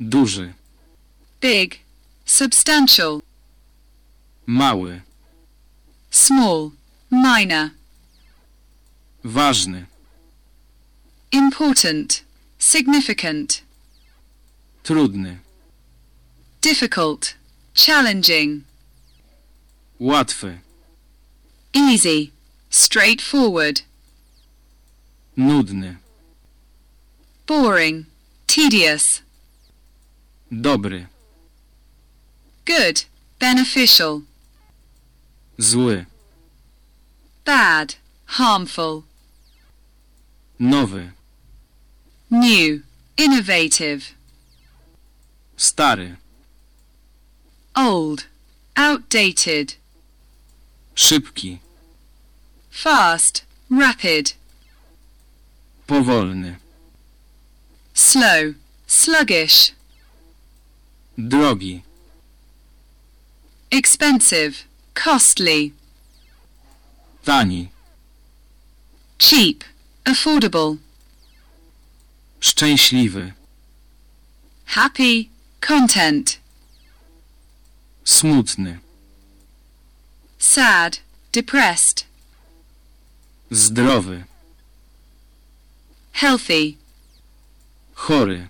duży, big, substantial, mały, small, minor, ważny, important, significant, trudny, difficult, challenging, łatwy, easy, straightforward, nudny, boring, tedious, dobry, good, beneficial, zły, bad, harmful, nowy, new, innovative, stary, old, outdated, szybki, fast, rapid, powolny, slow, sluggish, drogi, expensive, costly, tani, cheap, affordable, szczęśliwy, happy, content, smutny, sad, depressed, zdrowy, healthy, chory,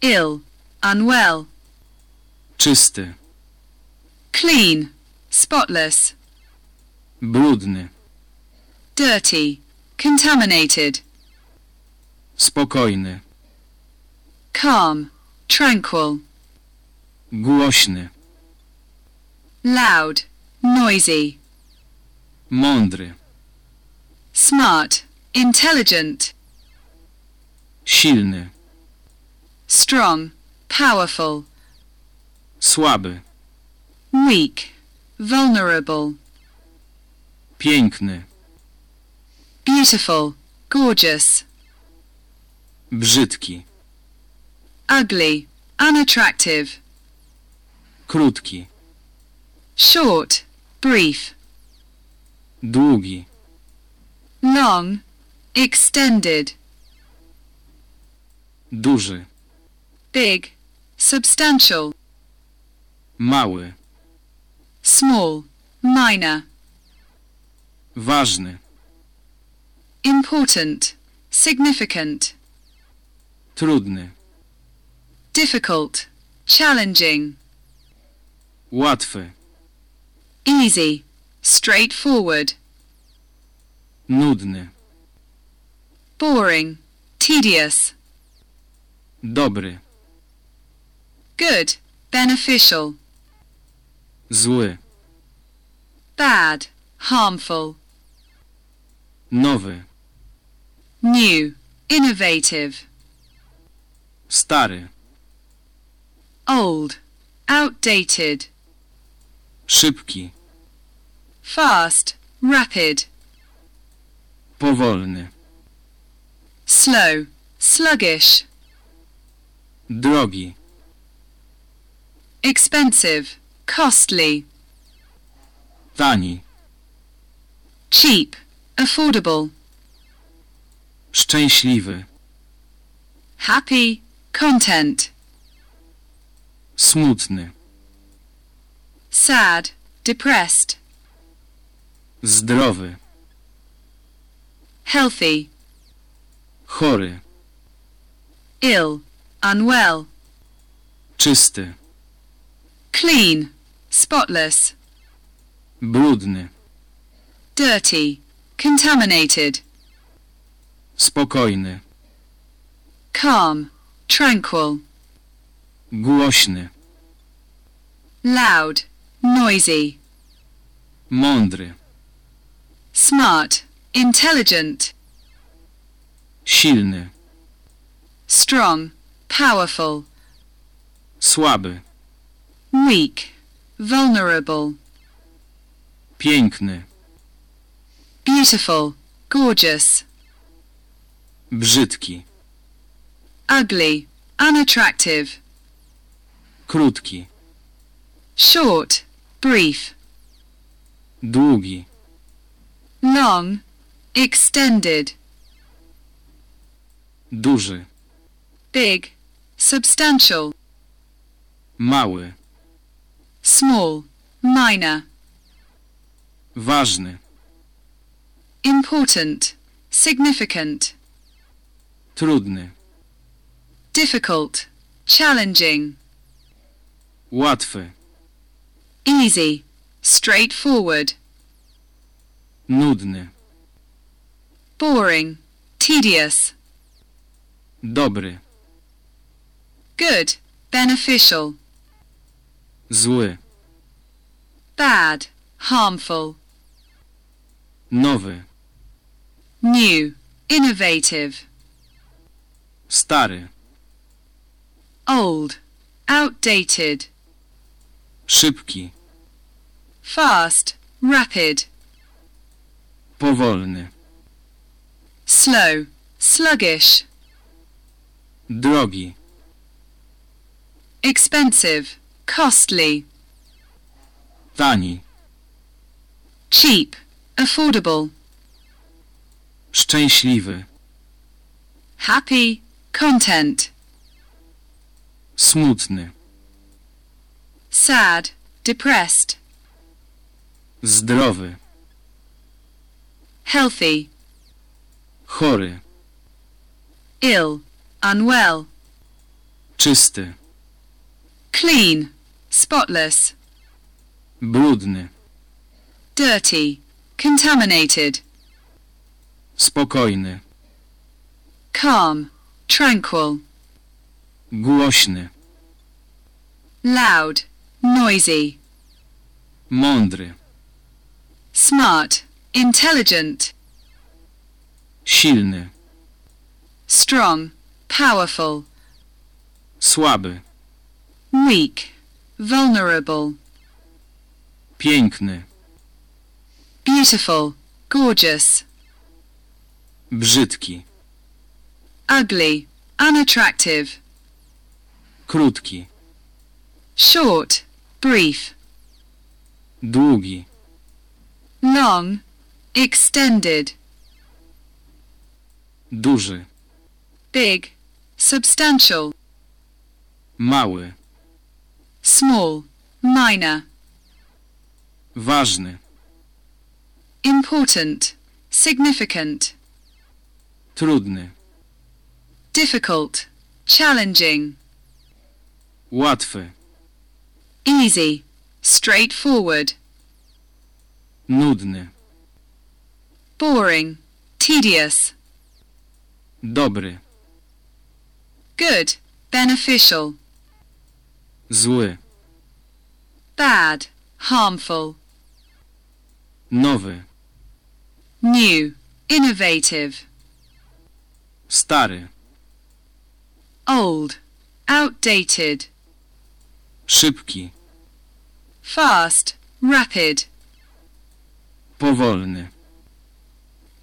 ill, unwell, czysty, clean, spotless, brudny, dirty, contaminated, spokojny, calm, tranquil, głośny, loud, noisy, mądry, smart, intelligent, silny, strong, powerful, słaby, weak, vulnerable, piękny, beautiful, gorgeous, brzydki, ugly, unattractive, krótki, short, brief, długi, long, extended, duży, big, substantial, mały, small, minor, ważny, important, significant, trudny, difficult, challenging, łatwy, easy, straightforward, nudny, boring, tedious, dobry, good, beneficial, zły, bad, harmful, nowy, new, innovative, stary, old, outdated, szybki, fast, rapid, powolny, slow, sluggish, drogi, expensive, costly, tani, cheap, affordable, szczęśliwy, happy, content, smutny, sad, depressed, zdrowy, healthy, chory, ill, unwell, czysty, clean, spotless, brudny, dirty, contaminated, spokojny, calm, tranquil, głośny, loud, noisy, mądry, smart, intelligent, silny, strong, powerful, słaby, weak, vulnerable, piękny, beautiful, gorgeous, brzydki, ugly, unattractive, krótki, short, brief, długi, long, extended, duży, big, substantial, mały, small, minor, ważny, important, significant, trudny, difficult, challenging, łatwy, easy, straightforward, nudny, boring, tedious, dobry, good, beneficial, zły, bad, harmful, nowy, new, innovative, stary, old, outdated, szybki, fast, rapid, powolny, slow, sluggish, drogi, expensive, costly, tani, cheap, affordable, szczęśliwy, happy, content, smutny, sad, depressed, zdrowy, healthy, chory, ill, unwell, czysty, clean, spotless, brudny, dirty, contaminated, spokojny, calm, tranquil, głośny, loud, noisy, mądry, smart, intelligent, silny, strong, powerful, słaby, weak, vulnerable, piękny, beautiful, gorgeous, brzydki, ugly, unattractive, krótki, short, brief, długi, long, extended, duży, big, substantial, mały, small, minor, ważny, important, significant, trudny, difficult, challenging, łatwy, easy, straightforward, nudny, boring, tedious, dobry, good, beneficial, zły, bad, harmful, nowy, new, innovative, stary, old, outdated, szybki, fast, rapid, powolny,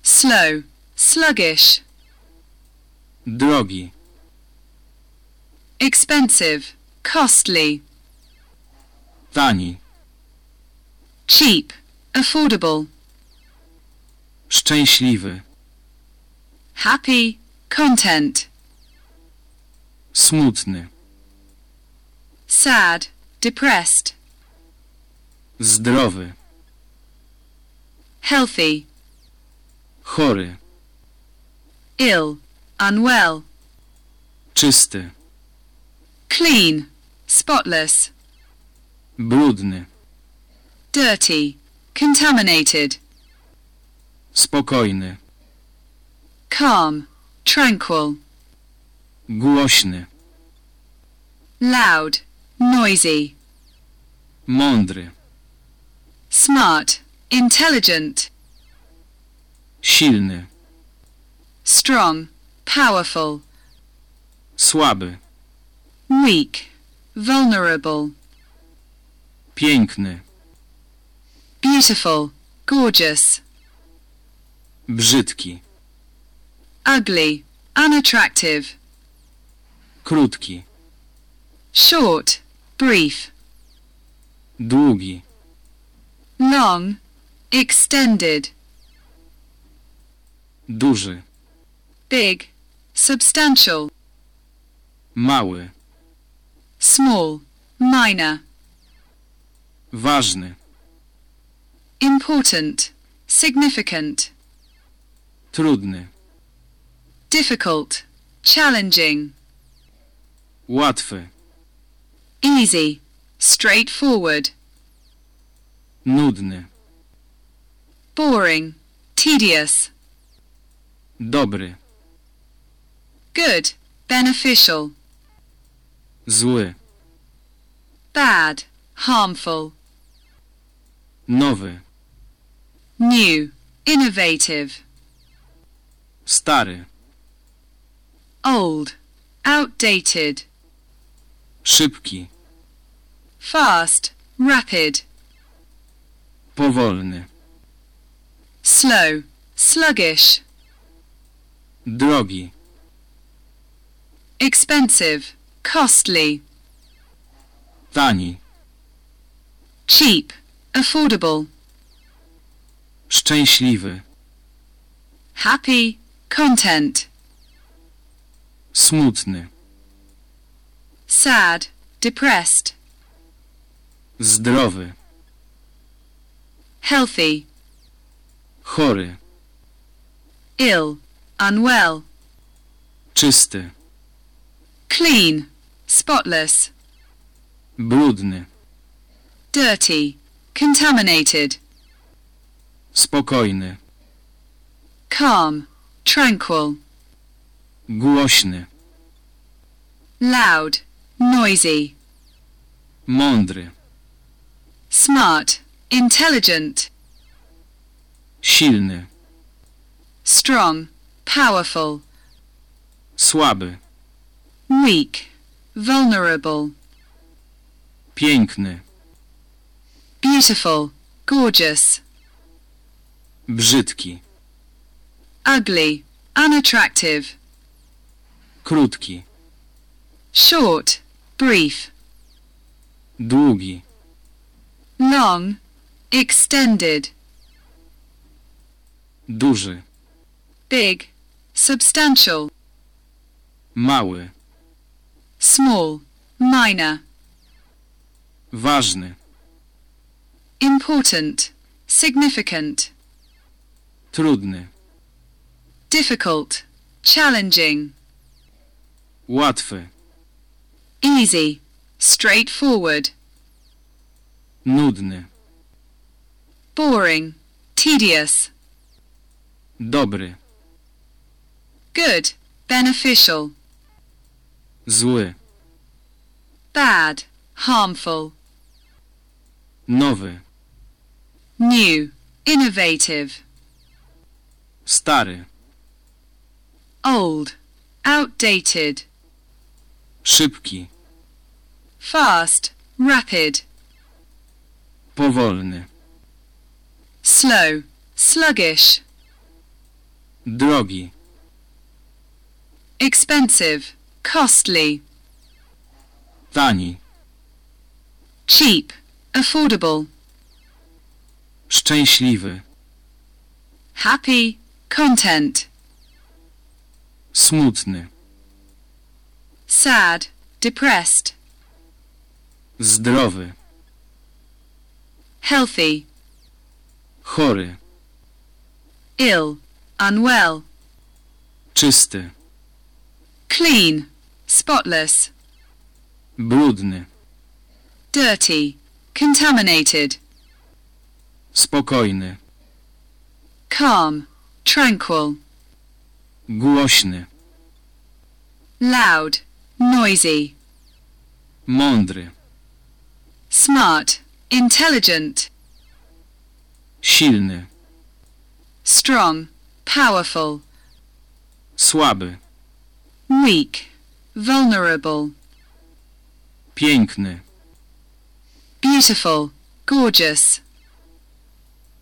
slow, sluggish, drogi, expensive, costly, tani, cheap, affordable, szczęśliwy, happy, content, smutny, sad, depressed, zdrowy, healthy, chory, ill, unwell, czysty, clean, spotless, brudny, dirty, contaminated, spokojny, calm, tranquil, głośny, loud, noisy, mądry, smart, intelligent, silny, strong, powerful, słaby, weak, vulnerable, piękny, beautiful, gorgeous, brzydki, ugly, unattractive, krótki, short, brief, długi, long, extended, duży, big, substantial, Mały. Small, minor, Ważny. important, significant, Trudny. difficult, challenging, Łatwy. easy, straightforward, Nudny. boring, tedious, Dobry. good, beneficial, Zły. bad, harmful, Nowy. new, innovative, Stary. old, outdated, Szybki. fast, rapid, Powolny. slow, sluggish, Drogi. expensive, costly, Tani. cheap, affordable, Szczęśliwy. happy, content, Smutny. sad, depressed, Zdrowy. healthy, Chory. ill, unwell, Czysty. clean, spotless, Brudny. dirty, contaminated, Spokojny. calm, tranquil, Głośny. loud, noisy, Mądry. smart, intelligent, Silny. strong, powerful, Słaby. weak, vulnerable, Piękny. beautiful, gorgeous, Brzydki. ugly, unattractive, Krótki. short, brief, Długi. long, extended, Duży. big, substantial, Mały. Small, minor, Ważny. important, significant, Trudny. difficult, challenging, Łatwy. easy, straightforward, Nudny. boring, tedious, Dobry. good, beneficial, Zły. bad, harmful, Nowy. new, innovative, Stary. old, outdated, Szybki. fast, rapid, Powolny. slow, sluggish, Drogi. expensive, costly, Tani. cheap, affordable, Szczęśliwy. happy, content, Smutny. sad, depressed, Zdrowy. healthy, Chory. ill, unwell, Czysty. clean, spotless, Brudny. dirty, contaminated, Spokojny. calm, tranquil, Głośny. loud, noisy, Mądry. smart, intelligent, Silny. strong, powerful, Słaby. weak, vulnerable, Piękny. beautiful, gorgeous,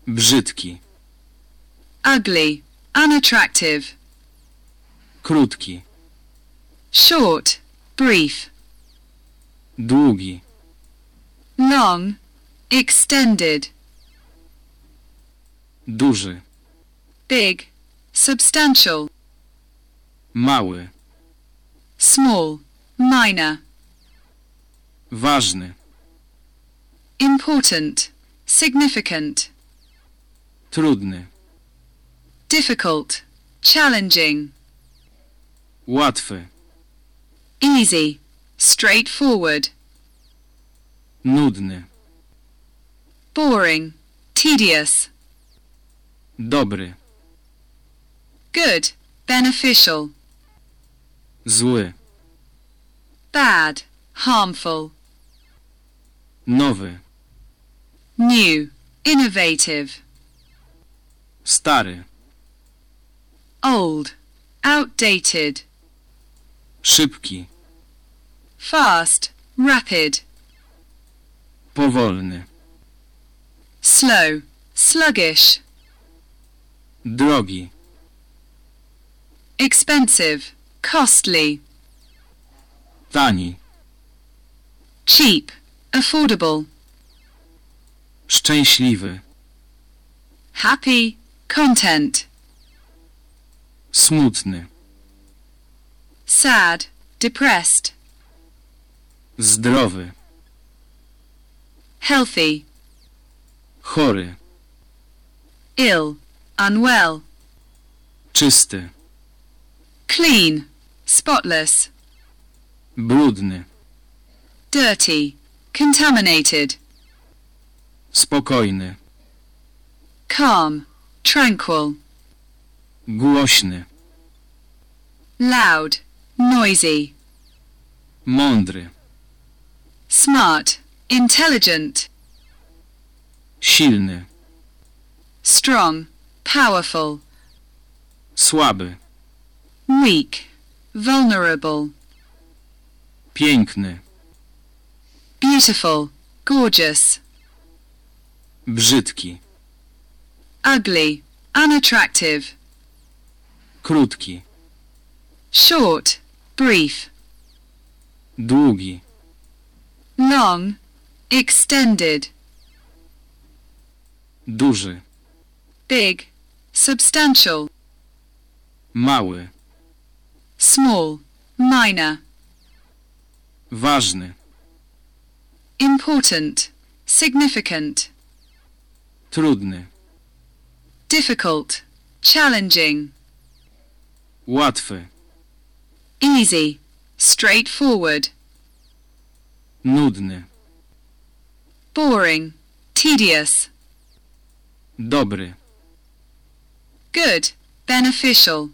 Brzydki. ugly, unattractive, Krótki. short, brief, Długi. long, extended, Duży. big, substantial, Mały. Small, minor. Ważny. Important, significant. Trudny. Difficult, challenging. Łatwy. Easy, straightforward. Nudny. Boring, tedious. Dobry. Good, beneficial. Zły. Bad, harmful. Nowy. New, innovative. Stary. Old, outdated. Szybki. Fast, rapid. Powolny. Slow, sluggish. Drogi. Expensive, costly. Tani. Cheap, affordable. Szczęśliwy. Happy, content. Smutny. Sad, depressed. Zdrowy. Healthy, Chory. ill, unwell. Czysty. Clean, spotless. Brudny. Dirty, contaminated. Spokojny. Calm, tranquil. Głośny. Loud, noisy. Mądry. Smart, intelligent. Silny. Strong, powerful. Słaby. Weak, vulnerable. Piękny. Beautiful, gorgeous. Brzydki. Ugly, unattractive. Krótki. Short, brief. Długi. Long, extended. Duży. Big, substantial. Mały. Small, minor. Ważny. Important, significant. Trudny. Difficult, challenging. Łatwy. Easy, straightforward. Nudny. Boring, tedious. Dobry. Good, beneficial.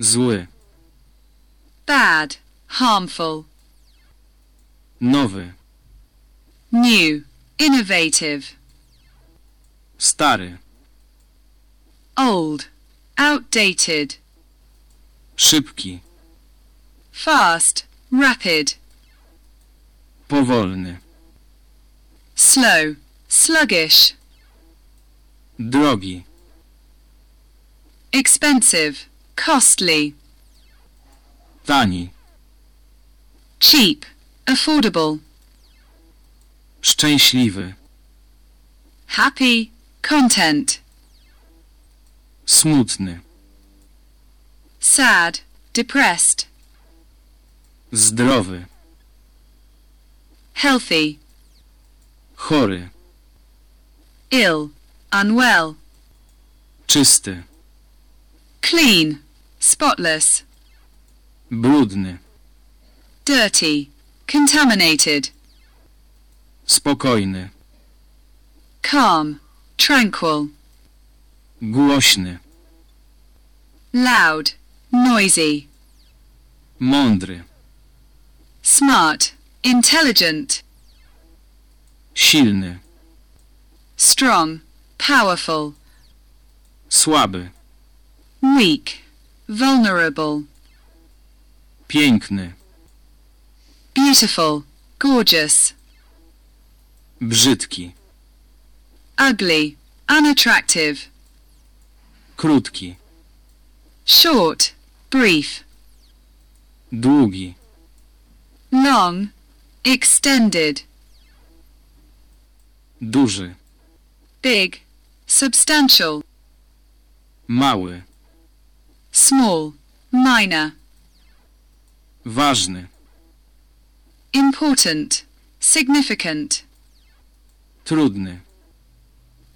Zły. Bad, harmful. Nowy. New, innovative. Stary. Old, outdated. Szybki. Fast, rapid. Powolny. Slow, sluggish. Drogi. Expensive, costly. Tani. Cheap, affordable. Szczęśliwy. Happy, content. Smutny. Sad, depressed. Zdrowy. Healthy, Chory. ill, unwell. Czysty. Clean, spotless. Brudny. Dirty, contaminated. Spokojny. Calm, tranquil. Głośny. Loud, noisy. Mądry. Smart, intelligent. Silny. Strong, powerful. Słaby. Weak, vulnerable. Piękny. Beautiful, gorgeous. Brzydki. Ugly, unattractive. Krótki. Short, brief. Długi. Long, extended. Duży. Big, substantial. Mały. Small, minor. ważny, important, significant, trudny,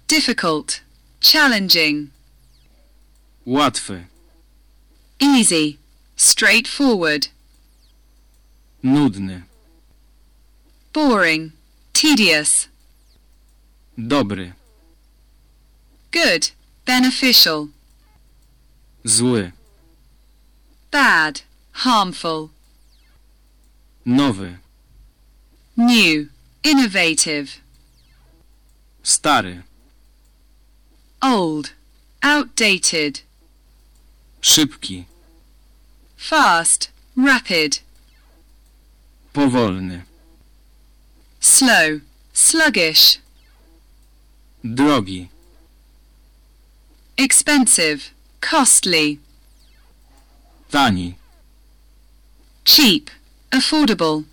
difficult, challenging, łatwy, easy, straightforward, nudny, boring, tedious, dobry, good, beneficial, zły, bad, harmful, nowy, new, innovative, stary, old, outdated, szybki, fast, rapid, powolny, slow, sluggish, drogi, expensive, costly, tani, cheap, affordable,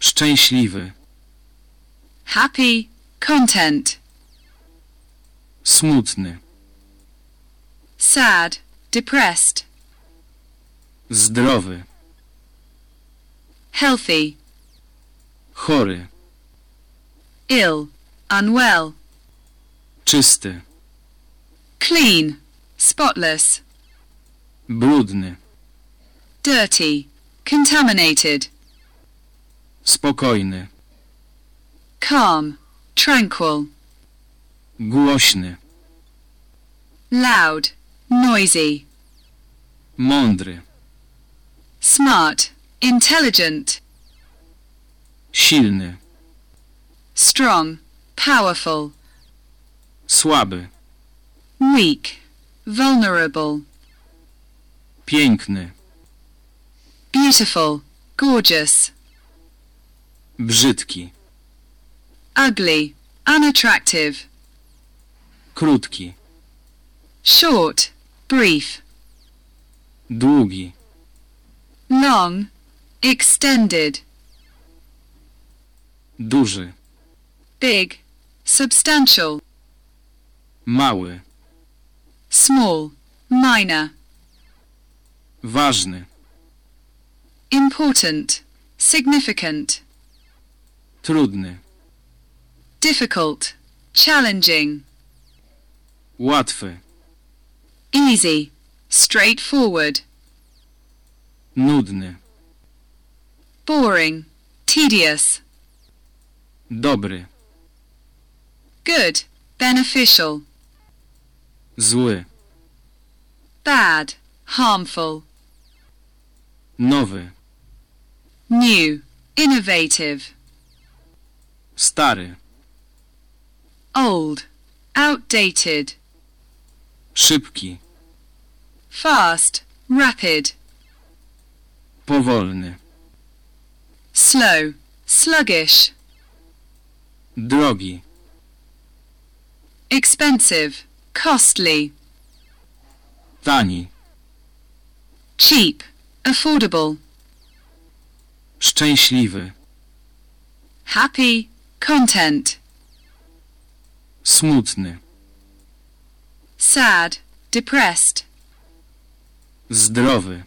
szczęśliwy, happy, content, smutny, sad, depressed, zdrowy, healthy, chory, ill, unwell, czysty, clean, spotless, brudny, dirty, contaminated, spokojny, calm, tranquil, głośny, loud, noisy, mądry, smart, intelligent, silny, strong, powerful, słaby, weak, vulnerable, piękny, beautiful, gorgeous, brzydki, ugly, unattractive, krótki, short, brief, długi, long, extended, duży, big, substantial, mały, small, minor, ważny, important, significant, trudny, difficult, challenging, łatwy, easy, straightforward, nudny, boring, tedious, dobry, good, beneficial, zły, bad, harmful, nowy, new, innovative, stary, old, outdated, szybki, fast, rapid, powolny, slow, sluggish, drogi, expensive, costly, tani, cheap, affordable, szczęśliwy, happy, content, smutny, sad, depressed, zdrowy,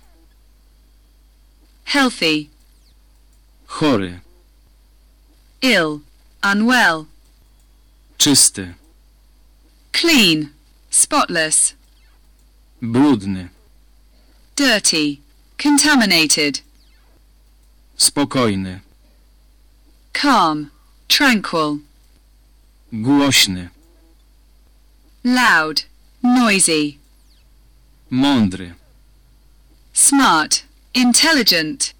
healthy, chory, ill, unwell, czysty, clean, spotless, brudny, dirty, contaminated, spokojny, calm, tranquil, głośny, loud, noisy, mądry, smart, intelligent,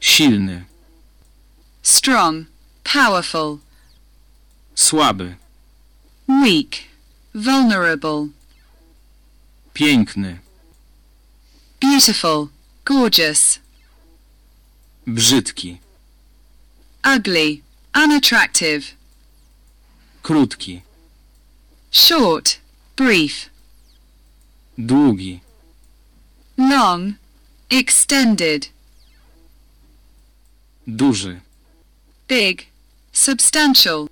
silny, strong, powerful, słaby, weak, vulnerable, piękny, beautiful, gorgeous, brzydki, ugly, unattractive, krótki, short, brief, długi, long, extended, duży, big, substantial,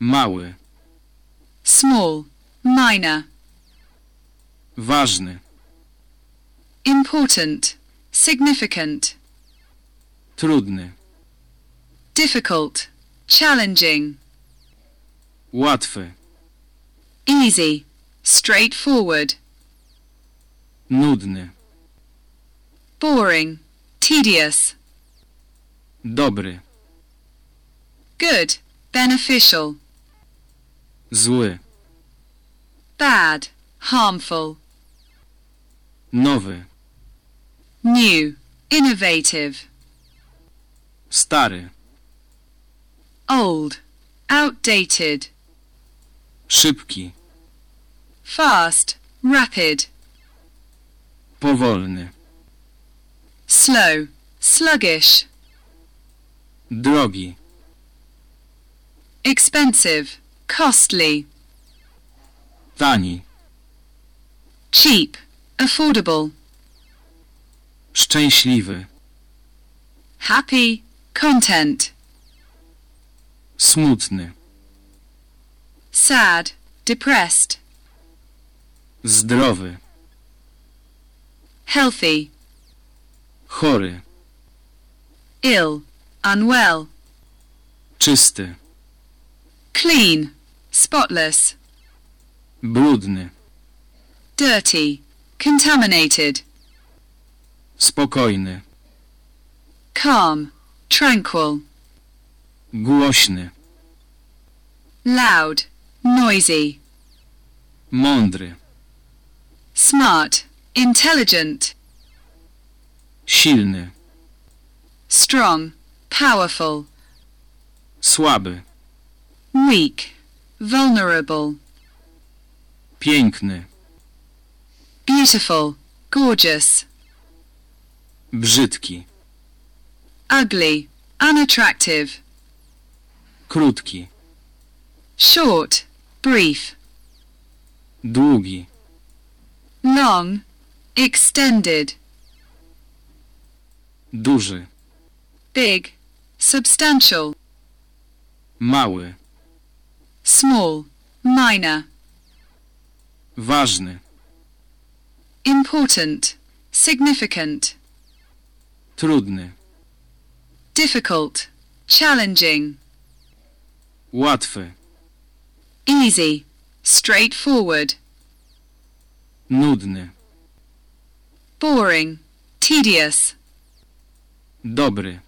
mały, small, minor, ważny, important, significant, trudny, difficult, challenging, łatwy, easy, straightforward, nudny, boring, tedious, dobry, good, beneficial, zły, bad, harmful, nowy, new, innovative, stary, old, outdated, szybki, fast, rapid, powolny, slow, sluggish, drogi, expensive, costly, tani, cheap, affordable, szczęśliwy, happy, content, smutny, sad, depressed, zdrowy, healthy, chory, ill, unwell, czysty, clean, spotless, brudny, dirty, contaminated, spokojny, calm, tranquil, głośny, loud, noisy, mądry, smart, intelligent, silny, strong, powerful, słaby, weak, vulnerable, piękny, beautiful, gorgeous, brzydki, ugly, unattractive, krótki, short, brief, długi, long, extended, duży, big, substantial, mały, small, minor, ważny, important, significant, trudny, difficult, challenging, łatwy, easy, straightforward, nudny, boring, tedious, dobry,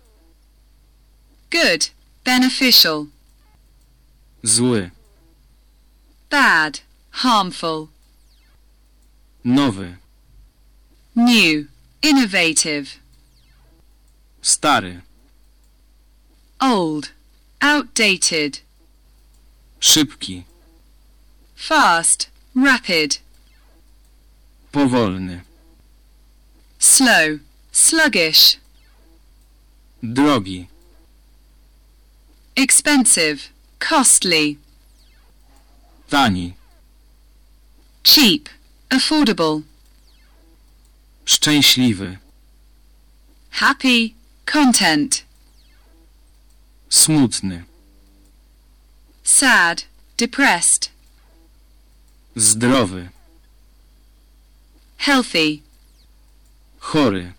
good, beneficial, zły, bad, harmful, nowy, new, innovative, stary, old, outdated, szybki, fast, rapid, powolny, slow, sluggish, drogi, expensive, costly, tani, cheap, affordable, szczęśliwy, happy, content, smutny, sad, depressed, zdrowy, healthy, chory,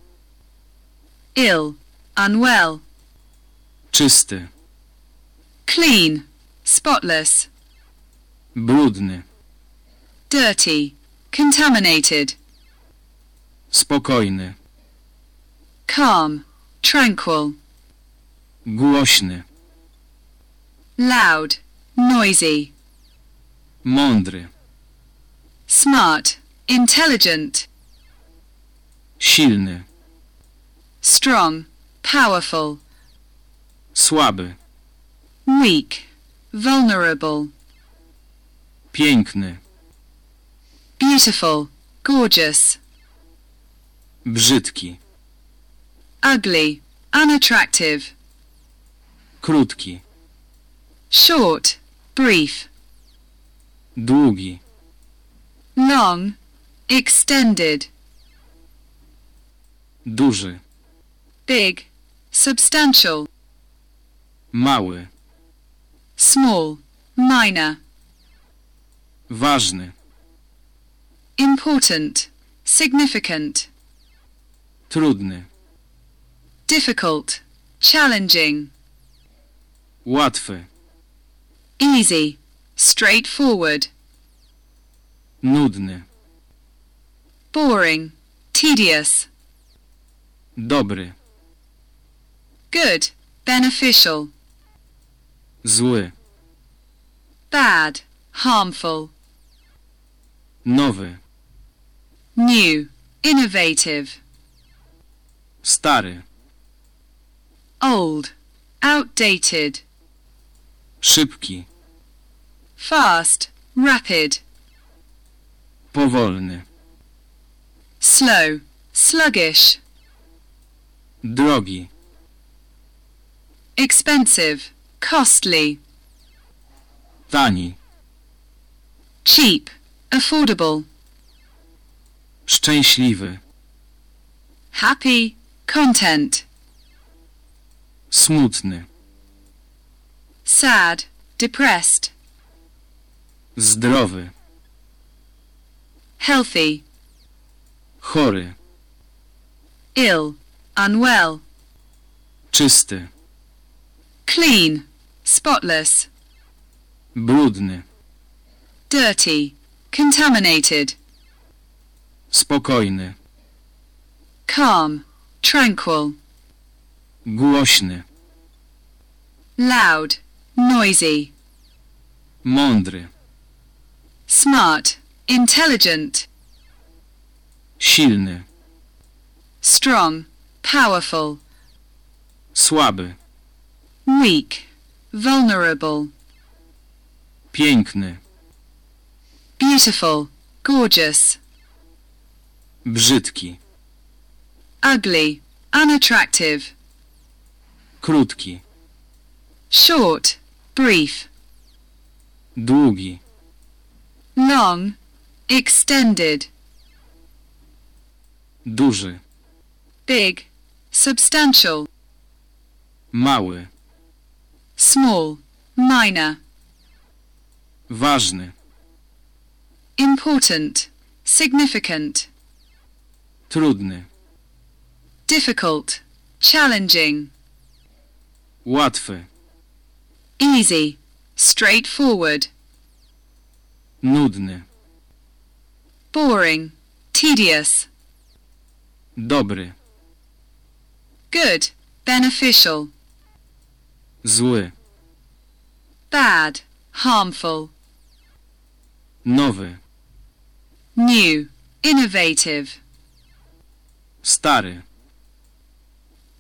ill, unwell, czysty, clean, spotless, brudny, dirty, contaminated, spokojny, calm, tranquil, głośny, loud, noisy, mądry, smart, intelligent, silny, strong, powerful, słaby, weak, vulnerable, piękny, beautiful, gorgeous, brzydki, ugly, unattractive, krótki, short, brief, długi, long, extended, duży, big, substantial, mały, small, minor, ważny, important, significant, Trudny. difficult, challenging, Łatwy. easy, straightforward, Nudny. boring, tedious, Dobry. good, beneficial, Zły. bad, harmful, Nowy. new, innovative, Stary. old, outdated, Szybki. fast, rapid, Powolny. slow, sluggish, Drogi. expensive, costly, Tani. cheap, affordable, Szczęśliwy. happy, content, Smutny. sad, depressed, Zdrowy. healthy, Chory. ill, unwell, Czysty. clean, spotless, Brudny. dirty, contaminated, Spokojny. calm, tranquil, Głośny. loud, noisy, Mądry. smart, intelligent, Silny. strong, powerful, Słaby. weak, vulnerable, Piękny. beautiful, gorgeous, Brzydki. ugly, unattractive, Krótki. short, brief, Długi. long, extended, Duży. big, substantial, Mały. Small, minor, Ważny. important, significant, Trudny. difficult, challenging, Łatwy. easy, straightforward, Nudny. boring, tedious, Dobry. good, beneficial, Zły. bad, harmful, Nowy. new, innovative, Stary.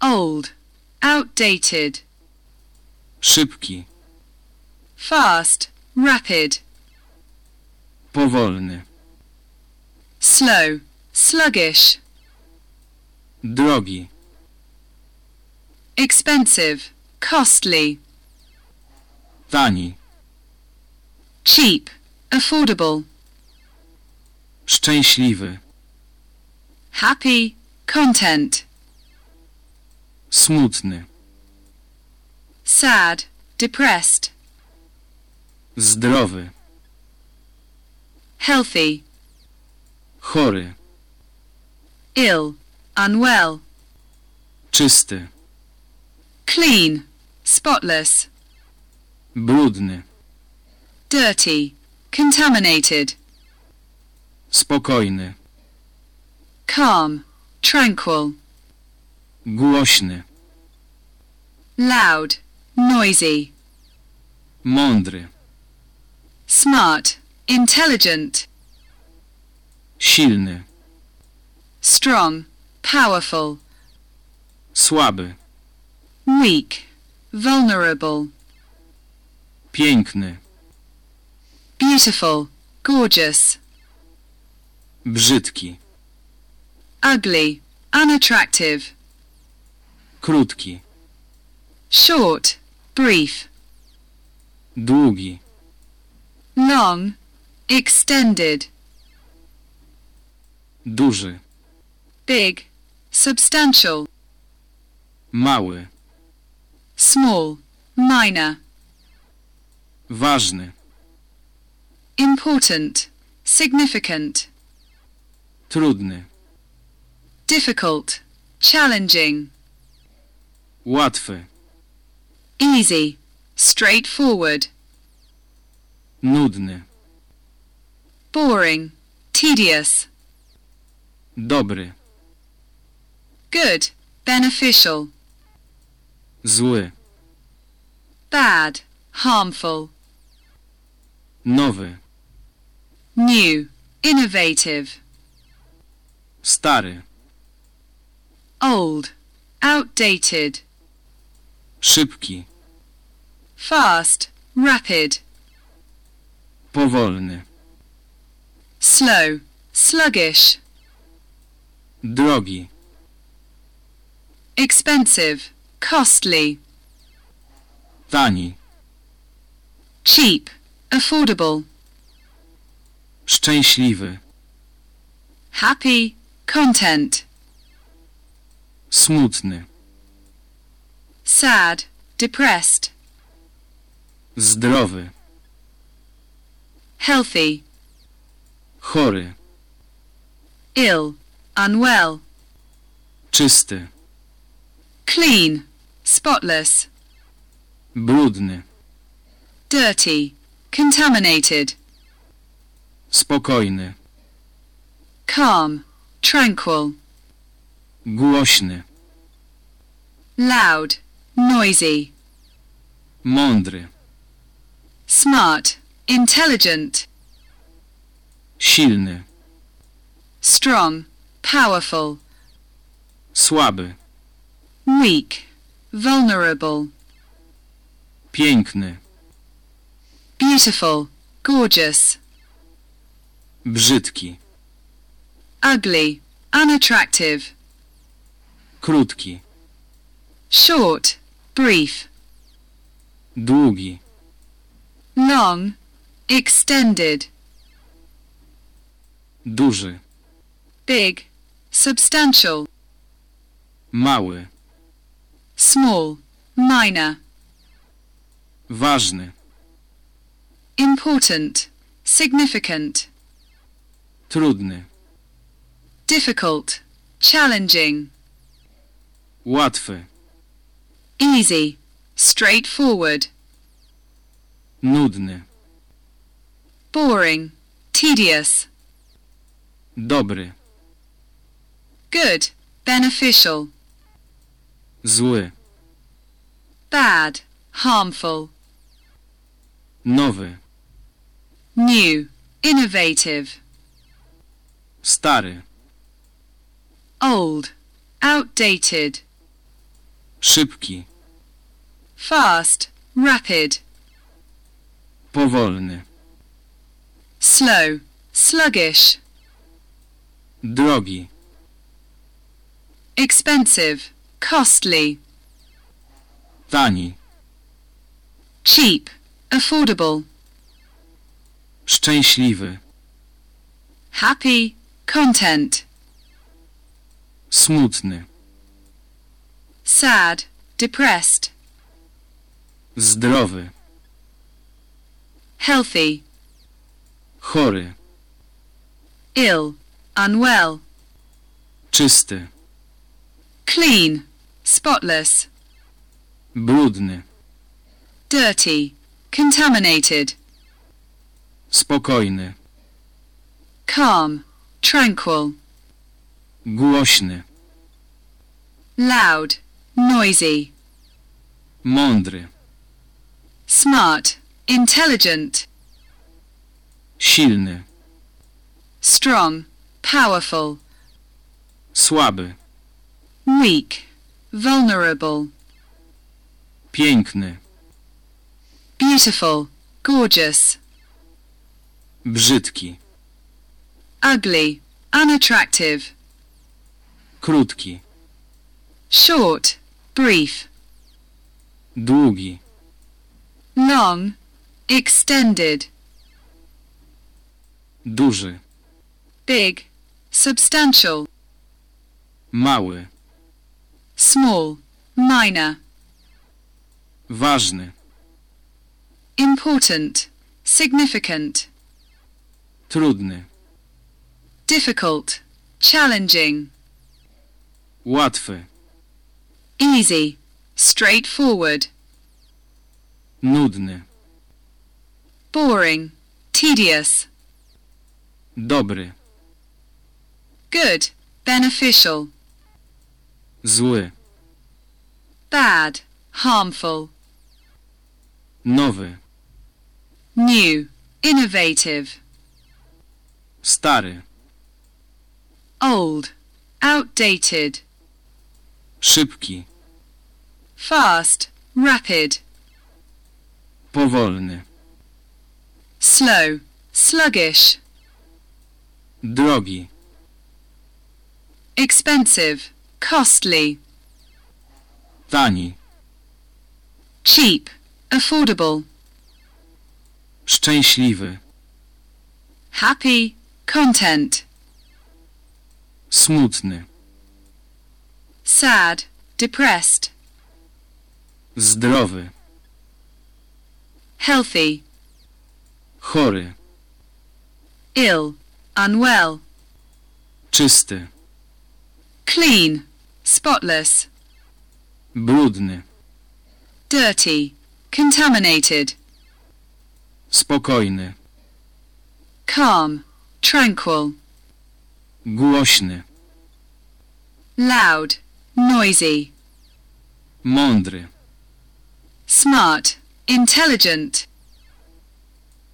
old, outdated, Szybki. fast, rapid, Powolny. slow, sluggish, Drogi. expensive, costly, Tani. cheap, affordable, Szczęśliwy. happy, content, Smutny. sad, depressed, Zdrowy. healthy, Chory. ill, unwell, Czysty. clean, spotless, Brudny. dirty, contaminated, Spokojny. calm, tranquil, Głośny. loud, noisy, Mądry. smart, intelligent, Silny. strong, powerful, Słaby. weak, vulnerable, Piękny. beautiful, gorgeous, Brzydki. ugly, unattractive, Krótki. short, brief, Długi. long, extended, Duży. big, substantial, Mały. Small, minor, Ważny. important, significant, Trudny. difficult, challenging, Łatwy. easy, straightforward, Nudny. boring, tedious, Dobry. good, beneficial, Zły. bad, harmful, Nowy. new, innovative, Stary. old, outdated, Szybki. fast, rapid, Powolny. slow, sluggish, Drogi. expensive, costly, Tani. cheap, affordable, Szczęśliwy. happy, content, Smutny. sad, depressed, Zdrowy. healthy, Chory. ill, unwell, Czysty. clean, spotless, Brudny. dirty, contaminated, Spokojny. calm, tranquil, Głośny. loud, noisy, Mądry. smart, intelligent, Silny. strong, powerful, Słaby. weak, vulnerable, Piękny. beautiful, gorgeous, Brzydki. ugly, unattractive, Krótki. short, brief, Długi. long, extended, Duży. big, substantial, Mały. Small, minor, Ważny. important, significant, Trudny. difficult, challenging, Łatwy. easy, straightforward, Nudny. boring, tedious, Dobry. good, beneficial, Zły. bad, harmful, Nowy. new, innovative, Stary. old, outdated, Szybki. fast, rapid, Powolny. slow, sluggish, Drogi. expensive, costly, Tani. cheap, affordable, Szczęśliwy. happy, content, Smutny. sad, depressed, Zdrowy. healthy, Chory. ill, unwell, Czysty. clean, spotless, Brudny. dirty, contaminated, Spokojny. calm, tranquil, Głośny. loud, noisy, Mądry. smart, intelligent, Silny. strong, powerful, Słaby. weak, vulnerable, Piękny. beautiful, gorgeous, Brzydki. ugly, unattractive, Krótki. short, brief, Długi. long, extended, Duży. big, substantial, Mały. Small, minor, Ważny. important, significant, Trudny. difficult, challenging, Łatwy. easy, straightforward, Nudny. boring, tedious, Dobry. good, beneficial, Zły. bad, harmful, Nowy. new, innovative, Stary. old, outdated, Szybki. fast, rapid, Powolny. slow, sluggish, Drogi. expensive, costly, Tani. cheap, affordable, Szczęśliwy. happy, content, Smutny. sad, depressed, Zdrowy. healthy, Chory. ill, unwell, Czysty. clean, spotless, Brudny. dirty, contaminated, Spokojny. calm, tranquil, Głośny. loud, noisy, Mądry. smart, intelligent,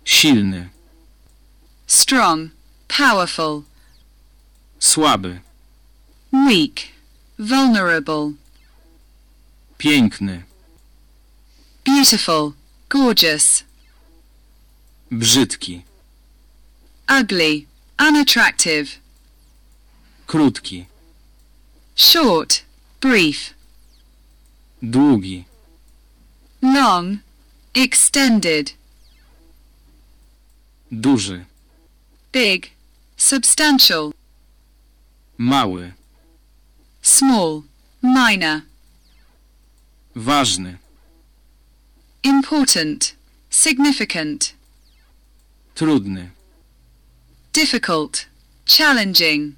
Silny. strong, powerful, Słaby. weak, vulnerable, Piękny. beautiful, gorgeous, Brzydki. ugly, unattractive, Krótki. short, brief, Długi. long, extended, Duży. big, substantial, Mały. Small, minor, Ważny. important, significant, Trudny. difficult, challenging,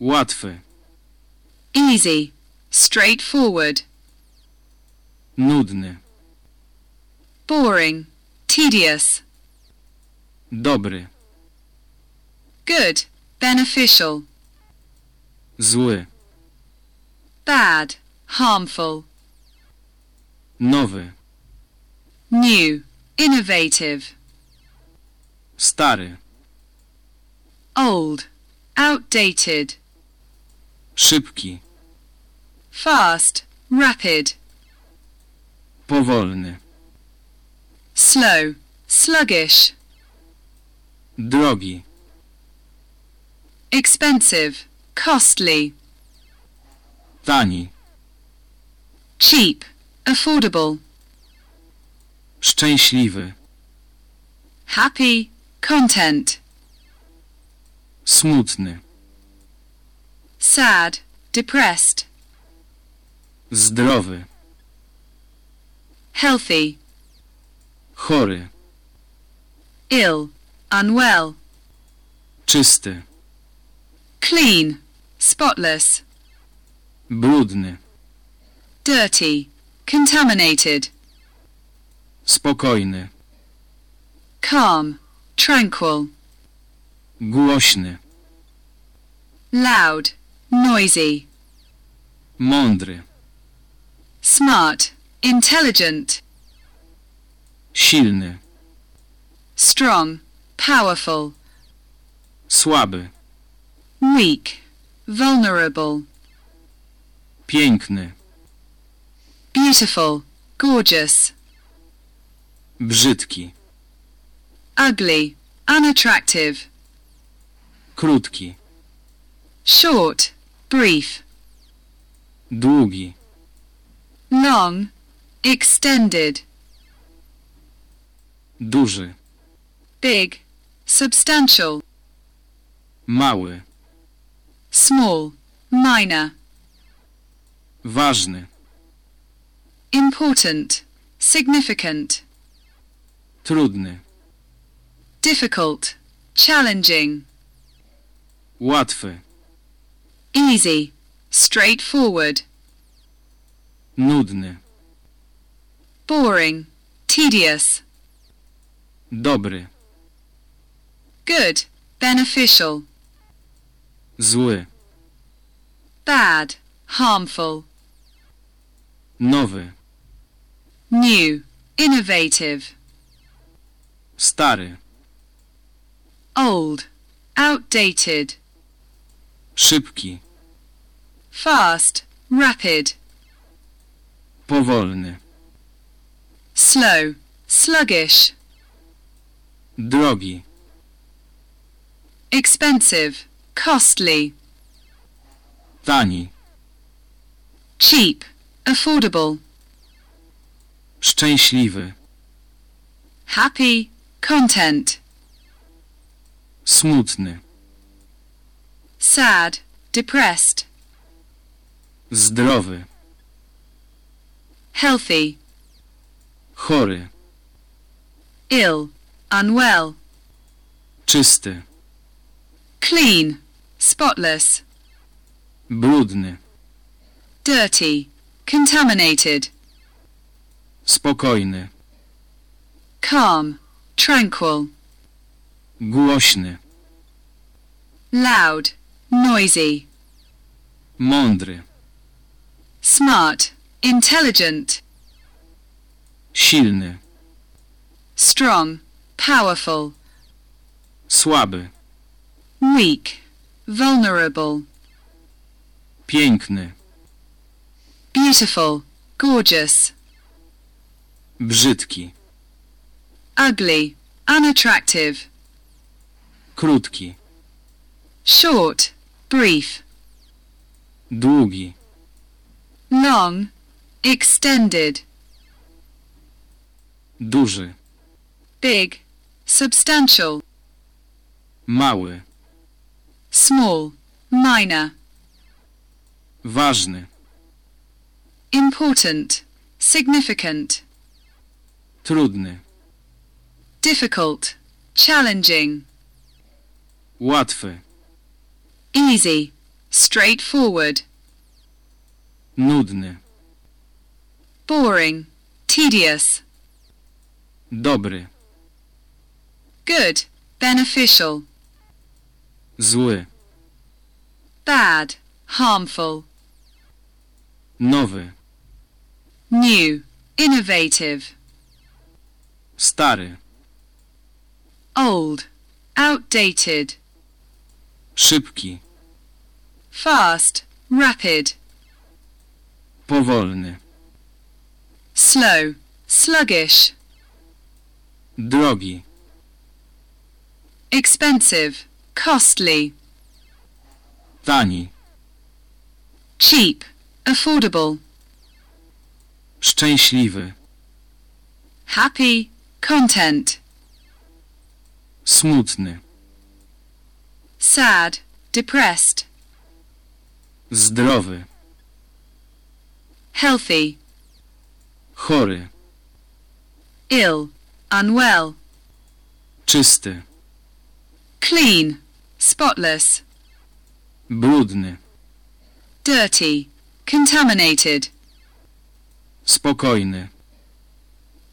Łatwy. easy, straightforward, Nudny. boring, tedious, Dobry. good, beneficial, Zły. bad, harmful, Nowy. new, innovative, Stary. old, outdated, Szybki. fast, rapid, Powolny. slow, sluggish, Drogi. expensive, costly, Tani. cheap, affordable, Szczęśliwy. happy, content, Smutny. sad, depressed, Zdrowy. healthy, Chory. ill, unwell, Czysty. clean, spotless, Brudny. dirty, contaminated, Spokojny. calm, tranquil, Głośny. loud, noisy, Mądry. smart, intelligent, Silny. strong, powerful, Słaby. weak, vulnerable, Piękny. beautiful, gorgeous, Brzydki. ugly, unattractive, Krótki. short, brief, Długi. long, extended, Duży. big, substantial, Mały. Small, minor, Ważny. important, significant, Trudny. difficult, challenging, Łatwy. easy, straightforward. Nudny. Boring, tedious. Dobry. Good, beneficial. Zły. Bad, harmful. Nowy. New, innovative. Stary. Old, outdated. Szybki. Fast, rapid. Powolny. Slow, sluggish. Drogi. Expensive, costly. Tani. Cheap, affordable. Szczęśliwy. Happy, content. Smutny. Sad, depressed. Zdrowy. Healthy, Chory. ill, unwell. Czysty. Clean, spotless. Brudny. Dirty, contaminated. Spokojny. Calm, tranquil. Głośny. Loud, noisy. Mądry. Smart, intelligent. Silny. Strong, powerful. Słaby. Weak, vulnerable. Piękny. Beautiful, gorgeous. Brzydki. Ugly, unattractive. Krótki. Short, brief. Długi. Long, extended. Duży. Big, substantial. Mały. Small, minor. Ważny. Important, significant. Trudny. Difficult, challenging. Łatwy. Easy, straightforward. Nudny. Boring, tedious. Dobry. Good, beneficial. Zły. Bad, harmful. Nowy. New, innovative. Stary. Old, outdated. Szybki. Fast, rapid. Powolny. Slow, sluggish. Drogi. Expensive, costly. Tani. Cheap, affordable. Szczęśliwy. Happy, content. Smutny. Sad, depressed. Zdrowy. Healthy, Chory. ill, unwell. Czysty. Clean, spotless. Brudny. Dirty, contaminated. Spokojny.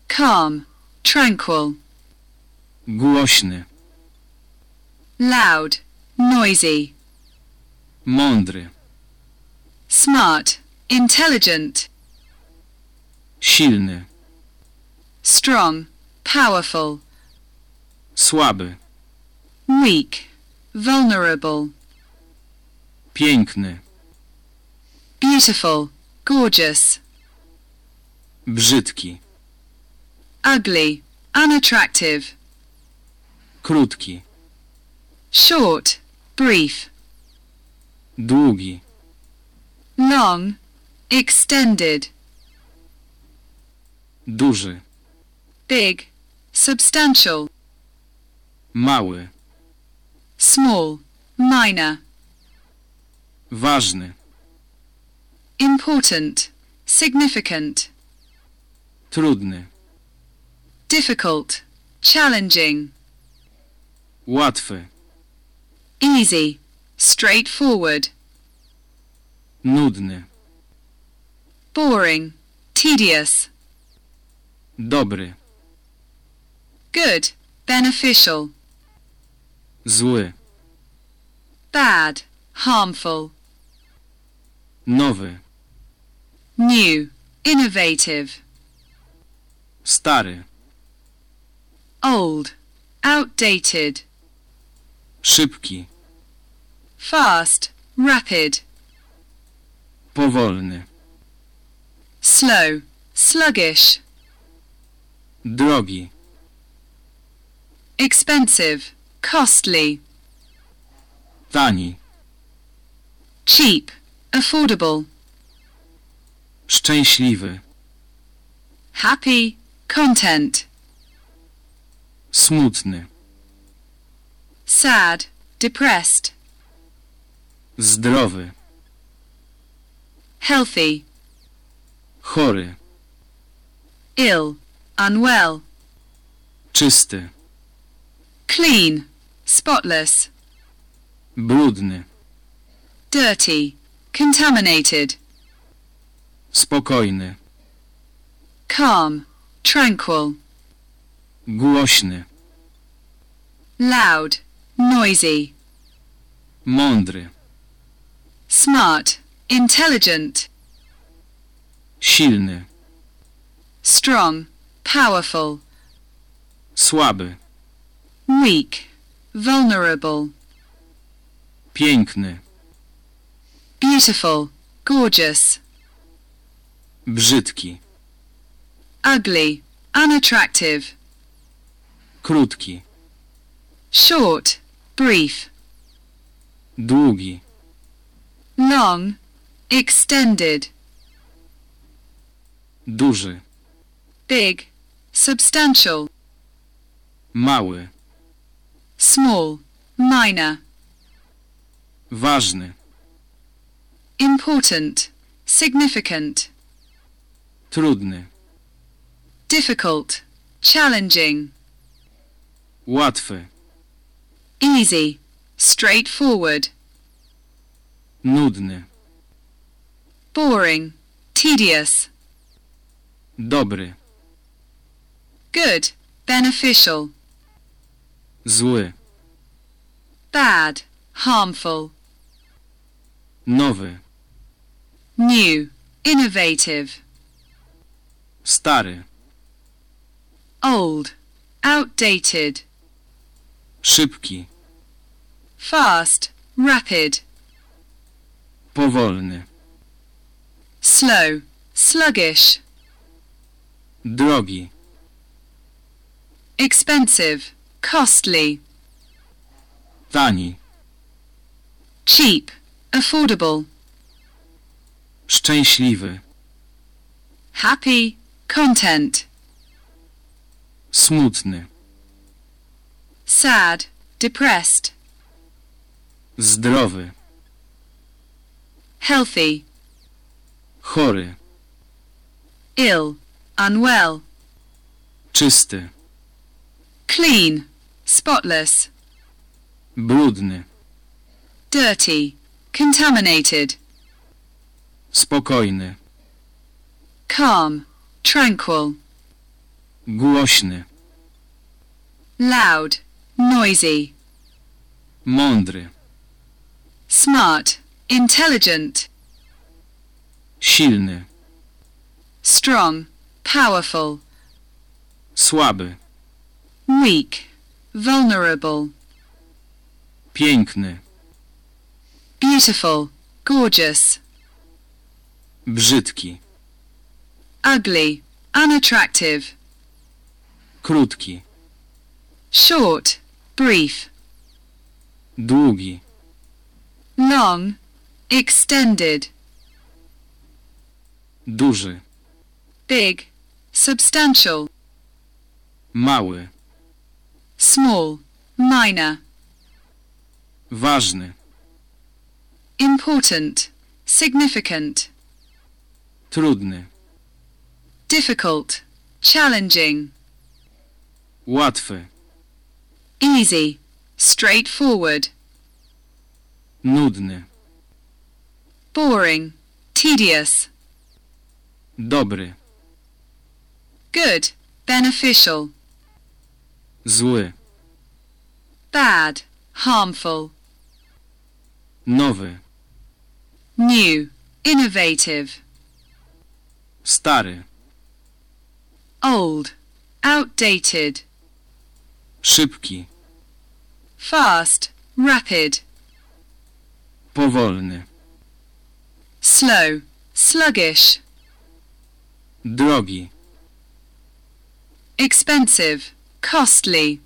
Calm, tranquil. Głośny. Loud, noisy. Mądry. Smart, intelligent. Silny. Strong, powerful. Słaby. Weak, vulnerable. Piękny. Beautiful, gorgeous. Brzydki. Ugly, unattractive. Krótki. Short, brief. Długi. Long, extended. Duży. Big, substantial. Mały. Small, minor. Ważny. Important, significant. Trudny. Difficult, challenging. Łatwy. Easy, straightforward. Nudny. boring, tedious, Dobry. good, beneficial, Zły. bad, harmful, Nowy. new, innovative, Stary. old, outdated, Szybki. fast, rapid, Powolny. slow, sluggish, Drogi. expensive, costly, Tani. cheap, affordable, Szczęśliwy. happy, content, Smutny. sad, depressed, Zdrowy. healthy, Chory. ill, unwell, Czysty. clean, spotless, Brudny. dirty, contaminated, Spokojny. calm, tranquil, Głośny. loud, noisy, Mądry. smart, intelligent, Silny. strong, powerful, Słaby. weak, vulnerable, Piękny. beautiful, gorgeous, Brzydki. ugly, unattractive, Krótki. short, brief, Długi. long, extended, Duży. big, substantial, Mały. Small, minor, Ważny. important, significant, Trudny. difficult, challenging, Łatwy. easy, straightforward, Nudny. boring, tedious, Dobry. good, beneficial, Zły. bad, harmful, Nowy. new, innovative, Stary. old, outdated, Szybki. fast, rapid, Powolny. slow, sluggish, Drogi. expensive, costly, Tani. cheap, affordable, Szczęśliwy. happy, content, Smutny. sad, depressed, Zdrowy. healthy, Chory. ill, unwell, Czysty. clean, spotless, Brudny. dirty, contaminated, Spokojny. calm, tranquil, Głośny. loud, noisy, Mądry. smart, intelligent, Silny. strong, powerful, Słaby. weak, vulnerable, Piękny. beautiful, gorgeous, Brzydki. ugly, unattractive, Krótki. short, brief, Długi. long, extended, Duży. big, substantial, Mały. Small, minor, Ważny. important, significant, Trudny. difficult, challenging, Łatwy. easy, straightforward, Nudny. boring, tedious. Dobry. Good, beneficial. Zły. Bad, harmful. Nowy. New, innovative. Stary. Old, outdated. Szybki. Fast, rapid. Powolny. Slow, sluggish. Drogi. Expensive, costly.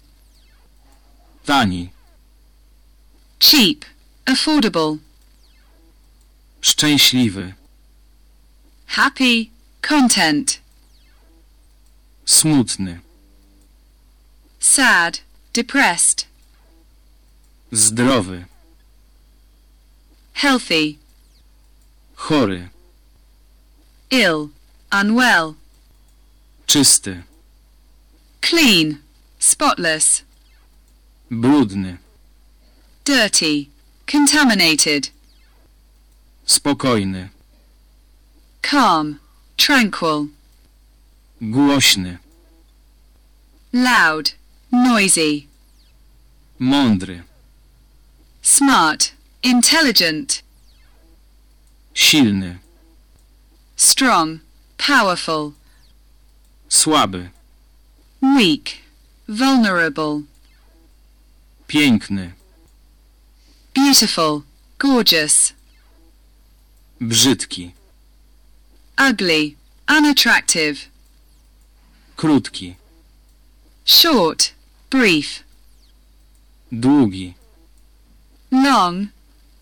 Tani. Cheap, affordable. Szczęśliwy. Happy, content. Smutny. Sad, depressed. Zdrowy. Healthy, Chory. ill, unwell. Czysty. Clean, spotless. Brudny. Dirty, contaminated. Spokojny. Calm, tranquil. Głośny. Loud, noisy. Mądry. Smart, intelligent. Silny. Strong, powerful. Słaby. Weak, vulnerable. Piękny. Beautiful, gorgeous. Brzydki. Ugly, unattractive. Krótki. Short, brief. Długi. Long,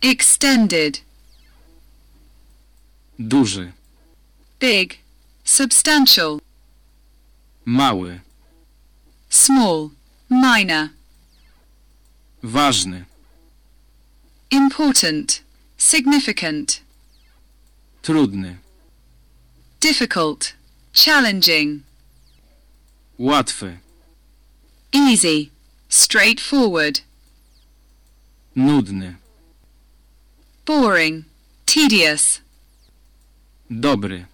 extended. Duży. Big, substantial. Mały. Small, minor. Ważny. Important, significant. Trudny. Difficult, challenging. Łatwy. Easy, straightforward. Nudny. Boring, tedious. Dobry.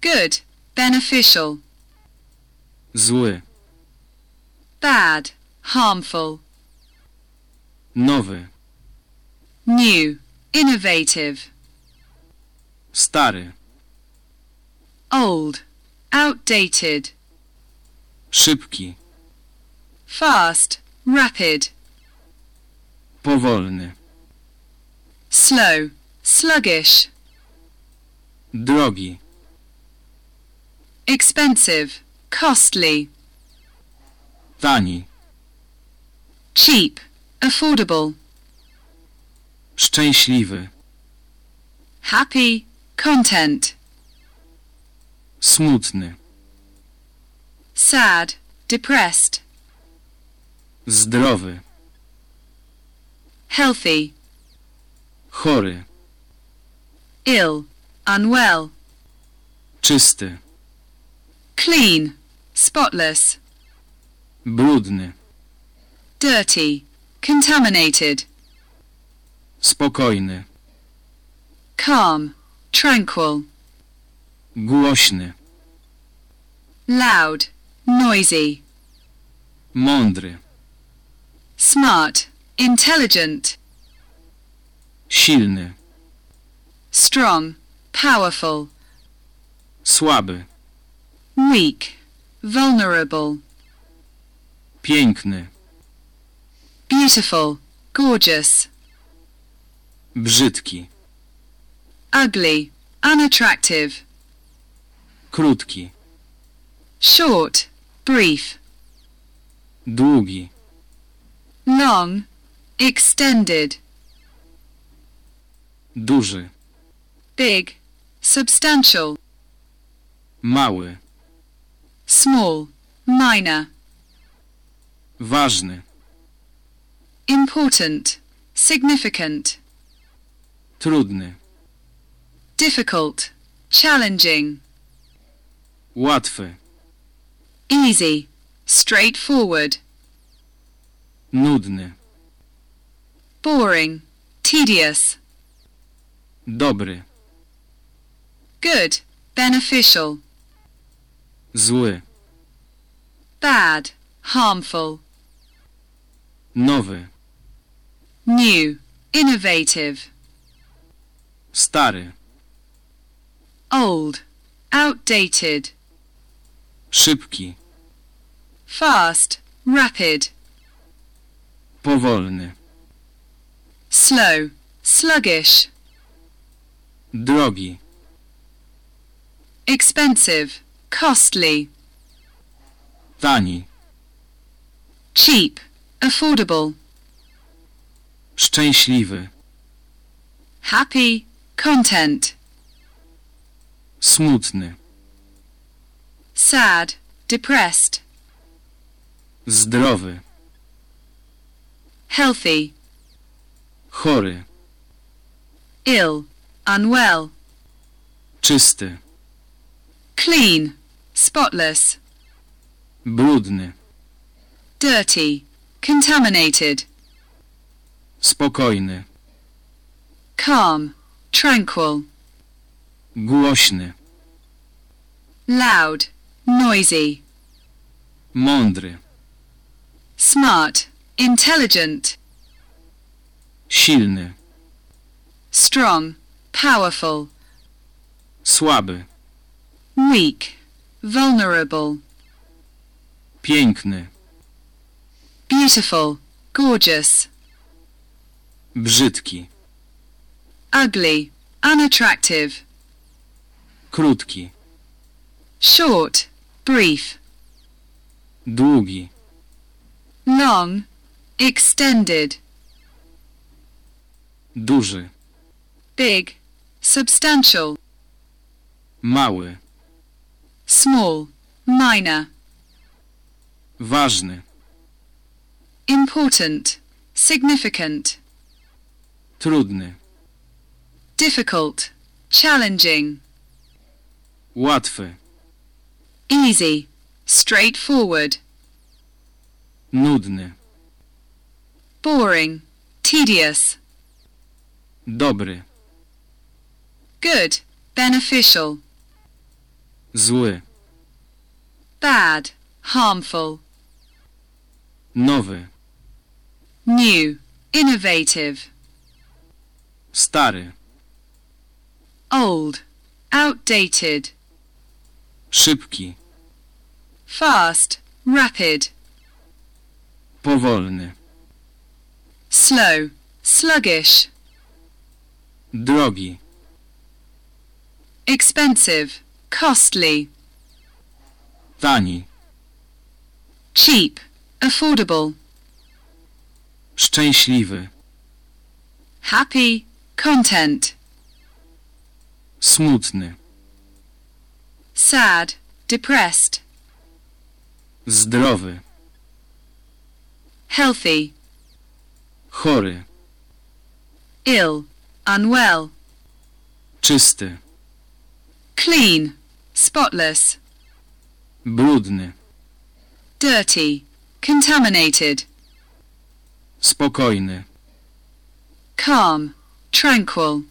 Good, beneficial. Zły. Bad, harmful. Nowy. New, innovative. Stary. Old, outdated. Szybki. Fast, rapid. Powolny. Slow, sluggish. Drogi. Expensive, costly. Tani. Cheap, affordable. Szczęśliwy. Happy, content. Smutny. Sad, depressed. Zdrowy. Healthy, Chory. ill, unwell. Czysty. Clean, spotless. Brudny. Dirty, contaminated. Spokojny. Calm, tranquil. Głośny. Loud, noisy. Mądry. Smart, intelligent. Silny. Strong, powerful. Słaby. Weak, vulnerable. Piękny. Beautiful, gorgeous. Brzydki. Ugly, unattractive. Krótki. Short, brief. Długi. Long, extended. Duży. Big, substantial. Mały. Small, minor. Ważny. Important, significant. Trudny. Difficult, challenging. Łatwy. Easy, straightforward. Nudny. Boring, tedious. Dobry. good, beneficial, Zły. bad, harmful, Nowy. new, innovative, Stary. old, outdated, Szybki. fast, rapid, Powolny. slow, sluggish, Drogi. expensive, costly, Tani. cheap, affordable, Szczęśliwy. happy, content, Smutny. sad, depressed, Zdrowy. healthy, Chory. ill, unwell, Czysty. clean, spotless, Brudny. dirty, contaminated, Spokojny. calm, tranquil, Głośny. loud, noisy, Mądry. smart, intelligent, Silny. strong, powerful, Słaby. weak, vulnerable, Piękny. beautiful, gorgeous, Brzydki. ugly, unattractive, Krótki. short, brief, Długi. long, extended, Duży. big, substantial, Mały. Small, minor, Ważny. important, significant, Trudny. difficult, challenging, Łatwy. easy, straightforward, Nudny. boring, tedious, Dobry. good, beneficial, Zły. Bad, harmful, Nowy. new, innovative, Stary. old, outdated, Szybki. fast, rapid, Powolny. slow, sluggish, Drogi. expensive, costly, Tani. cheap, affordable, Szczęśliwy. happy, content, Smutny. sad, depressed, Zdrowy. healthy, Chory. ill, unwell, Czysty. clean, spotless, Brudny. dirty, contaminated, Spokojny. calm, tranquil,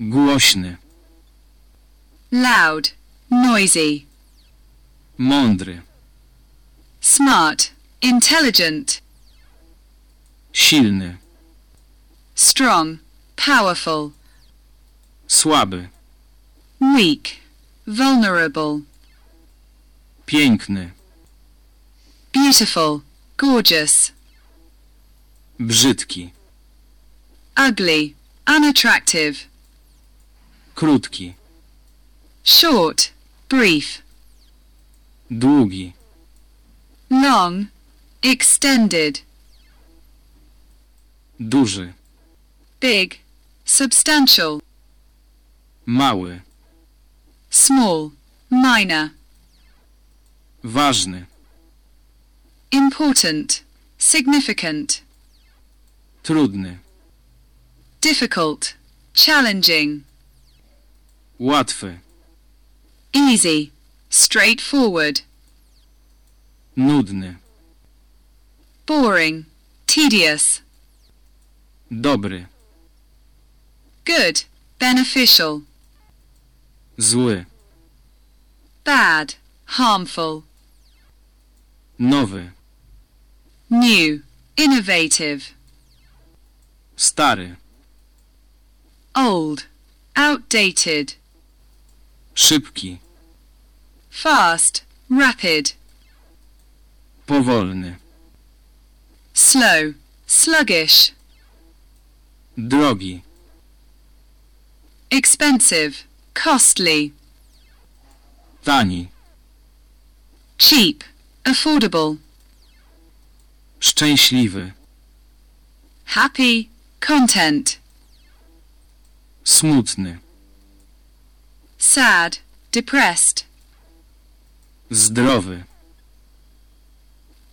Głośny. loud, noisy, Mądry. smart, intelligent, Silny. strong, powerful, Słaby. weak, vulnerable, Piękny. beautiful, gorgeous, Brzydki. ugly, unattractive, Krótki. short, brief, Długi. long, extended, Duży. big, substantial, Mały. small, minor, Ważny. important, significant, Trudny. difficult, challenging, Łatwy. easy, straightforward, Nudny. boring, tedious, Dobry. good, beneficial, Zły. bad, harmful, Nowy. new, innovative, Stary. old, outdated, Szybki. fast, rapid, Powolny. slow, sluggish, Drogi. expensive, costly, Tani. cheap, affordable, Szczęśliwy. happy, content, Smutny. sad, depressed, Zdrowy.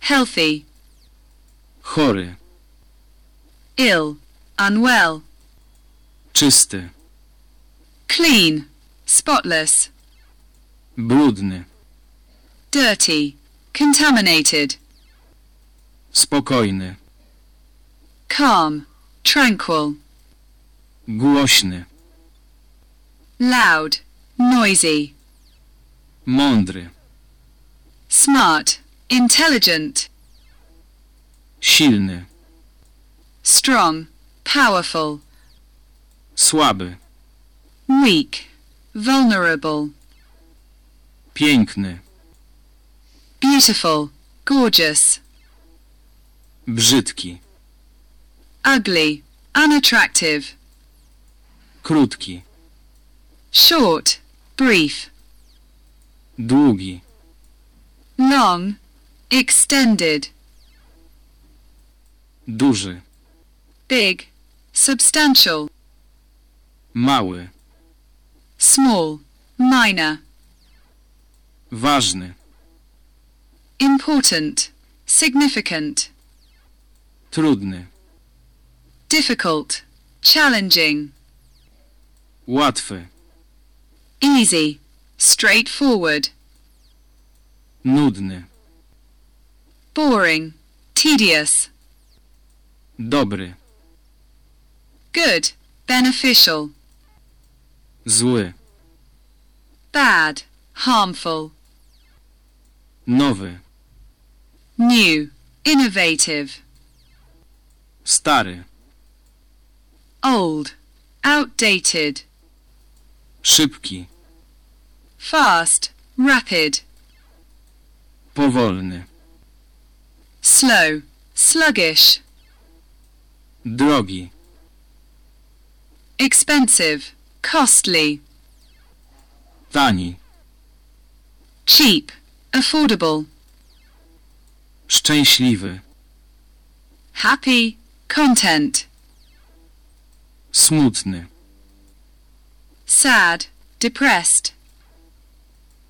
healthy, Chory. ill, unwell, Czysty. clean, spotless, Brudny. dirty, contaminated, Spokojny. calm, tranquil, Głośny. loud, noisy, Mądry. smart, intelligent, Silny. strong, powerful, Słaby. weak, vulnerable, Piękny. Beautiful, gorgeous, Brzydki. ugly, unattractive, Krótki. short, brief, Długi. long, extended, Duży. big, substantial, Mały. small, minor, Ważny. Important, significant, Trudny. difficult, challenging, Łatwy. easy, straightforward, Nudny. boring, tedious, Dobry. good, beneficial, Zły. bad, harmful, Nowy. New, innovative, Stary. old, outdated, Szybki. fast, rapid, Powolny. slow, sluggish, Drogi. expensive, costly, Tani. cheap, affordable, Szczęśliwy. happy, content, Smutny. sad, depressed,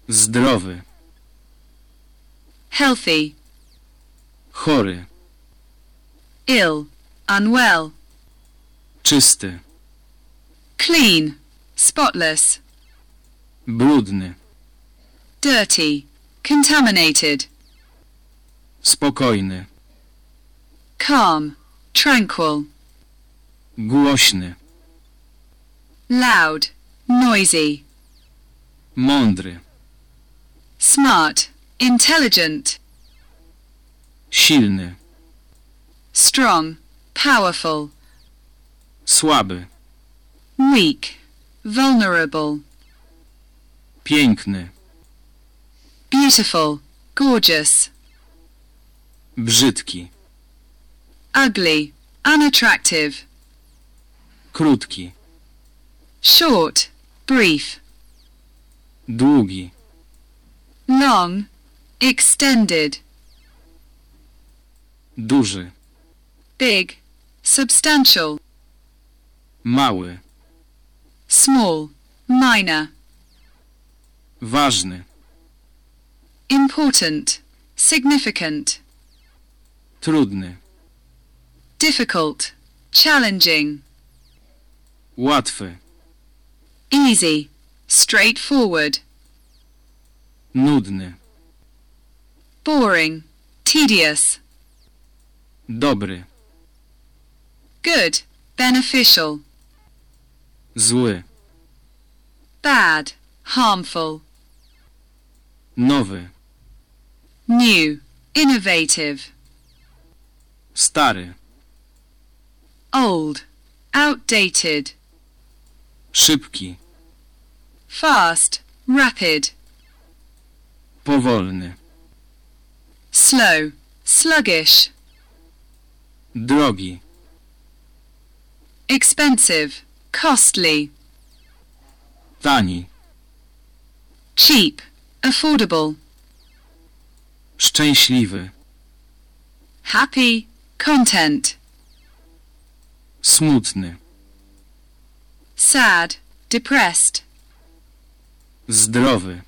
Zdrowy. healthy, Chory. ill, unwell, Czysty. clean, spotless, Brudny. dirty, contaminated, Spokojny. calm, tranquil, Głośny. loud, noisy, Mądry. smart, intelligent, Silny. strong, powerful, Słaby. weak, vulnerable, Piękny. beautiful, gorgeous, Brzydki. ugly, unattractive, Krótki. short, brief, Długi. long, extended, Duży. big, substantial, Mały. small, minor, Ważny. important, significant, Trudny. difficult, challenging, Łatwy. easy, straightforward, Nudny. boring, tedious, Dobry. good, beneficial, Zły. bad, harmful, Nowy. new, innovative, Stary. old, outdated, Szybki. fast, rapid, Powolny. slow, sluggish, Drogi. expensive, costly, Tani. cheap, affordable, Szczęśliwy. happy, content, Smutny. sad, depressed, Zdrowy.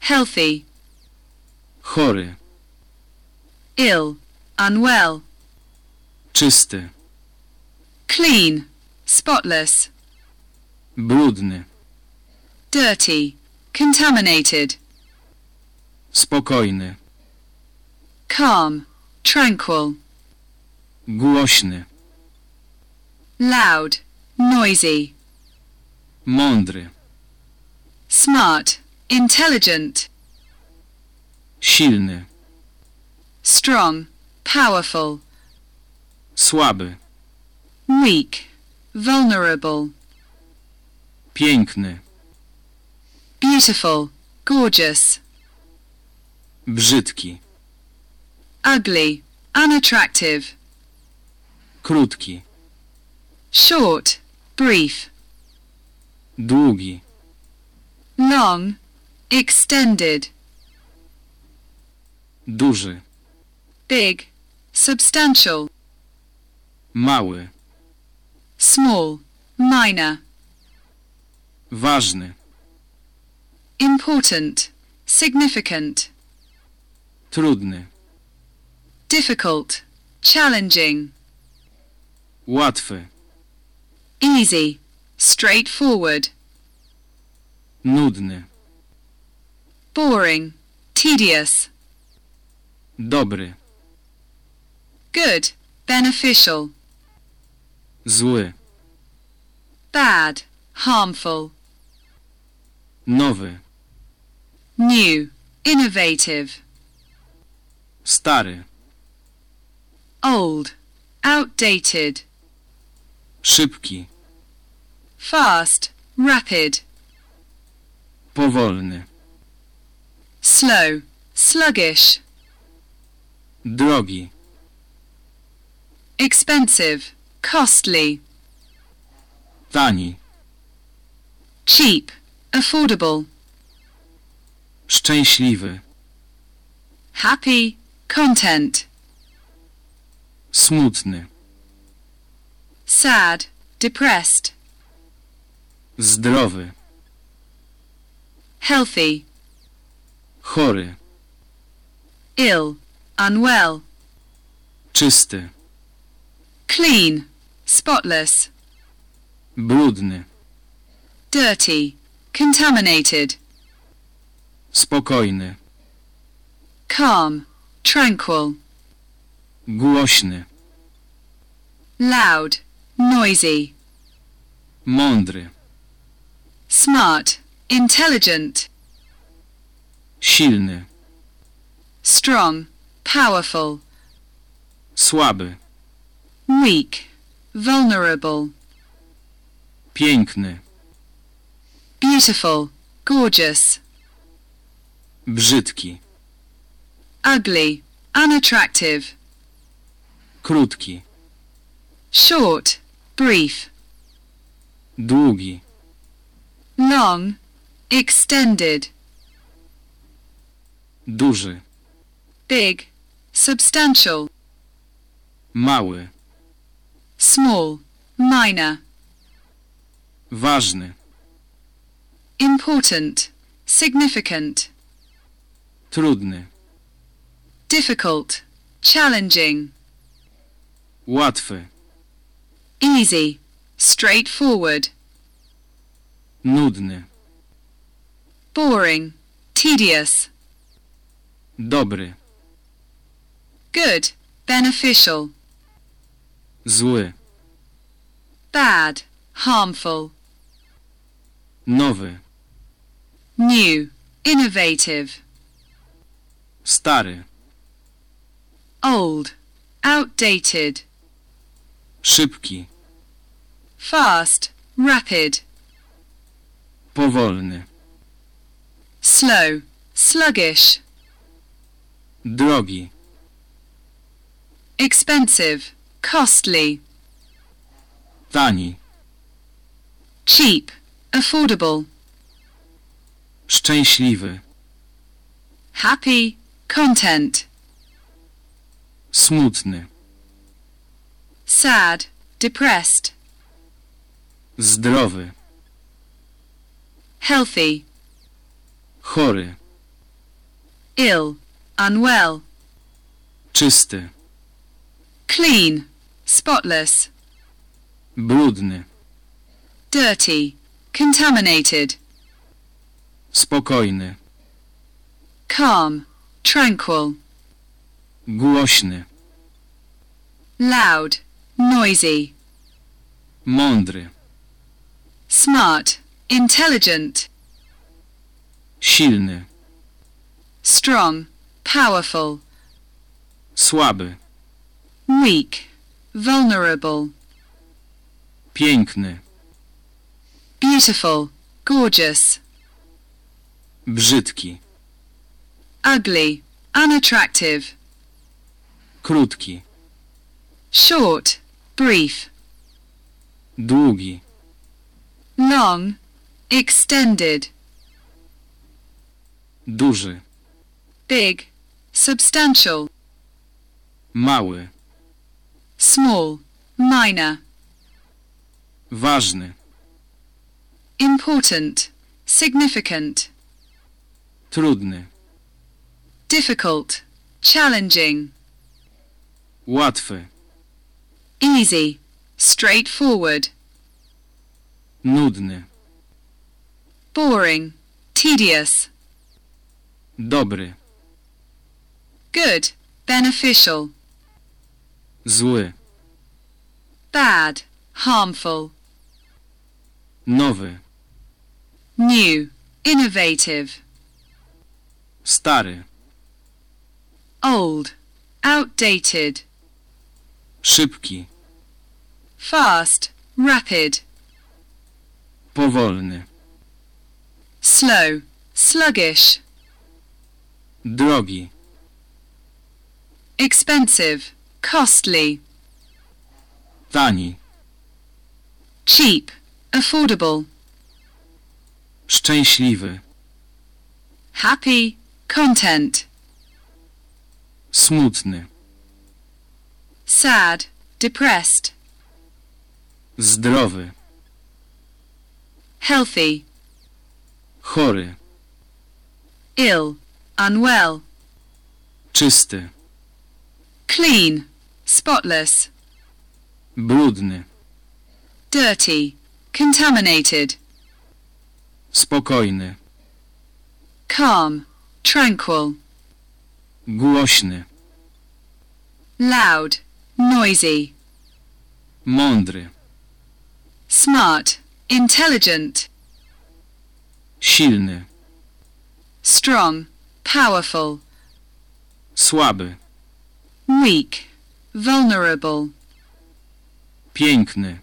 healthy, Chory. ill, unwell, Czysty. clean, spotless, Brudny. dirty, contaminated, Spokojny. calm, tranquil, Głośny. loud, noisy, Mądry. smart, intelligent, Silny. strong, powerful, Słaby. weak, vulnerable, Piękny. beautiful, gorgeous, Brzydki. Ugly, unattractive, Krótki. short, brief, Długi. long, extended, Duży. big, substantial, Mały. small, minor, Ważny. important, significant, Trudny. Difficult, challenging, Łatwy. easy, straightforward, Nudny. boring, tedious, Dobry. good, beneficial, Zły. bad, harmful, Nowy. new, innovative, Stary. Old, outdated, Szybki. fast, rapid, Powolny. slow, sluggish, Drogi. expensive, costly, Tani. cheap, affordable, Szczęśliwy. happy, content, Smutny. sad, depressed, Zdrowy. healthy, Chory. ill, unwell, Czysty. clean, spotless, Brudny. dirty, contaminated, Spokojny. calm, tranquil, Głośny. loud, noisy, Mądry. smart, intelligent, Silny. strong, powerful, Słaby. weak, vulnerable, Piękny. beautiful, gorgeous, Brzydki. ugly, unattractive, Krótki. short, brief, Długi. long, extended, Duży. big, substantial, Mały. small, minor, Ważny. important, significant, Trudny. difficult, challenging, Łatwy. easy, straightforward, Nudny. boring, tedious, Dobry. good, beneficial, Zły. bad, harmful. Nowy. New, innovative. Stary. Old, outdated. Szybki. Fast, rapid. Powolny. Slow, sluggish. Drogi. Expensive, costly. Tani. Cheap, affordable. Szczęśliwy. Happy, content. Smutny. Sad, depressed. Zdrowy. Healthy, Chory. ill, unwell. Czysty. Clean, spotless. Brudny. Dirty, contaminated. Spokojny. Calm, tranquil. Głośny. Loud, noisy. Mądry. Smart, intelligent. Silny. Strong, powerful. Słaby. Weak, vulnerable. Piękny. Beautiful, gorgeous. Brzydki. Ugly, unattractive. Krótki. Short, brief. Długi. Long, extended. Duży. Big, substantial. Mały. Small, minor. Ważny. Important, significant. Trudny. Difficult, challenging. Łatwy. Easy, straightforward. Nudny. Boring, tedious. Dobry. Good, beneficial. Zły. Bad, harmful. Nowy. New, innovative. Stary. Old, outdated. Szybki. Fast, rapid. Powolny. Slow, sluggish. Drogi. Expensive, costly. Tani. Cheap, affordable. Szczęśliwy. Happy, content. Smutny. Sad, depressed. Zdrowy. Healthy, Chory. ill, unwell. Czysty. Clean, spotless. Brudny. Dirty, contaminated. Spokojny. Calm, tranquil. Głośny. Loud, noisy. Mądry. Smart, intelligent. Silny. Strong, powerful. Słaby. Weak, vulnerable. Piękny.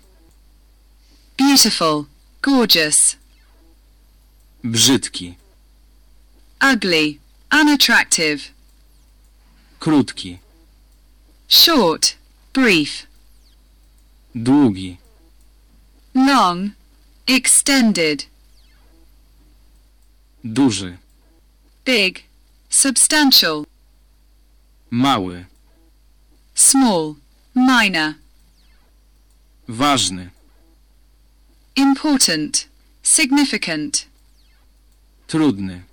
Beautiful, gorgeous. Brzydki. Ugly, unattractive. Krótki. Short, brief. Długi. Long, extended. Duży. Big, substantial. Mały. Small, minor. Ważny. Important, significant. Trudny.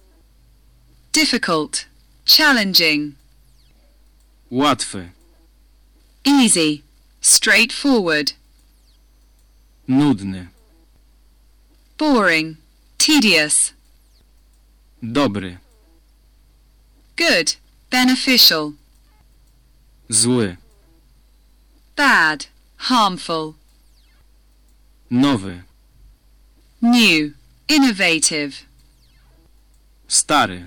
Difficult, challenging. Łatwy. Easy, straightforward. Nudny. Boring, tedious. Dobry. Good, beneficial. Zły. Bad, harmful. Nowy. new, innovative, Stary.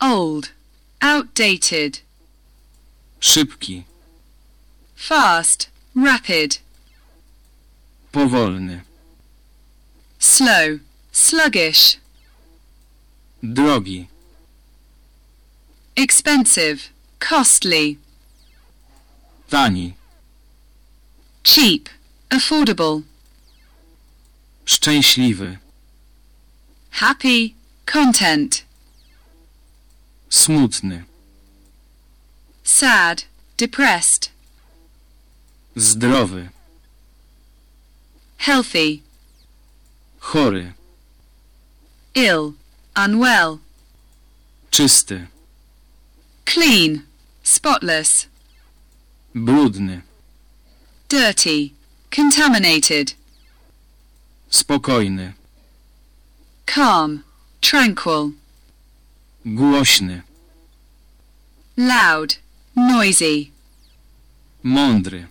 old, outdated, Szybki. fast, rapid, Powolny. slow, sluggish, Drogi. expensive, costly, Tani. cheap, affordable, Szczęśliwy. happy, content, Smutny. Sad, depressed, Zdrowy. healthy, Chory. ill, unwell, Czysty. clean, spotless, Brudny. dirty, contaminated, Spokojny. calm, tranquil, Głośny. loud, noisy, Mądry.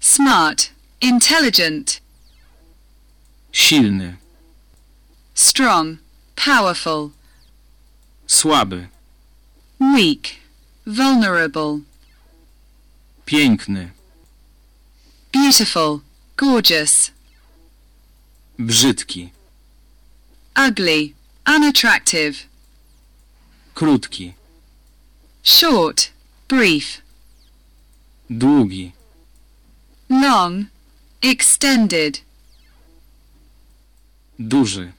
smart, intelligent, Silny. strong, powerful, Słaby. weak, vulnerable, Piękny. beautiful, gorgeous, Brzydki. ugly, unattractive, Krótki. short, brief, Długi. long, extended, Duży.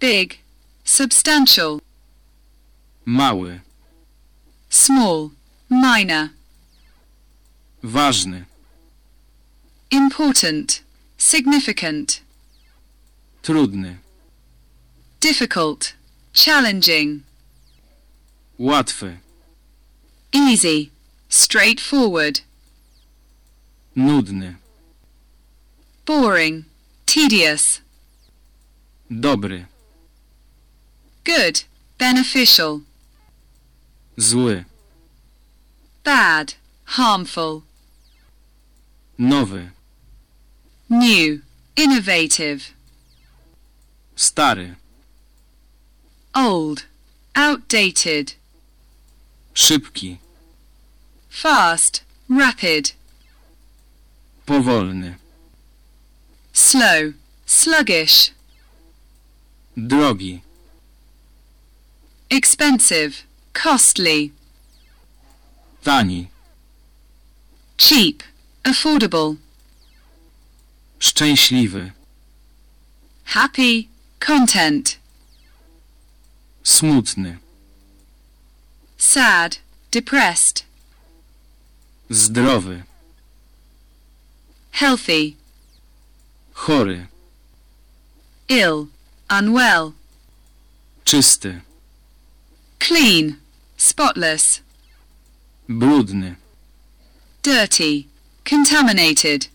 big, substantial, Mały. small, minor, Ważny. important, significant, Trudny. difficult, challenging, Łatwy. Easy, straightforward, Nudny. boring, tedious, Dobry. good, beneficial, Zły. bad, harmful, Nowy. new, innovative, Stary. old, outdated, Szybki. fast, rapid, Powolny. slow, sluggish, Drogi. expensive, costly, Tani. cheap, affordable, Szczęśliwy. happy, content, Smutny. Sad, depressed, Zdrowy. healthy, Chory. ill, unwell, Czysty. clean, spotless, Brudny. dirty, contaminated,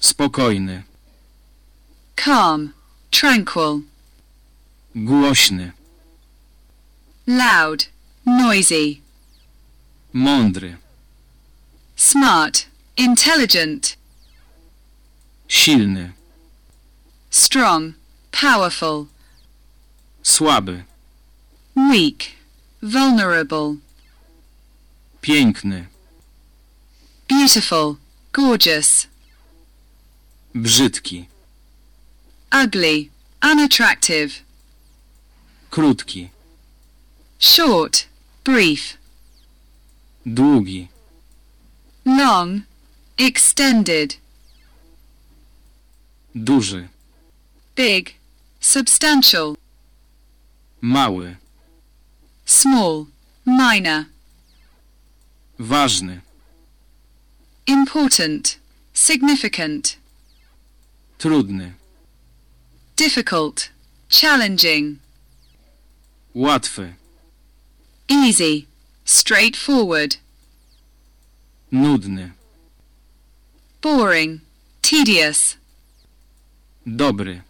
Spokojny. calm, tranquil, Głośny. loud, noisy, Mądry. smart, intelligent, Silny. strong, powerful, Słaby. weak, vulnerable, Piękny. beautiful, gorgeous, Brzydki. ugly, unattractive, Krótki. short, brief, Długi. long, extended, Duży. big, substantial, Mały. small, minor, Ważny. important, significant, Trudny. difficult, challenging, Łatwy. Easy, straightforward, Nudny. boring, tedious, Dobry.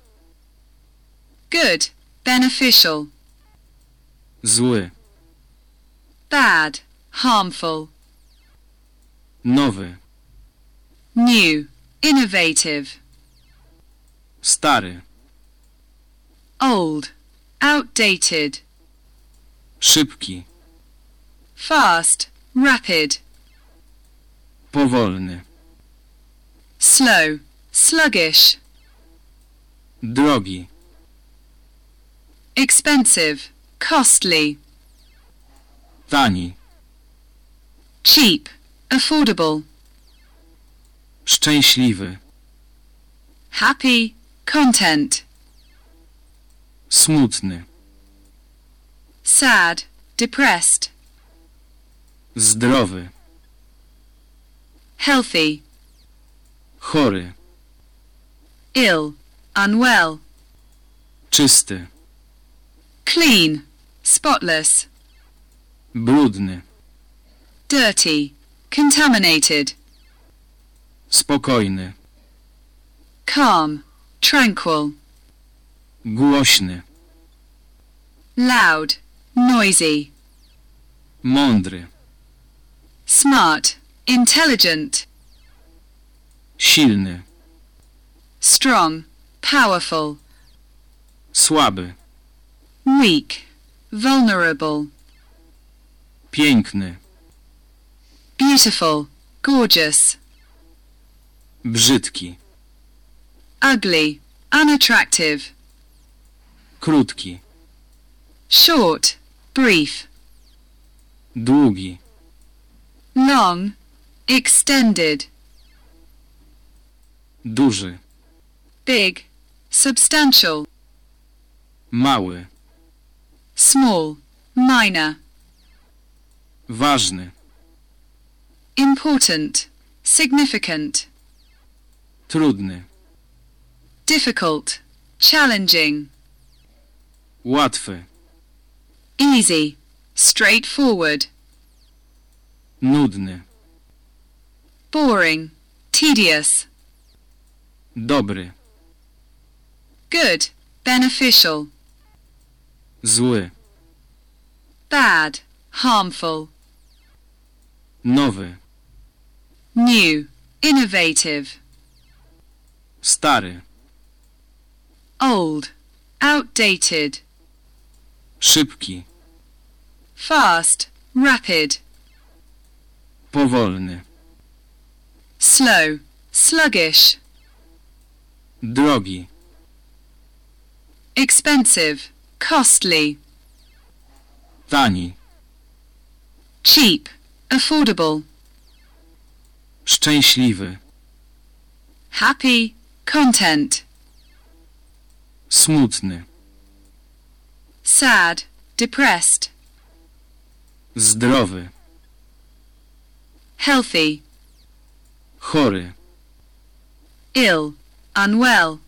good, beneficial, Zły. bad, harmful, Nowy. new, innovative. Stary. Old, outdated. Szybki. Fast, rapid. Powolny. Slow, sluggish. Drogi. Expensive, costly. Tani. Cheap, affordable. Szczęśliwy. Happy, content. Smutny. Sad, depressed. Zdrowy. Healthy, Chory. ill, unwell. Czysty. Clean, spotless. Brudny. Dirty, contaminated. Spokojny. Calm, tranquil. Głośny. Loud, noisy. Mądry. Smart, intelligent. Silny. Strong, powerful. Słaby. Weak, vulnerable. Piękny. Beautiful, gorgeous. Brzydki. Ugly, unattractive. Krótki. Short, brief. Długi. Long, extended. Duży. Big, substantial. Mały. Small, minor. Ważny. Important, significant. Trudny. Difficult, challenging. Łatwy. Easy, straightforward. Nudny. Boring, tedious. Dobry. Good, beneficial. Zły. Bad, harmful. Nowy. New, innovative. Stary. Old, outdated. Szybki. Fast, rapid. Powolny. Slow, sluggish. Drogi. Expensive, costly. Tani. Cheap, affordable. Szczęśliwy. Happy, content. Smutny. Sad, depressed. Zdrowy. Healthy, Chory. ill, unwell.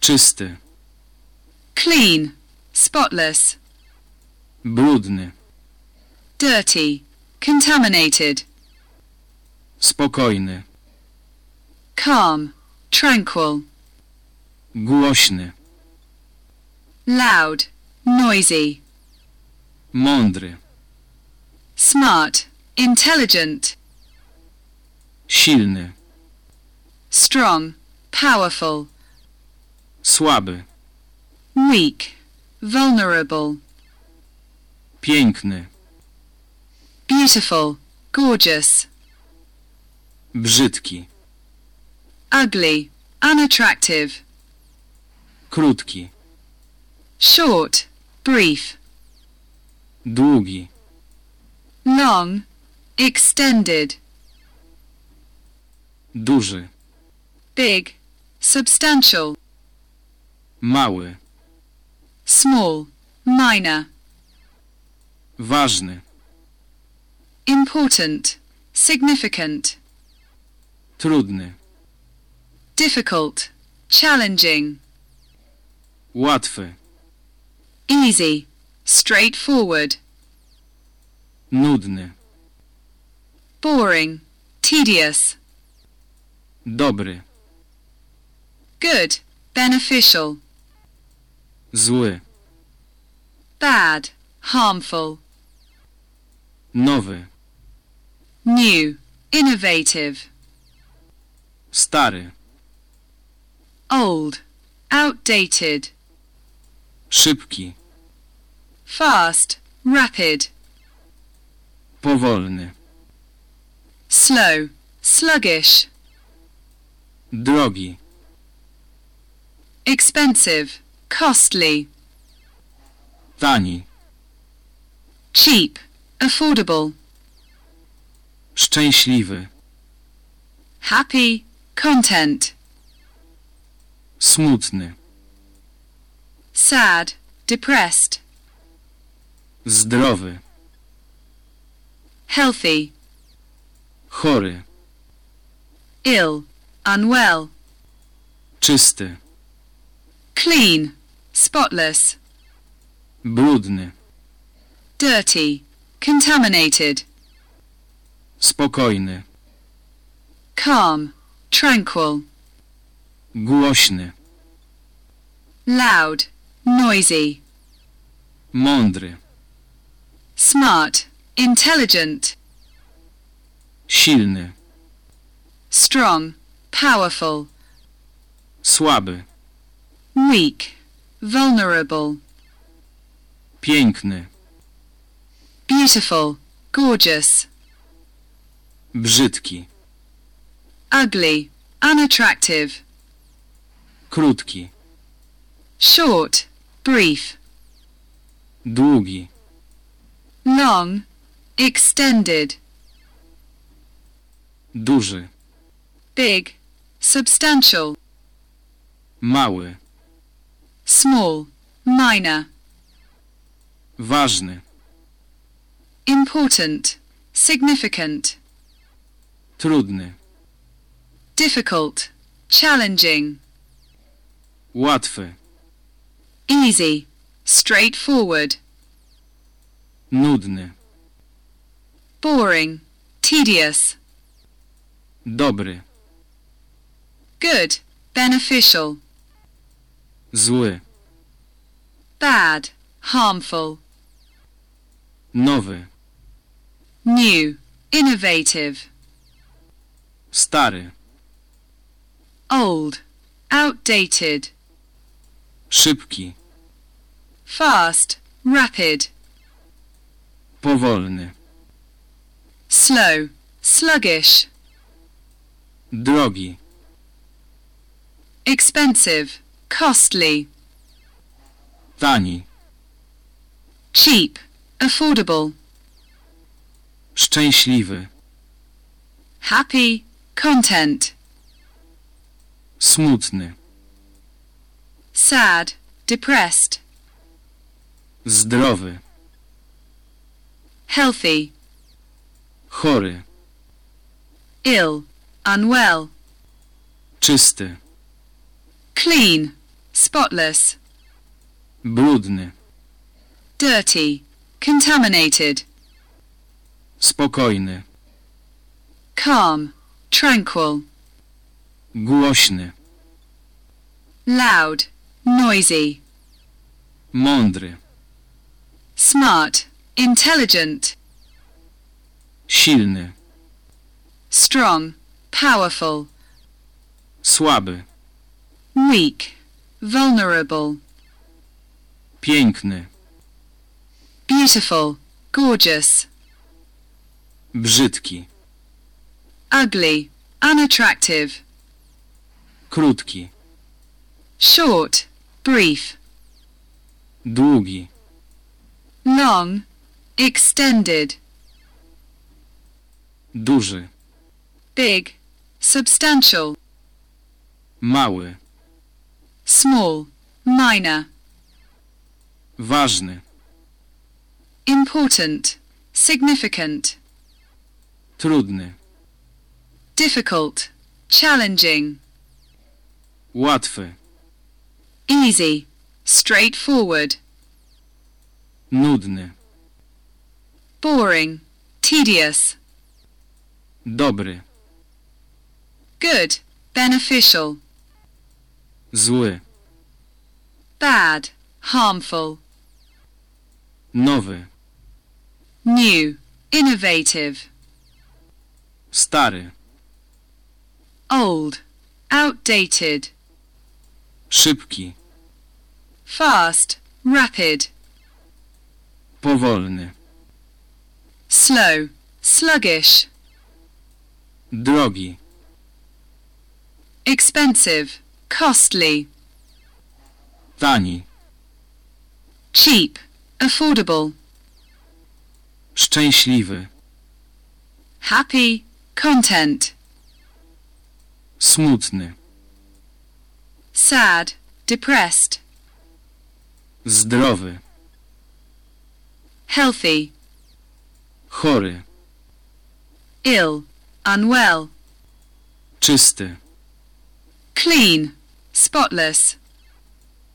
Czysty. Clean, spotless. Brudny. Dirty, contaminated. Spokojny. Calm, tranquil. Głośny. Loud, noisy. Mądry. Smart, intelligent. Silny. Strong, powerful. Słaby. Weak, vulnerable. Piękny. Beautiful, gorgeous. Brzydki. Ugly, unattractive. Krótki. Short, brief. Długi. Long, extended. Duży. Big, substantial. Mały. Small, minor. Ważny. Important, significant. Trudny. Difficult, challenging. Łatwy. Easy, straightforward. Nudny. Boring, tedious. Dobry. Good, beneficial. Zły. Bad, harmful. Nowy. New, innovative. Stary. old, outdated, Szybki. fast, rapid, Powolny. slow, sluggish, Drogi. expensive, costly, Tani. cheap, affordable, Szczęśliwy. happy, content, Smutny. Sad, depressed, Zdrowy. healthy, Chory. ill, unwell, Czysty. clean, spotless, Brudny. dirty, contaminated, Spokojny. calm, tranquil, Głośny. loud, noisy, Mądry. smart, intelligent, Silny. strong, powerful, Słaby. weak, vulnerable, Piękny. beautiful, gorgeous, Brzydki. ugly, unattractive, Krótki. short, brief, Długi. long, extended, Duży. big, substantial, Mały. small, minor, Ważny. important, significant, Trudny. difficult, challenging, Łatwy. Easy, straightforward, Nudny. boring, tedious, Dobry. good, beneficial, Zły. bad, harmful, Nowy. new, innovative, Stary. old, outdated, Szybki. fast, rapid, Powolny. slow, sluggish, Drogi. expensive, costly, Tani. cheap, affordable, Szczęśliwy. happy, content, Smutny. Sad, depressed, Zdrowy. healthy, Chory. ill, unwell, Czysty. clean, spotless, Brudny. dirty, contaminated, Spokojny. calm, tranquil, Głośny. loud, noisy, Mądry. smart, intelligent, Silny. strong, powerful, Słaby. weak, vulnerable, Piękny. beautiful, gorgeous, Brzydki. ugly, unattractive, Krótki. short, brief, Długi. long, extended, Duży. big, substantial, Mały. small, minor, Ważny. important, significant, Trudny. difficult, challenging, Łatwy. Easy, straightforward, Nudny. boring, tedious, Dobry. good, beneficial, Zły. bad, harmful, Nowy. new, innovative, Stary. old, outdated. Szybki. Fast, rapid. Powolny. Slow, sluggish. Drogi. Expensive, costly. Tani. Cheap, affordable. Szczęśliwy. Happy, content. Smutny. Sad, depressed. Zdrowy. Healthy, Chory. ill, unwell. Czysty. Clean, spotless.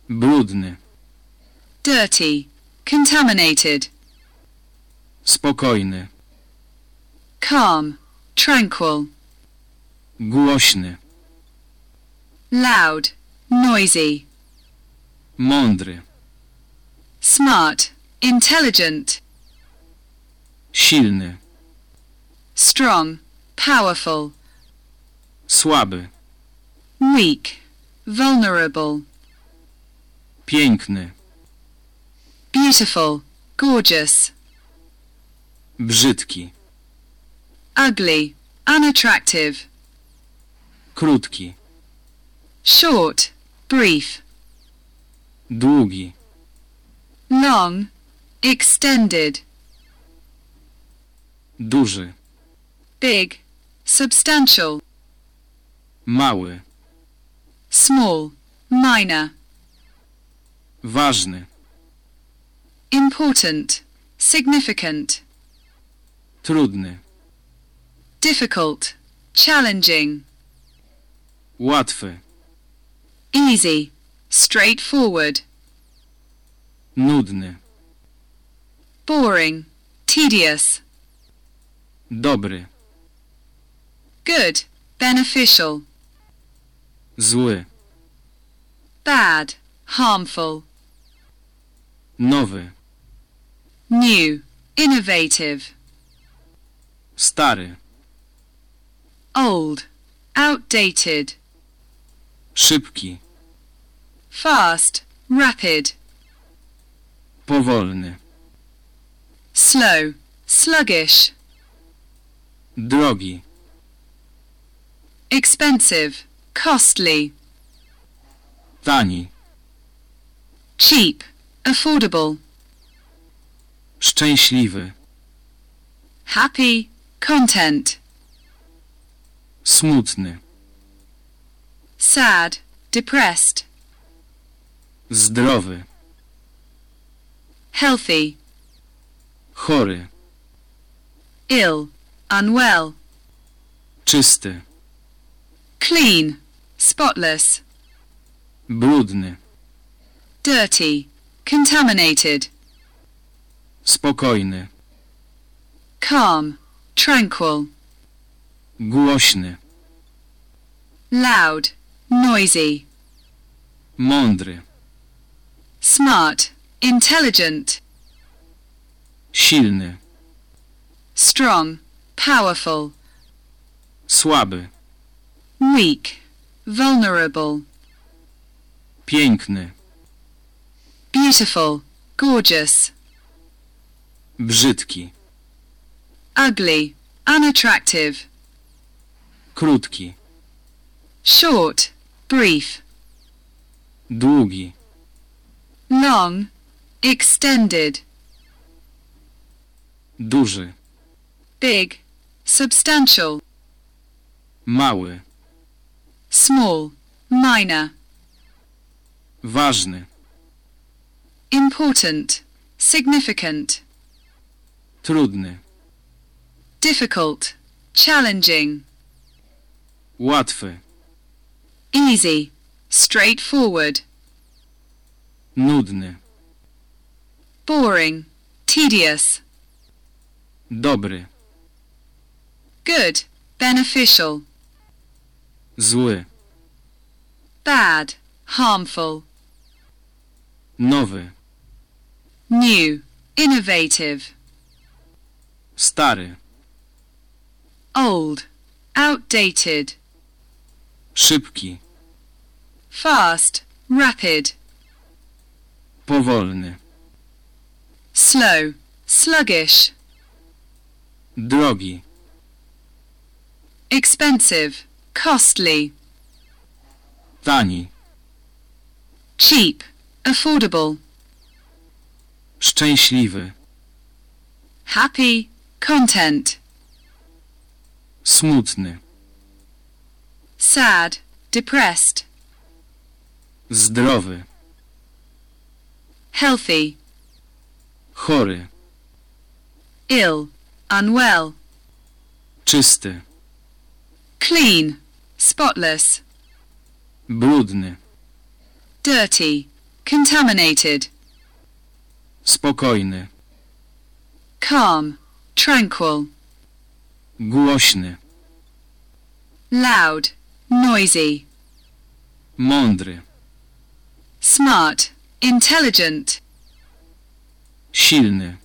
Brudny. Dirty, contaminated. Spokojny. Calm, tranquil. Głośny. Loud, noisy. Mądry. Smart, intelligent. Silny. Strong, powerful. Słaby. Weak, vulnerable. Piękny. Beautiful, gorgeous. Brzydki. Ugly, unattractive. Krótki. Short, brief. Długi. Long, extended. Duży. Big, substantial. Mały. Small, minor. Ważny. Important, significant. Trudny. Difficult, challenging. Łatwy. Easy, straightforward. Nudny. Boring, tedious. Dobry. Good, beneficial. Zły. Bad, harmful. Nowy. New, innovative. Stary. Old, outdated. Szybki. Fast, rapid. Powolny. Slow, sluggish. Drogi. Expensive, costly. Tani. Cheap, affordable. Szczęśliwy. Happy, content. Smutny. Sad, depressed. Zdrowy. Healthy, Chory. ill, unwell. Czysty. Clean, spotless. Brudny. Dirty, contaminated. Spokojny. Calm, tranquil. Głośny. Loud, noisy. Mądry. Smart, intelligent. Silny. Strong, powerful. Słaby. Weak, vulnerable. Piękny. Beautiful, gorgeous. Brzydki. Ugly, unattractive. Krótki. Short, brief. Długi. Long, extended. Duży. Big, substantial. Mały. Small, minor. Ważny. Important, significant. Trudny. Difficult, challenging. Łatwy. Easy, straightforward. Nudny. Boring, tedious. Dobry. Good, beneficial. Zły. Bad, harmful. Nowy. New, innovative. Stary. Old, outdated. Szybki. fast, rapid, Powolny. slow, sluggish, Drogi. expensive, costly, Tani. cheap, affordable, Szczęśliwy. happy, content, Smutny. Sad, depressed, Zdrowy. healthy, Chory. ill, unwell, Czysty. clean, spotless, Brudny. dirty, contaminated, Spokojny. calm, tranquil, Głośny. loud, noisy, Mądry. smart, intelligent, Silny.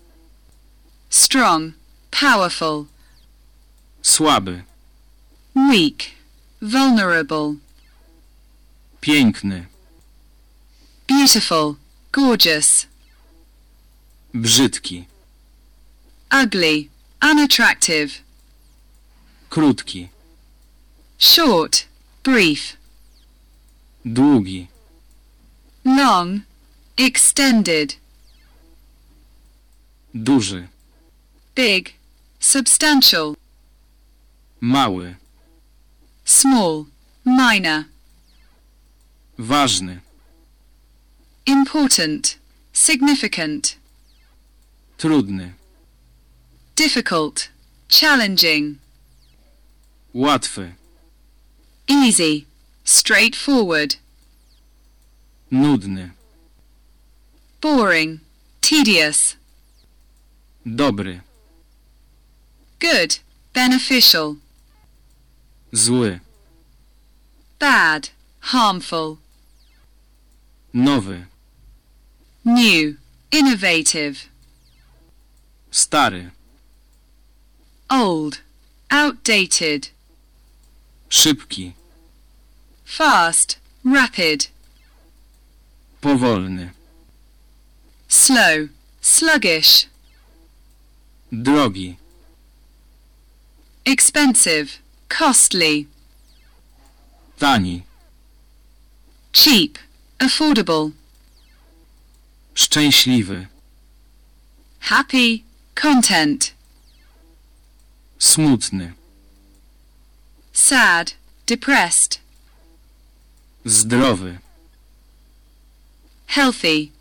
strong, powerful, Słaby. weak, vulnerable, Piękny. beautiful, gorgeous, Brzydki. ugly, unattractive, Krótki. short, brief, Długi. long, extended, Duży. big, substantial, Mały. small, minor, Ważny. important, significant, Trudny. difficult, challenging, Łatwy. Easy, straightforward, Nudny. boring, tedious, Dobry. good, beneficial, Zły. bad, harmful, Nowy. new, innovative, Stary. old, outdated, Szybki. fast, rapid, Powolny. slow, sluggish, Drogi. expensive, costly, Tani. cheap, affordable, Szczęśliwy. happy, content, Smutny. Sad, depressed, Zdrowy. healthy,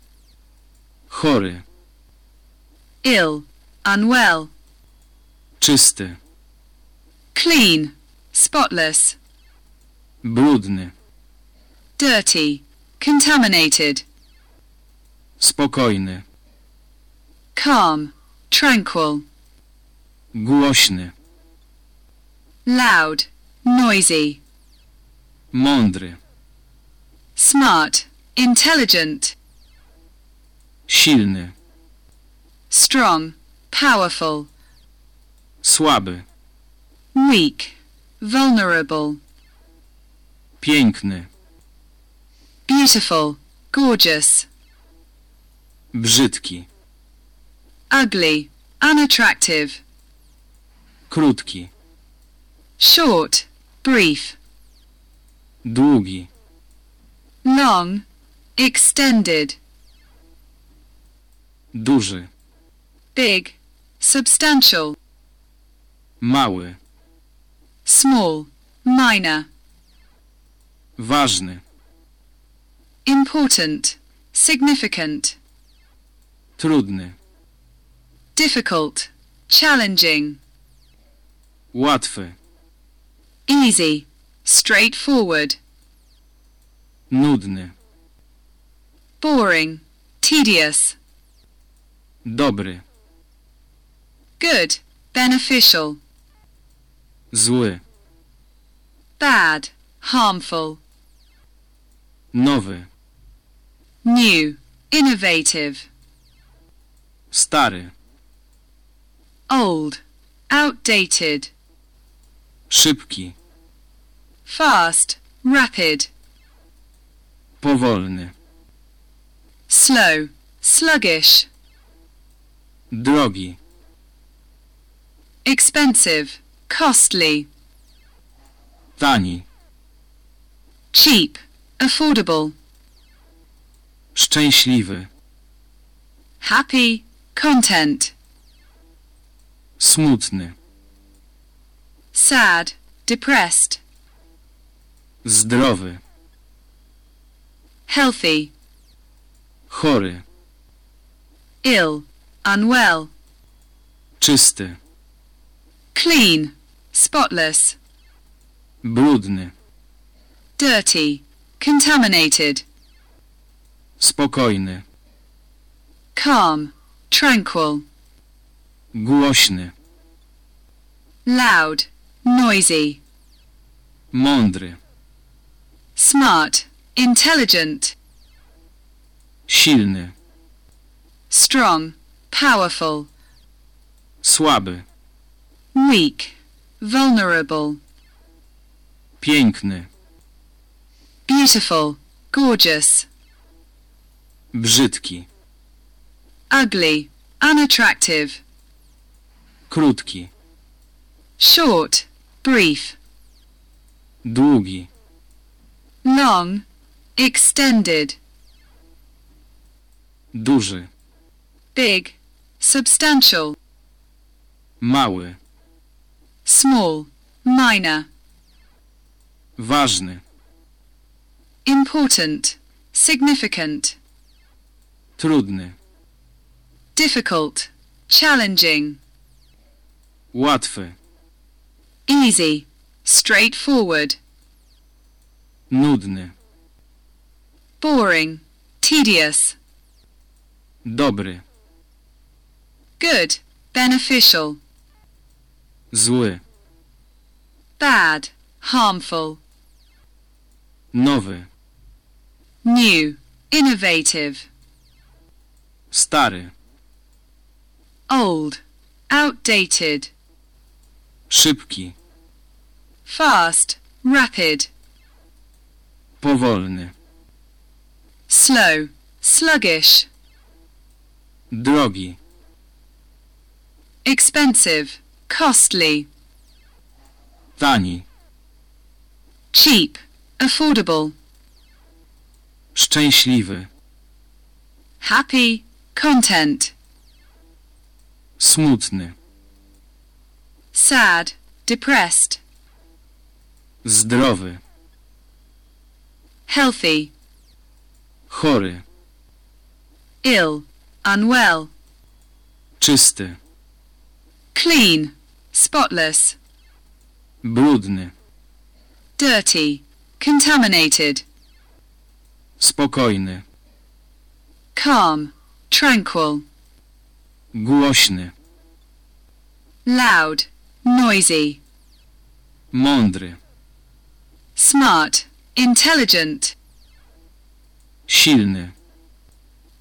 Chory. ill, unwell, Czysty. clean, spotless, Brudny. dirty, contaminated, Spokojny. calm, tranquil, Głośny. loud, noisy, Mądry. smart, intelligent, Silny. strong, powerful, Słaby. weak, vulnerable, Piękny. beautiful, gorgeous, Brzydki. ugly, unattractive, Krótki. short, brief, Długi. long, extended, Duży. big, substantial, Mały. small, minor, Ważny. important, significant, Trudny. difficult, challenging, Łatwy. Easy, straightforward, Nudny. boring, tedious, Dobry. good, beneficial, Zły. bad, harmful, Nowy. new, innovative, Stary. old, outdated, Szybki. fast, rapid, Powolny. slow, sluggish, Drogi. expensive, costly, Tani. cheap, affordable, Szczęśliwy. happy, content, Smutny. Sad, depressed, Zdrowy. healthy, Chory. ill, unwell, Czysty. clean, spotless, Brudny. dirty, contaminated, Spokojny. calm, tranquil, Głośny. loud, noisy, Mądry. smart, intelligent, Silny. strong, powerful, Słaby. weak, vulnerable, Piękny. beautiful, gorgeous, Brzydki. ugly, unattractive, Krótki. short, brief, Długi. long, extended, Duży. big, substantial, Mały. small, minor, Ważny. important, significant, Trudny. difficult, challenging, Łatwy. Easy, straightforward, Nudny. boring, tedious, Dobry. good, beneficial, Zły. bad, harmful, Nowy. new, innovative, Stary. old, outdated, Szybki. fast, rapid, Powolny. slow, sluggish, Drogi. expensive, costly, Tani. cheap, affordable, Szczęśliwy. happy, content, Smutny. Sad, depressed, Zdrowy. healthy, Chory. ill, unwell, Czysty. clean, spotless, Brudny. dirty, contaminated, Spokojny. calm, tranquil, Głośny. loud, noisy, Mądry. smart, intelligent, Silny.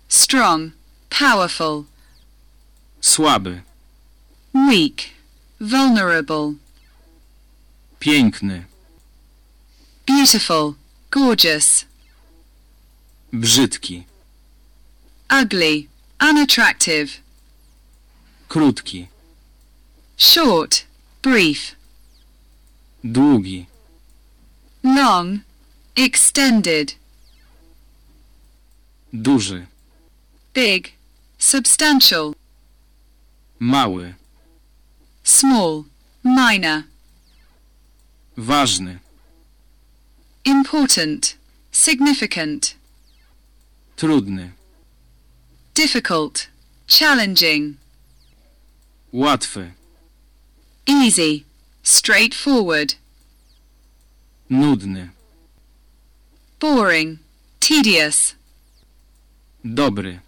strong, powerful, Słaby. weak, vulnerable, Piękny. beautiful, gorgeous, Brzydki. ugly, unattractive, Krótki. short, brief, Długi. long, extended, Duży. big, substantial, Mały. small, minor, Ważny. important, significant, Trudny. difficult, challenging, Łatwy. Easy, straightforward, Nudny. boring, tedious, Dobry.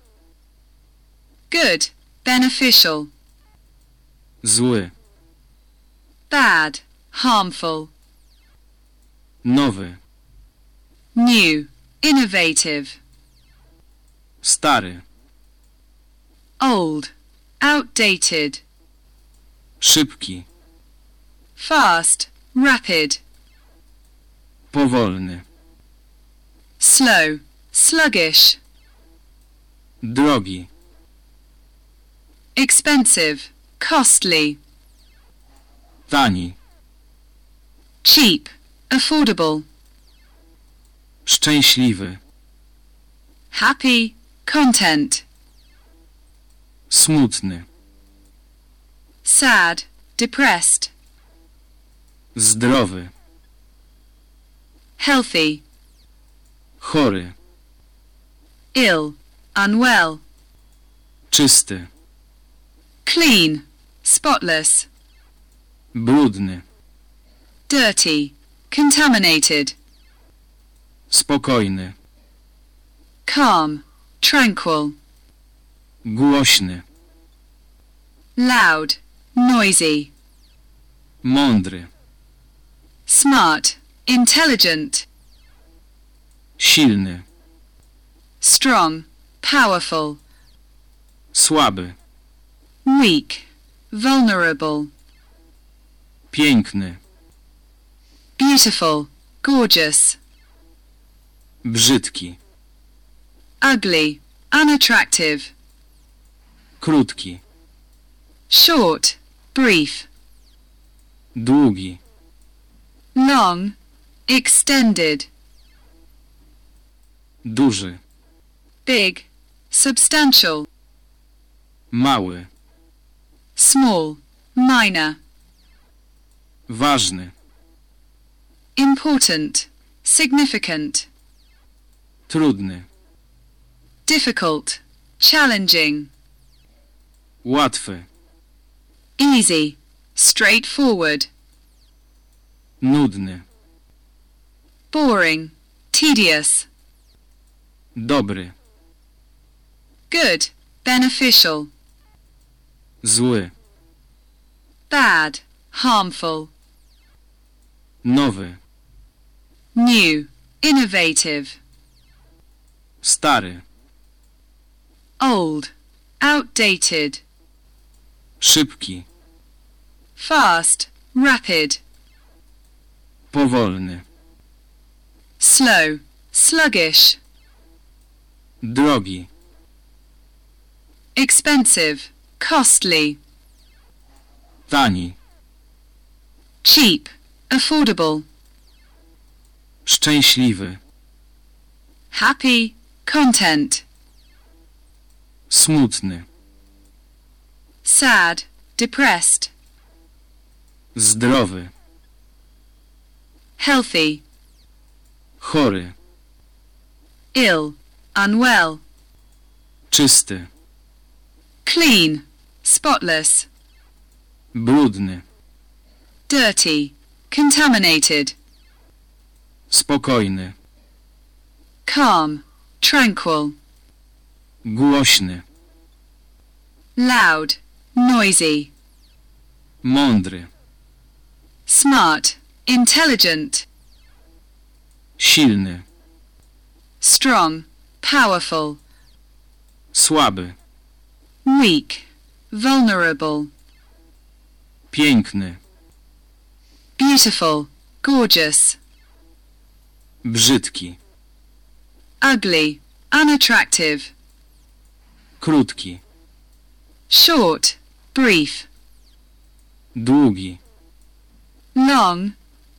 good, beneficial, Zły. bad, harmful, Nowy. new, innovative, Stary. old, outdated, Szybki. fast, rapid, Powolny. slow, sluggish, Drogi. expensive, costly, Tani. cheap, affordable, Szczęśliwy. happy, content, Smutny. Sad, depressed, Zdrowy. healthy, Chory. ill, unwell, Czysty. clean, spotless, Brudny. dirty, contaminated, Spokojny. calm, tranquil, Głośny. loud, noisy, Mądry. smart, intelligent, Silny. strong, powerful, Słaby. weak, vulnerable, Piękny. beautiful, gorgeous, Brzydki. ugly, unattractive, Krótki. short, brief, Długi. long, extended, Duży. big, substantial, Mały. small, minor, Ważny. important, significant, Trudny. difficult, challenging, Łatwy. Easy, straightforward, Nudny. boring, tedious, Dobry. good, beneficial, Zły. bad, harmful, Nowy. new, innovative, Stary. old, outdated, Szybki. fast, rapid, Powolny. slow, sluggish, Drogi. expensive, costly, Tani. cheap, affordable, Szczęśliwy. happy, content, Smutny. Sad, depressed, Zdrowy. healthy, Chory. ill, unwell, Czysty. clean, spotless, Brudny. dirty, contaminated, Spokojny. calm, tranquil, Głośny. loud, noisy, Mądry. smart, intelligent, Silny. strong, powerful, Słaby. weak, vulnerable, Piękny. beautiful, gorgeous, Brzydki. ugly, unattractive, Krótki. short, brief, Długi. long,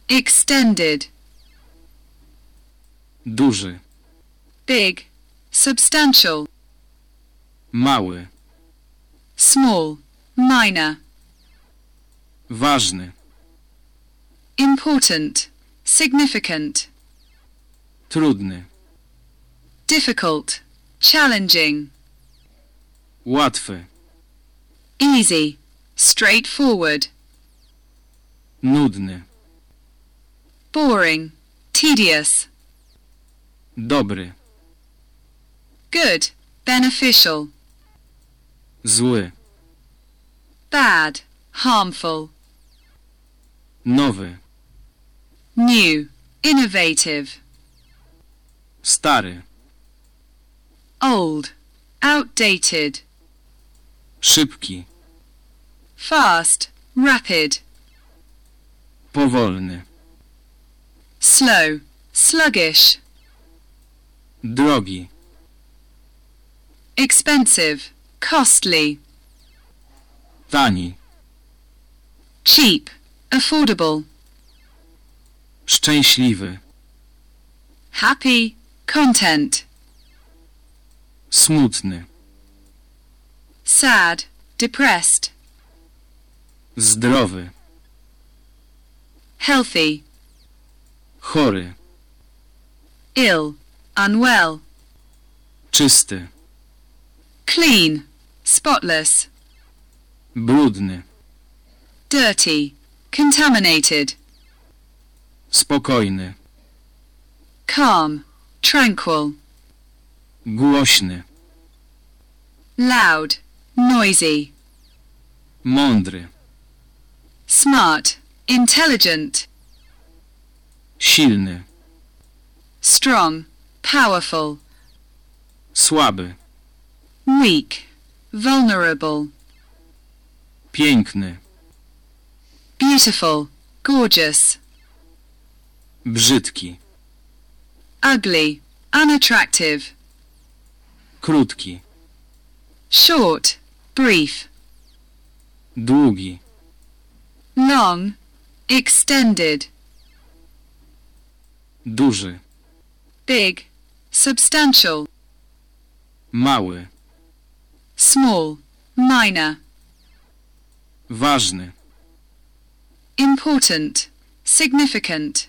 extended, Duży. big, substantial, Mały. small, minor, Ważny. important, significant, Trudny. difficult, challenging, Łatwy. Easy, straightforward, Nudny. boring, tedious, Dobry. good, beneficial, Zły. bad, harmful, Nowy. new, innovative, Stary. old, outdated, Szybki. fast, rapid, Powolny. slow, sluggish, drogi, expensive, costly, tani, cheap, affordable, szczęśliwy, happy, content, smutny, sad, depressed, zdrowy, healthy, chory, ill, unwell, czysty, clean, spotless, brudny, dirty, contaminated, spokojny, calm, tranquil, głośny, loud, noisy, mądry, smart, intelligent, silny, strong, powerful, słaby, weak, vulnerable, piękny, beautiful, gorgeous, brzydki, ugly, unattractive, krótki, short, brief, długi, long, extended, duży, big, substantial, mały, small, minor, ważny, important, significant,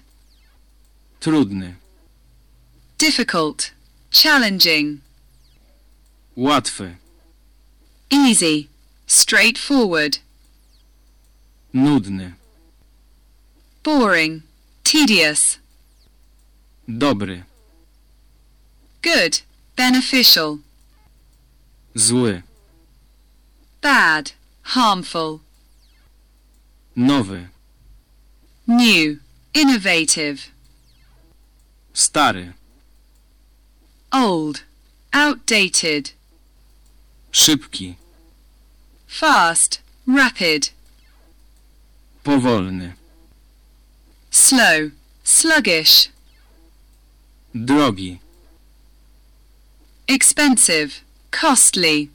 trudny, difficult, challenging, łatwy, easy, straightforward, nudny, boring, tedious, dobry, good, beneficial, zły, bad, harmful, nowy, new, innovative, stary, old, outdated, szybki, fast, rapid, powolny, slow, sluggish, drogi, expensive, costly,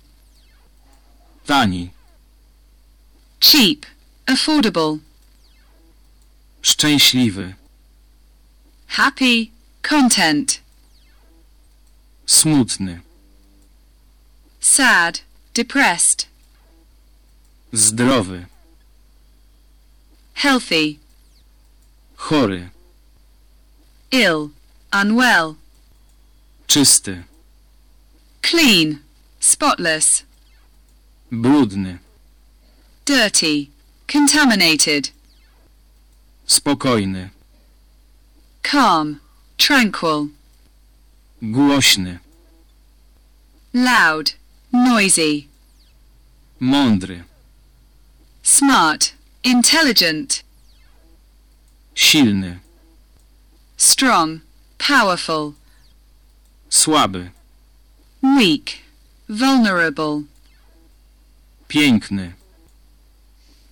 tani, cheap, affordable, szczęśliwy, happy, content, smutny, sad, depressed, zdrowy, healthy, chory, ill, unwell, czysty, clean, spotless, brudny, dirty, contaminated, spokojny, calm, tranquil, głośny, loud, noisy, mądry, smart, intelligent, silny, strong, powerful, słaby, weak, vulnerable, piękny,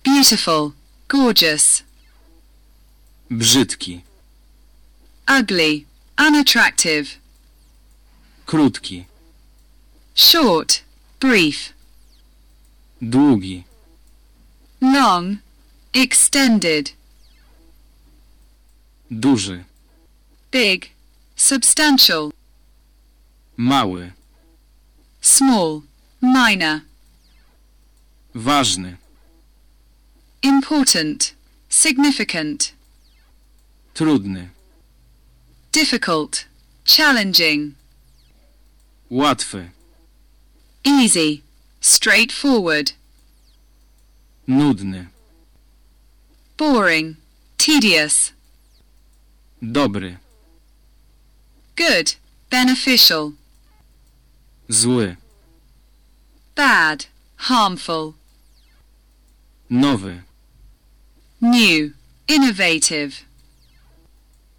beautiful, gorgeous, brzydki, ugly, unattractive, krótki, short, brief, długi, long, extended, duży, big, substantial, mały, small, minor, ważny, important, significant, trudny, difficult, challenging, łatwy, easy, straightforward, nudny, boring, tedious, dobry, good, beneficial, zły, bad, harmful, nowy, new, innovative,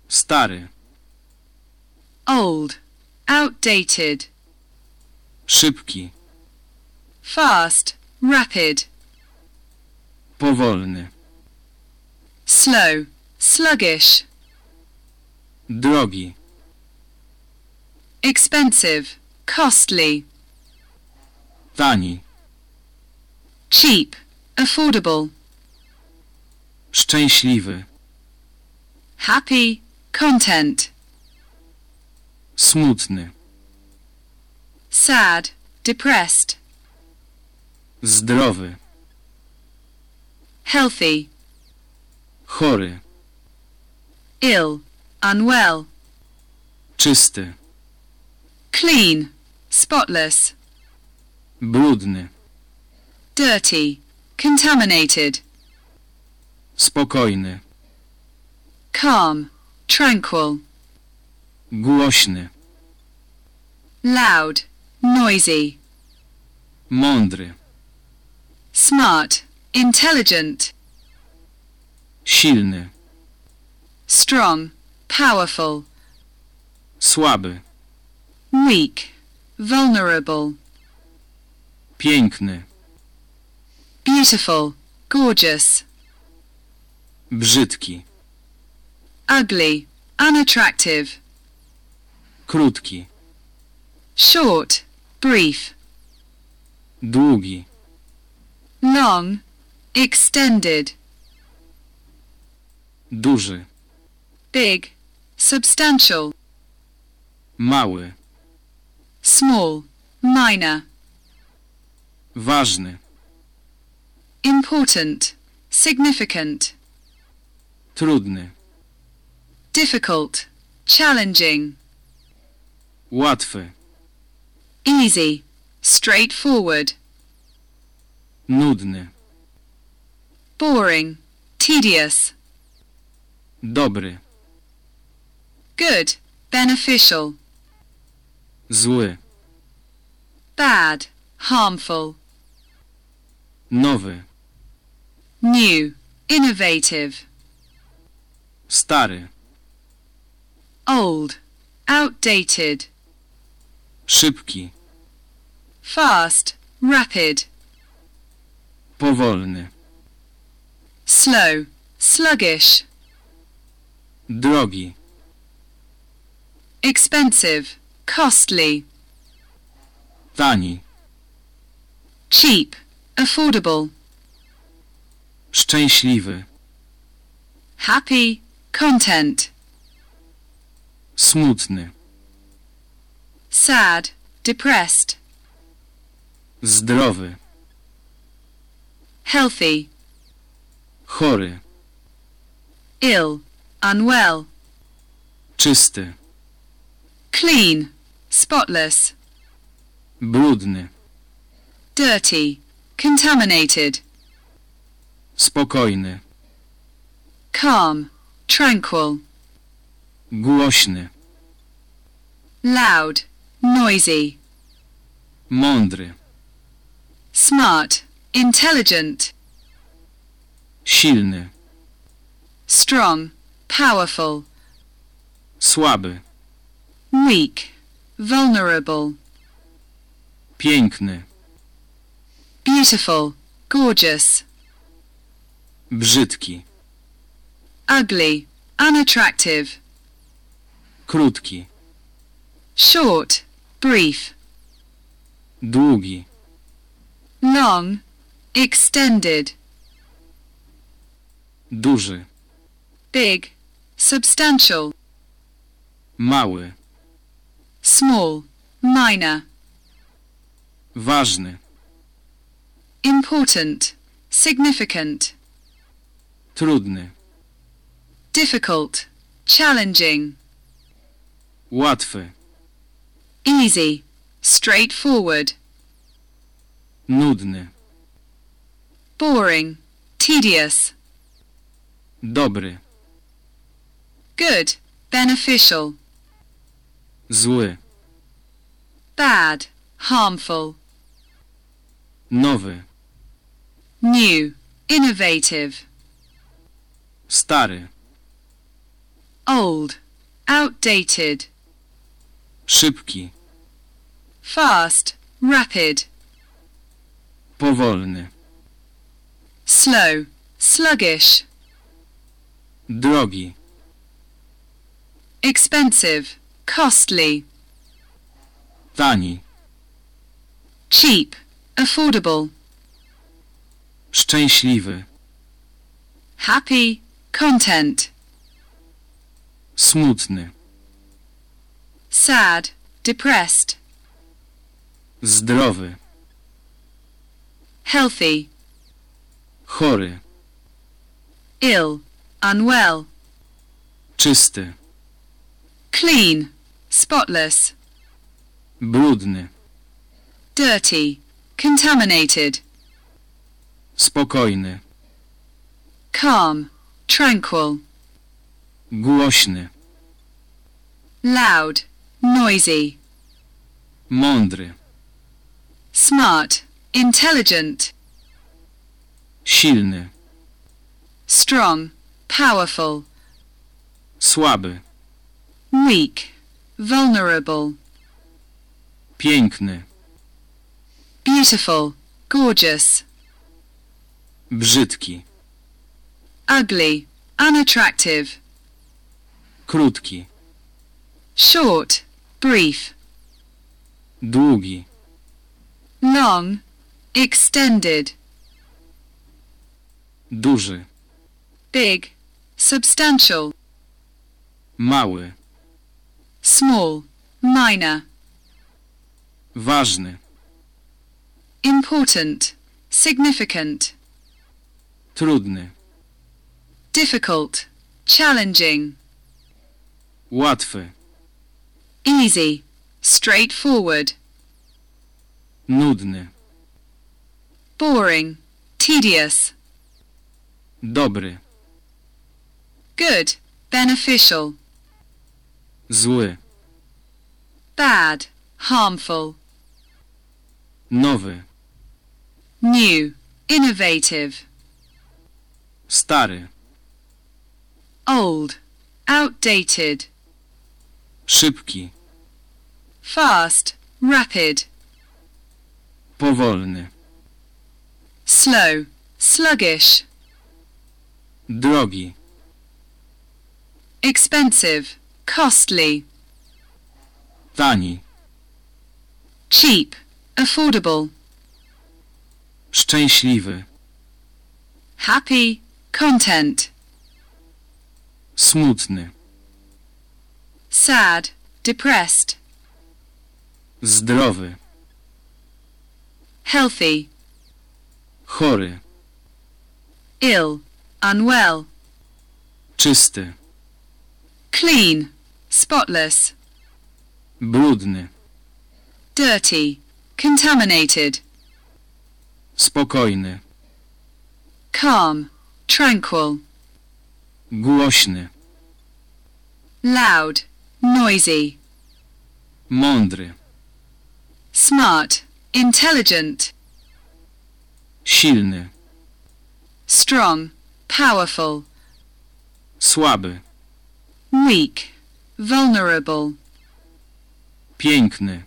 stary, old, outdated, szybki, fast, rapid, powolny, slow, sluggish, drogi, expensive, costly, tani, cheap, affordable, szczęśliwy, happy, content, smutny, sad, depressed, zdrowy, healthy, chory, ill, unwell, czysty, clean, spotless, brudny, dirty, contaminated, spokojny, calm, tranquil, głośny, loud, noisy, mądry, smart, intelligent, silny, strong, powerful, słaby, weak, vulnerable, piękny, beautiful, gorgeous, brzydki, ugly, unattractive, krótki, short, brief, długi, long, extended, duży, big, substantial, mały, small, minor, ważny, important, significant, trudny, difficult, challenging, łatwy, easy, straightforward, nudny, boring, tedious, dobry, good, beneficial, zły, bad, harmful, nowy, new, innovative, stary, old, outdated, szybki, fast, rapid, powolny, slow, sluggish, drogi, expensive, costly, tani, cheap, affordable, szczęśliwy, happy, content, smutny, sad, depressed, zdrowy, healthy, chory, ill, unwell, czysty, clean, spotless, brudny, dirty, contaminated, spokojny, calm, tranquil, głośny, loud, noisy, mądry, smart, intelligent, silny, strong, powerful, słaby, weak, vulnerable, piękny, beautiful, gorgeous, brzydki, ugly, unattractive, krótki, short, brief, długi, long, extended, duży, big, substantial, mały, small, minor, ważny, important, significant, trudny, difficult, challenging, łatwy, easy, straightforward, nudny, boring, tedious, dobry, good, beneficial, zły, bad, harmful, nowy, new, innovative, stary, old, outdated, szybki, fast, rapid, powolny, slow, sluggish, drogi, expensive, costly, Tani. cheap, affordable, Szczęśliwy. happy, content, Smutny. Sad, depressed, Zdrowy. healthy, Chory. ill, unwell, Czysty. clean, spotless, Brudny. dirty, contaminated, Spokojny. calm, tranquil, Głośny. loud, noisy, Mądry. smart, intelligent, Silny. strong, powerful, Słaby. weak, vulnerable, Piękny. beautiful, gorgeous, Brzydki. ugly, unattractive, Krótki. short, brief, Długi. long, extended, Duży. big, substantial, Mały. small, minor, Ważny. important, significant, Trudny. difficult, challenging, Łatwy. Easy, straightforward, Nudny. boring, tedious, Dobry. good, beneficial, Zły. bad, harmful, Nowy. new, innovative, Stary. old, outdated, Szybki. fast, rapid, Powolny. slow, sluggish, Drogi. expensive, costly, Tani. cheap, affordable, Szczęśliwy. happy, content, Smutny. Sad, depressed, Zdrowy. healthy, Chory. ill, unwell, Czysty. clean, spotless, Brudny. dirty, contaminated, Spokojny. calm, tranquil, Głośny. loud, noisy, Mądry. smart, intelligent, Silny. strong, powerful, Słaby. weak, vulnerable, Piękny.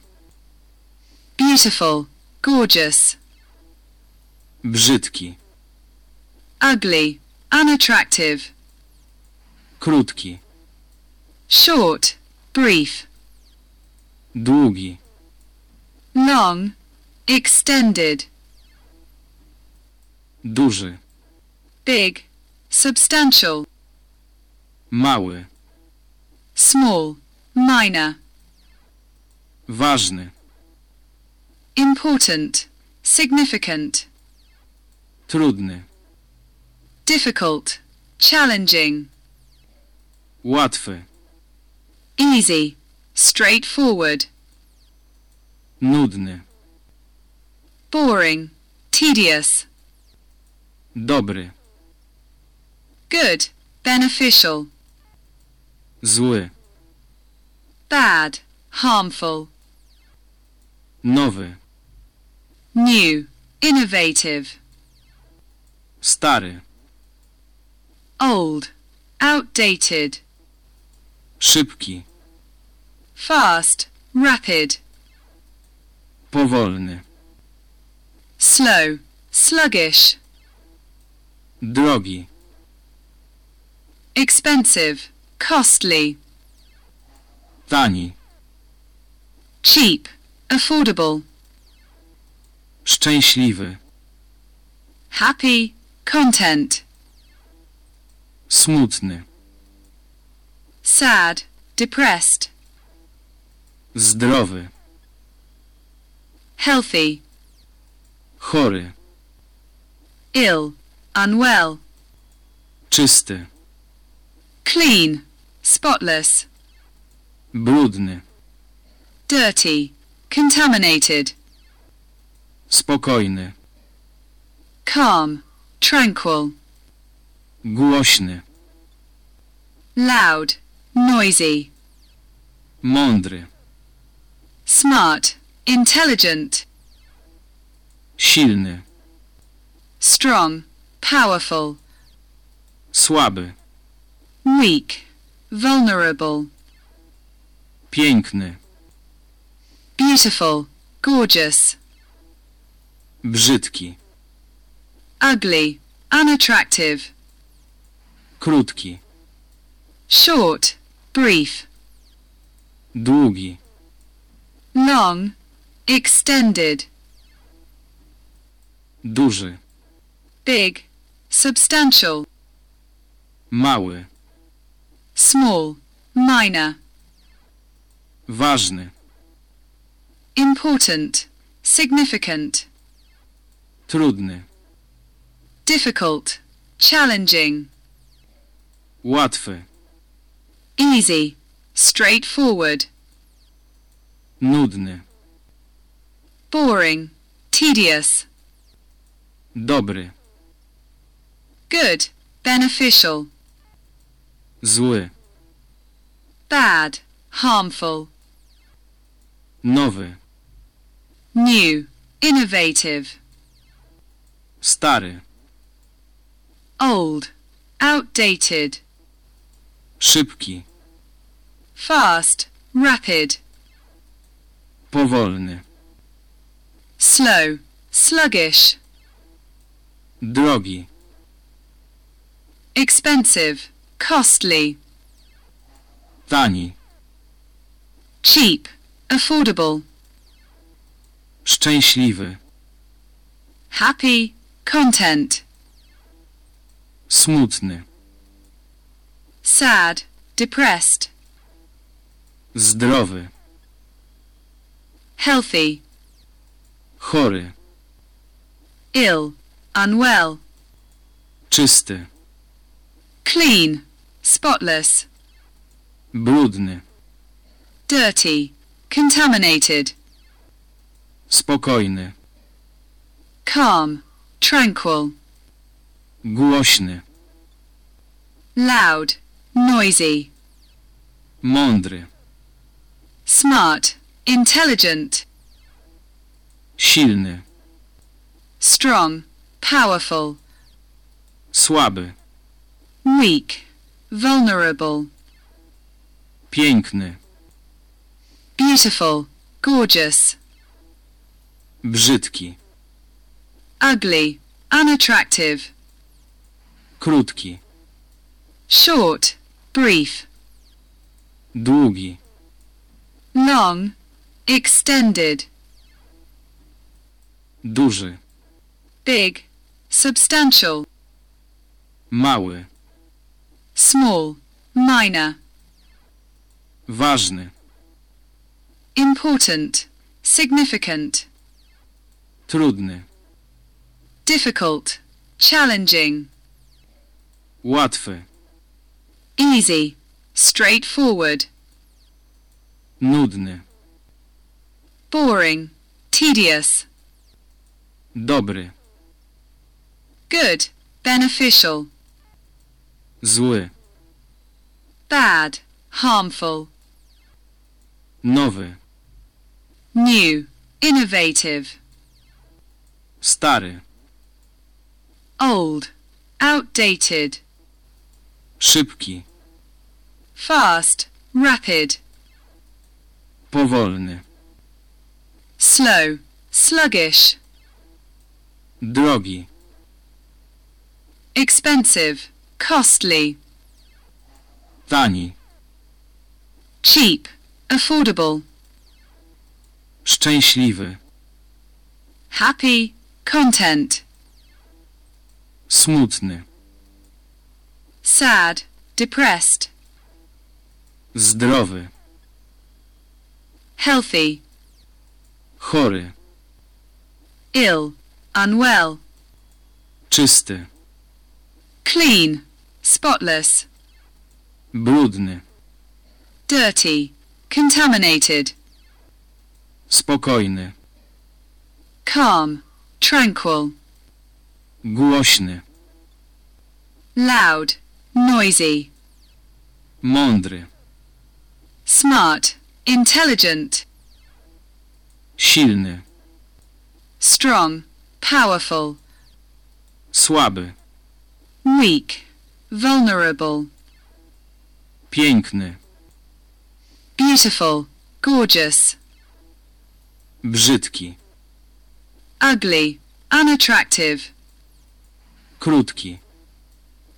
beautiful, gorgeous, Brzydki. ugly, unattractive, Krótki. short, brief, Długi. long, extended, Duży. big, substantial, Mały. small, minor, Ważny. important, significant, Trudny. difficult, challenging, Łatwy. Easy, straightforward, Nudny. boring, tedious, Dobry. good, beneficial, Zły. bad, harmful, Nowy. new, innovative, Stary. old, outdated, Szybki. fast, rapid, Powolny. slow, sluggish, Drogi. expensive, costly, Tani. cheap, affordable, Szczęśliwy. happy, content, Smutny. Sad, depressed, Zdrowy. healthy, Chory. ill, unwell, Czysty. clean, spotless, Brudny. dirty, contaminated, Spokojny. calm, tranquil, Głośny. loud, noisy, Mądry. smart, intelligent, Silny. strong, powerful, Słaby. weak, vulnerable, Piękny. beautiful, gorgeous, Brzydki. ugly, unattractive, Krótki. short, brief, Długi. long, extended, Duży. big, substantial, Mały. small, minor, Ważny. important, significant, Trudny. difficult, challenging, Łatwy. Easy, straightforward, Nudny. boring, tedious, Dobry. good, beneficial, Zły. bad, harmful, Nowy. new, innovative, Stary. old, outdated, Szybki. fast, rapid, Powolny. slow, sluggish, Drogi. expensive, costly, Tani. cheap, affordable, Szczęśliwy. happy, content, Smutny. Sad, depressed, Zdrowy. healthy, Chory. ill, unwell, Czysty. clean, spotless, Brudny. dirty, contaminated, Spokojny. calm, tranquil, Głośny. loud, noisy, Mądry. smart, intelligent, Silny. strong, powerful, Słaby. weak, vulnerable, Piękny. beautiful, gorgeous, Brzydki. ugly, unattractive, Krótki. short, brief, Długi. long, extended, Duży. big, substantial, Mały. small, minor, Ważny. important, significant, Trudny. difficult, challenging, Łatwy. Easy, straightforward, Nudny. boring, tedious, Dobry. good, beneficial, Zły. bad, harmful, Nowy. new, innovative, Stary. old, outdated, Szybki. fast, rapid, Powolny. slow, sluggish, Drogi. expensive, costly, Tani. cheap, affordable. Szczęśliwy. Happy, content. Smutny. Sad, depressed. Zdrowy. Healthy, Chory. ill, unwell. Czysty. Clean, spotless. Brudny. Dirty, contaminated. Spokojny. Calm, tranquil. Głośny. Loud, noisy. Mądry. Smart, intelligent. Silny. Strong, powerful. Słaby. Weak, vulnerable. Piękny. Beautiful, gorgeous. Brzydki. Ugly, unattractive. Krótki.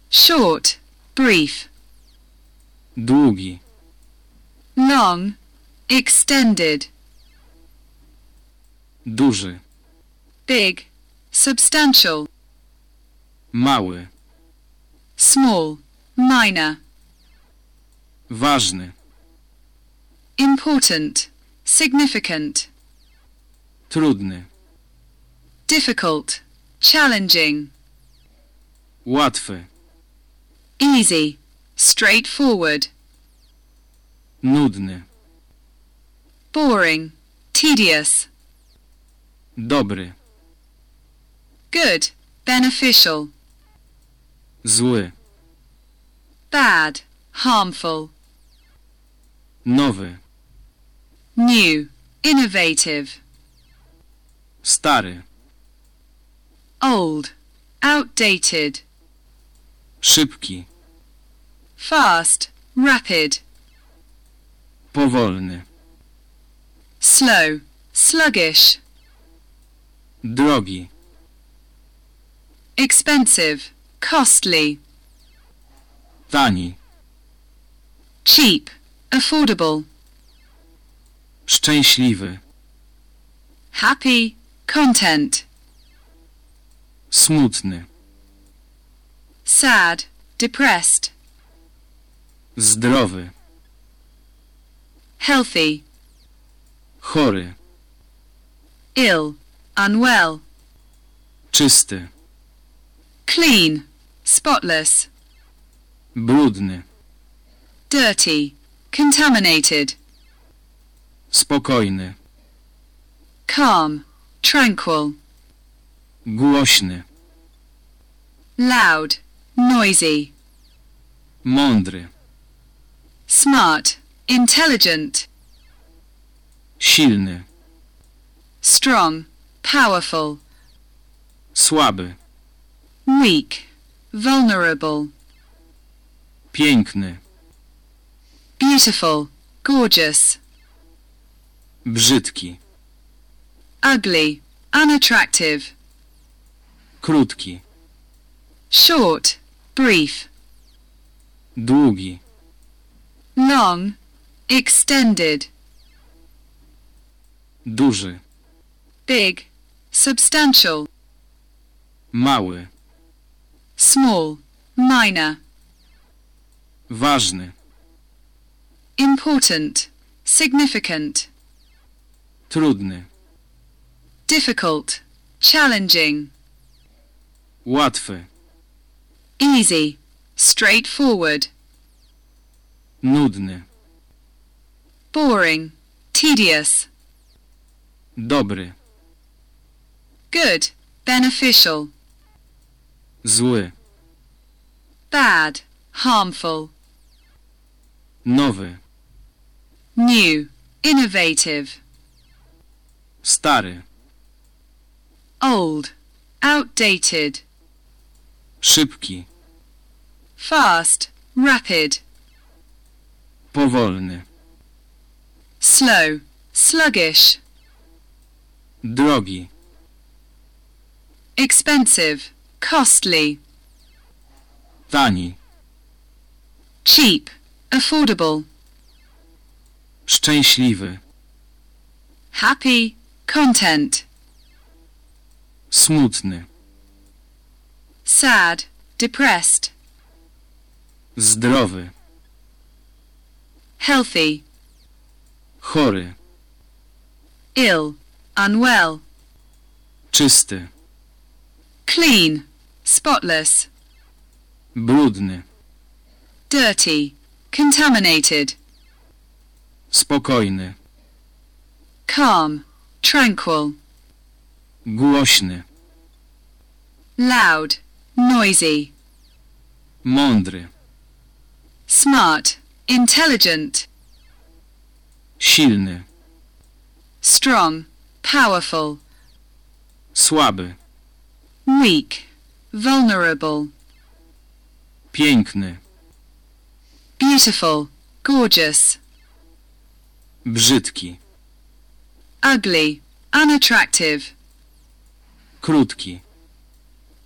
Short, brief. Długi. Long, extended. Duży. Big, substantial. Mały. Small, minor. Ważny. Important, significant. Trudny. Difficult, challenging. Łatwy. Easy, straightforward. Nudny. Boring, tedious. Dobry. Good, beneficial. Zły. Bad, harmful. Nowy. New, innovative. Stary. Old, outdated. Szybki. Fast, rapid. Powolny. Slow, sluggish. Drogi. Expensive, costly. Tani. Cheap, affordable. Szczęśliwy. Happy, content. Smutny. Sad, depressed. Zdrowy. Healthy, Chory. ill, unwell. Czysty. Clean, spotless. Brudny. Dirty, contaminated. Spokojny. Calm, tranquil. Głośny. Loud, noisy. Mądry. Smart, intelligent. Silny. Strong, powerful. Słaby. Weak, vulnerable. Piękny. Beautiful, gorgeous. Brzydki. Ugly, unattractive. Krótki. Short, brief. Długi. Long, extended. Duży. Big, substantial. Mały. Small, minor. Ważny. Important, significant. Trudny. Difficult, challenging. Łatwy. Easy, straightforward. Nudny. Boring, tedious. Dobry. Good, beneficial. Zły. Bad, harmful. Nowy. New, innovative. Stary. Old, outdated. Szybki. Fast, rapid. Powolny. Slow, sluggish. Drogi. Expensive, costly. Tani. Cheap, affordable. Szczęśliwy. happy, content, Smutny. Sad, depressed, Zdrowy. healthy, Chory. ill, unwell, Czysty. clean, spotless, Brudny. dirty, contaminated, Spokojny. calm, tranquil, Głośny. loud, noisy, Mądry. smart, intelligent, Silny. strong, powerful, Słaby. weak, vulnerable, Piękny. beautiful, gorgeous, Brzydki. ugly, unattractive, Krótki.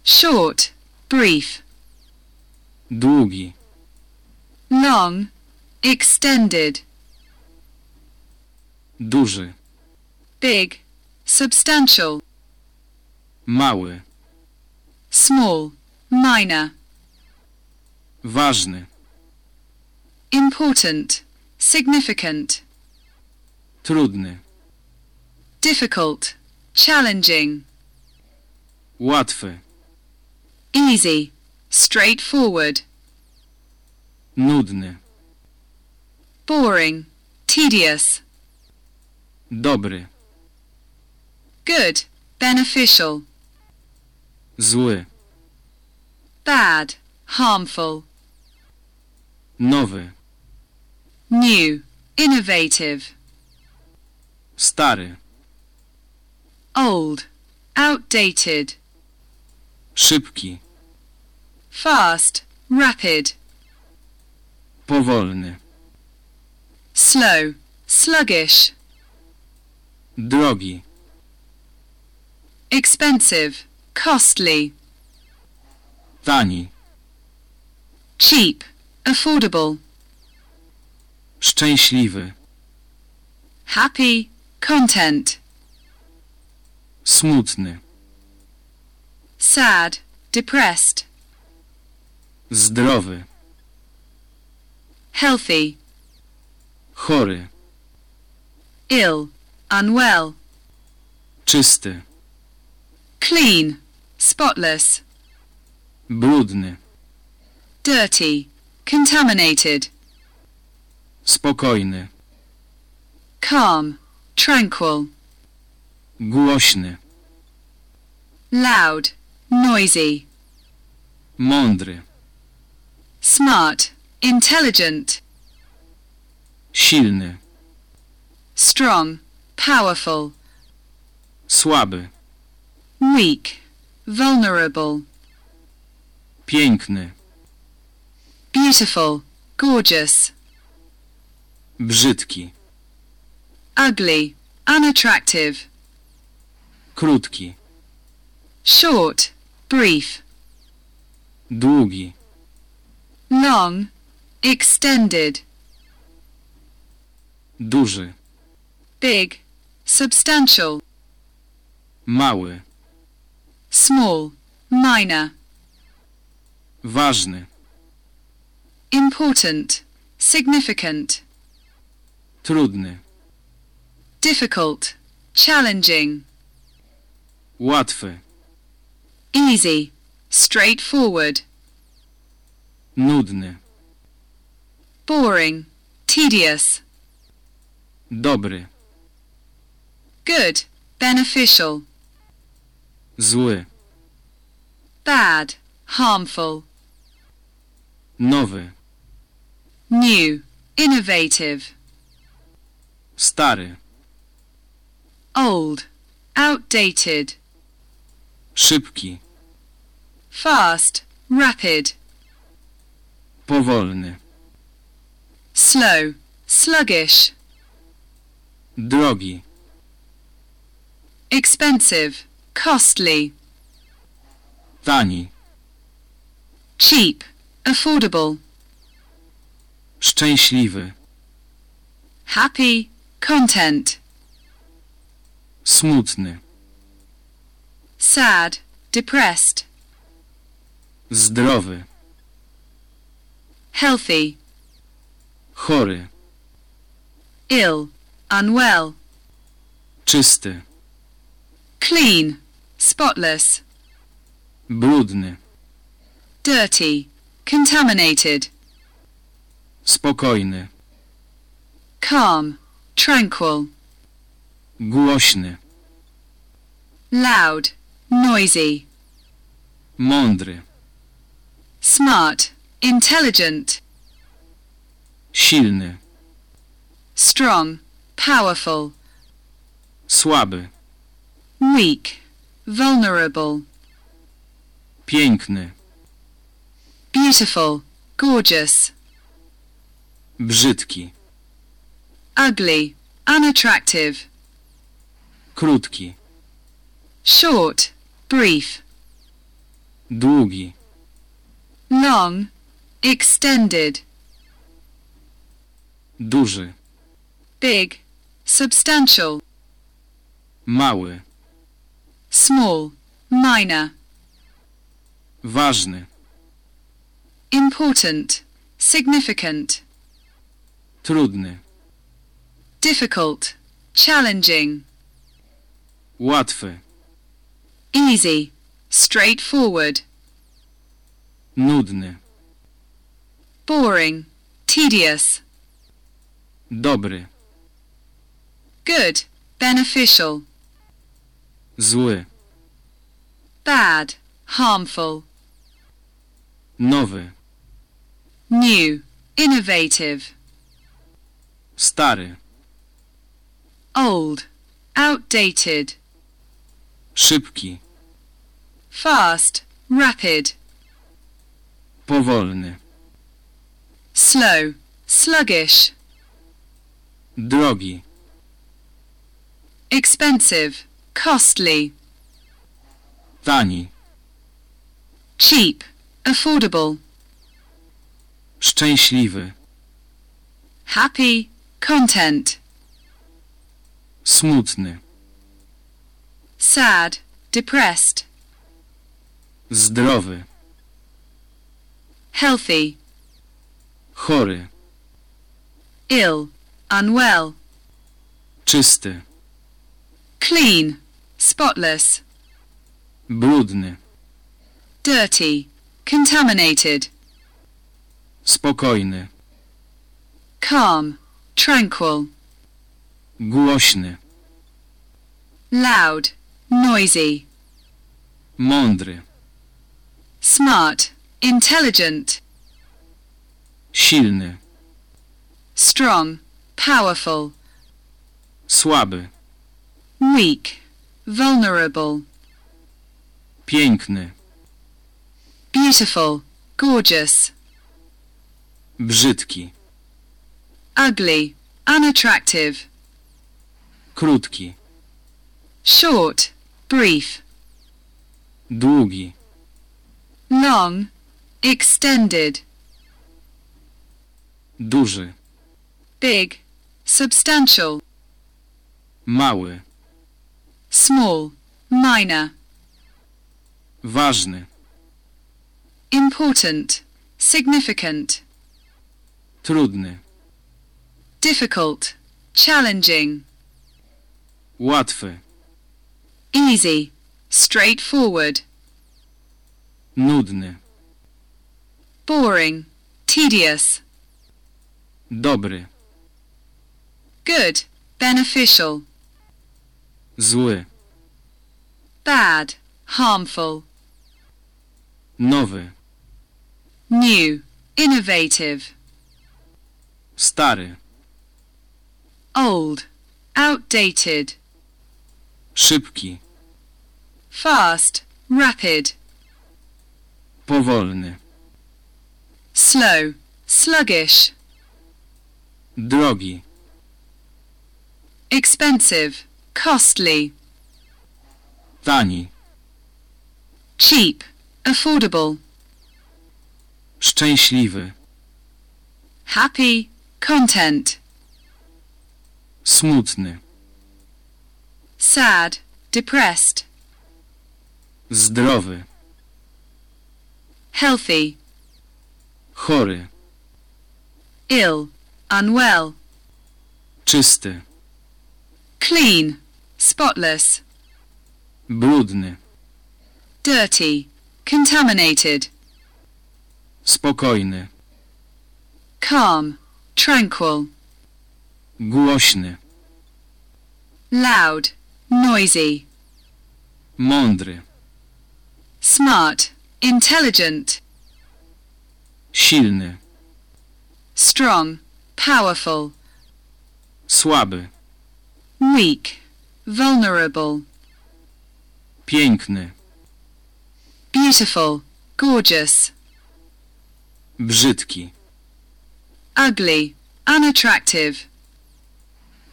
short, brief, Długi. long, extended, Duży. big, substantial, Mały. small, minor, Ważny. important, significant, Trudny. difficult, challenging, Łatwy. Easy, straightforward, Nudny. boring, tedious, Dobry. good, beneficial, Zły. bad, harmful, Nowy. new, innovative, Stary. old, outdated, Szybki. fast, rapid, Powolny. slow, sluggish, Drogi. expensive, costly, Tani. cheap, affordable, Szczęśliwy. happy, content, Smutny. Sad, depressed, Zdrowy. healthy, Chory. ill, unwell, Czysty. clean, spotless, Brudny. dirty, contaminated, Spokojny. calm, tranquil, Głośny. loud, noisy, Mądry. smart, intelligent, Silny. strong, powerful, Słaby. weak, vulnerable, Piękny. beautiful, gorgeous, Brzydki. ugly, unattractive, Krótki. short, brief, Długi. long, extended, Duży. big, substantial, Mały. small, minor, Ważny. important, significant, Trudny. difficult, challenging, Łatwy. Easy, straightforward, Nudny. boring, tedious, Dobry. good, beneficial, Zły. bad, harmful, Nowy. new, innovative, Stary. old, outdated, Szybki. fast, rapid, Powolny. slow, sluggish, Drogi. expensive, costly, Tani. cheap, affordable, Szczęśliwy. happy, content, smutny, sad, depressed, zdrowy, healthy, chory, ill, unwell, czysty, clean, spotless, brudny, dirty, contaminated, spokojny, calm, tranquil, głośny, loud, noisy, mądry, smart, intelligent, silny, strong, powerful, słaby, weak, vulnerable, piękny, beautiful, gorgeous, brzydki, ugly, unattractive, krótki, short, brief, długi, long, extended, duży, big, substantial, mały, small, minor, ważny, important, significant, trudny, difficult, challenging, łatwy, easy, straightforward, nudny, boring, tedious, dobry, good, beneficial, zły, bad, harmful, nowy, new, innovative, stary, old, outdated, szybki, fast, rapid, powolny, slow, sluggish, drogi, expensive, costly, tani, cheap, affordable, szczęśliwy, happy, content, smutny, sad, depressed, zdrowy, healthy, chory, ill, unwell, czysty, clean, spotless, brudny, dirty, contaminated, spokojny, calm, tranquil, głośny, loud, noisy, mądry, smart, intelligent, silny, strong, powerful, słaby, weak, vulnerable, piękny, beautiful, gorgeous, brzydki, ugly, unattractive, krótki, short, brief, długi, long, extended, duży, big, substantial, mały, small, minor, ważny, important, significant, trudny, difficult, challenging, łatwy, easy, straightforward, nudny, boring, tedious, dobry, good, beneficial, zły, bad, harmful, nowy, new, innovative, stary, old, outdated, szybki, fast, rapid, powolny, slow, sluggish, drogi, expensive, costly, tani, cheap, affordable, szczęśliwy, happy, content, Smutny. Sad, depressed, Zdrowy. healthy, Chory. ill, unwell, Czysty. clean, spotless, Brudny. dirty, contaminated, Spokojny. calm, tranquil, Głośny. loud, noisy, Mądry. smart, intelligent, Silny. strong, powerful, Słaby. weak, vulnerable, Piękny. beautiful, gorgeous, Brzydki. ugly, unattractive,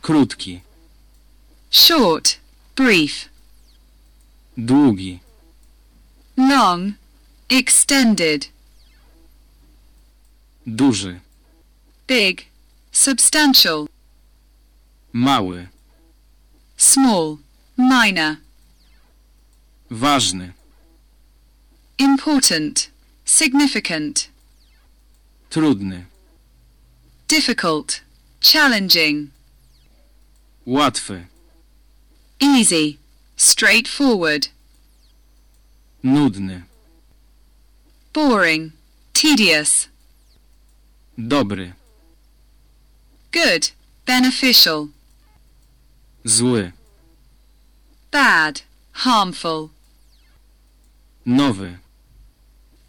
Krótki. short, brief, Długi. long, extended, Duży. big, substantial, Mały. small, minor, Ważny. important, significant, Trudny. difficult, challenging, Łatwy. Easy, straightforward, Nudny. boring, tedious, Dobry. good, beneficial, Zły. bad, harmful, Nowy.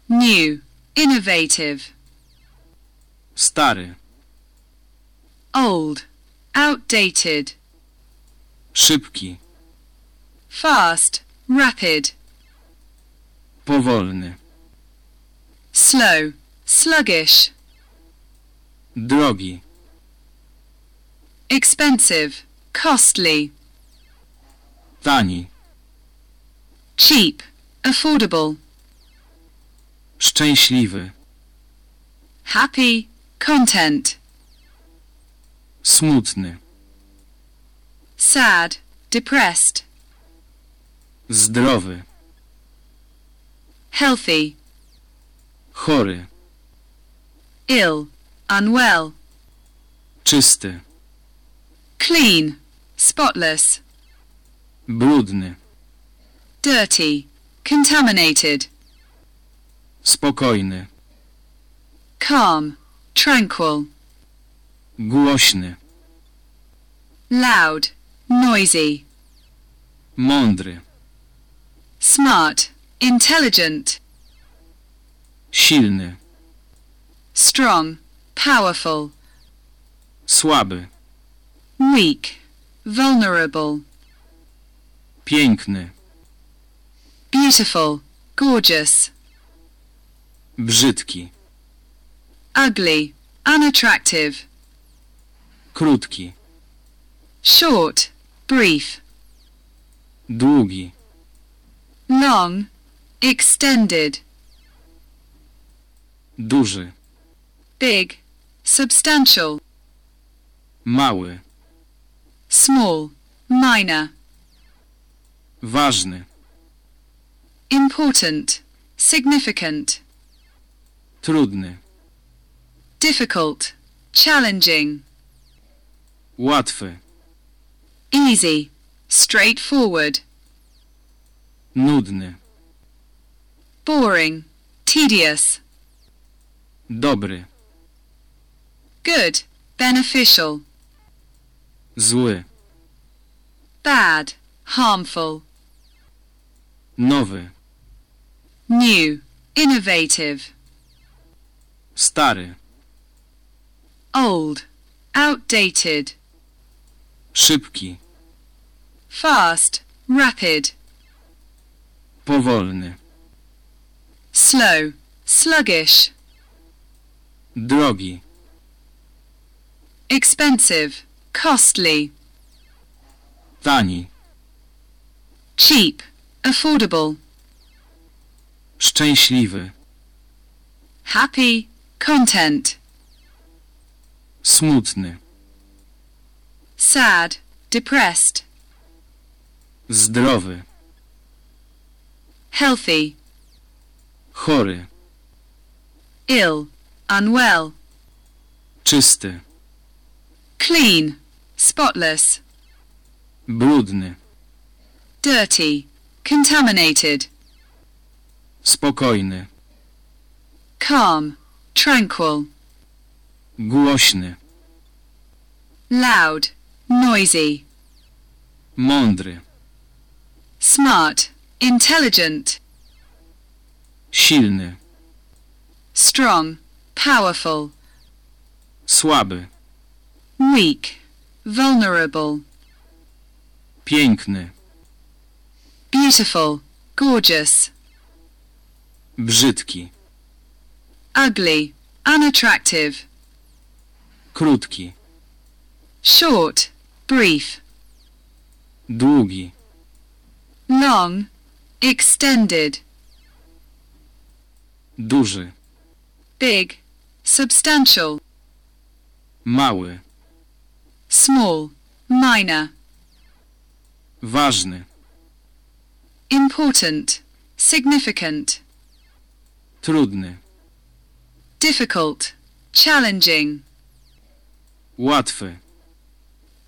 new, innovative, Stary. old, outdated, Szybki. fast, rapid, Powolny. slow, sluggish, Drogi. expensive, costly, Tani. cheap, affordable, Szczęśliwy. happy, content, Smutny. Sad, depressed, Zdrowy. healthy, Chory. ill, unwell, Czysty. clean, spotless, Brudny. dirty, contaminated, Spokojny. calm, tranquil, Głośny. loud, noisy, Mądry. smart, intelligent, Silny. strong, powerful, Słaby. weak, vulnerable, Piękny. beautiful, gorgeous, Brzydki. ugly, unattractive, Krótki. short, brief, Długi. long, extended, Duży. big, substantial, Mały. small, minor, Ważny. important, significant, Trudny. difficult, challenging, Łatwy. Easy, straightforward, Nudny. boring, tedious, Dobry. good, beneficial, Zły. bad, harmful, Nowy. new, innovative, Stary. old, outdated, Szybki. fast, rapid, Powolny. slow, sluggish, Drogi. expensive, costly, Tani. cheap, affordable, Szczęśliwy. happy, content, Smutny. Sad, depressed, zdrowy, healthy, chory, ill, unwell, czysty, clean, spotless, brudny, dirty, contaminated, spokojny, calm, tranquil, głośny, loud, noisy, mądry, smart, intelligent, silny, strong, powerful, słaby, weak, vulnerable, piękny, beautiful, gorgeous, brzydki, ugly, unattractive, krótki, short, brief, długi, long, extended, duży, big, substantial, mały, small, minor, ważny, important, significant, trudny, difficult, challenging, łatwy,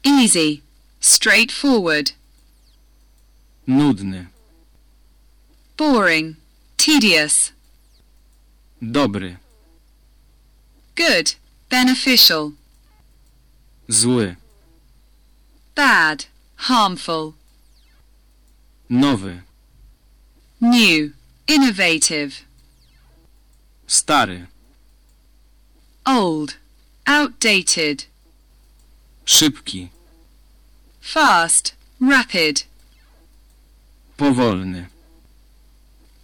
easy, straightforward, nudny, boring, tedious, dobry, good, beneficial, zły, bad, harmful, nowy, new, innovative, stary, old, outdated, szybki, fast, rapid, powolny,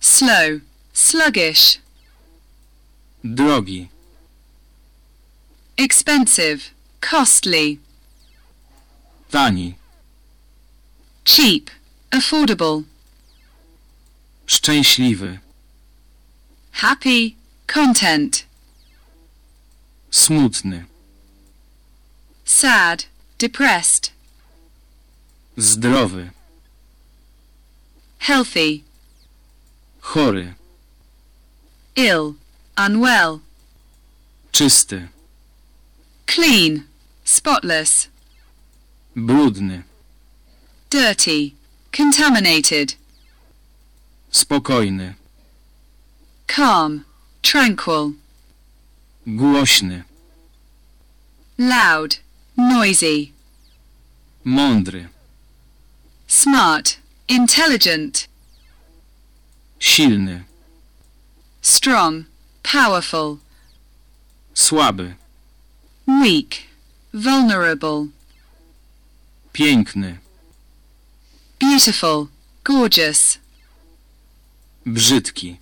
slow, sluggish, drogi, expensive, costly, tani, cheap, affordable, szczęśliwy, happy, content, smutny, sad, depressed, zdrowy, healthy, chory, ill, unwell, czysty, clean, spotless, brudny, dirty, contaminated, spokojny, calm, tranquil, głośny, loud, noisy, mądry, smart, intelligent, silny, strong, powerful, słaby, weak, vulnerable, piękny, beautiful, gorgeous, brzydki,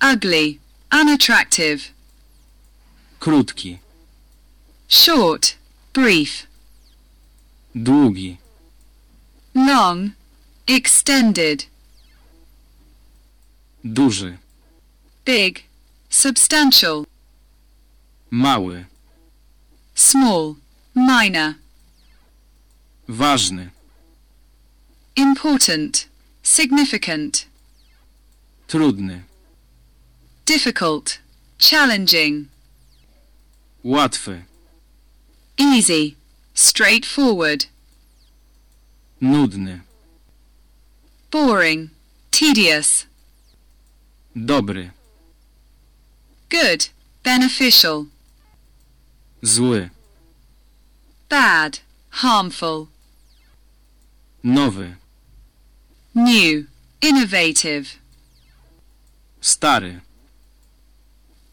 ugly, unattractive, krótki, short, brief, długi, long, extended, duży, big, substantial, mały, small, minor, ważny, important, significant, trudny, difficult, challenging, łatwy, easy, straightforward, nudny, boring, tedious, dobry, good, beneficial, zły, bad, harmful, nowy, new, innovative, stary,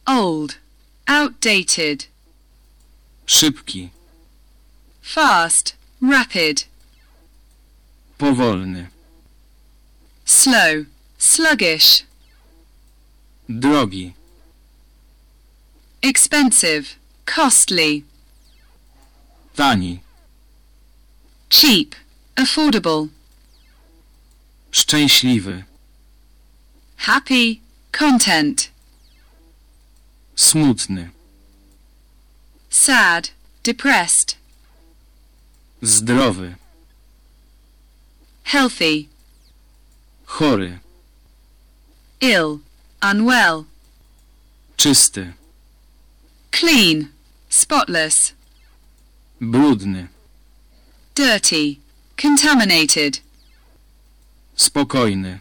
old, outdated, szybki, fast, rapid, powolny, slow, sluggish, drogi, expensive, costly, tani, cheap, affordable, szczęśliwy, happy, content, smutny, sad, depressed, Zdrowy. healthy, Chory. ill, unwell, Czysty. clean, spotless, Brudny. dirty, contaminated, Spokojny.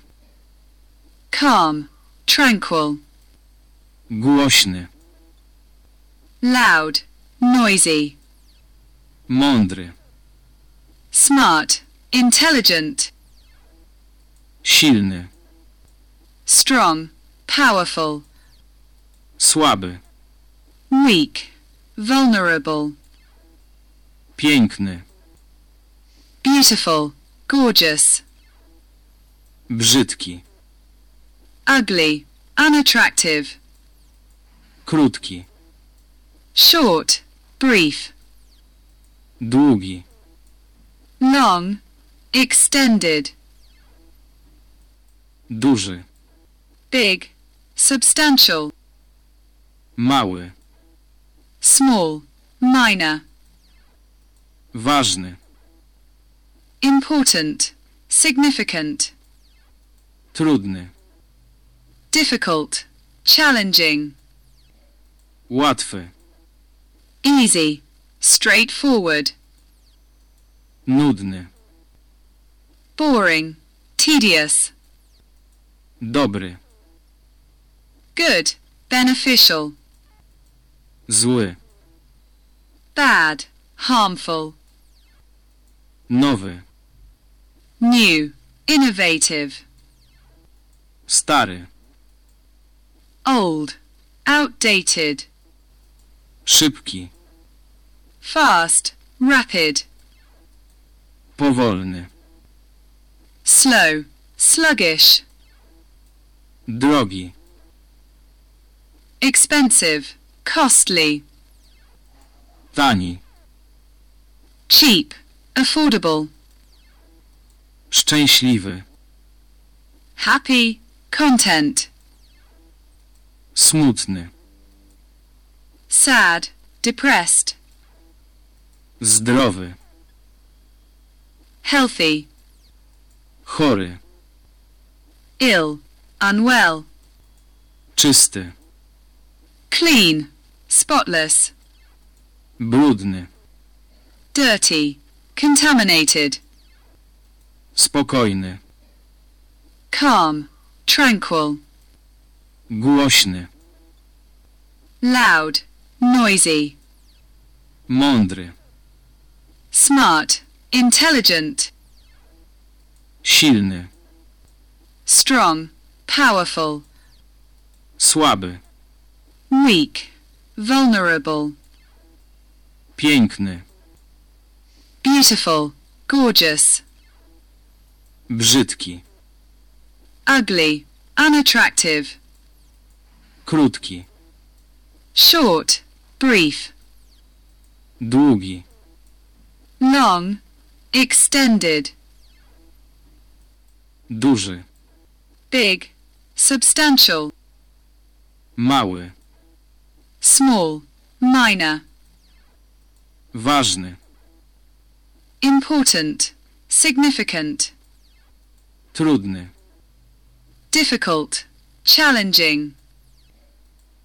calm, tranquil, Głośny. loud, noisy, Mądry. smart, intelligent, Silny. strong, powerful, Słaby. weak, vulnerable, Piękny. beautiful, gorgeous, Brzydki. ugly, unattractive, Krótki. short, brief, Długi. long, extended, Duży. big, substantial, Mały. small, minor, Ważny. important, significant, Trudny. difficult, challenging, Łatwy. Easy, straightforward, Nudny. boring, tedious, Dobry. good, beneficial, Zły. bad, harmful, Nowy. new, innovative, Stary. old, outdated, Szybki. fast, rapid, Powolny. slow, sluggish, Drogi. expensive, costly, Tani. cheap, affordable, Szczęśliwy. happy, content, Smutny. Sad, depressed, Zdrowy. healthy, Chory. ill, unwell, Czysty. clean, spotless, Brudny. dirty, contaminated, Spokojny. calm, tranquil, Głośny. loud, noisy, Mądry. smart, intelligent, Silny. strong, powerful, Słaby. weak, vulnerable, Piękny. beautiful, gorgeous, Brzydki. ugly, unattractive, Krótki. short, brief, Długi. long, extended, Duży. big, substantial, Mały. small, minor, Ważny. important, significant, Trudny. difficult, challenging,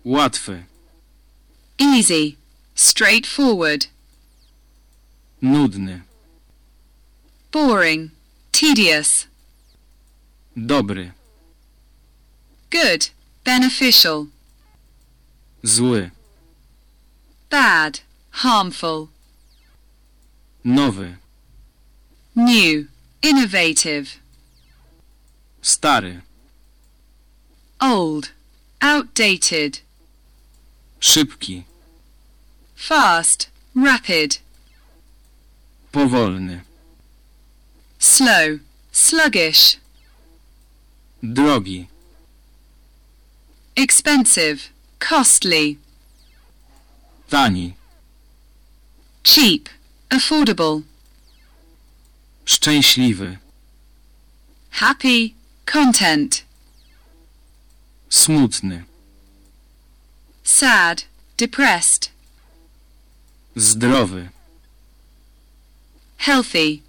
Łatwy. Easy, straightforward, Nudny. boring, tedious, Dobry. good, beneficial, Zły. bad, harmful, Nowy. new, innovative, Stary. old, outdated, Szybki. fast, rapid, Powolny. slow, sluggish, Drogi. expensive, costly, Tani. cheap, affordable, Szczęśliwy. happy, content, Smutny. Sad, depressed, Zdrowy. healthy,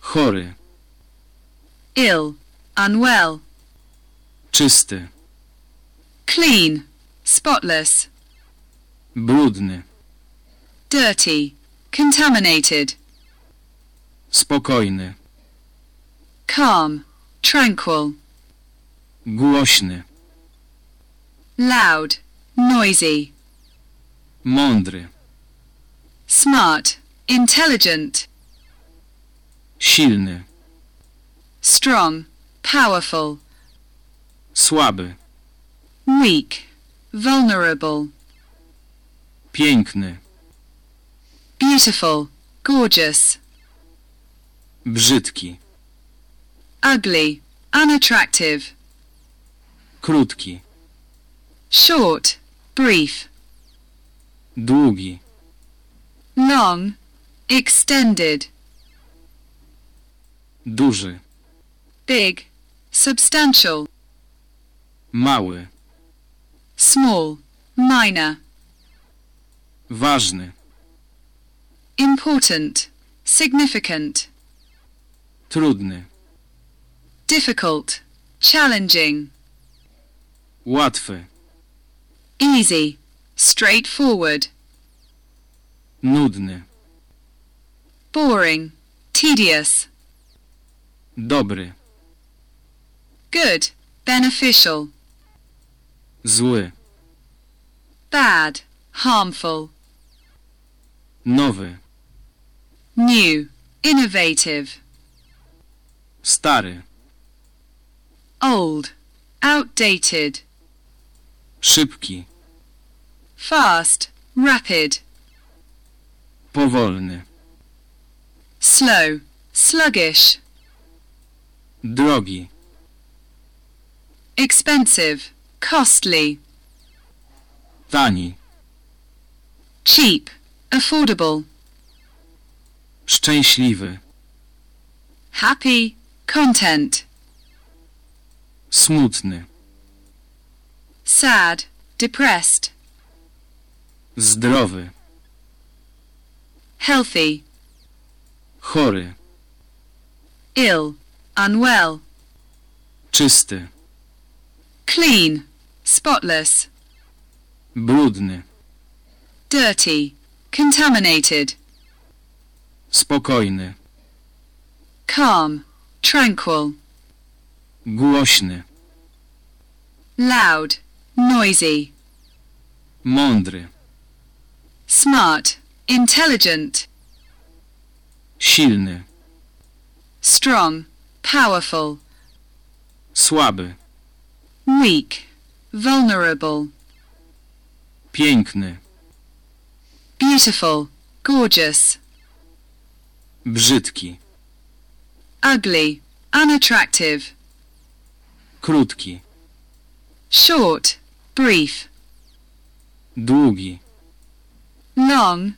chory, ill, unwell, czysty, clean, spotless, brudny, dirty, contaminated, spokojny, calm, tranquil, głośny, loud, noisy, mądry, smart, intelligent, silny, strong, powerful, słaby, weak, vulnerable, piękny, beautiful, gorgeous, brzydki, ugly, unattractive, krótki, short, brief, długi, long, extended, duży, big, substantial, mały, small, minor, ważny, important, significant, trudny, difficult, challenging, łatwy, easy, straightforward, nudny, boring, tedious, dobry, good, beneficial, zły, bad, harmful, nowy, new, innovative, stary, old, outdated, szybki, fast, rapid, powolny, slow, sluggish, drogi, expensive, costly, tani, cheap, affordable, szczęśliwy, happy, content, smutny, sad, depressed, zdrowy, healthy, chory, ill, unwell, czysty, clean, spotless, brudny, dirty, contaminated, spokojny, calm, tranquil, głośny, loud, noisy, mądry, smart, intelligent, silny, strong, powerful, słaby, weak, vulnerable, piękny, beautiful, gorgeous, brzydki, ugly, unattractive, krótki, short, brief, długi, long,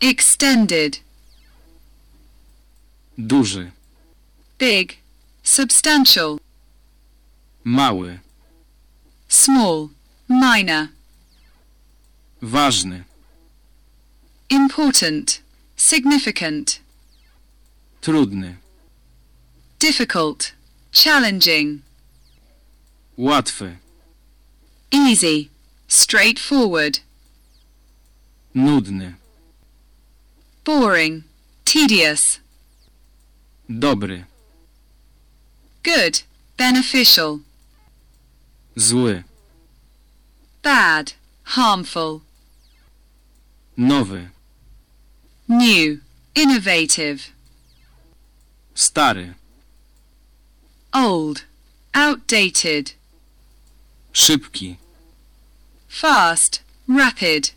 extended, duży, big, substantial, mały, small, minor, ważny, important, significant, trudny, difficult, challenging, łatwy, easy, straightforward, nudny, boring, tedious, dobry, good, beneficial, zły, bad, harmful, nowy, new, innovative, stary, old, outdated, szybki, fast, rapid,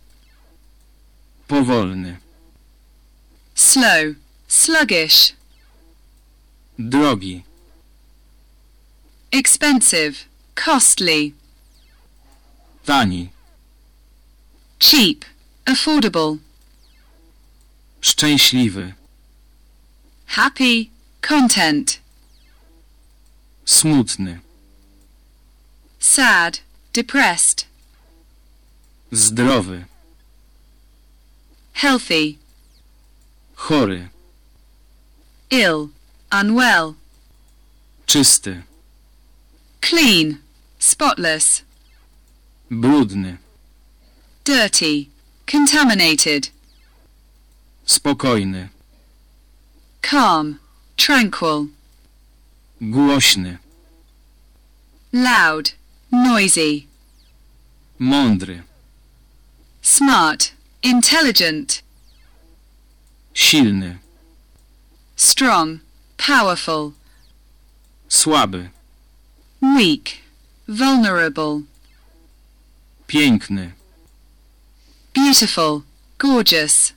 powolny, slow, sluggish, drogi, expensive, costly, tani, cheap, affordable, szczęśliwy, happy, content, smutny, sad, depressed, zdrowy, healthy, chory, ill, unwell. czysty, Clean, spotless. brudny, Dirty, contaminated. spokojny, Calm, tranquil. głośny, Loud, noisy. mądry, Smart, intelligent. silny, Strong, powerful. słaby, Weak, vulnerable. piękny, Beautiful, gorgeous.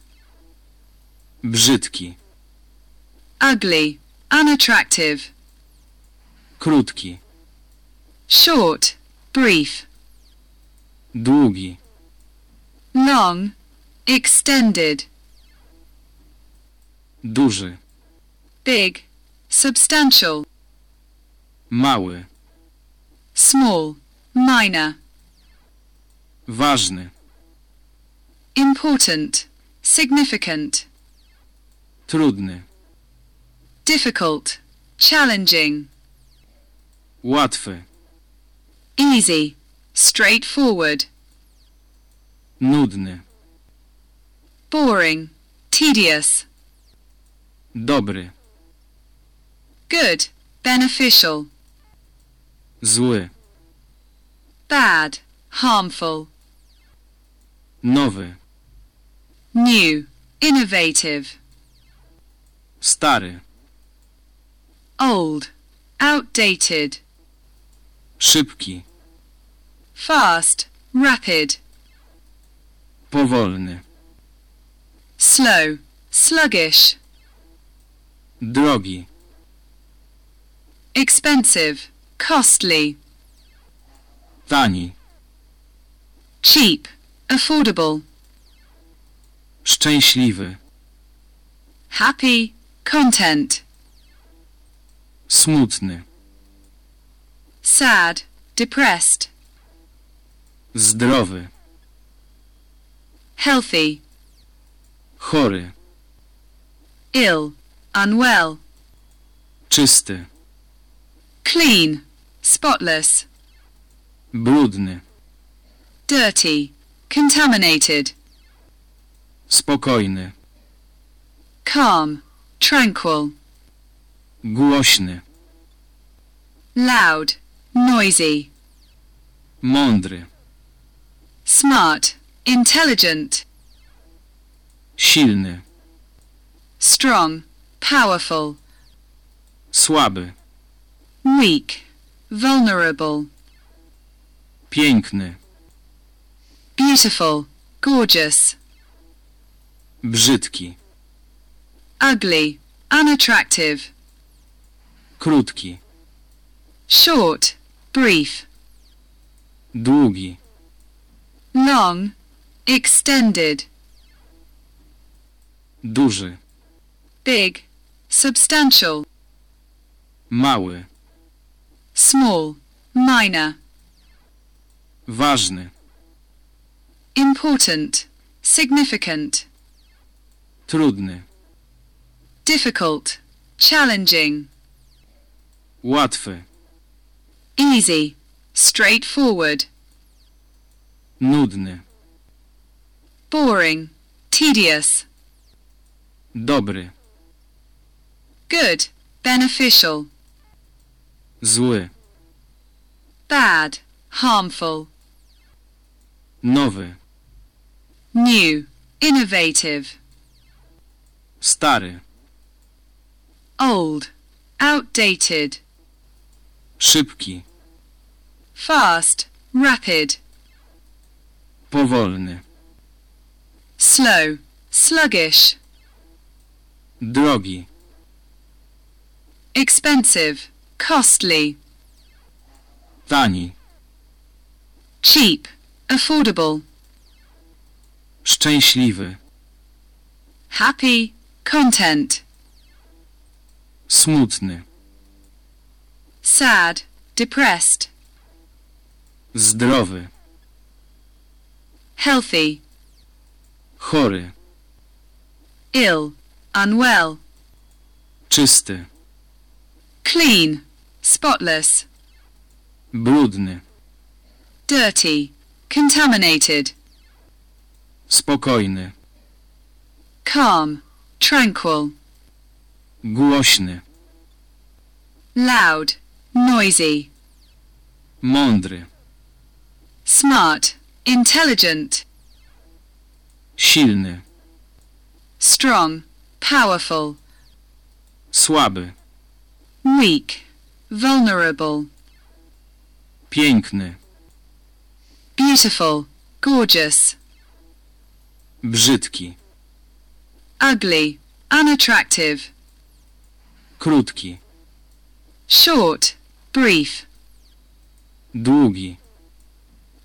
brzydki, Ugly, unattractive. krótki, Short, brief. długi, Long, extended. duży, Big, substantial. mały, Small, minor. ważny, Important, significant. trudny, Difficult, challenging. łatwy, Easy, straightforward. nudny, Boring, tedious. dobry, Good, beneficial. zły, Bad, harmful. nowy, New, innovative. stary, Old, outdated. Szybki, Fast, rapid. powolny, Slow, sluggish. drogi, Expensive, costly. tani, Cheap, affordable. szczęśliwy, Happy, content. smutny, Sad, depressed. zdrowy, Healthy, chory, ill, unwell. czysty, Clean, spotless. brudny, Dirty, contaminated. spokojny, Calm, tranquil. głośny, Loud, noisy. mądry, Smart, intelligent. silny, Strong, powerful. słaby, Weak, vulnerable. piękny, Beautiful, gorgeous. brzydki, Ugly, unattractive. krótki, Short, brief. długi, Long, extended. duży, Big, substantial. mały, Small, minor. ważny, Important, significant. trudny, Difficult, challenging. łatwy, Easy, straightforward. nudny, Boring, tedious. dobry, Good, beneficial. zły, Bad, harmful. nowy, New, innovative. stary, Old, outdated. Szybki, Fast, rapid. powolny, Slow, sluggish. drogi, Expensive, costly. tani, Cheap, affordable. szczęśliwy, Happy, content. smutny, Sad, depressed. zdrowy, Healthy, chory, ill, unwell. czysty, clean, spotless, brudny, dirty, contaminated, spokojny, calm, tranquil, głośny, loud, noisy, mądry, smart, intelligent, silny, strong, powerful, słaby, weak, vulnerable, piękny, beautiful, gorgeous, brzydki, ugly, unattractive, krótki, short, brief, długi,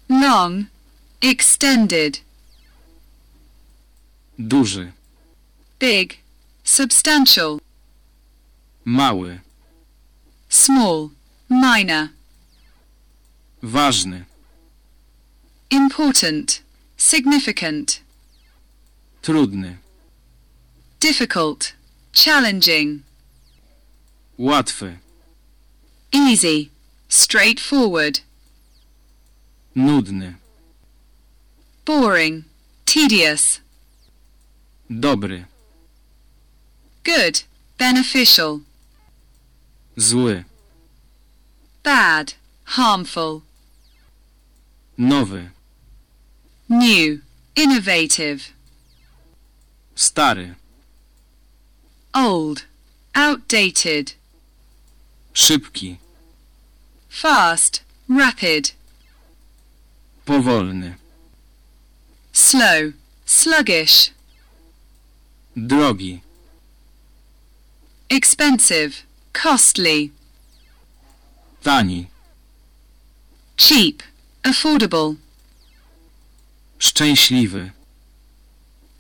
long, extended, duży, big, substantial, mały, small, minor, ważny, important, significant, trudny, difficult, challenging, łatwy, easy, straightforward, nudny, boring, tedious, dobry, good, beneficial, zły, bad, harmful, nowy, new, innovative, stary, old, outdated, szybki, fast, rapid, powolny, slow, sluggish, drogi, expensive, costly, tani, cheap, affordable, szczęśliwy,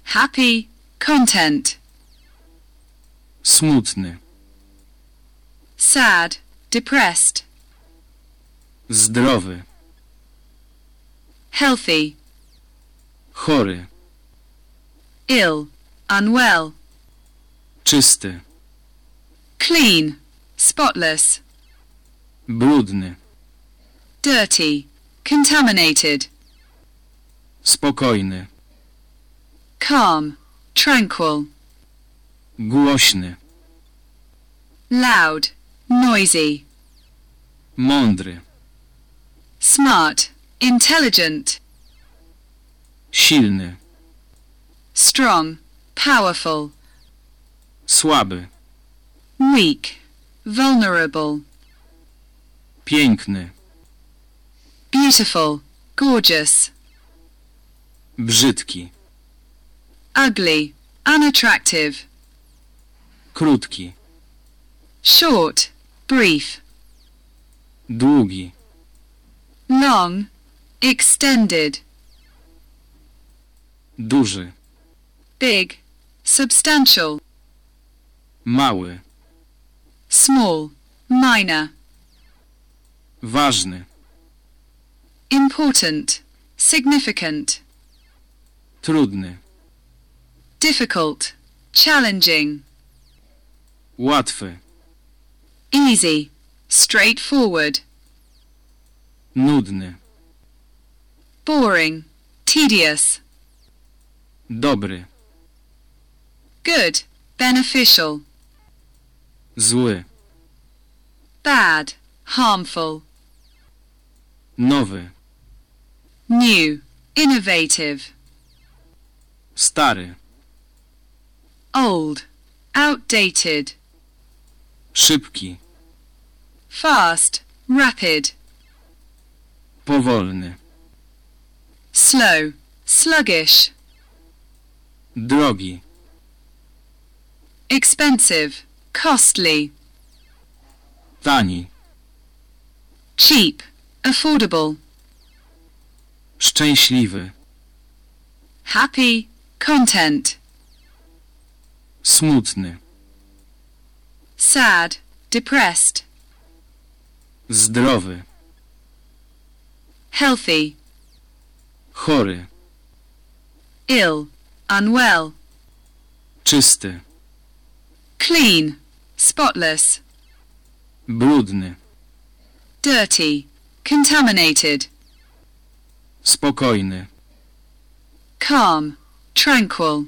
happy, content, smutny, sad, depressed, zdrowy, healthy, chory, ill, unwell, czysty, clean, spotless, brudny, dirty, contaminated, spokojny, calm, tranquil, głośny, loud, noisy, mądry, smart, intelligent, silny, strong, powerful, słaby, weak, vulnerable, piękny, beautiful, gorgeous, brzydki, ugly, unattractive, krótki, short, brief, długi, long, extended, duży, big, substantial, mały, small, minor, ważny, important, significant, trudny, difficult, challenging, łatwy, easy, straightforward, nudny, boring, tedious, dobry, good, beneficial, zły, bad, harmful, nowy, new, innovative, stary, old, outdated, szybki, fast, rapid, powolny, slow, sluggish, drogi, expensive, costly, tani, cheap, affordable, szczęśliwy, happy, content, smutny, sad, depressed, zdrowy, healthy, chory, ill, unwell, czysty, clean, spotless, brudny, dirty, contaminated, spokojny, calm, tranquil,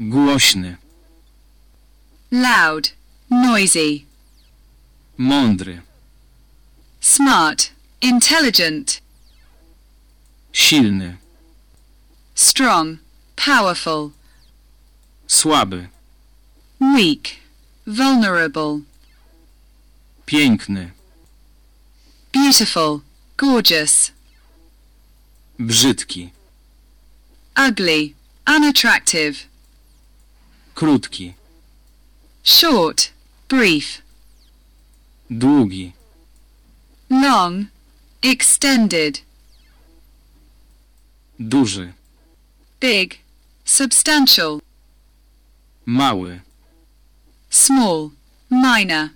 głośny, loud, noisy, mądry, smart, intelligent, silny, strong, powerful, słaby, weak, vulnerable, piękny, beautiful, gorgeous, brzydki, ugly, unattractive, krótki, short, brief, długi, long, extended, duży, big, substantial, mały, small, minor,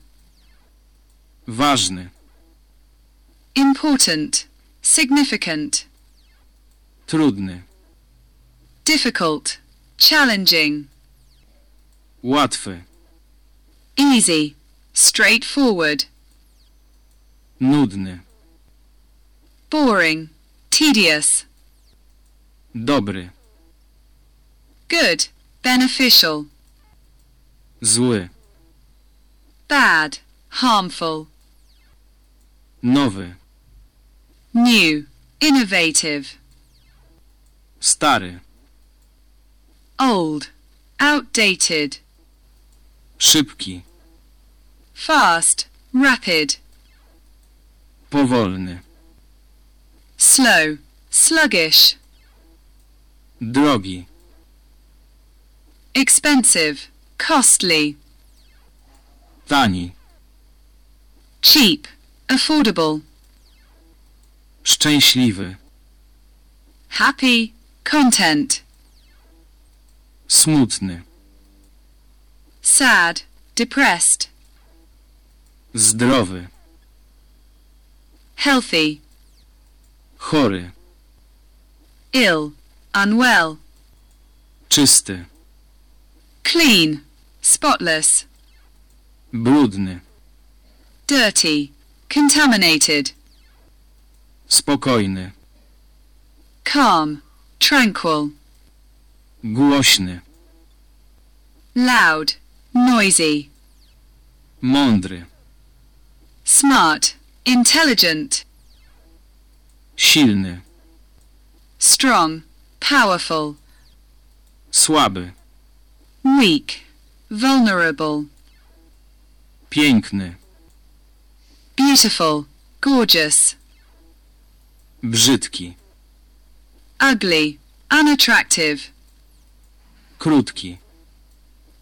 ważny, important, significant, trudny, difficult, challenging, łatwy, easy, straightforward, nudny, boring, tedious, dobry, good, beneficial, zły, bad, harmful, nowy, new, innovative, stary, old, outdated, szybki, fast, rapid, powolny, slow, sluggish, drogi, expensive, costly, tani, cheap, affordable, szczęśliwy, happy, content, smutny, sad, depressed, zdrowy, healthy, chory, ill, unwell, czysty, clean, spotless, brudny, dirty, contaminated, spokojny, calm, tranquil, głośny, loud, noisy, mądry, smart, intelligent, silny, strong, powerful, słaby, weak, vulnerable, piękny, beautiful, gorgeous, brzydki, ugly, unattractive, krótki,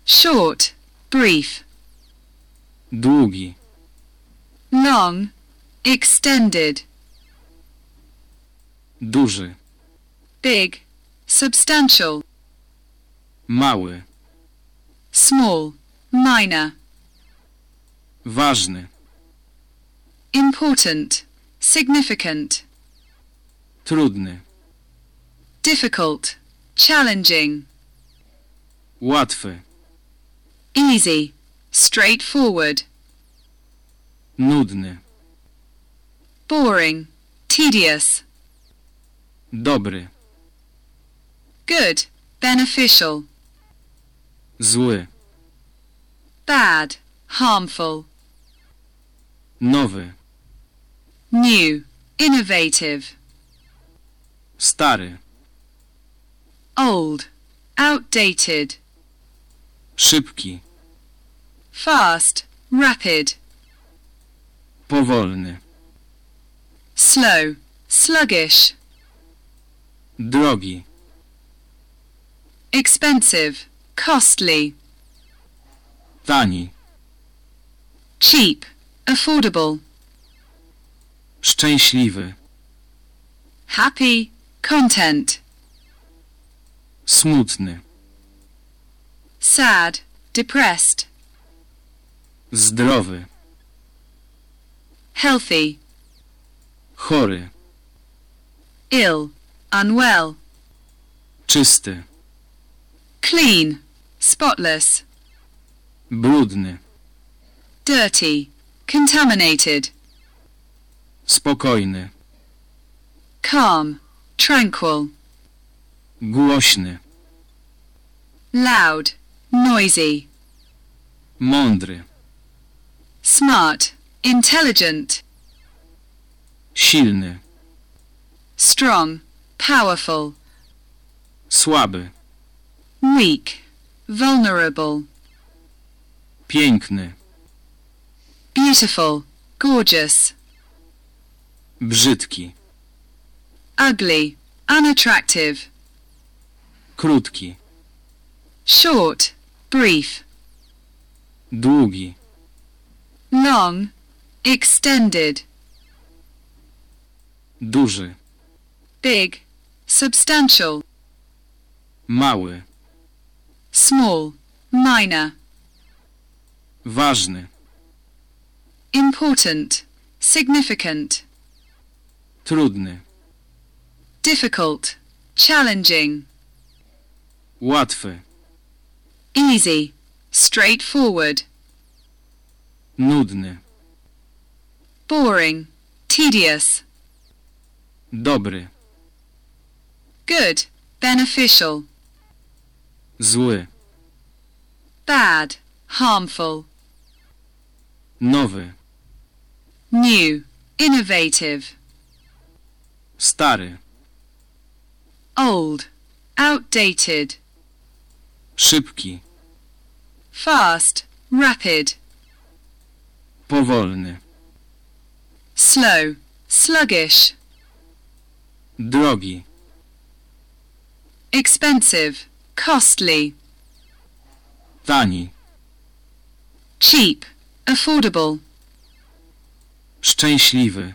short, brief, długi, long, extended, duży, big, substantial, mały, small, minor, ważny, important, significant, trudny, difficult, challenging, łatwy, easy, straightforward, nudny, boring, tedious, dobry, good, beneficial, zły, bad, harmful, nowy, new, innovative, stary, old, outdated, szybki, fast, rapid, powolny, slow, sluggish, drogi, expensive, costly, tani, cheap, affordable, szczęśliwy, happy, content, smutny, sad, depressed, zdrowy, healthy, chory, ill, unwell, czysty, clean, spotless, brudny, dirty, contaminated, spokojny, calm, tranquil, głośny, loud, noisy, mądry, smart, intelligent, silny, strong, powerful, słaby, weak, vulnerable, piękny, beautiful, gorgeous, brzydki, ugly, unattractive, krótki, short, brief, długi, long, extended, duży, big, substantial, mały, small, minor, ważny, important, significant, trudny, difficult, challenging, łatwy, easy, straightforward, nudny, boring, tedious, dobry, good, beneficial, zły, bad, harmful, nowy, new, innovative, stary, old, outdated, szybki, fast, rapid, powolny, slow, sluggish, drogi, expensive, costly, tani, cheap, affordable, szczęśliwy,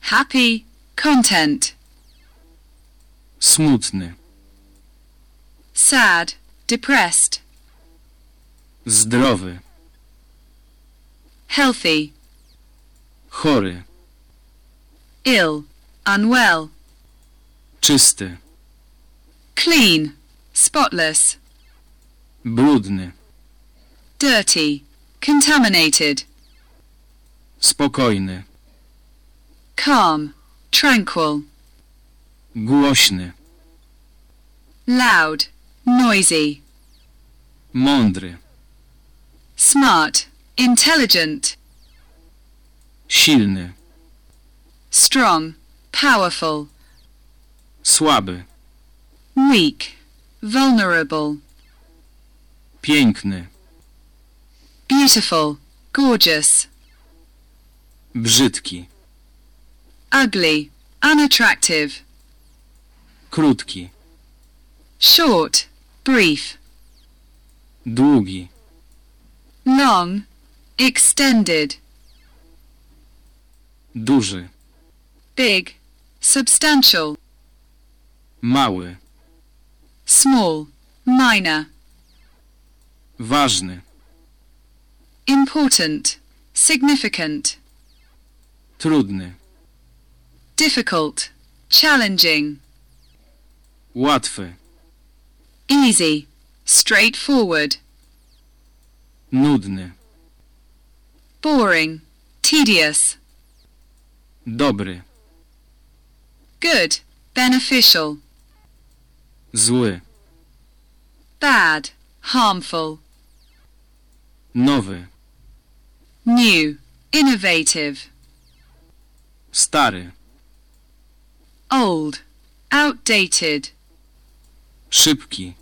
happy, content, smutny, sad, depressed, zdrowy, healthy, chory, ill, unwell, czysty, clean, spotless, brudny, dirty, contaminated, spokojny, calm, tranquil, głośny, loud, noisy, mądry, smart, intelligent, silny, strong, powerful, słaby, weak, vulnerable, piękny, beautiful, gorgeous, brzydki, ugly, unattractive, krótki, short, brief, długi, long, extended, duży, big, substantial, mały, small, minor, ważny, important, significant, trudny, difficult, challenging, łatwy, easy, straightforward, nudny, boring, tedious, dobry, good, beneficial, zły, bad, harmful, nowy, new, innovative, stary, old, outdated, szybki,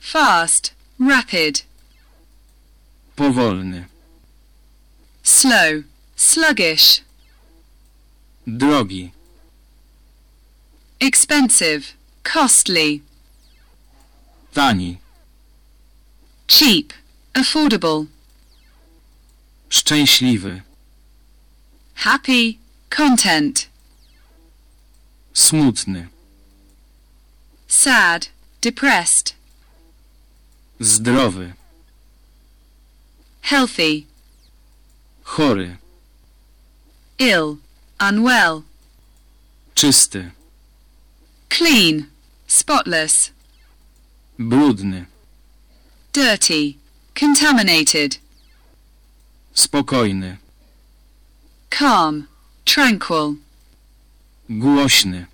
fast, rapid, powolny, slow, sluggish, sluggish, expensive, costly, drogi, tani, cheap, affordable, szczęśliwy, happy, content, smutny, sad, depressed, zdrowy, healthy, chory, ill, unwell, czysty, clean, spotless, brudny, dirty, contaminated, Spokojny. calm, tranquil, Głośny.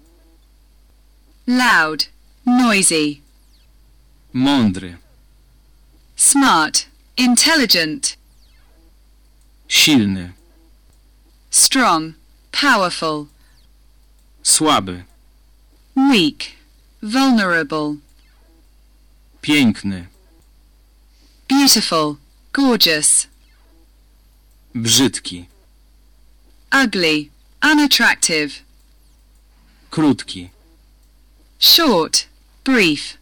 loud, noisy, Mądry. smart, intelligent, Silny. strong, powerful, Słaby. weak, vulnerable, Piękny. beautiful, gorgeous, Brzydki. ugly, unattractive, Krótki. short, brief,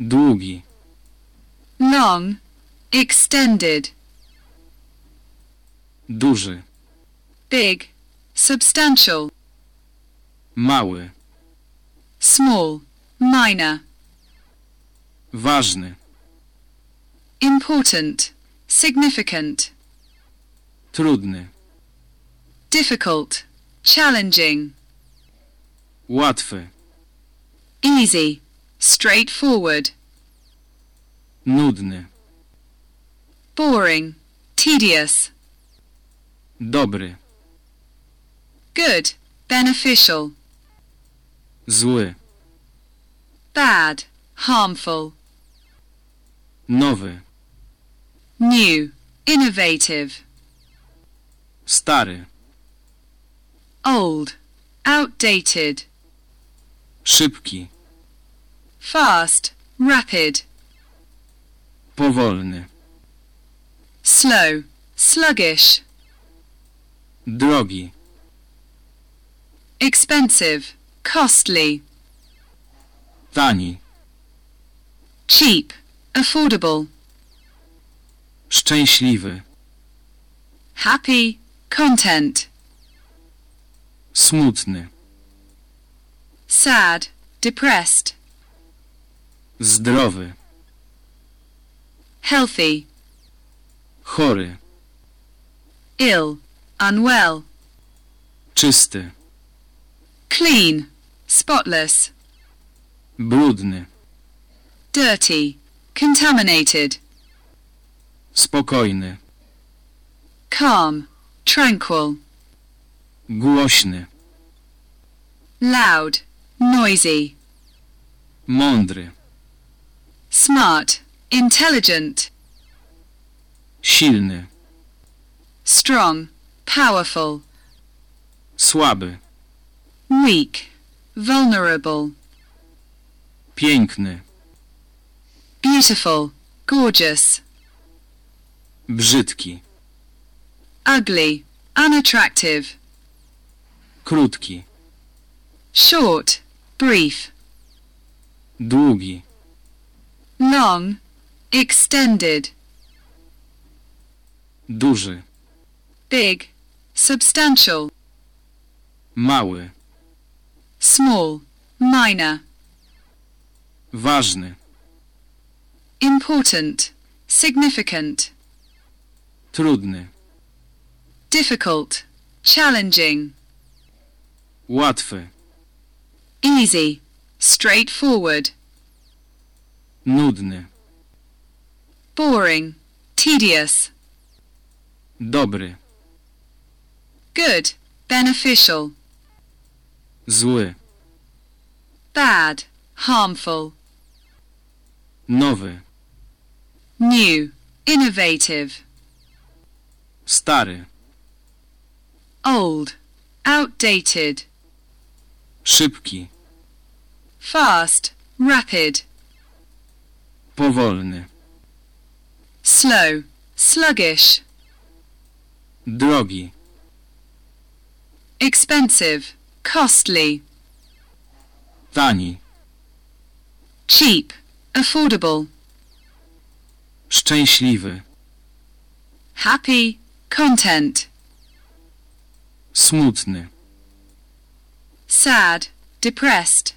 Długi. long, extended, Duży. big, substantial, Mały. small, minor, Ważny. important, significant, Trudny. difficult, challenging, Łatwy. easy, straightforward, Nudny. boring, tedious, Dobry. good, beneficial, Zły. bad, harmful, Nowy. new, innovative, Stary. old, outdated, Szybki. fast, rapid, Powolny. slow, sluggish, Drogi. expensive, costly, Tani. cheap, affordable, Szczęśliwy. happy, content, Smutny. sad, depressed, Zdrowy. healthy, Chory. ill, unwell, Czysty. clean, spotless, Brudny. dirty, contaminated, Spokojny. calm, tranquil, Głośny. loud, noisy, Mądry. smart, intelligent, Silny. strong, powerful, Słaby. weak, vulnerable, Piękny. beautiful, gorgeous, Brzydki. ugly, unattractive, Krótki. short, brief, Długi. long, extended, Duży. big, substantial, Mały. small, minor, Ważny. important, significant, Trudny. difficult, challenging, Łatwy. easy, straightforward, Nudny. boring, tedious, Dobry. Good, beneficial, Zły. bad, harmful, Nowy. new, innovative, Stary. old, outdated, Szybki. fast, rapid, Powolny. slow, sluggish, Drogi. Expensive, costly, Tani. cheap, affordable, Szczęśliwy. happy, content, Smutny. sad, depressed,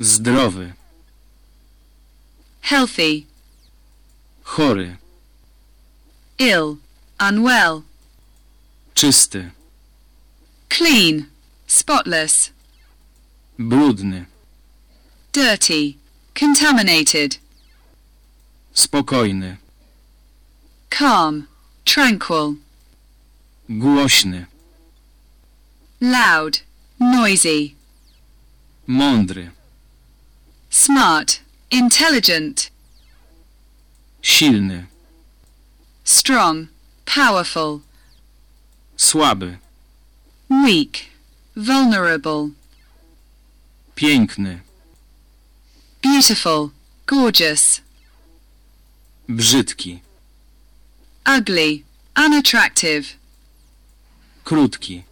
Zdrowy. healthy, Chory. ill, unwell, Czysty. Clean, spotless, Brudny. dirty, contaminated, Spokojny. calm, tranquil, Głośny. loud, noisy, Mądry. smart, intelligent, Silny. strong, powerful, Słaby. Weak, vulnerable, Piękny. beautiful, gorgeous, Brzydki. ugly, unattractive, Krótki.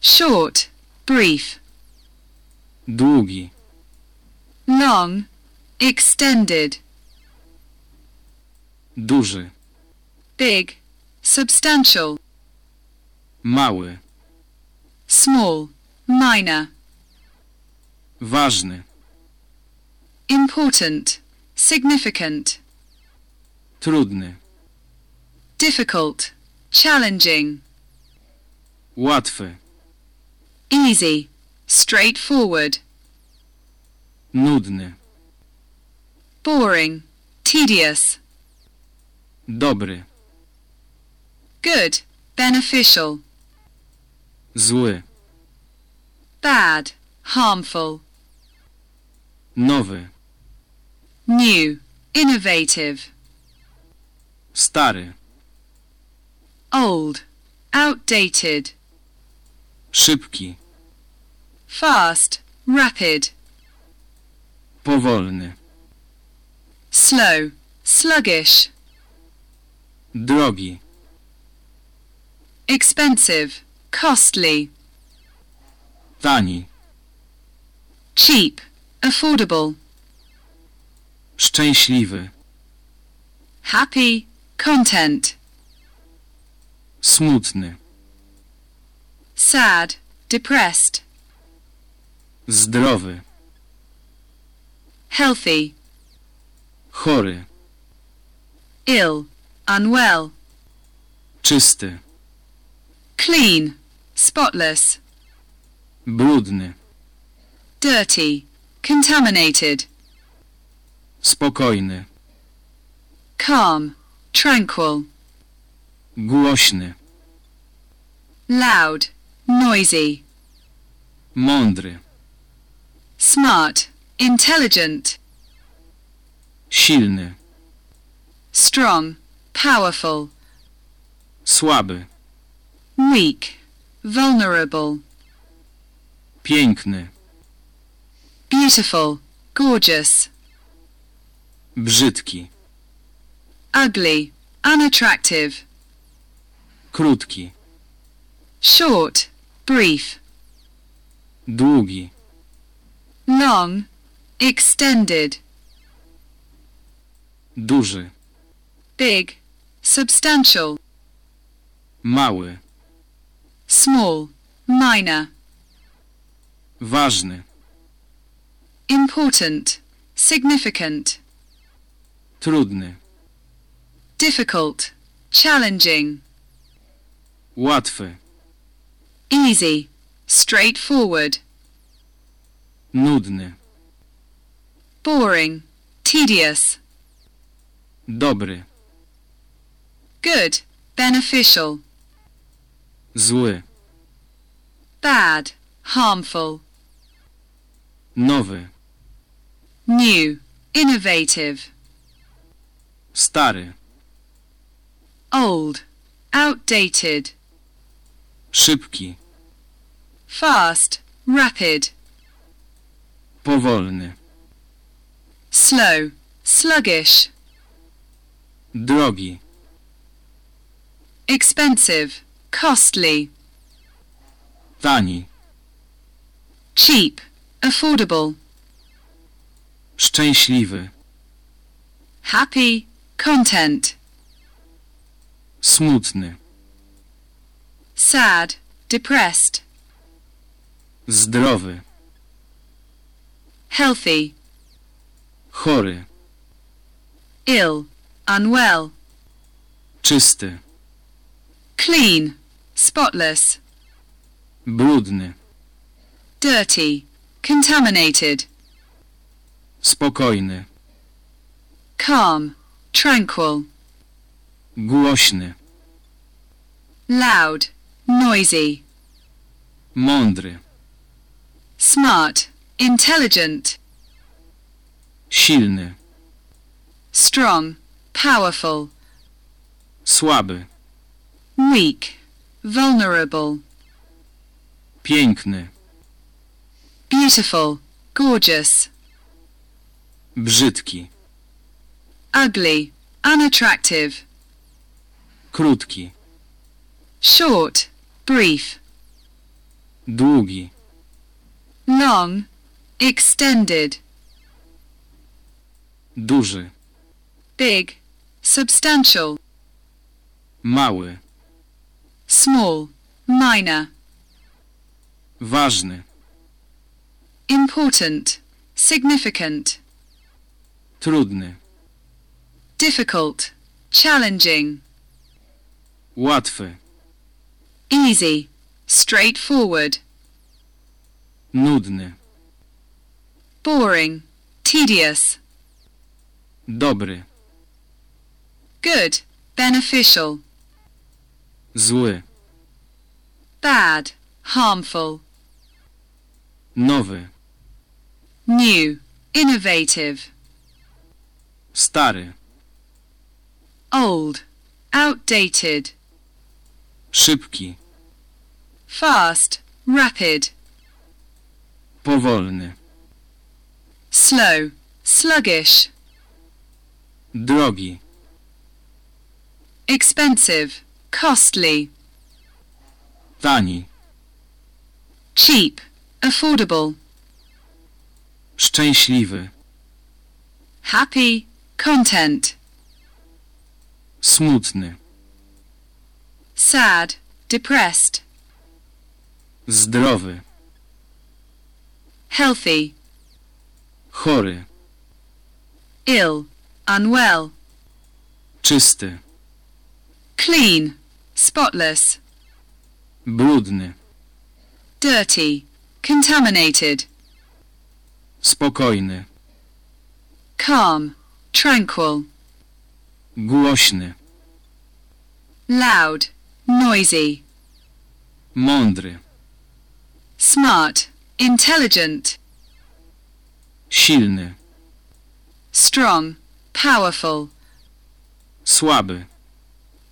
short, brief, Długi. long, extended, Duży. big, substantial, Mały. Small, minor, Ważny. important, significant, Trudny. difficult, challenging, Łatwy. easy, straightforward, Nudny. boring, tedious, Dobry. good, beneficial, Zły. bad, harmful, Nowy. new, innovative, Stary. old, outdated, Szybki. fast, rapid, Powolny. slow, sluggish, Drogi. expensive, costly, Tani. cheap, affordable, Szczęśliwy. happy, content, Smutny. sad, depressed, Zdrowy. healthy, Chory. ill, unwell, Czysty. clean, spotless, Brudny. dirty, contaminated, Spokojny. calm, tranquil, Głośny. loud, noisy, Mądry. smart, intelligent, Silny. strong, powerful, Słaby. weak, vulnerable, Piękny. beautiful, gorgeous, Brzydki. ugly, unattractive, Krótki. short, brief, Długi. long, extended, Duży. big, substantial, Mały. Small, minor, Ważny. important, significant, Trudny. difficult, challenging, Łatwy. easy, straightforward, Nudny. boring, tedious, Dobry. good, beneficial, Zły. bad, harmful, Nowy. new, innovative, Stary. old, outdated, Szybki. fast, rapid, Powolny. slow, sluggish, Drogi. expensive, costly, Tani. cheap, affordable, Szczęśliwy. happy, content, Smutny. sad, depressed, Zdrowy. healthy, Chory. ill, unwell, Czysty. clean, spotless, Brudny. dirty, contaminated, Spokojny. calm, tranquil, Głośny. loud, noisy, Mądry. smart, intelligent, Silny. strong, powerful, Słaby. weak, vulnerable, Piękny. beautiful, gorgeous, Brzydki. ugly, unattractive, Krótki. short, brief, Długi. long, extended, Duży. big, substantial, Mały. Small, minor, Ważny. important, significant, Trudny. difficult, challenging, Łatwy. easy, straightforward, Nudny. boring, tedious, Dobry. good, beneficial, Zły. bad, harmful, Nowy. new, innovative, Stary. old, outdated, Szybki. fast, rapid, Powolny. slow, sluggish, Drogi. expensive, costly, Tani. cheap, affordable, Szczęśliwy. happy, content, Smutny. sad, depressed, Zdrowy. healthy, Chory. ill, unwell, Czysty. clean, spotless, Brudny. dirty, contaminated, Spokojny. calm, tranquil, Głośny. loud, noisy, Mądry. smart, intelligent, Silny. strong, powerful, Słaby.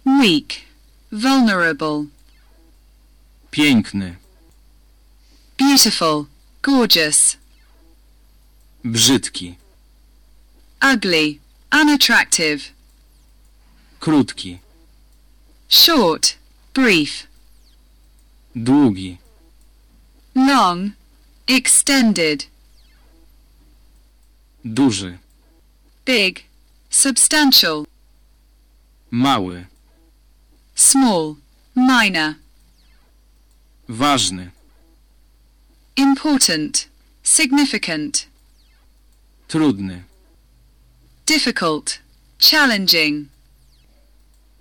weak, vulnerable, Piękny. beautiful, gorgeous, Brzydki. ugly, unattractive, Krótki. short, brief, Długi. long, extended, Duży. big, substantial, Mały. Small, minor, Ważny. important, significant, Trudny. difficult, challenging,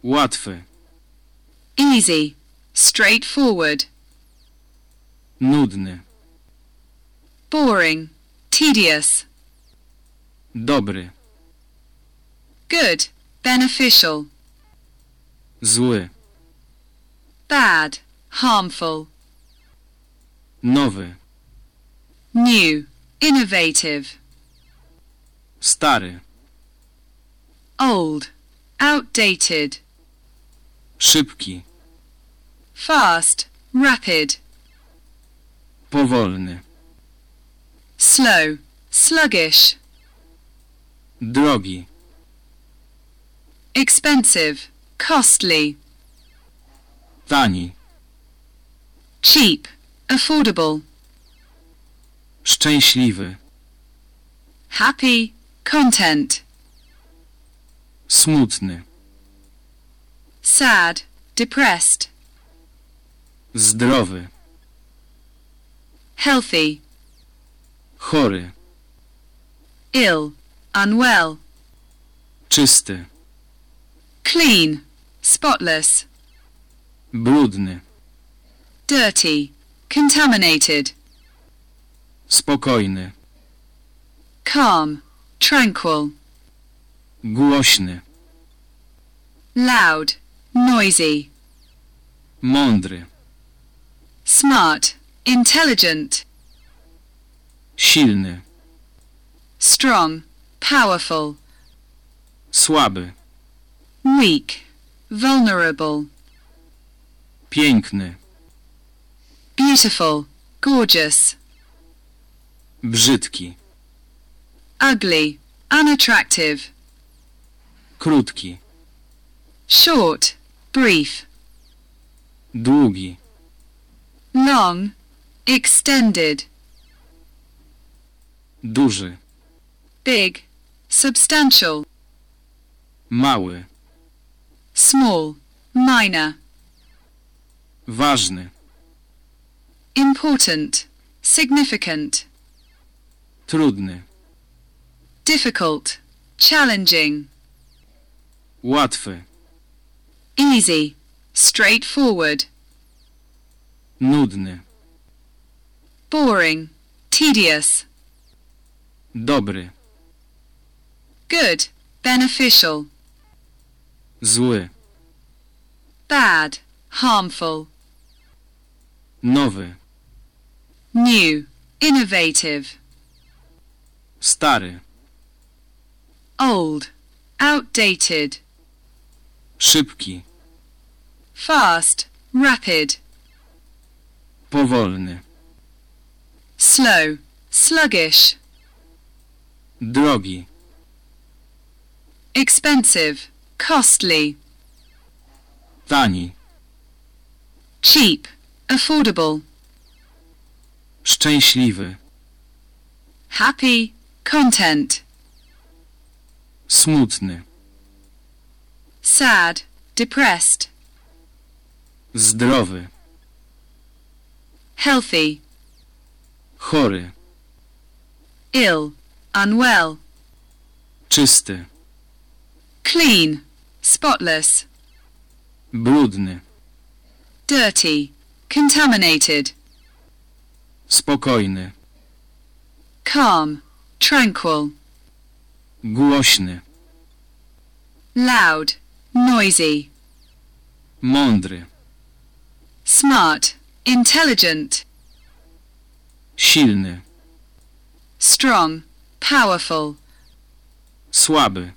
Łatwy. easy, straightforward, Nudny. boring, tedious, Dobry. good, beneficial, Zły. bad, harmful, Nowy. new, innovative, Stary. old, outdated, Szybki. fast, rapid, Powolny. slow, sluggish, Drogi. expensive, costly, Tani. cheap, affordable, Szczęśliwy. happy, content, Smutny. sad, depressed, Zdrowy. healthy, Chory. ill, unwell, Czysty. clean, spotless, Brudny. dirty, contaminated, Spokojny. calm, tranquil, Głośny. loud, noisy. Mądry. Smart, intelligent. Silny. Strong, powerful. Słaby. Weak, vulnerable. Piękny. Beautiful, gorgeous. Brzydki. Ugly, unattractive. Krótki. Short, brief. Długi. Long, extended. Duży. Big, substantial. Mały. Small, minor. Ważny. Important, significant. Trudny. Difficult, challenging. Łatwy. Easy, straightforward. Nudny. Boring, tedious. Dobry. Good, beneficial. Zły. Bad, harmful. Nowy. New, innovative. Stary. Old, outdated. Szybki. Fast, rapid. Powolny. Slow, sluggish. Drogi. Expensive, costly. Tani. Cheap, affordable. Szczęśliwy. Happy, content. Smutny. Sad, depressed. Zdrowy. Healthy, Chory. ill, unwell. Czysty. Clean, spotless. Brudny. Dirty, contaminated. Spokojny. Calm, tranquil. Głośny. Loud, noisy. Mądry. Smart, intelligent. Silny. Strong, powerful. Słaby.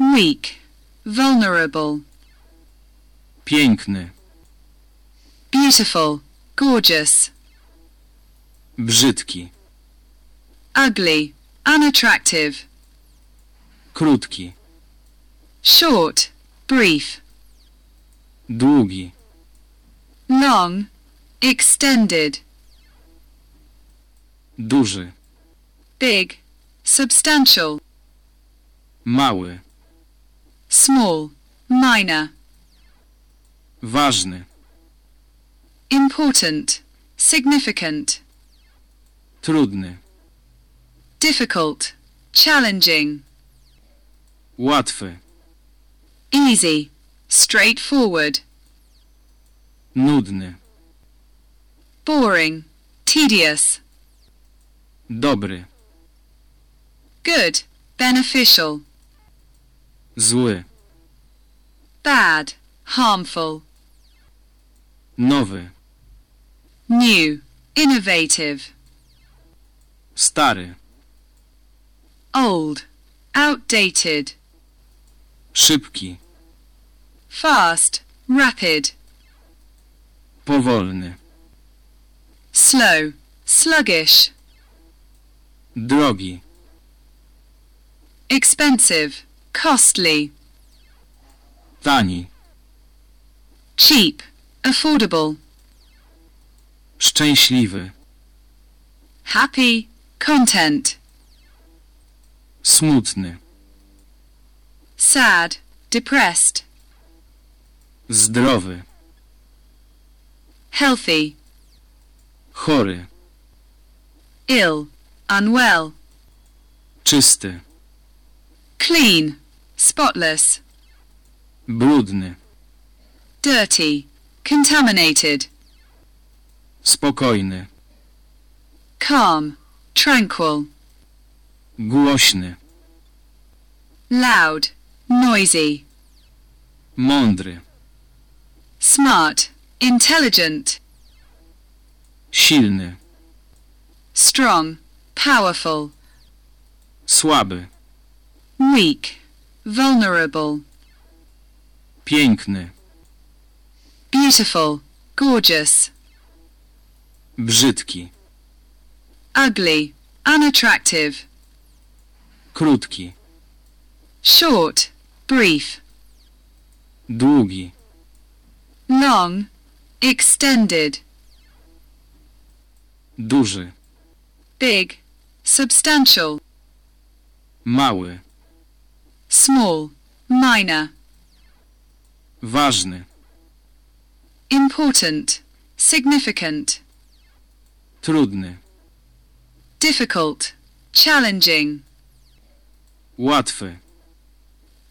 Weak, vulnerable. Piękny. Beautiful, gorgeous. Brzydki. Ugly, unattractive. Krótki. Short, brief. Długi. Long, extended. Duży. Big, substantial. Mały. Small, minor. Ważny. Important, significant. Trudny. Difficult, challenging. Łatwy. Easy, straightforward. Nudny. Boring, tedious. Dobry. Good, beneficial. Zły. Bad, harmful. Nowy. New, innovative. Stary. Old, outdated. Szybki. Fast, rapid. Powolny. Slow, sluggish. Drogi. Expensive, costly. Tani. Cheap, affordable. Szczęśliwy. Happy, content. Smutny. Sad, depressed. Zdrowy. Healthy, Chory. ill, unwell. Czysty. Clean, spotless. Brudny. Dirty, contaminated. Spokojny. Calm, tranquil. Głośny. Loud, noisy. Mądry. smart, intelligent, Silny. strong, powerful, Słaby. weak, vulnerable, Piękny. beautiful, gorgeous, Brzydki. ugly, unattractive, Krótki. short, brief, Długi. long, extended, Duży. big, substantial, Mały. Small, minor, Ważny. important, significant, Trudny. difficult, challenging, Łatwy.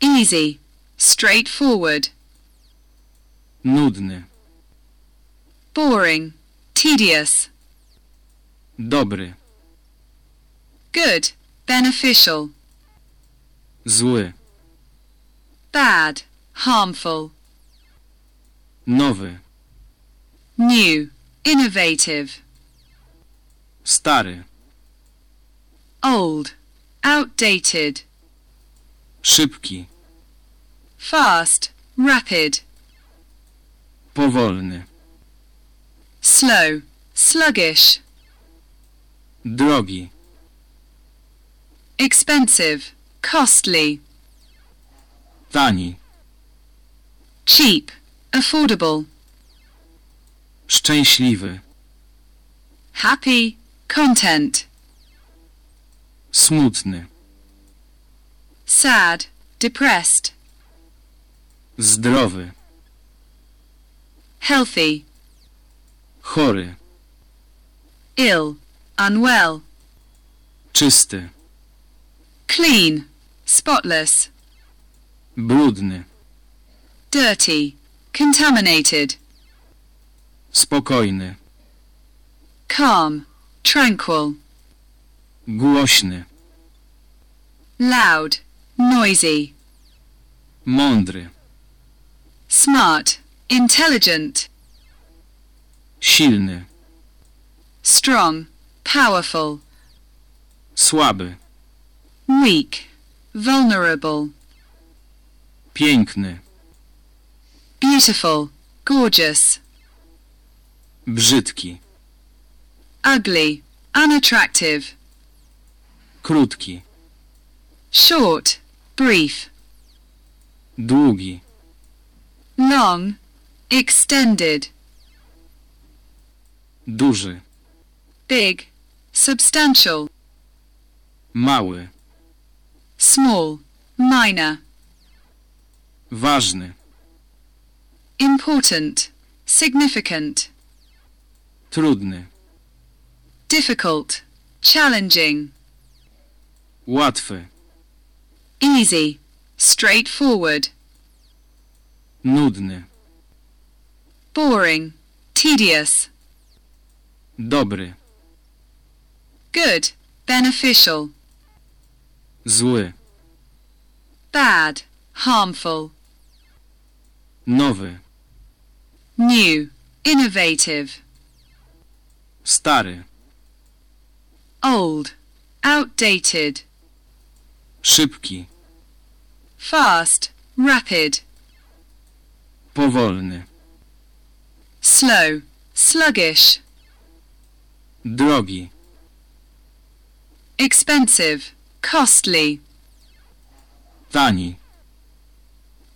easy, straightforward, Nudny. boring, tedious, Dobry. good, beneficial, Zły. bad, harmful, Nowy. new, innovative, Stary. old, outdated, Szybki. fast, rapid, Powolny. slow, sluggish, Drogi. expensive, costly, Tani. cheap, affordable, Szczęśliwy. happy, content, Smutny. sad, depressed, Zdrowy. healthy, Chory. ill, unwell, Czysty. clean, spotless, Brudny. dirty, contaminated, Spokojny. calm, tranquil, Głośny. loud, noisy, Mądry. smart, intelligent, Silny. strong, powerful, Słaby. weak, vulnerable, Piękny. beautiful, gorgeous, Brzydki. ugly, unattractive, Krótki. short, brief, Długi. long, extended, Duży. big, substantial, Mały. Small, minor, Ważny. important, significant, Trudny. difficult, challenging, Łatwy. easy, straightforward, Nudny. boring, tedious, Dobry. good, beneficial, Zły. bad, harmful, Nowy. new, innovative, Stary. old, outdated, Szybki. fast, rapid, Powolny. slow, sluggish, Drogi. expensive, costly, Tani.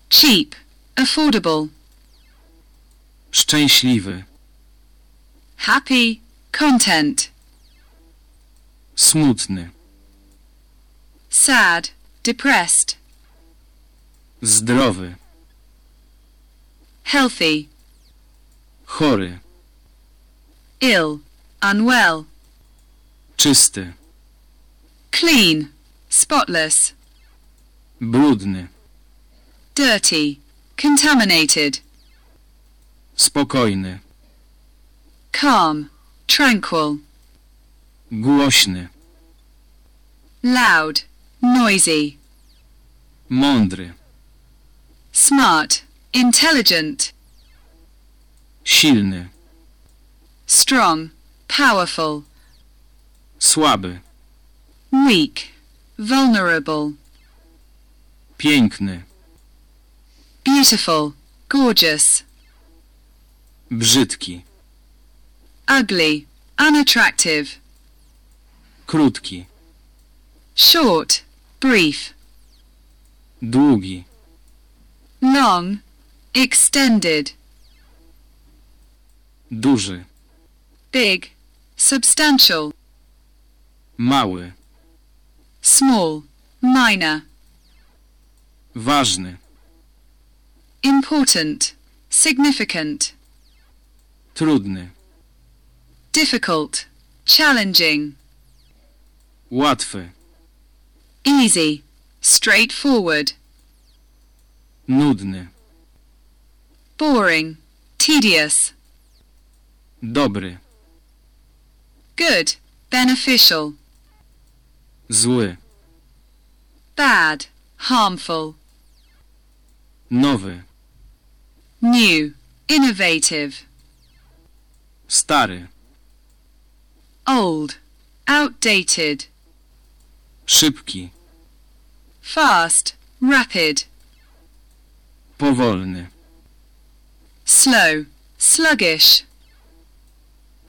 cheap, affordable, Szczęśliwy. happy, content, Smutny. sad, depressed, Zdrowy. healthy, Chory. ill, unwell, Czysty. clean, spotless, Brudny. dirty, contaminated, Spokojny. calm, tranquil, Głośny. loud, noisy, Mądry. smart, intelligent, silny, strong, powerful, słaby, weak, vulnerable, piękny, beautiful, gorgeous, brzydki, ugly, unattractive, krótki, short, brief, długi, long, extended, duży, big, substantial, mały, small, minor, ważny, important, significant, trudny, difficult, challenging, łatwy, easy, straightforward, nudny, boring, tedious, dobry, good, beneficial, zły, bad, harmful, nowy, new, innovative, stary, old, outdated, szybki, fast, rapid, powolny, slow, sluggish,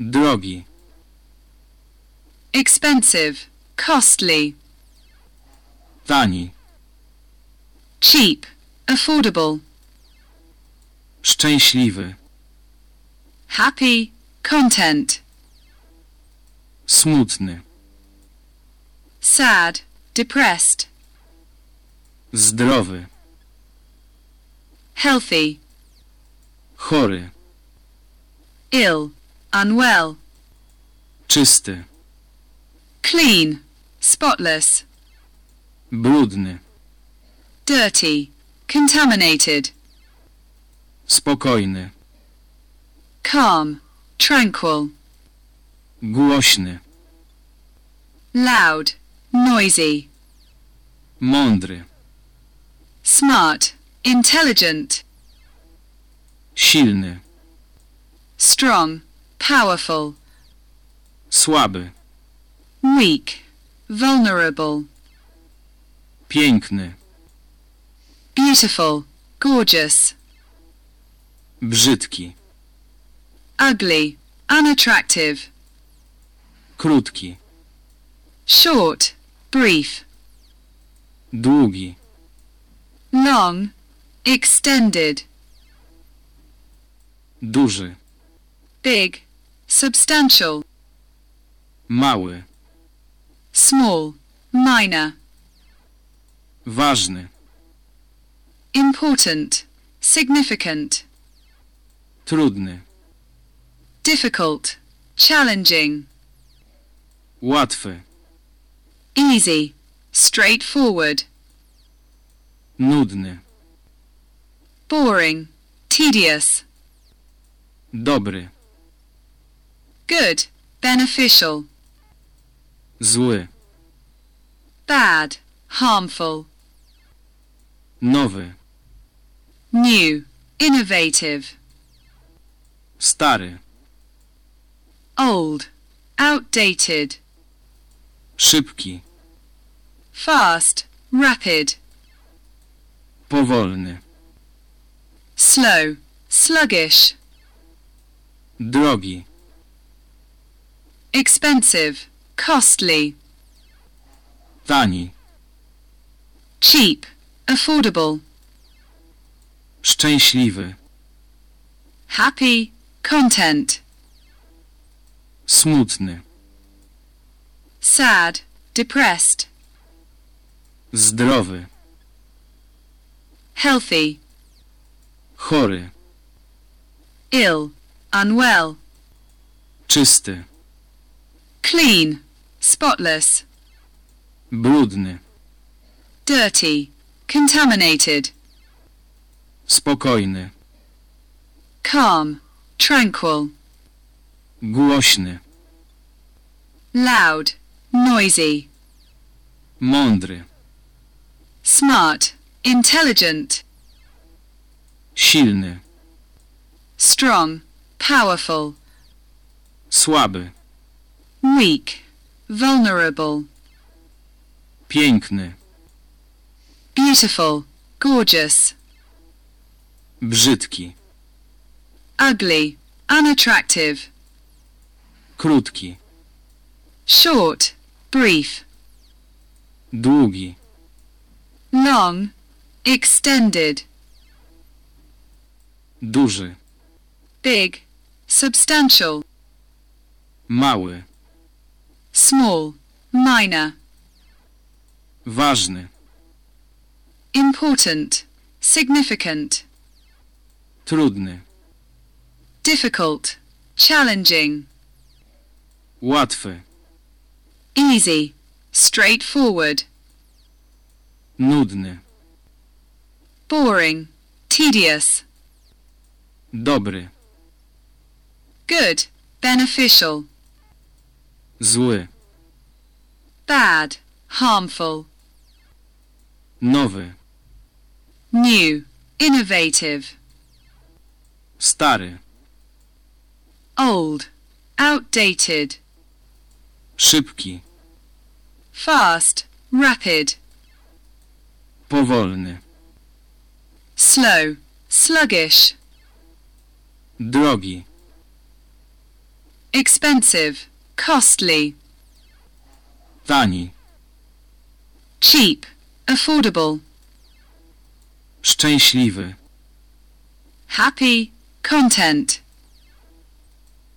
drogi, expensive, costly, tani, cheap, affordable, szczęśliwy, happy, content, smutny, sad, depressed, zdrowy, healthy, chory, ill, unwell, czysty, clean, spotless, brudny, dirty, contaminated, spokojny, calm, tranquil, głośny, loud, noisy, mądry, smart, intelligent, silny, strong, powerful, słaby, weak, vulnerable, piękny, beautiful, gorgeous, brzydki, ugly, unattractive, krótki, short, brief, długi, long, extended, duży, big, substantial, mały, small, minor, ważny, important, significant, trudny, difficult, challenging, łatwy, easy, straightforward, nudny, boring, tedious, dobry, good, beneficial, zły, bad, harmful, nowy, new, innovative, stary, old, outdated, szybki, fast, rapid, powolny, slow, sluggish, drogi, expensive, costly, tani, cheap, affordable, szczęśliwy, happy, content, smutny, sad, depressed, zdrowy, healthy, chory, ill, unwell, czysty, clean, spotless, brudny, dirty, contaminated, spokojny, calm, tranquil, głośny, loud, noisy, mądry, smart, intelligent, Silny. strong, powerful, Słaby. weak, vulnerable, Piękny. beautiful, gorgeous, Brzydki. ugly, unattractive, Krótki. short, brief, Długi. long, extended, Duży. big, substantial, Mały. Small, minor, Ważny. important, significant, Trudny. difficult, challenging, Łatwy. easy, straightforward, Nudny. boring, tedious, Dobry. good, beneficial, Zły. bad, harmful, Nowy. new, innovative, Stary. old, outdated, Szybki. fast, rapid, Powolny. slow, sluggish, Drogi. expensive, costly, Tani. cheap, affordable, Szczęśliwy. happy, content,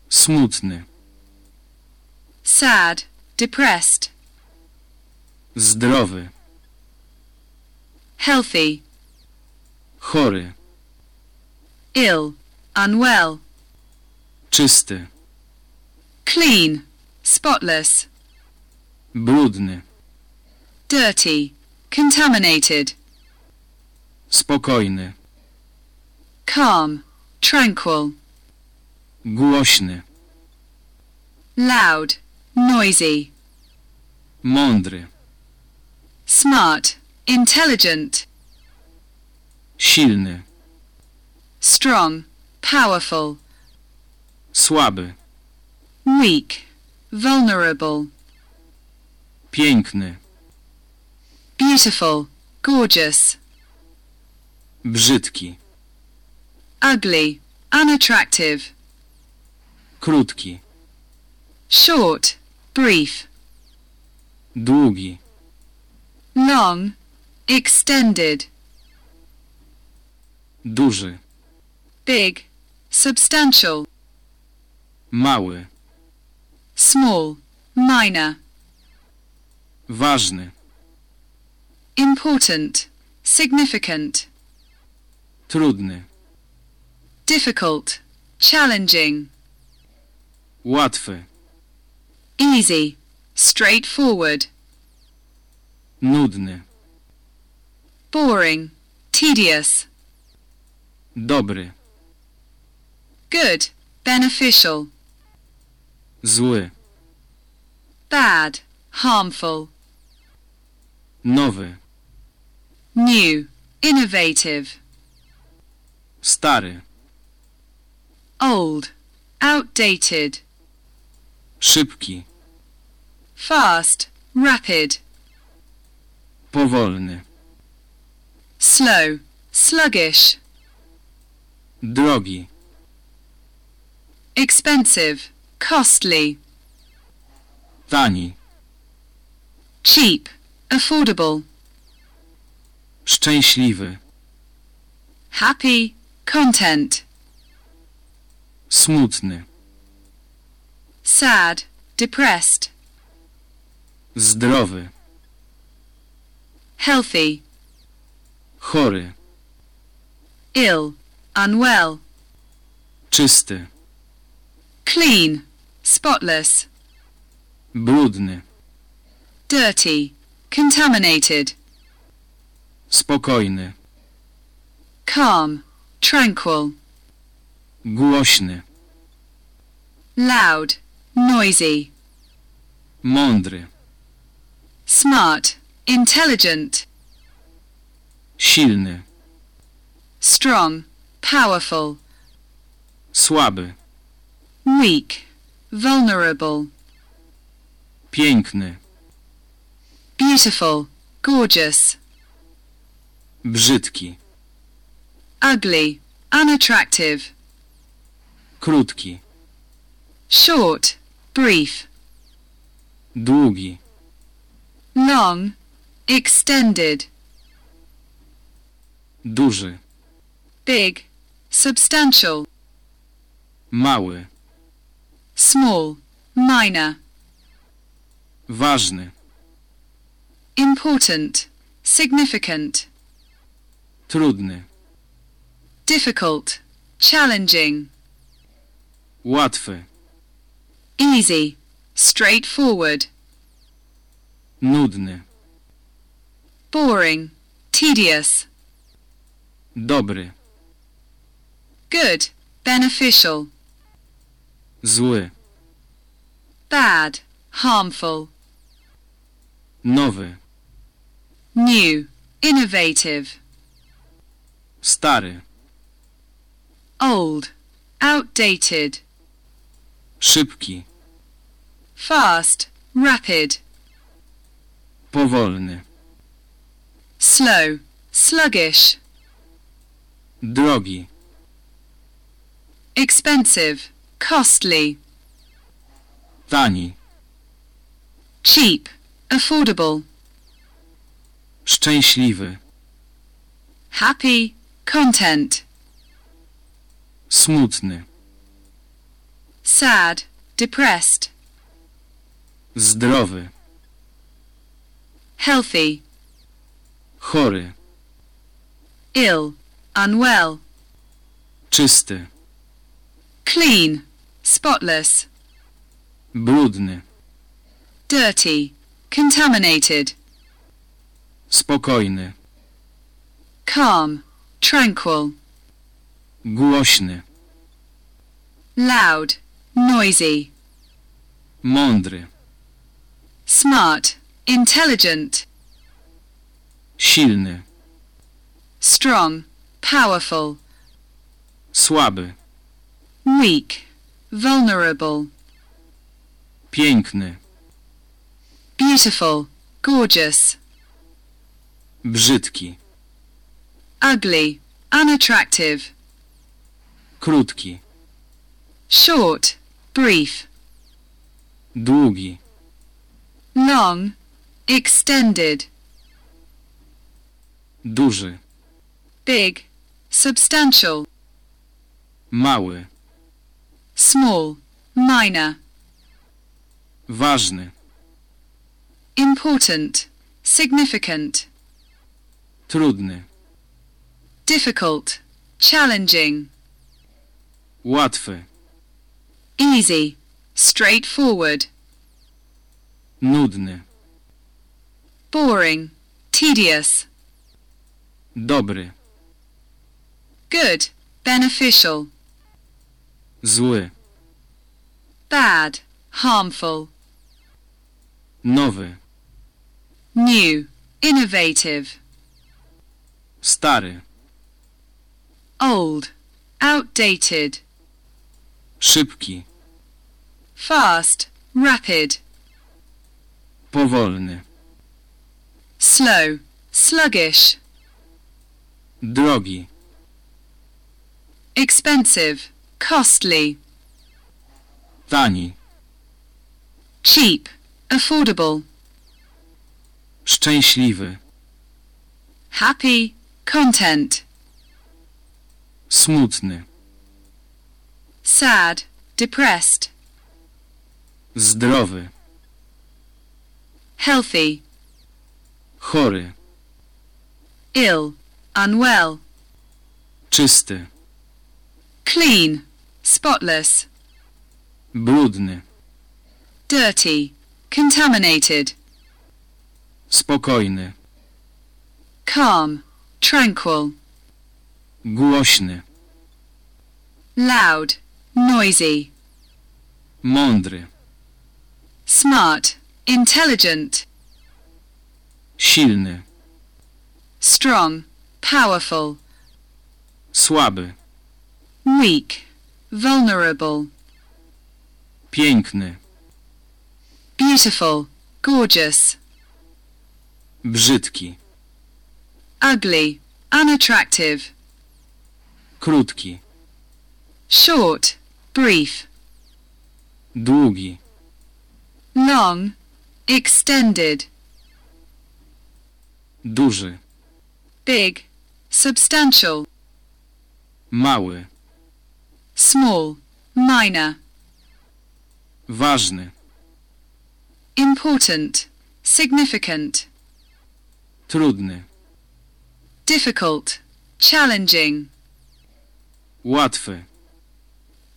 Smutny. sad, depressed, Zdrowy. healthy, Chory. ill, unwell, Czysty. clean, spotless, Brudny. dirty, contaminated, Spokojny. calm, tranquil, Głośny. loud, noisy, Mądry. smart, intelligent, Silny. strong, powerful, Słaby. weak, vulnerable, Piękny. beautiful, gorgeous, Brzydki. ugly, unattractive, Krótki. short, brief, Długi. long, extended, Duży. big, substantial, Mały. Small, minor, Ważny. important, significant, Trudny. difficult, challenging, Łatwy. easy, straightforward, Nudny. boring, tedious, Dobry. good, beneficial, Zły. bad, harmful, Nowy. new, innovative, Stary. old, outdated, Szybki. fast, rapid, Powolny. slow, sluggish, Drogi. expensive, costly, Tani. cheap, affordable, Szczęśliwy. happy, content, Smutny. sad, depressed, Zdrowy. healthy, Chory. ill, unwell, Czysty. clean, spotless, Brudny. dirty, contaminated, Spokojny. calm, tranquil, Głośny. loud, noisy, Mądry. smart, intelligent, Silny. strong, powerful, Słaby. weak, vulnerable, Piękny. beautiful, gorgeous, Brzydki. ugly, unattractive, Krótki. short, brief, Długi. long, extended, Duży. big, substantial, Mały. Small, minor, Ważny. important, significant, Trudny. difficult, challenging, Łatwy. easy, straightforward, Nudny. boring, tedious, Dobry. good, beneficial, Zły. bad, harmful, Nowy. new, innovative, Stary. old, outdated, Szybki. fast, rapid, Powolny. slow, sluggish, Drogi. expensive, costly, Tani. cheap, affordable, Szczęśliwy. happy, content, Smutny. sad, depressed, Zdrowy. healthy, Chory. ill, unwell, Czysty. clean, spotless, Brudny. dirty, contaminated, Spokojny. calm, tranquil, Głośny. loud, noisy, Mądry. smart, intelligent, Silny. strong, powerful, Słaby. weak, vulnerable, Piękny. beautiful, gorgeous, Brzydki. ugly, unattractive, Krótki. short, brief, Długi. long, extended, Duży. big, substantial, Mały. Small, minor, Ważny. important, significant, Trudny. difficult, challenging, Łatwy. easy, straightforward, Nudny. boring, tedious, Dobry. good, beneficial, Zły. bad, harmful, Nowy. new, innovative, Stary. old, outdated, Szybki. fast, rapid, Powolny. slow, sluggish, Drogi. expensive, costly, Tani. cheap, affordable, Szczęśliwy. happy, content, Smutny. sad, depressed, Zdrowy. healthy, Chory. ill, unwell, Czysty. clean, spotless, Brudny. dirty, contaminated, Spokojny. calm, tranquil, Głośny. loud, noisy, Mądry. smart, intelligent, Silny. strong, powerful, Słaby. weak, vulnerable, Piękny. beautiful, gorgeous, Brzydki. ugly, unattractive, Krótki. short, brief, Długi. long, extended, Duży. big, substantial, Mały. Small, minor, Ważny. important, significant, Trudny. difficult, challenging, Łatwy.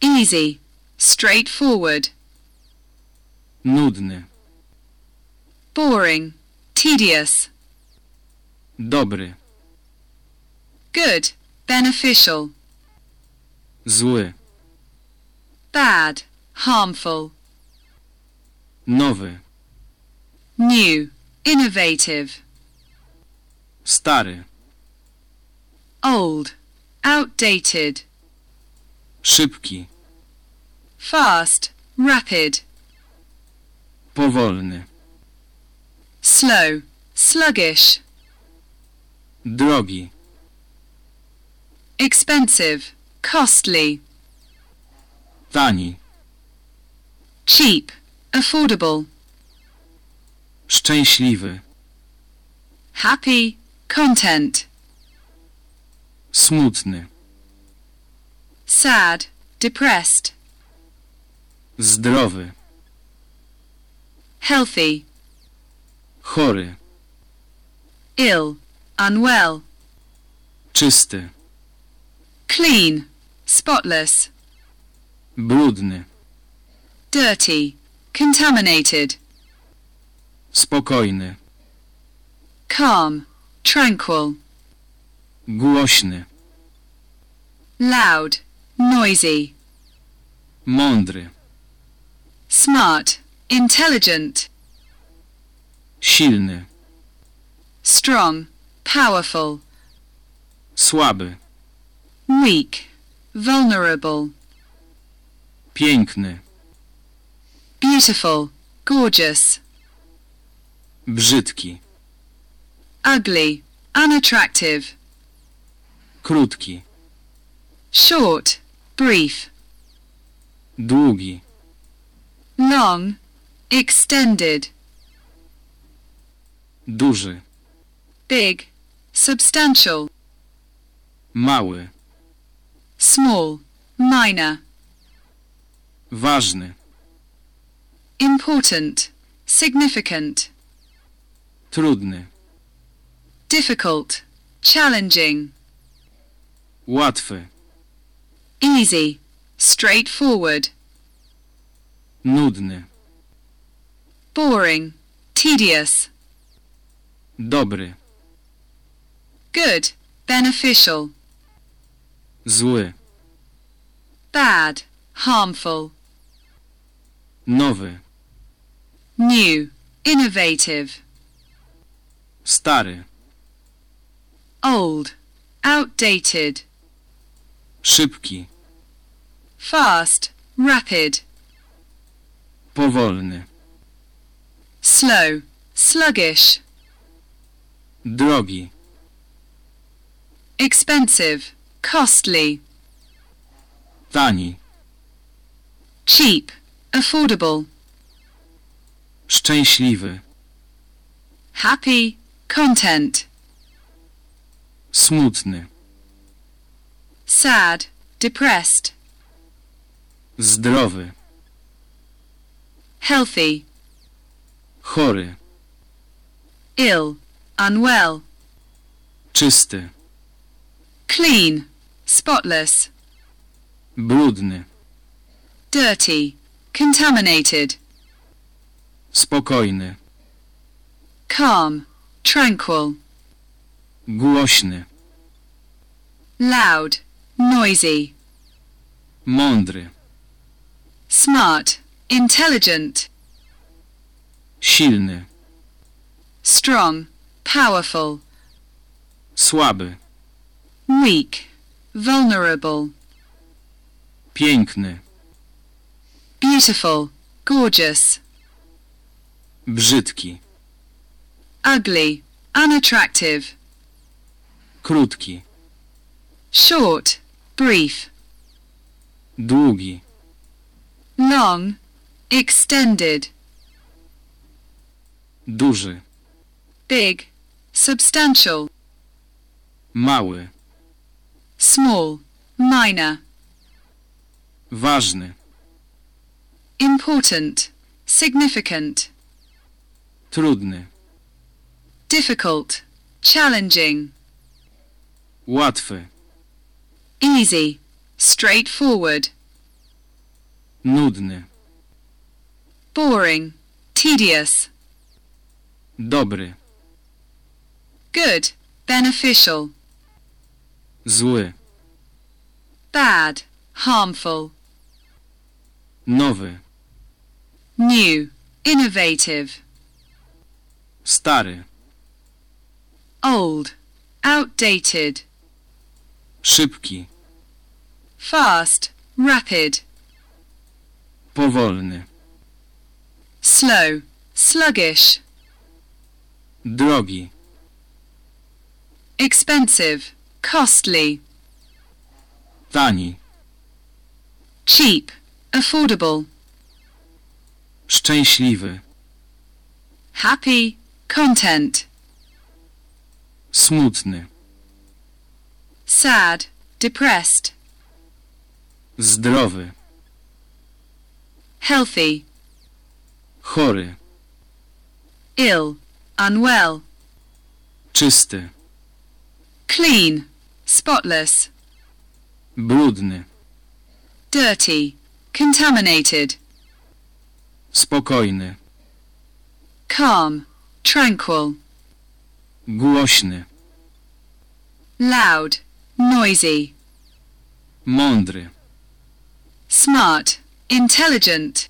easy, straightforward, Nudny. boring, tedious, Dobry. good, beneficial, Zły. bad, harmful, Nowy. new, innovative, Stary. old, outdated, Szybki. fast, rapid, Powolny. slow, sluggish, Drogi. expensive, costly, Tani. cheap, affordable, Szczęśliwy. happy, content, Smutny. sad, depressed, Zdrowy. healthy, Chory. ill, unwell, Czysty. clean, spotless, Brudny. dirty, contaminated, Spokojny. calm, tranquil, Głośny. loud, noisy, Mądry. smart, intelligent, Silny. strong, powerful, Słaby. weak, vulnerable, Piękny. beautiful, gorgeous, Brzydki. ugly, unattractive, Krótki. short, brief, Długi. long, extended, Duży. big, substantial, Mały. Small, minor, Ważny. important, significant, Trudny. difficult, challenging, Łatwy. easy, straightforward, Nudny. boring, tedious, Dobry. good, beneficial, Zły. bad, harmful, Nowy. new, innovative, Stary. old, outdated, Szybki. fast, rapid, Powolny. slow, sluggish, Drogi. expensive, costly, Tani. cheap, affordable, Szczęśliwy. happy, content, Smutny. sad, depressed, Zdrowy. healthy, Chory. ill, unwell, Czysty. clean, spotless, Brudny. dirty, contaminated, Spokojny. calm, tranquil, Głośny. loud, noisy, Mądry. smart, intelligent, Silny. strong, powerful, Słaby. weak, vulnerable, Piękny. beautiful, gorgeous, Brzydki. ugly, unattractive, Krótki. short, brief, Długi. long, extended, Duży. big, substantial, Mały. Small, minor, Ważny. important, significant, Trudny. difficult, challenging, Łatwy. easy, straightforward, Nudny. boring, tedious, Dobry. good, beneficial, Zły. bad, harmful, Nowy. new, innovative, Stary. old, outdated, Szybki. fast, rapid, Powolny. slow, sluggish, Drogi. expensive, costly, Tani. cheap, affordable, Szczęśliwy. happy, content, Smutny. sad, depressed, Zdrowy. healthy, Chory. ill, unwell, Czysty. clean, spotless, Brudny. dirty, contaminated, Spokojny. calm, tranquil, Głośny. loud, noisy, Mądry. smart, intelligent,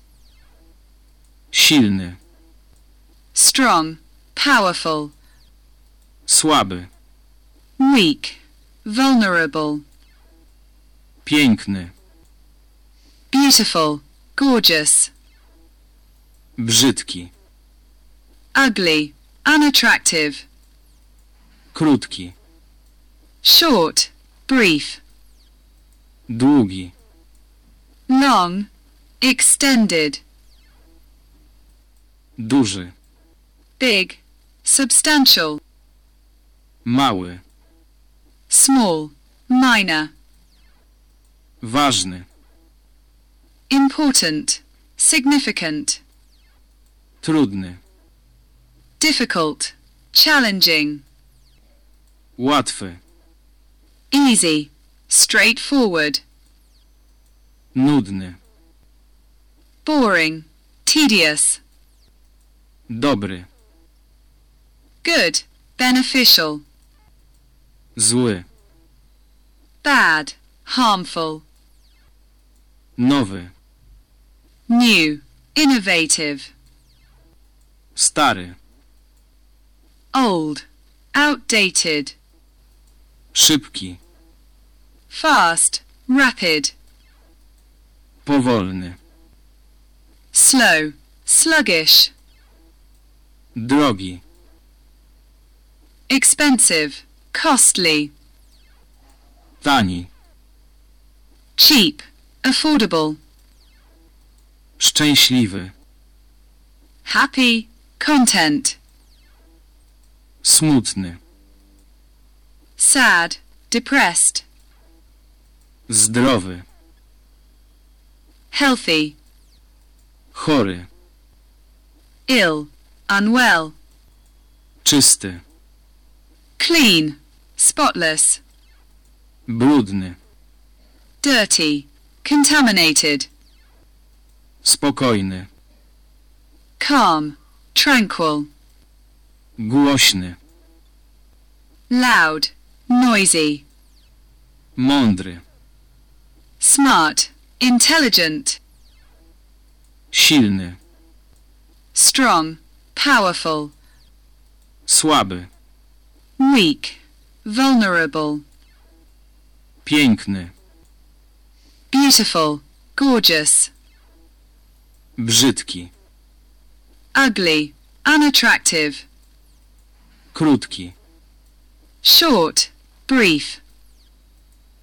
Silny. strong, powerful, Słaby. weak, vulnerable, Piękny. beautiful, gorgeous, Brzydki. ugly, unattractive, Krótki. short, brief, Długi. long, extended, Duży. big, substantial, Mały. Small, minor, Ważny. important, significant, Trudny. difficult, challenging, Łatwy. easy, straightforward, Nudny. boring, tedious, Dobry. good, beneficial, Zły. bad, harmful, Nowy. new, innovative, Stary. old, outdated, Szybki. fast, rapid, Powolny. slow, sluggish, Drogi. expensive, costly, Tani. cheap, affordable, Szczęśliwy. happy, content, Smutny. sad, depressed, Zdrowy. healthy, Chory. ill, unwell, Czysty. clean, spotless, Brudny. dirty, contaminated, Spokojny. calm, tranquil, Głośny. loud, noisy, Mądry. smart, intelligent, Silny. strong, powerful, Słaby. weak, vulnerable, Piękny. beautiful, gorgeous, brzydki, ugly, unattractive, krótki, short, brief,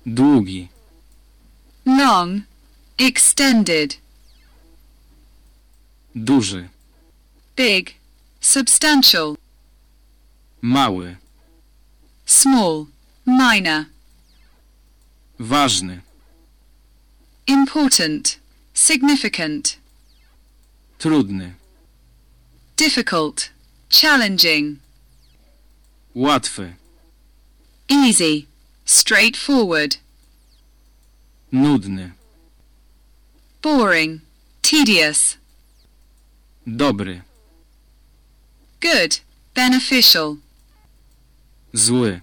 długi, long, extended, duży, big, substantial, mały, small, minor, ważny, important, significant, trudny, difficult, challenging, łatwy, easy, straightforward, nudny, boring, tedious, dobry, good, beneficial, zły,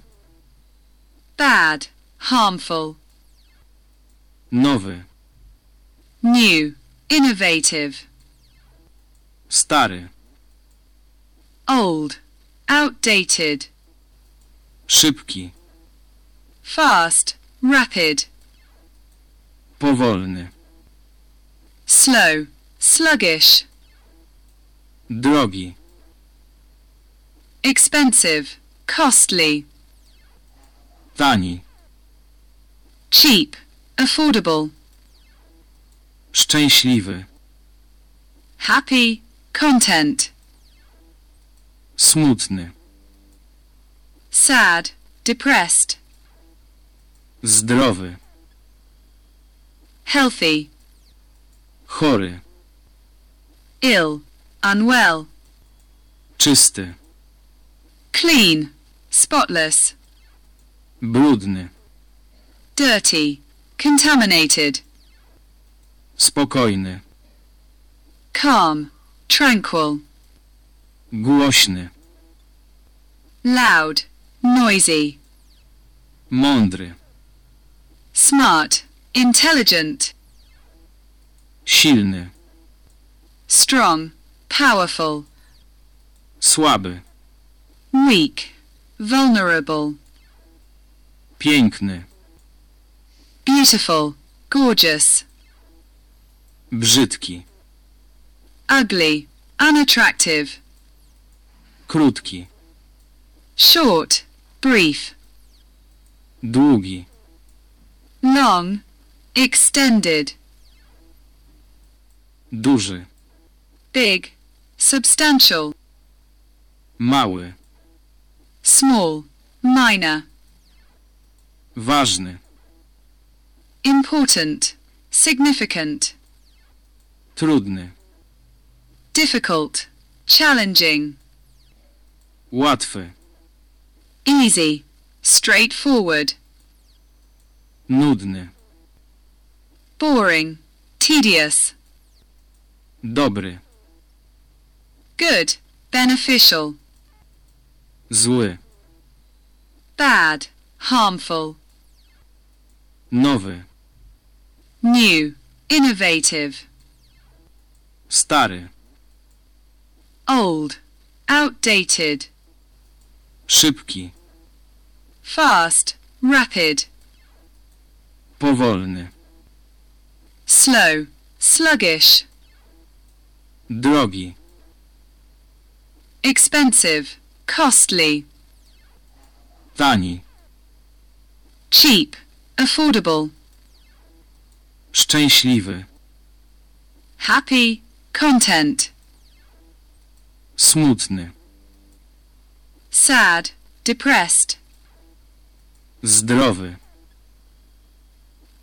bad, harmful, nowy, new, innovative, stary, old, outdated, szybki, fast, rapid, powolny, slow, sluggish, drogi, expensive, costly, tani, cheap, affordable, szczęśliwy, happy, content, smutny, sad, depressed, zdrowy, healthy, chory, ill, unwell, czysty, clean, spotless, brudny, dirty, contaminated, spokojny, calm, tranquil, głośny, loud, noisy, mądry, smart, intelligent, silny, strong, powerful, słaby, weak, vulnerable, piękny, beautiful, gorgeous, brzydki, ugly, unattractive, krótki, short, brief, długi, long, extended, duży, big, substantial, mały, small, minor, ważny, important, significant, trudny, difficult, challenging, łatwy, easy, straightforward, nudny, boring, tedious, dobry, good, beneficial, zły, bad, harmful, nowy, new, innovative, stary, old, outdated, szybki, fast, rapid, powolny, slow, sluggish, drogi, expensive, costly, tani, cheap, affordable, szczęśliwy, happy, content, smutny, sad, depressed, zdrowy,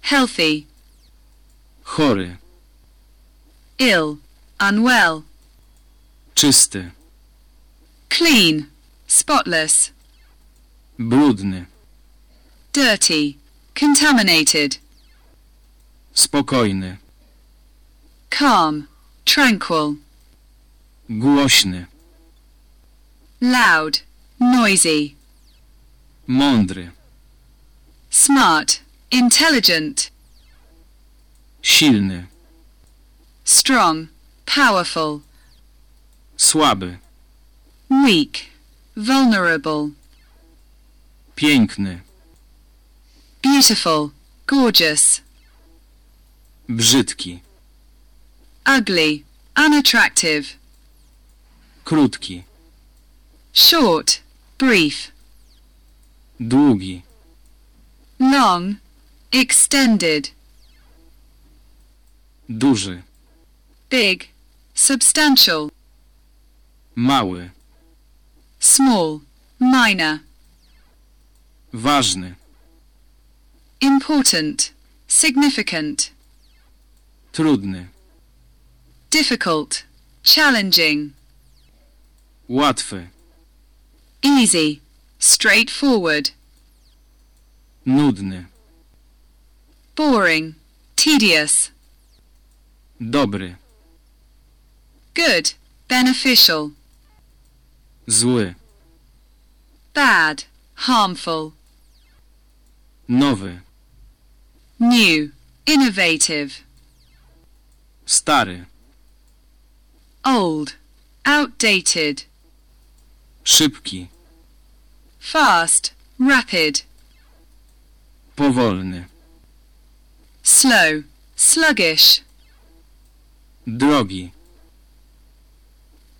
healthy, chory, ill, unwell, czysty, clean, spotless, brudny, dirty, contaminated, spokojny, calm, tranquil, głośny, loud, noisy, mądry, smart, intelligent, silny, strong, powerful, słaby, weak, vulnerable, piękny, beautiful, gorgeous, Brzydki. ugly, unattractive, Krótki. short, brief, Długi. long, extended, Duży. big, substantial, Mały. small, minor, Ważny. important, significant, Trudny. difficult, challenging, Łatwy. easy, straightforward, Nudny. boring, tedious, Dobry. good, beneficial, Zły. bad, harmful, Nowy. new, innovative, Stary. old, outdated, Szybki. fast, rapid, Powolny. slow, sluggish, Drogi.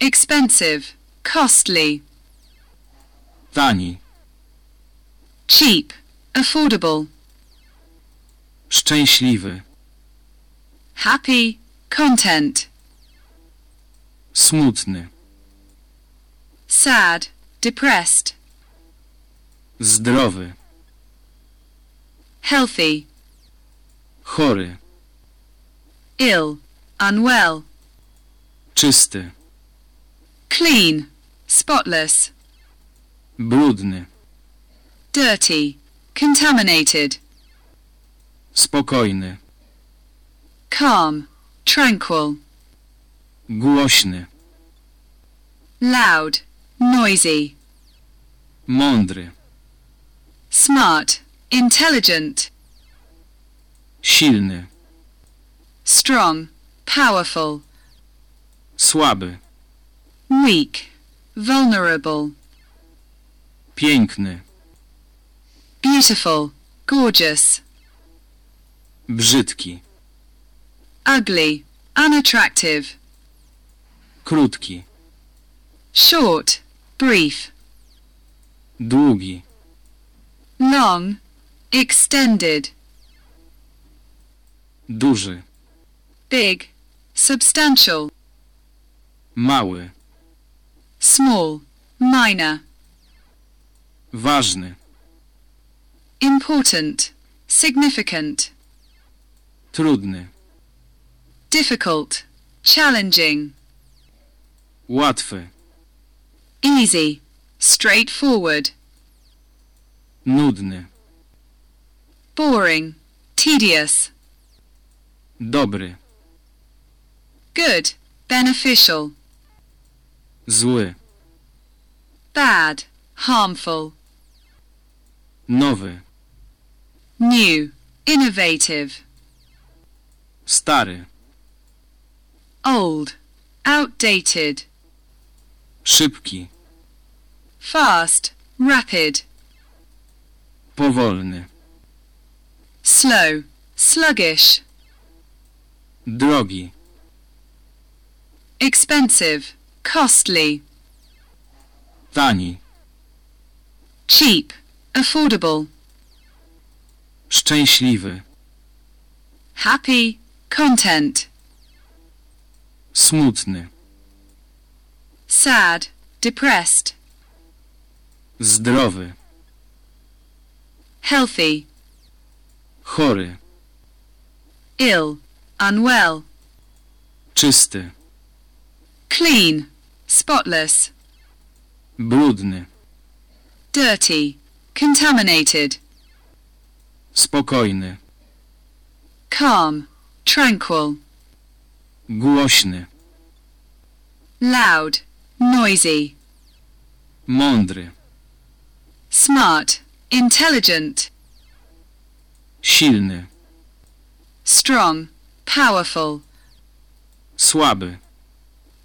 expensive, costly, Tani. cheap, affordable, Szczęśliwy. happy, content, Smutny. sad, depressed, Zdrowy. healthy, Chory. ill, unwell, Czysty. clean, spotless, Brudny. dirty, contaminated, Spokojny. calm, tranquil, Głośny. loud, noisy, Mądry. smart, intelligent, Silny. strong, powerful, Słaby. weak, vulnerable, Piękny. Beautiful, gorgeous, Brzydki. ugly, unattractive, Krótki. short, brief, Długi. long, extended, Duży. big, substantial, Mały. small, minor, Ważny. Important, significant, Trudny. difficult, challenging, Łatwy. easy, straightforward, Nudny. boring, tedious, Dobry. good, beneficial, Zły. bad, harmful, Nowy. new, innovative, Stary. old, outdated, Szybki. fast, rapid, Powolny. slow, sluggish, Drogi. expensive, costly, Tani. cheap, affordable, Szczęśliwy. happy, content, Smutny. sad, depressed, Zdrowy. healthy, Chory. ill, unwell, Czysty. clean, spotless, Brudny. dirty, contaminated, Spokojny. calm, tranquil, Głośny. loud, noisy, Mądry. smart, intelligent, Silny. strong, powerful, Słaby.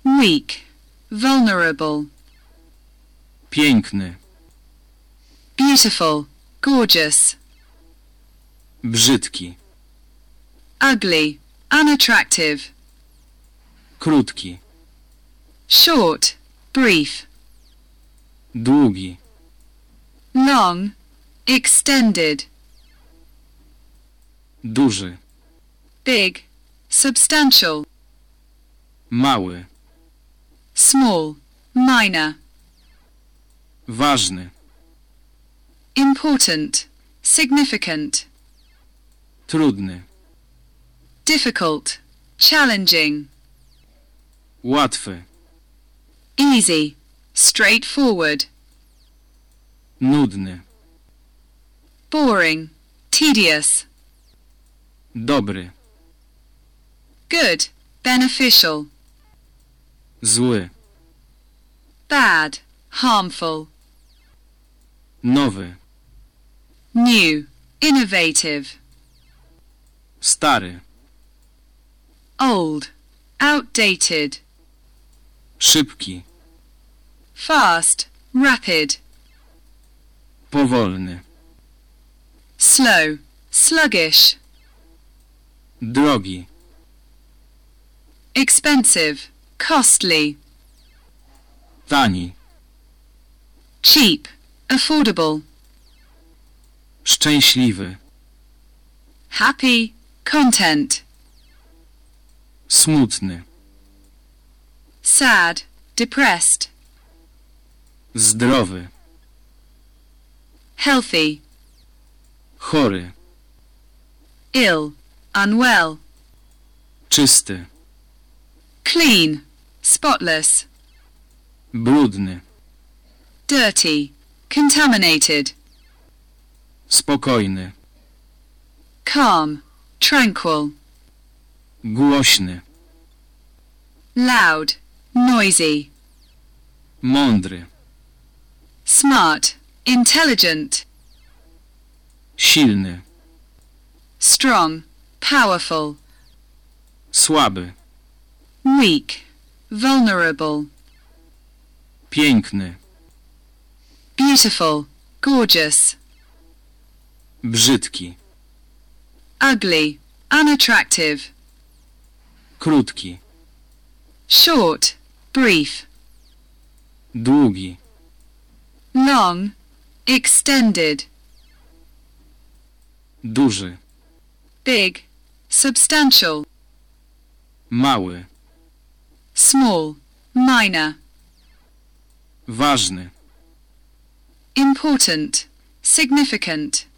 weak, vulnerable, Piękny. Beautiful, gorgeous, Brzydki. ugly, unattractive. Krótki. Short, brief. Długi. Long, extended. Duży. Big, substantial. Mały. Small, minor. Ważny. Important, significant. Trudny. Difficult, challenging. Łatwy. Easy, straightforward. Nudny. Boring, tedious. Dobry. Good, beneficial. Zły. Bad, harmful. Nowy. New, innovative. Stary. Old, outdated. Szybki. Fast, rapid. Powolny. Slow, sluggish. Drogi. Expensive, costly. Tani. Cheap, affordable. Szczęśliwy. Happy, content. Smutny. Sad, depressed. Zdrowy. Healthy, Chory. ill, unwell. Czysty. Clean, spotless. Brudny. Dirty, contaminated. Spokojny. Calm, tranquil. Głośny. Loud, noisy. Mądry. Smart, intelligent. Silny. Strong, powerful. Słaby. Weak, vulnerable. Piękny. Beautiful, gorgeous. Brzydki. Ugly, unattractive. Krótki. Short, brief. Długi. Long, extended. Duży. Big, substantial. Mały. Small, minor. Ważny. Important, significant.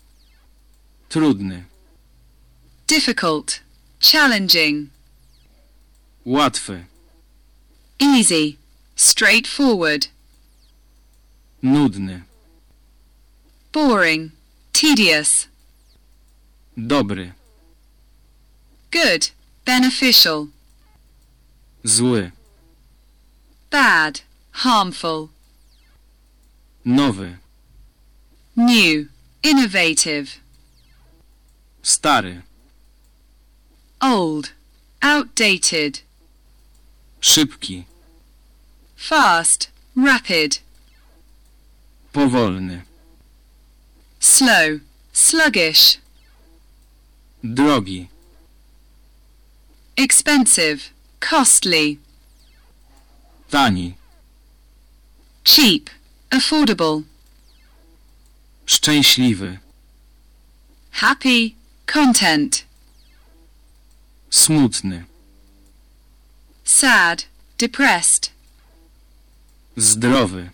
Trudny. Difficult, challenging. Łatwy. Easy, straightforward. Nudny. Boring, tedious. Dobry. Good, beneficial. Zły. Bad, harmful. Nowy. New, innovative. Stary. Old, outdated. Szybki. Fast, rapid. Powolny. Slow, sluggish. Drogi. Expensive, costly. Tani. Cheap, affordable. Szczęśliwy. Happy, content. Smutny. Sad, depressed. Zdrowy.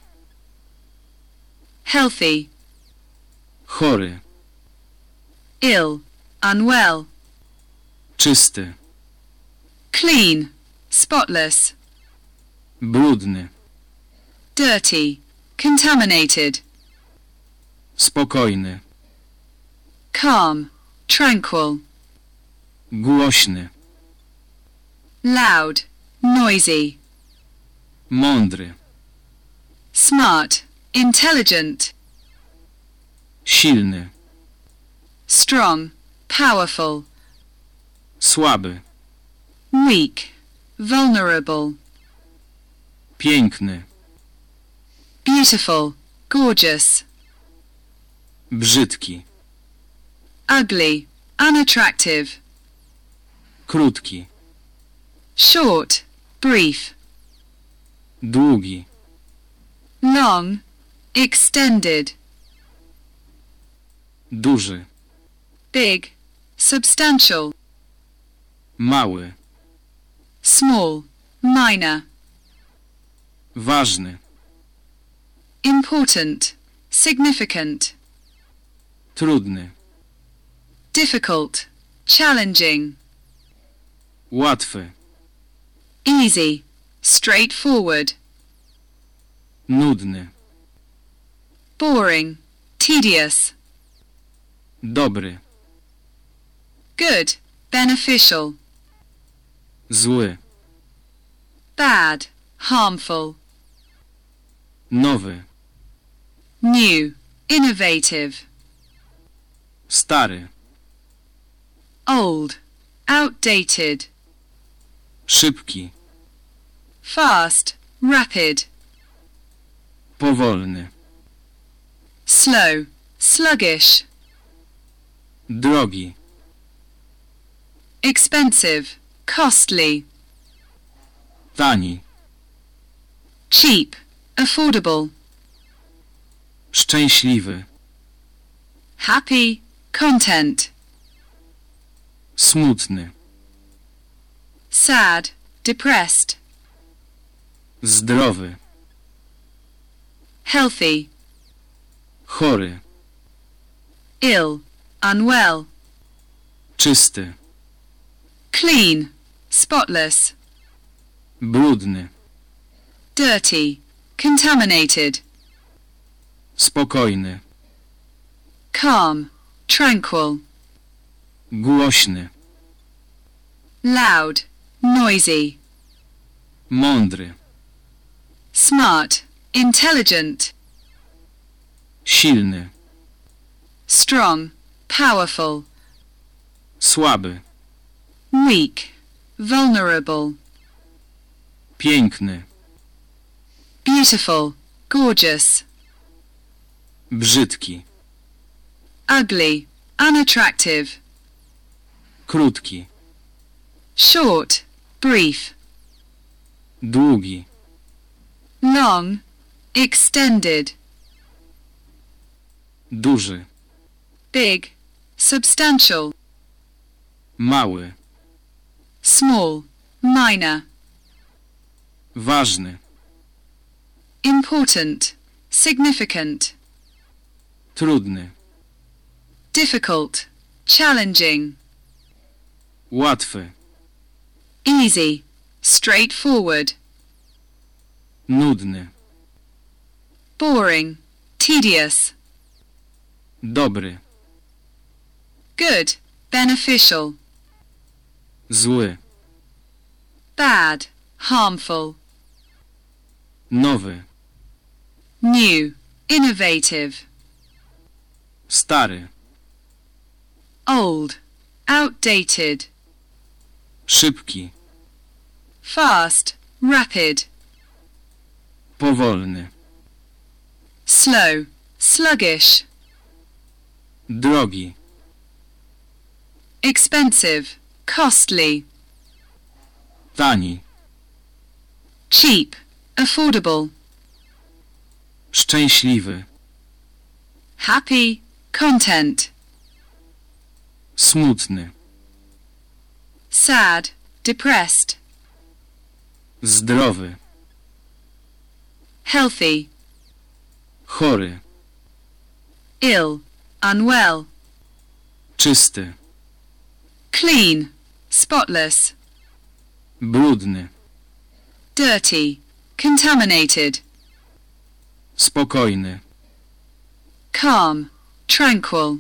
Healthy, Chory. ill, unwell. Czysty. Clean, spotless. Brudny. Dirty, contaminated. Spokojny. Calm, tranquil. Głośny. Loud, noisy. Mądry. Smart, intelligent. Silny. Strong, powerful. Słaby. Weak, vulnerable. Piękny. Beautiful, gorgeous. Brzydki. Ugly, unattractive. Krótki. short, brief, Długi. long, extended, Duży. big, substantial, Mały. small, minor, Ważny. important, significant, Trudny. Difficult, challenging, Łatwy. easy, straightforward, Nudny. boring, tedious, Dobry. good, beneficial, Zły. bad, harmful, Nowy. new, innovative, Stary. Old, outdated, Szybki. fast, rapid, Powolny. slow, sluggish, Drogi. expensive, costly, Tani. cheap, affordable, Szczęśliwy. happy, content, Smutny. sad, depressed, Zdrowy. healthy, Chory. ill, unwell, Czysty. clean, spotless, Brudny. dirty, contaminated, Spokojny. calm, tranquil, Głośny. loud, noisy, Mądry. smart, intelligent, Silny. strong, powerful, Słaby. weak, vulnerable, Piękny. beautiful, gorgeous, Brzydki. ugly, unattractive, Krótki. short, brief, Długi. long, extended, Duży. big, substantial, Mały. small, minor, Ważny. important, significant, Trudny. difficult, challenging, Łatwy. easy, straightforward, Nudny. boring, tedious, Dobry. good, beneficial, Zły. bad, harmful, Nowy. new, innovative, Stary. old, outdated, Szybki. fast, rapid, Powolny. slow, sluggish, Drogi. expensive, costly, Tani. cheap, affordable, Szczęśliwy. happy, content, Smutny. Sad, depressed, Zdrowy. healthy, Chory. ill, unwell, Czysty. clean, spotless, Brudny. dirty, contaminated, Spokojny. calm, tranquil,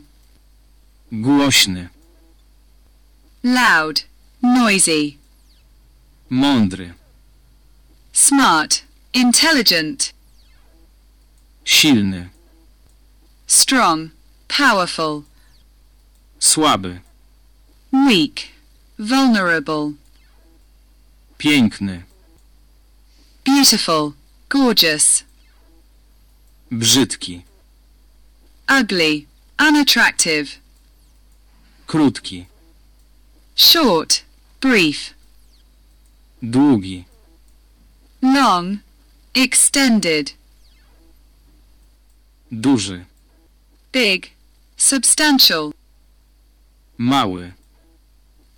Głośny. loud, noisy, Mądry. smart, intelligent, Silny. strong, powerful, Słaby. weak, vulnerable, Piękny. beautiful, gorgeous, Brzydki. ugly, unattractive, Krótki. short, brief. długi, Long, extended. duży, Big, substantial. mały,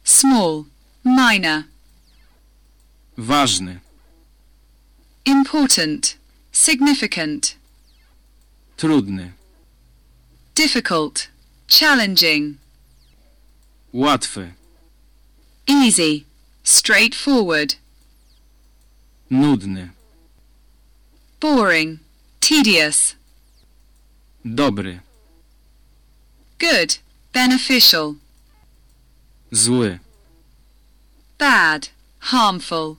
Small, minor. ważny, Important, significant. trudny, Difficult, challenging. łatwy, Easy, straightforward. nudny, Boring, tedious. dobry, Good, beneficial. zły, Bad, harmful.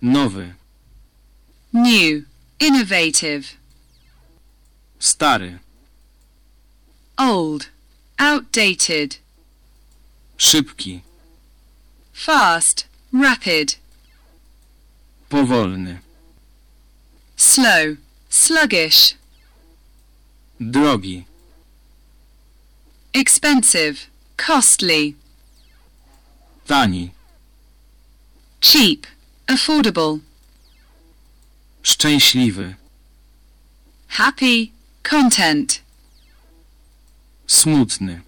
nowy, New, innovative. stary, Old, outdated. szybki, Fast, rapid. powolny, Slow, sluggish. drogi, Expensive, costly. tani, Cheap, affordable. szczęśliwy, Happy, content. smutny,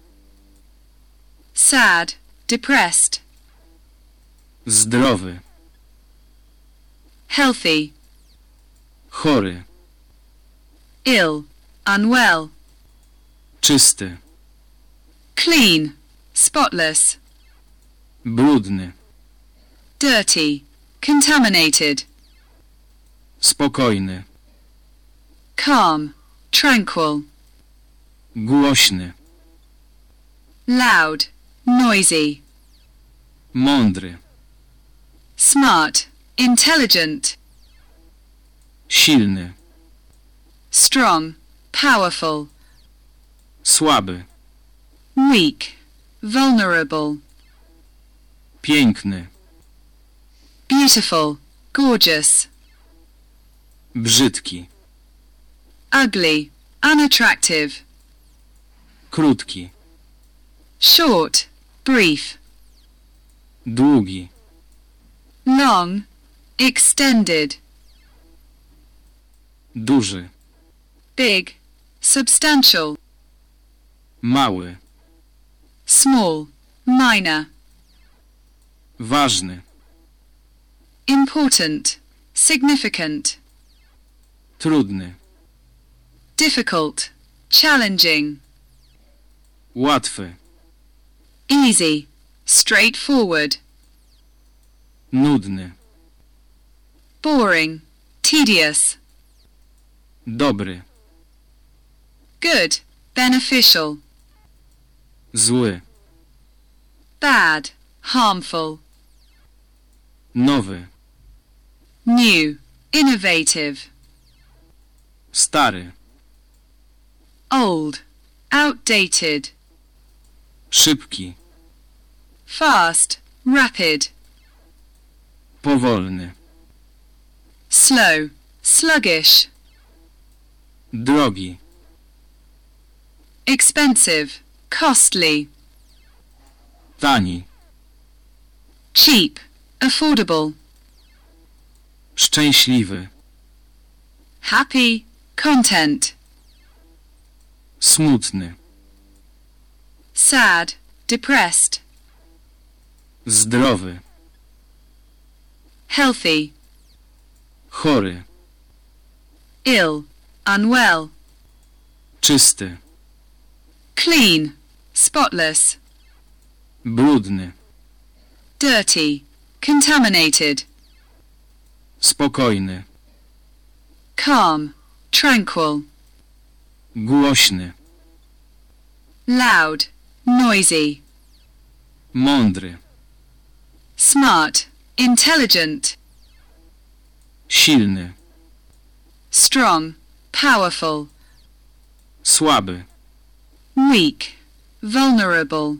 Sad, depressed. Zdrowy, Healthy, chory, ill, unwell. czysty, Clean, spotless. brudny, Dirty, contaminated. spokojny, Calm, tranquil. głośny, Loud, noisy. mądry, Smart, intelligent. silny, Strong, powerful. słaby, Weak, vulnerable. piękny, Beautiful, gorgeous. brzydki, Ugly, unattractive. krótki, Short, brief. długi, Long, extended. duży, Big, substantial. mały, Small, minor. ważny, Important, significant. trudny, Difficult, challenging. łatwy, Easy, straightforward. Nudny, Boring, tedious. dobry, Good, beneficial. zły, Bad, harmful. nowy, New, innovative. stary, Old, outdated. szybki, Fast, rapid. Powolny, Slow, sluggish. drogi, Expensive, costly. tani, Cheap, affordable. szczęśliwy, Happy, content. smutny, Sad, depressed. zdrowy, Healthy, chory, ill, unwell. czysty, Clean, spotless. brudny, Dirty, contaminated. spokojny, Calm, tranquil. głośny, Loud, noisy. mądry, Smart, intelligent. silny, Strong, powerful. słaby, Weak, vulnerable.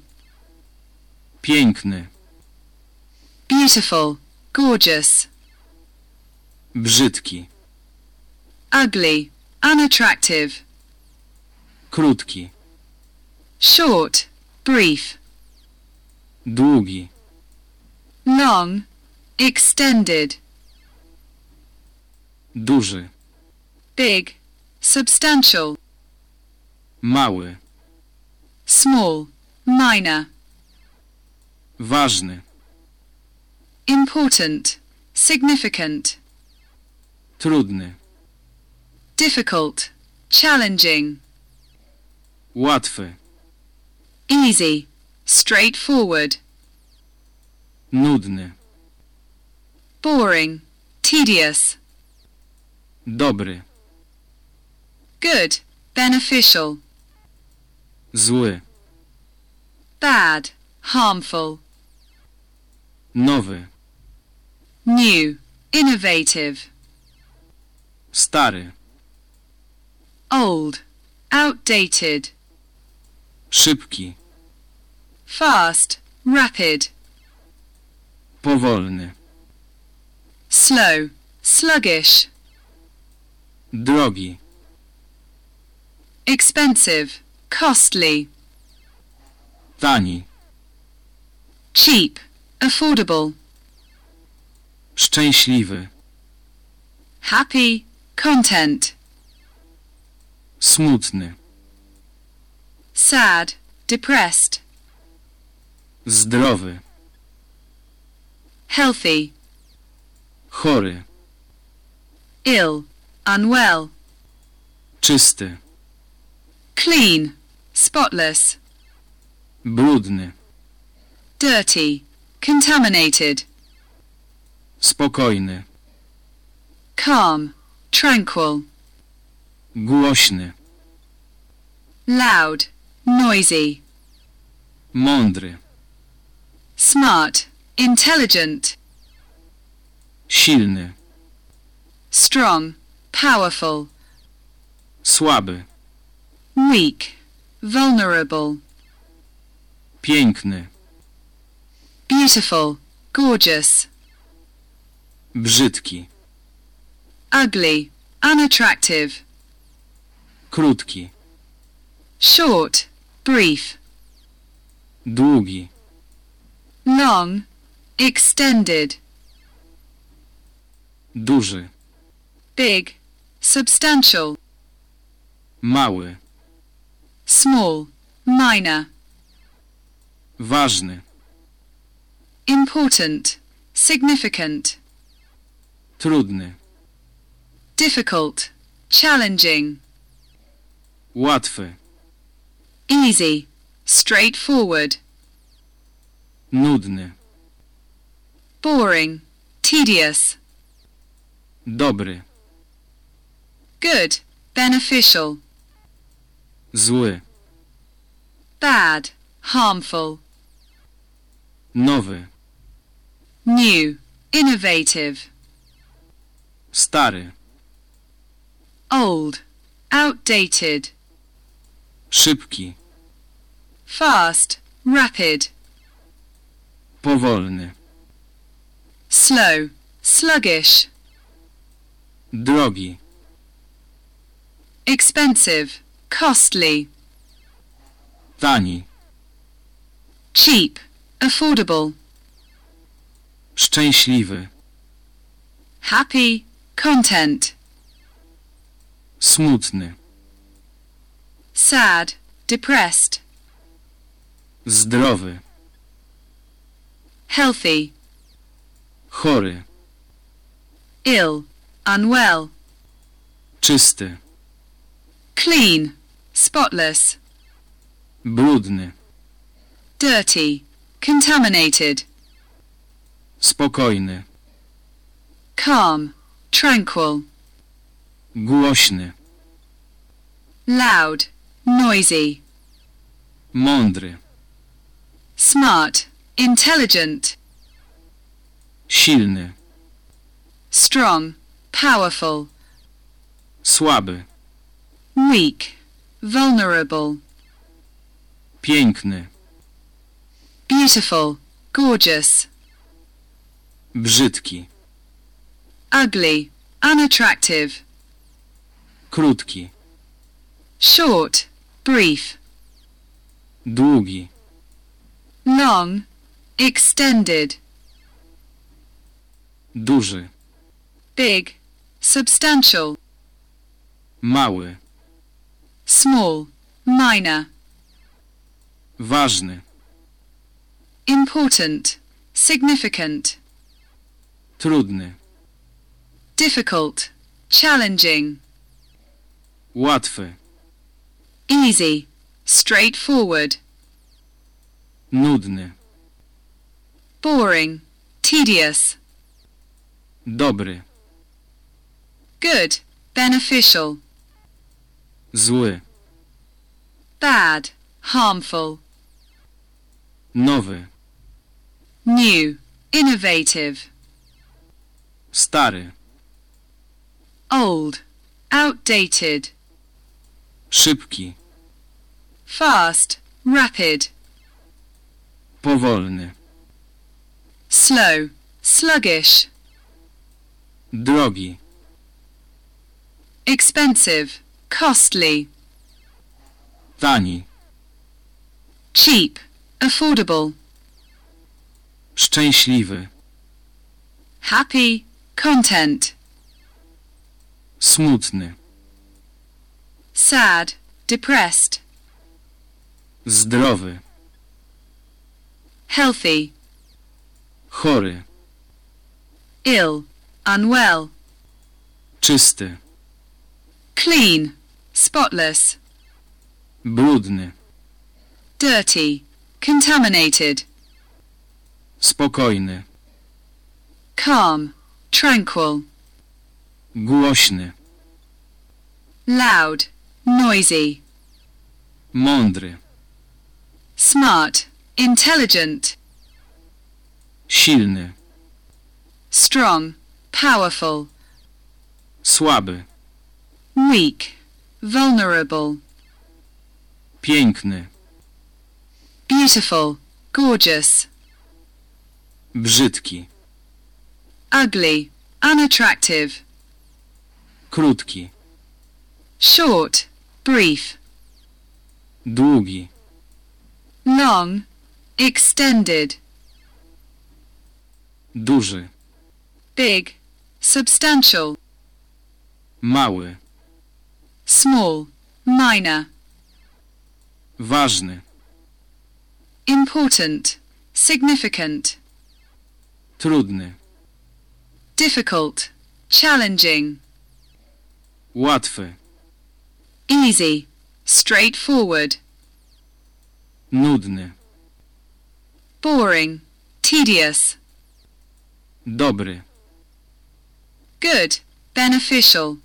piękny, Beautiful, gorgeous. brzydki, Ugly, unattractive. krótki, Short, brief. długi, long, extended, duży, big, substantial, mały, small, minor, ważny, important, significant, trudny, difficult, challenging, łatwy, easy, straightforward, nudny, boring, tedious, dobry, good, beneficial, zły, bad, harmful, nowy, new, innovative, stary, old, outdated, szybki, fast, rapid, powolny, slow, sluggish, drogi, expensive, costly, tani, cheap, affordable, szczęśliwy, happy, content, smutny, sad, depressed, zdrowy, healthy, chory, ill, unwell, czysty, clean, spotless, brudny, dirty, contaminated, spokojny, calm, tranquil, głośny, loud, noisy, mądry, smart, intelligent, silny, strong, powerful, słaby, weak, vulnerable, piękny, beautiful, gorgeous, brzydki, ugly, unattractive, krótki, short, brief, długi, long, extended, duży, big, substantial, mały, small, minor, ważny, important, significant, trudny, difficult, challenging, łatwy, easy, straightforward, nudny, boring, tedious, dobry, good, beneficial, zły, bad, harmful, nowy, new, innovative, stary, old, outdated, szybki, fast, rapid, powolny, slow, sluggish, drogi, expensive, costly, tani, cheap, affordable, szczęśliwy, happy, content, smutny, sad, depressed, zdrowy, healthy, chory, ill, unwell, czysty, clean, spotless, brudny, dirty, contaminated, spokojny, calm, tranquil, głośny, loud, noisy, mądry, smart, intelligent, silny, strong, powerful, słaby, weak, vulnerable, piękny, beautiful, gorgeous, brzydki, ugly, unattractive, krótki, short, brief, długi, long, extended, duży, big, substantial, mały, small, minor, ważny, important, significant, trudny, difficult, challenging, łatwy, easy, straightforward, nudny, boring, tedious, dobry, good, beneficial, zły, bad, harmful, nowy, new, innovative, stary, old, outdated, szybki, fast, rapid, powolny, slow, sluggish, drogi, expensive, costly, tani, cheap, affordable, szczęśliwy, happy, content, smutny, sad, depressed, zdrowy, healthy, chory, ill, unwell, czysty, clean, spotless, brudny, dirty, contaminated, spokojny, calm, tranquil, głośny, loud, noisy, mądry, smart, intelligent, silny, strong, powerful, słaby, weak, vulnerable, piękny, beautiful, gorgeous, brzydki, ugly, unattractive, krótki, short, brief, długi, long, extended, duży, big, substantial, mały, small, minor, ważny, important, significant, trudny, difficult, challenging, łatwy, easy, straightforward, nudny, boring, tedious, dobry, good, beneficial,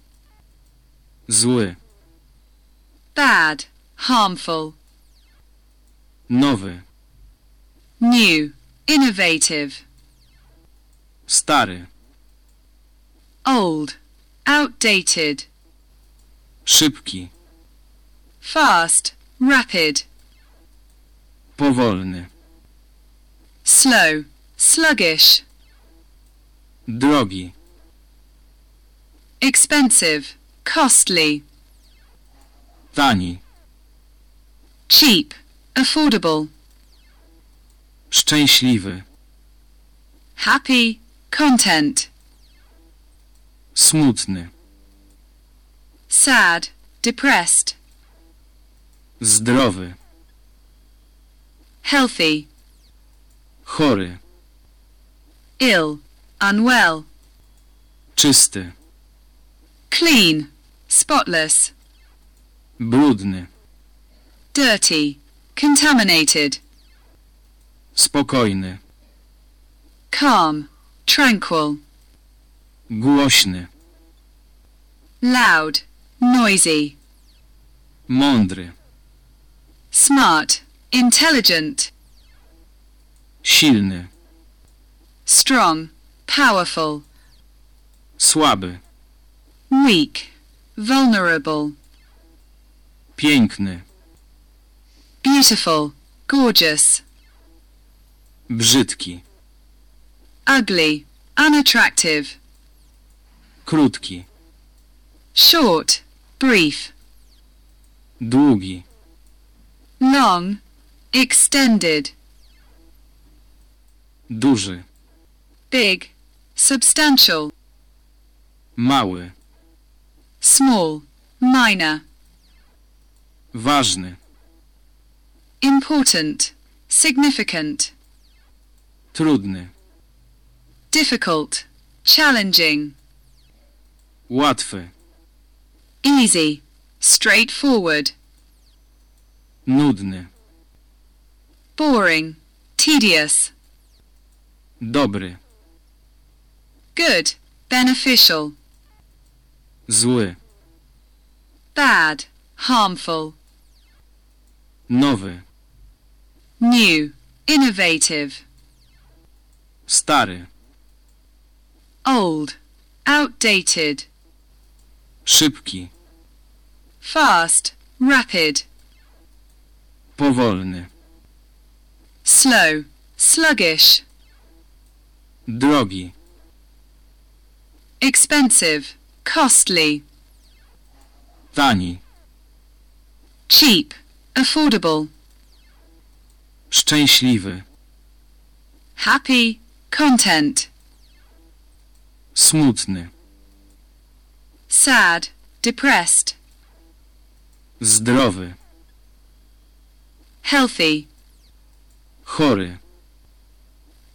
zły, bad, harmful, nowy, new, innovative, stary, old, outdated, szybki, fast, rapid, powolny, slow, sluggish, drogi, expensive, costly, tani, cheap, affordable, szczęśliwy, happy, content, smutny, sad, depressed, zdrowy, healthy, chory, ill, unwell, czysty, clean, spotless, brudny, dirty, contaminated, spokojny, calm, tranquil, głośny, loud, noisy, mądry, smart, intelligent, silny, strong, powerful, słaby, weak, vulnerable, piękny, beautiful, gorgeous, brzydki, ugly, unattractive, krótki, short, brief, długi, long, extended, duży, big, substantial, mały, small, minor, ważny, important, significant, trudny, difficult, challenging, łatwy, easy, straightforward, nudny, boring, tedious, dobry, good, beneficial, zły, bad, harmful, nowy, new, innovative, stary, old, outdated, szybki, fast, rapid, powolny, slow, sluggish, drogi, expensive, costly, tani, cheap, affordable, szczęśliwy, happy, content, smutny, sad, depressed, zdrowy, healthy, chory,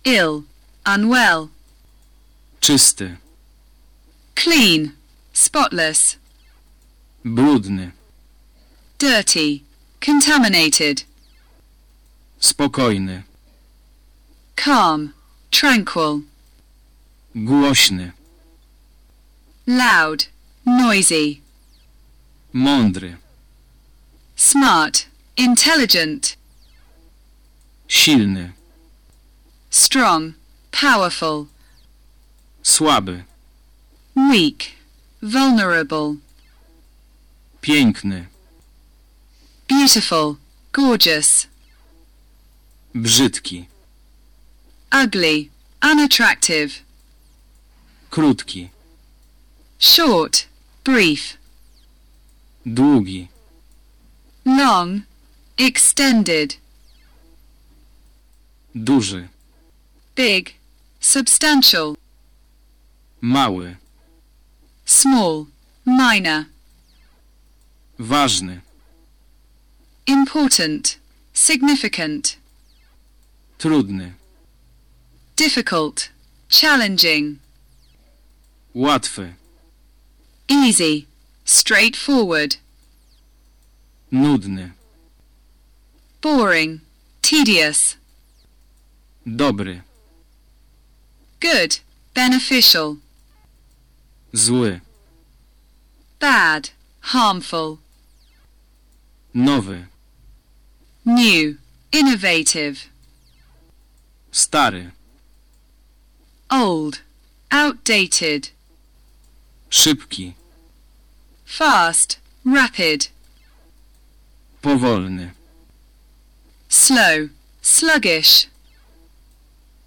ill, unwell, czysty, clean, spotless, brudny, dirty, contaminated, spokojny, calm, tranquil, głośny, loud, noisy, mądry, smart, intelligent, silny, strong, powerful, słaby, weak, vulnerable, piękny, beautiful, gorgeous, brzydki, ugly, unattractive, krótki, short, brief, długi, long, extended, duży, big, substantial, mały, small, minor, ważny, important, significant, trudny, difficult, challenging, łatwy, easy, straightforward, nudny, boring, tedious, dobry, good, beneficial, zły, bad, harmful, nowy, new, innovative, stary, old, outdated, szybki, fast, rapid, powolny, slow, sluggish,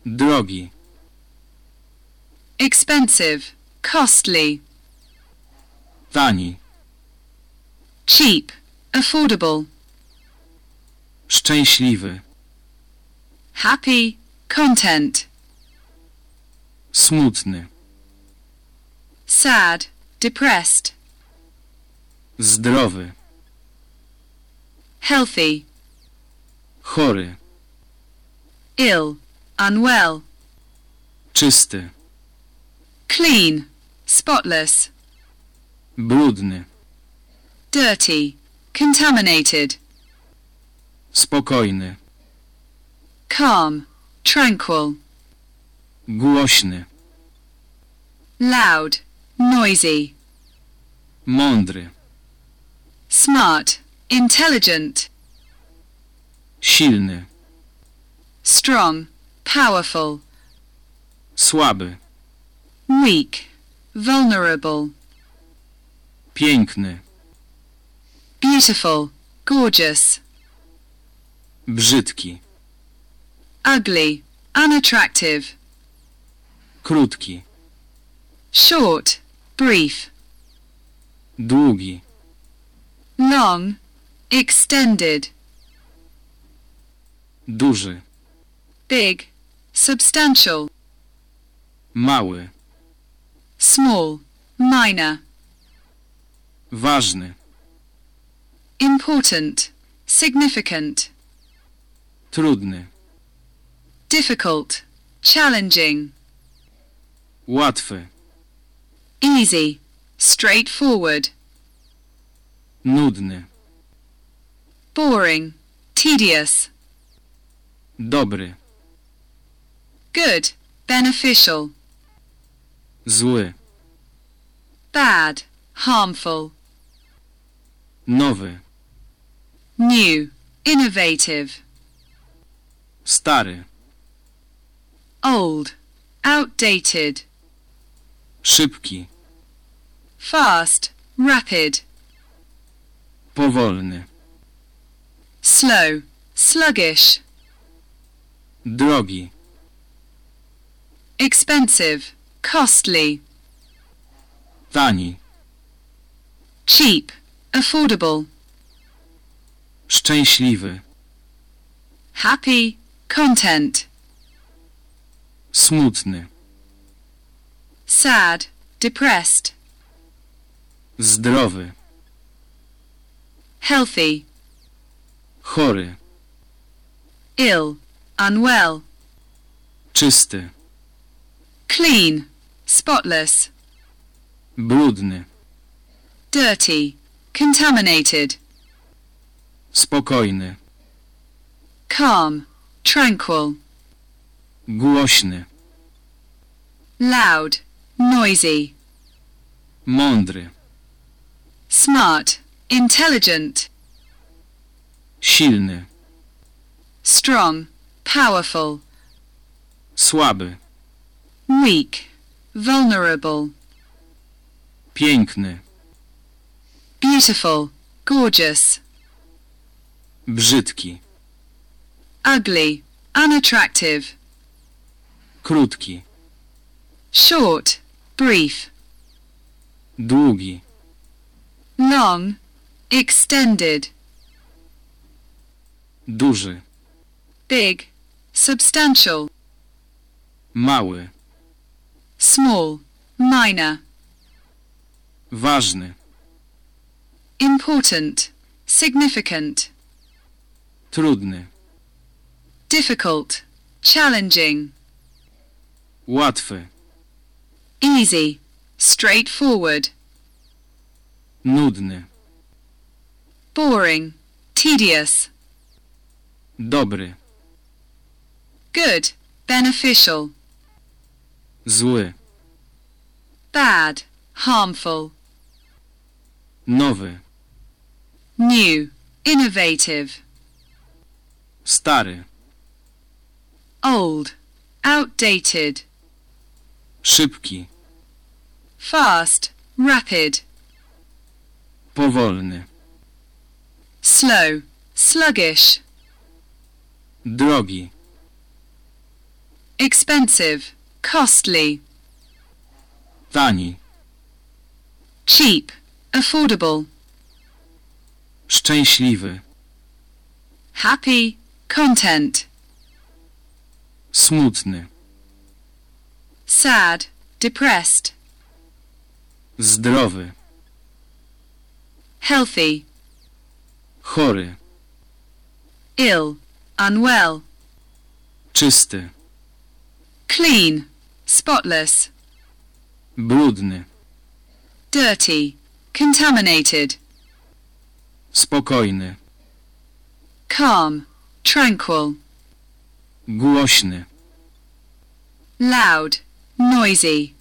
drogi, expensive, costly, tani, cheap, affordable, szczęśliwy, happy, content, smutny, sad, depressed, zdrowy, healthy, chory, ill, unwell, czysty, clean, spotless, brudny, dirty, contaminated, spokojny, calm, tranquil, głośny, loud, noisy, mądry, smart, intelligent, silny, strong, powerful, słaby, weak, vulnerable, piękny, beautiful, gorgeous, brzydki, ugly, unattractive, krótki, short, brief, długi, long, extended, duży, big, substantial, Mały. Small, minor, Ważny. important, significant, Trudny. difficult, challenging, Łatwy. easy, straightforward, Nudny. boring, tedious, Dobry. good, beneficial, Zły. bad, harmful, Nowy. new, innovative, Stary. old, outdated, Szybki. fast, rapid, Powolny. slow, sluggish, Drogi. expensive, costly, Tani. cheap, affordable, Szczęśliwy. happy, content, Smutny. sad, depressed, Zdrowy. healthy, Chory. ill, unwell, Czysty. clean, spotless, Brudny. dirty, contaminated, Spokojny. calm, tranquil, Głośny. loud, noisy, Mądry. smart, intelligent, Silny. strong, powerful, Słaby. weak, vulnerable, Piękny. beautiful, gorgeous, Brzydki. ugly, unattractive, Krótki. short, brief, Długi. long, extended, Duży. big, substantial, Mały. Small, minor, Ważny. important, significant, Trudny. difficult, challenging, Łatwy. easy, straightforward, Nudny. boring, tedious, Dobry. good, beneficial, Zły. bad, harmful, Nowy. new, innovative, Stary. old, outdated, Szybki. fast, rapid, Powolny. slow, sluggish, Drogi. expensive, costly, Tani. cheap, affordable, Szczęśliwy. happy, content, Smutny. sad, depressed, Zdrowy. healthy, Chory. ill, unwell, Czysty. clean, spotless, Brudny. dirty, contaminated, Spokojny. calm, tranquil, Głośny. loud, noisy,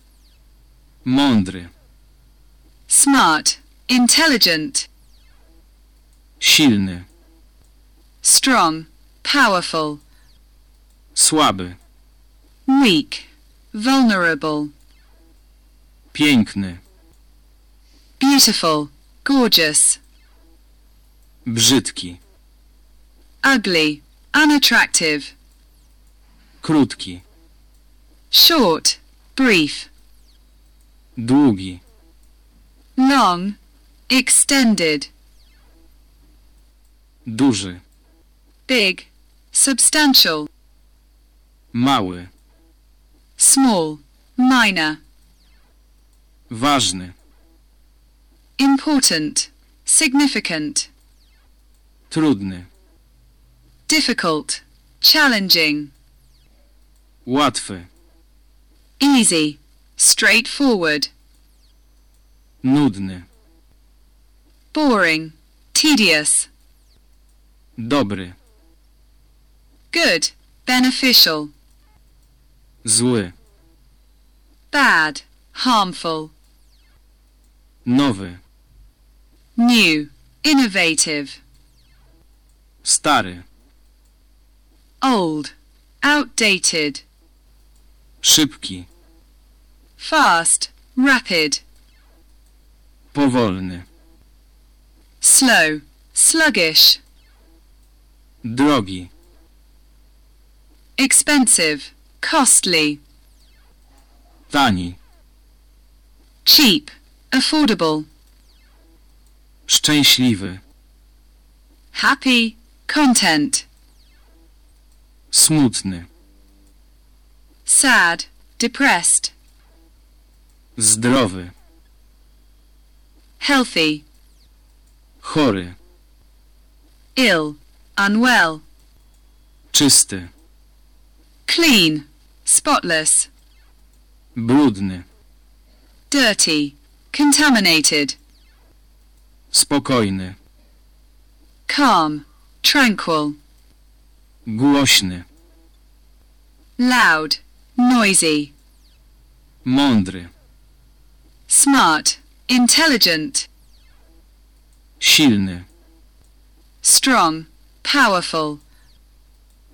Mądry. smart, intelligent, Silny. strong, powerful, Słaby. weak, vulnerable, Piękny. beautiful, gorgeous, Brzydki. ugly, unattractive, Krótki. short, brief, Długi. long, extended, Duży. big, substantial, Mały. Small, minor. Ważny. Important, significant. Trudny. Difficult, challenging. Łatwy. Easy, straightforward. Nudny. Boring, tedious. Dobry. Good, beneficial. Zły. Bad, harmful. Nowy. New, innovative. Stary. Old, outdated. Szybki. Fast, rapid. Powolny. Slow, sluggish. Drogi. Expensive, costly. Tani. Cheap, affordable. Szczęśliwy. Happy, content. Smutny. Sad, depressed. Zdrowy. Healthy, Chory. ill, unwell. Czysty. Clean, spotless. Brudny. Dirty, contaminated. Spokojny. Calm, tranquil. Głośny. Loud, noisy. Mądry. Smart, intelligent. Silny. Strong, powerful.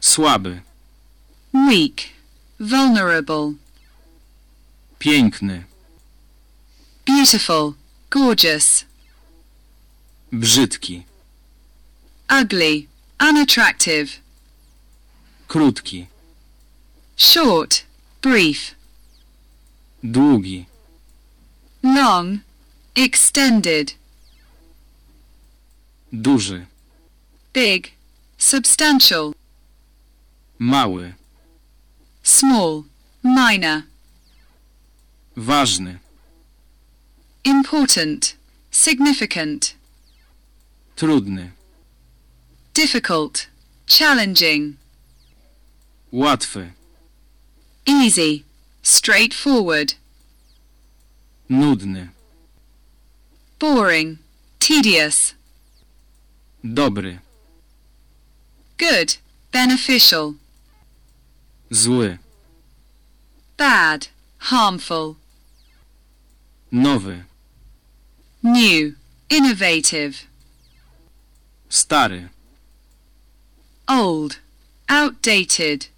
Słaby. Weak, vulnerable. Piękny. Beautiful, gorgeous. Brzydki. Ugly, unattractive. Krótki. Short, brief. Długi. Long, extended. Duży. Big, substantial. Mały. Small, minor. Ważny. Important, significant. Trudny. Difficult, challenging. Łatwy. Easy, straightforward. Nudny. Boring, tedious. Dobry. Good, beneficial. Zły. Bad, harmful. Nowy. New, innovative. Stary. Old, outdated.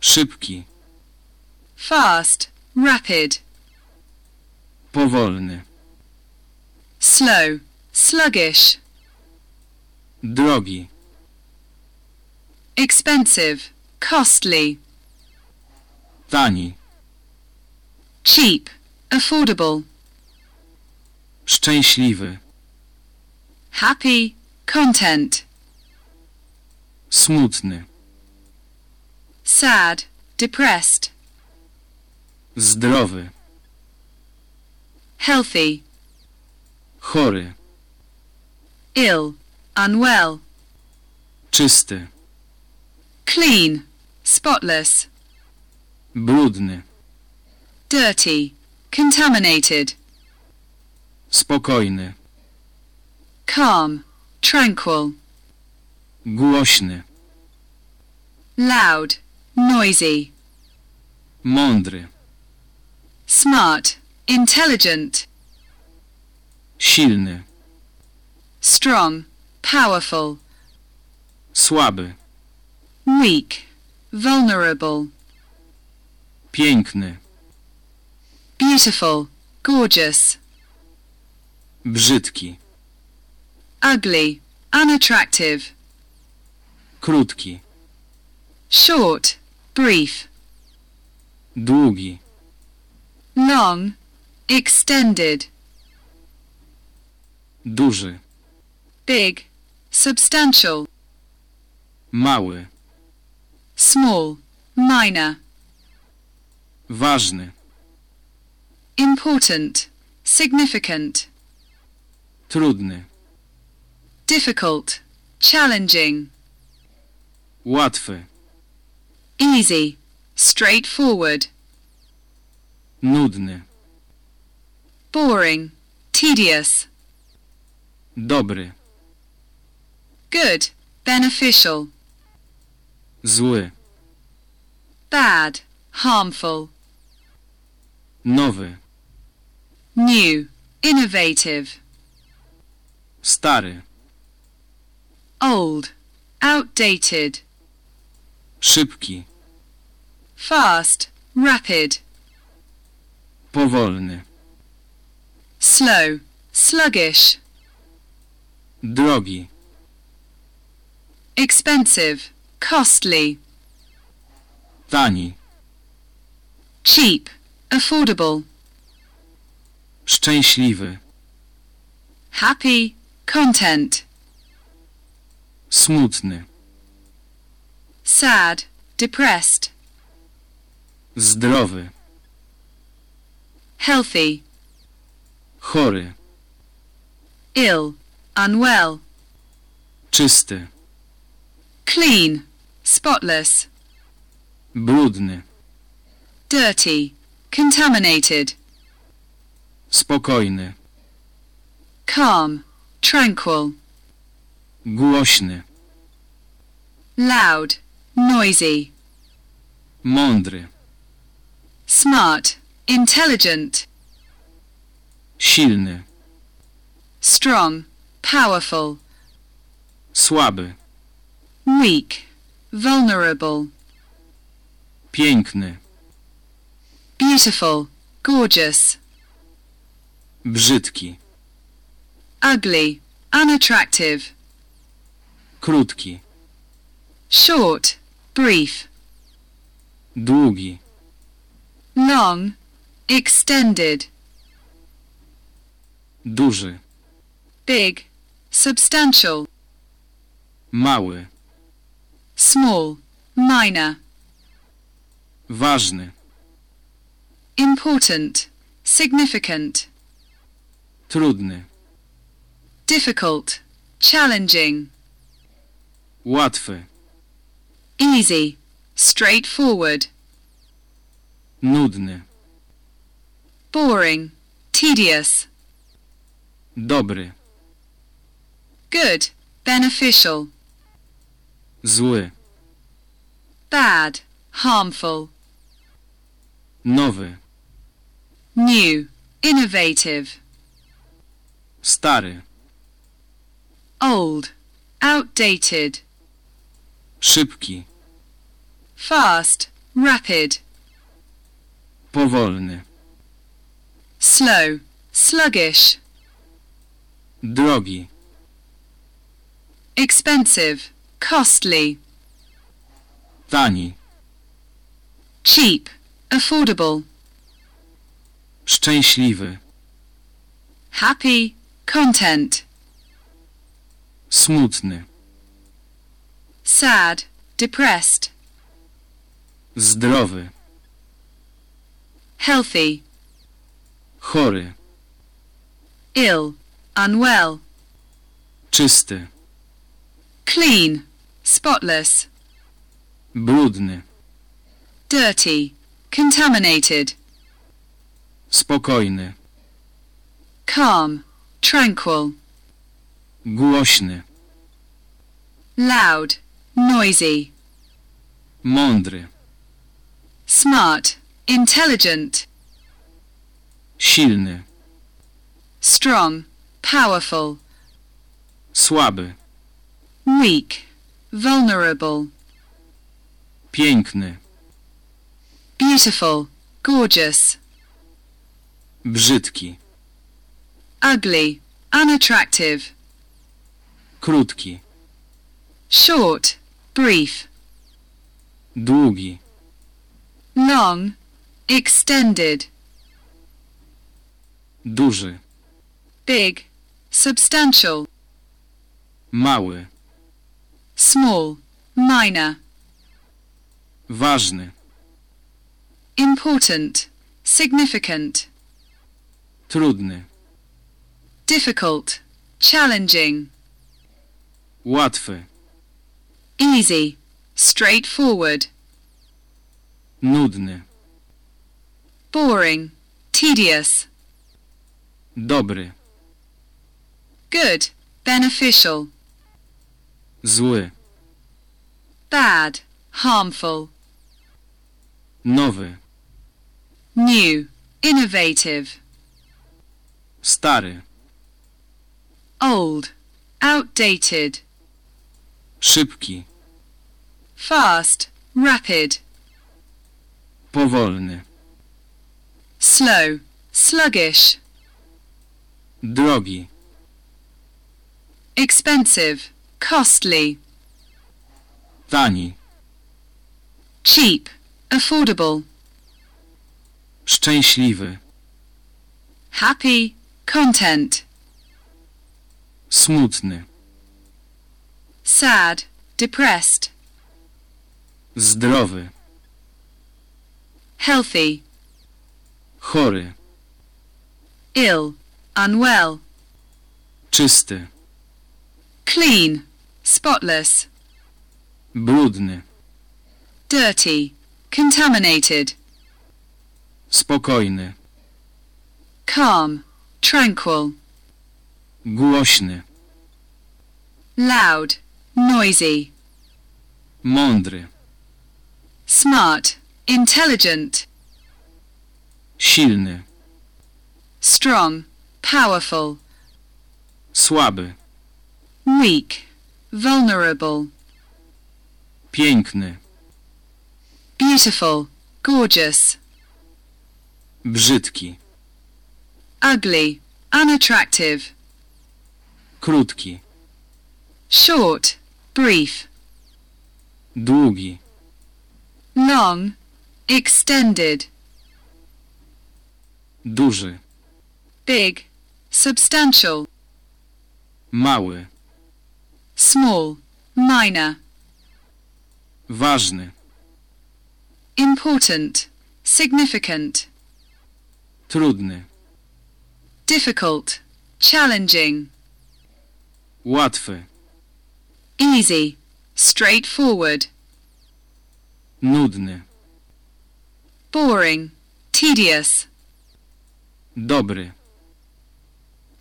Szybki. Fast, rapid. Powolny. Slow, sluggish. Drogi. Expensive, costly. Tani. Cheap, affordable. Szczęśliwy. Happy, content. Smutny. Sad, depressed. Zdrowy. Healthy, Chory. ill, unwell. Czysty. Clean, spotless. Brudny. Dirty, contaminated. Spokojny. Calm, tranquil. Głośny. Loud, noisy. Mądry. Smart, intelligent. Silny. Strong, powerful. Słaby. Weak, vulnerable. Piękny. Beautiful, gorgeous. Brzydki. Ugly, unattractive. Krótki. Short, brief. Długi. Long, extended. Duży. Big, substantial. Mały. Small, minor. ważny, important, significant, trudny, difficult, challenging, łatwy, easy, straightforward, nudny, boring, tedious, dobry, good, beneficial, zły, bad, harmful, nowy, new, innovative, stary, old, outdated, szybki, fast, rapid, powolny, slow, sluggish, drogi, expensive, costly, tani, cheap, affordable, szczęśliwy, happy, content, smutny, sad, depressed, zdrowy, healthy, chory, ill, unwell, czysty, clean, spotless, brudny, dirty, contaminated, spokojny, calm, tranquil, głośny, loud, noisy, mądry, smart, intelligent, silny, strong, powerful, słaby, weak, vulnerable, piękny, beautiful, gorgeous, brzydki, ugly, unattractive, krótki, short, brief, długi, long, extended, duży, big, substantial, mały, small, minor, ważny, important, significant, trudny, difficult, challenging, łatwy, easy, straightforward, nudny, boring, tedious, dobry, good, beneficial, zły, bad, harmful, nowy, new, innovative, stary, old, outdated, szybki, fast, rapid, powolny, slow, sluggish, drogi, expensive, costly, tani, cheap, affordable, szczęśliwy, happy, content, smutny, sad, depressed, zdrowy, healthy, chory, ill, unwell, czysty, clean, spotless, brudny, dirty, contaminated, spokojny, calm, tranquil, głośny, loud, noisy, mądry, smart, intelligent, silny, strong, powerful, słaby, weak, vulnerable, piękny, beautiful, gorgeous, brzydki, ugly, unattractive, krótki, short, brief, długi, long, extended, duży, big, substantial, mały, small, minor, ważny, important, significant, trudny, difficult, challenging, łatwy, easy, straightforward, nudny, boring, tedious, dobry, good, beneficial, zły, bad, harmful, nowy, new, innovative, stary, old, outdated, szybki, fast, rapid, powolny, slow, sluggish, drogi, expensive, costly, tani, cheap, affordable, szczęśliwy, happy, content, smutny, sad, depressed, zdrowy, healthy, chory, ill, unwell, czysty, clean, spotless, brudny, dirty, contaminated, spokojny, calm, tranquil, głośny, loud, noisy, mądry, smart, intelligent, silny, strong, powerful, słaby, weak, vulnerable, piękny, beautiful, gorgeous, brzydki, ugly, unattractive, krótki, short, brief, długi, long, extended, duży, big, substantial, mały, small, minor, ważny, important, significant, trudny, difficult, challenging, łatwy, easy, straightforward, nudny, boring, tedious, dobry,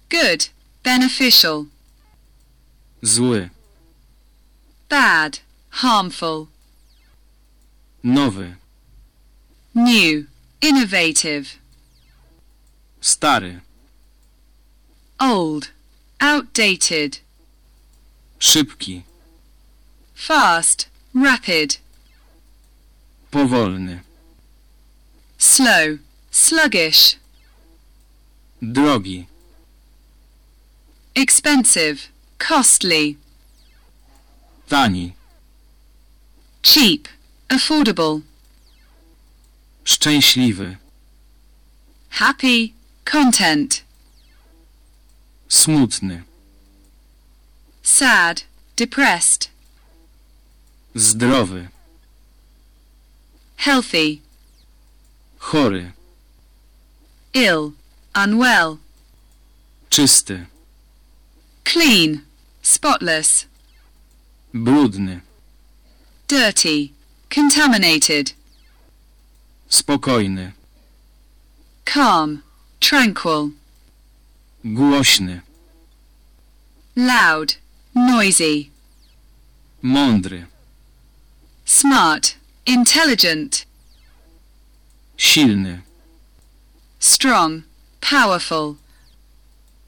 good, beneficial, zły, bad, harmful, nowy, new, innovative, stary, old, outdated, szybki, fast, rapid, powolny, slow, sluggish, drogi, expensive, costly, tani, cheap, affordable, szczęśliwy, happy, content, smutny, sad, depressed, zdrowy, healthy, chory, ill, unwell, czysty, clean, spotless, brudny, dirty, contaminated, spokojny, calm, tranquil, głośny, loud, noisy, mądry, smart, intelligent, silny, strong, powerful,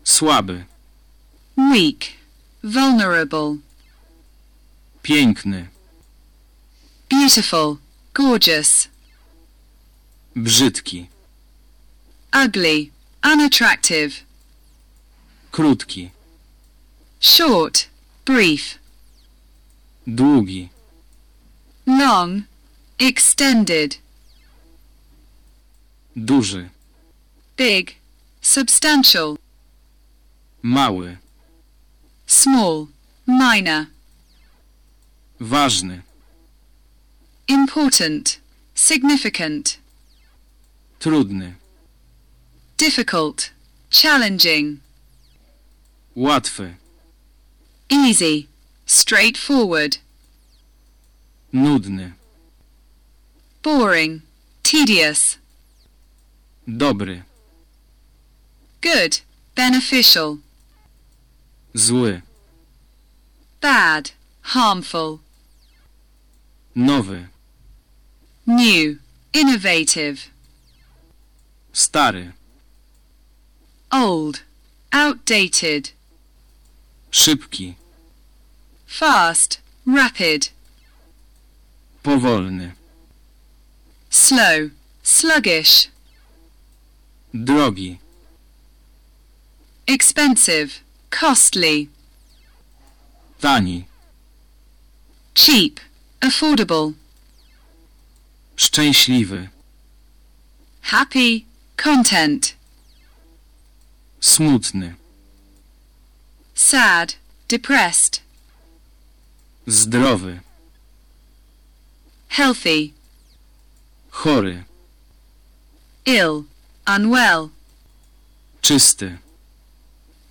słaby, weak, vulnerable, piękny, beautiful, gorgeous, brzydki, ugly, unattractive, krótki, short, brief, długi, long, extended, duży, big, substantial, mały, small, minor, ważny, important, significant, Trudny. difficult, challenging, Łatwy. easy, straightforward, Nudny. boring, tedious, Dobry. good, beneficial, Zły. bad, harmful, Nowy. new, innovative, Stary. old, outdated, Szybki. fast, rapid, Powolny. slow, sluggish, Drogi. expensive, costly, Tani. cheap, affordable, Szczęśliwy. happy, content, Smutny. sad, depressed, Zdrowy. healthy, Chory. ill, unwell, Czysty.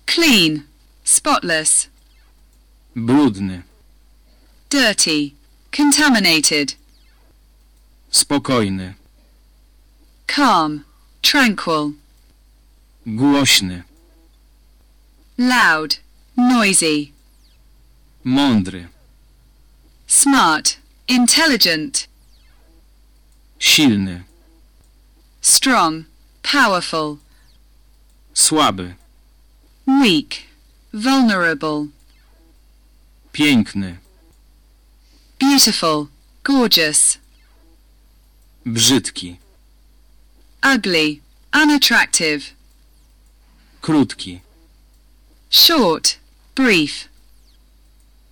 clean, spotless, Brudny. dirty, contaminated, Spokojny. calm, tranquil, Głośny. loud, noisy, Mądry. smart, intelligent, Silny. strong, powerful, Słaby. weak, vulnerable, Piękny. beautiful, gorgeous, Brzydki. ugly, unattractive, Krótki. short, brief,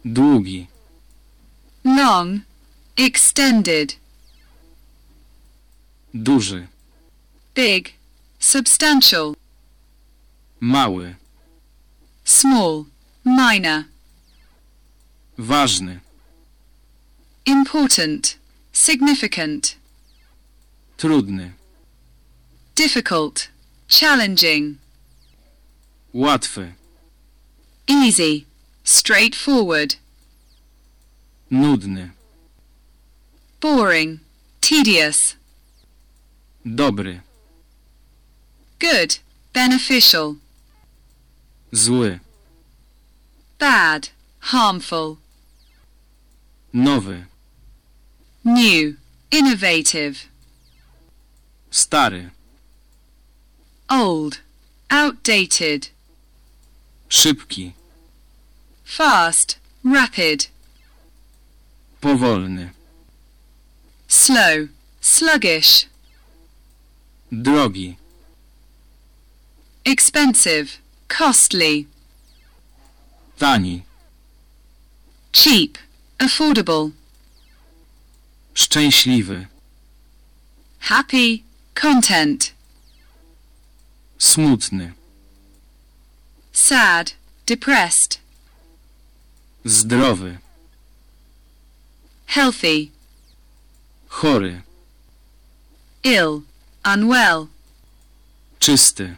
Długi. long, extended, Duży. big, substantial, Mały. Small, minor, Ważny. important, significant, Trudny. difficult, challenging, Łatwy. easy, straightforward, Nudny. boring, tedious, Dobry. good, beneficial, Zły. bad, harmful, Nowy. new, innovative, Stary. old, outdated, Szybki. fast, rapid, Powolny. slow, sluggish, Drogi. expensive, costly, Tani. cheap, affordable, Szczęśliwy. happy, content, Smutny. sad, depressed, Zdrowy. healthy, Chory. ill, unwell, Czysty.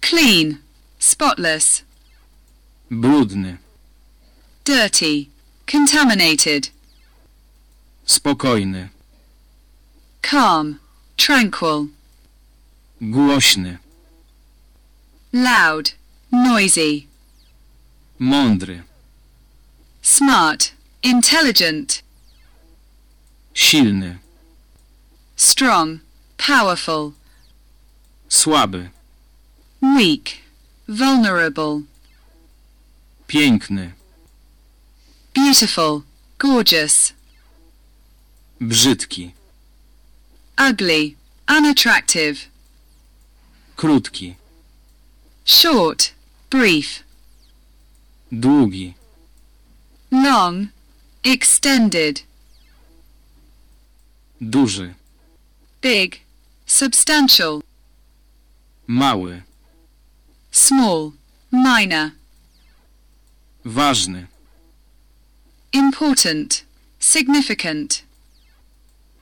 clean, spotless, Brudny. dirty, contaminated, Spokojny. calm, tranquil, Głośny. loud, noisy, Mądry. smart, intelligent, Silny. strong, powerful, Słaby. weak, vulnerable, Piękny. beautiful, gorgeous, Brzydki. ugly, unattractive, Krótki. short, brief, Długi. long, extended, Duży. big, substantial, Mały. Small, minor, Ważny. important, significant,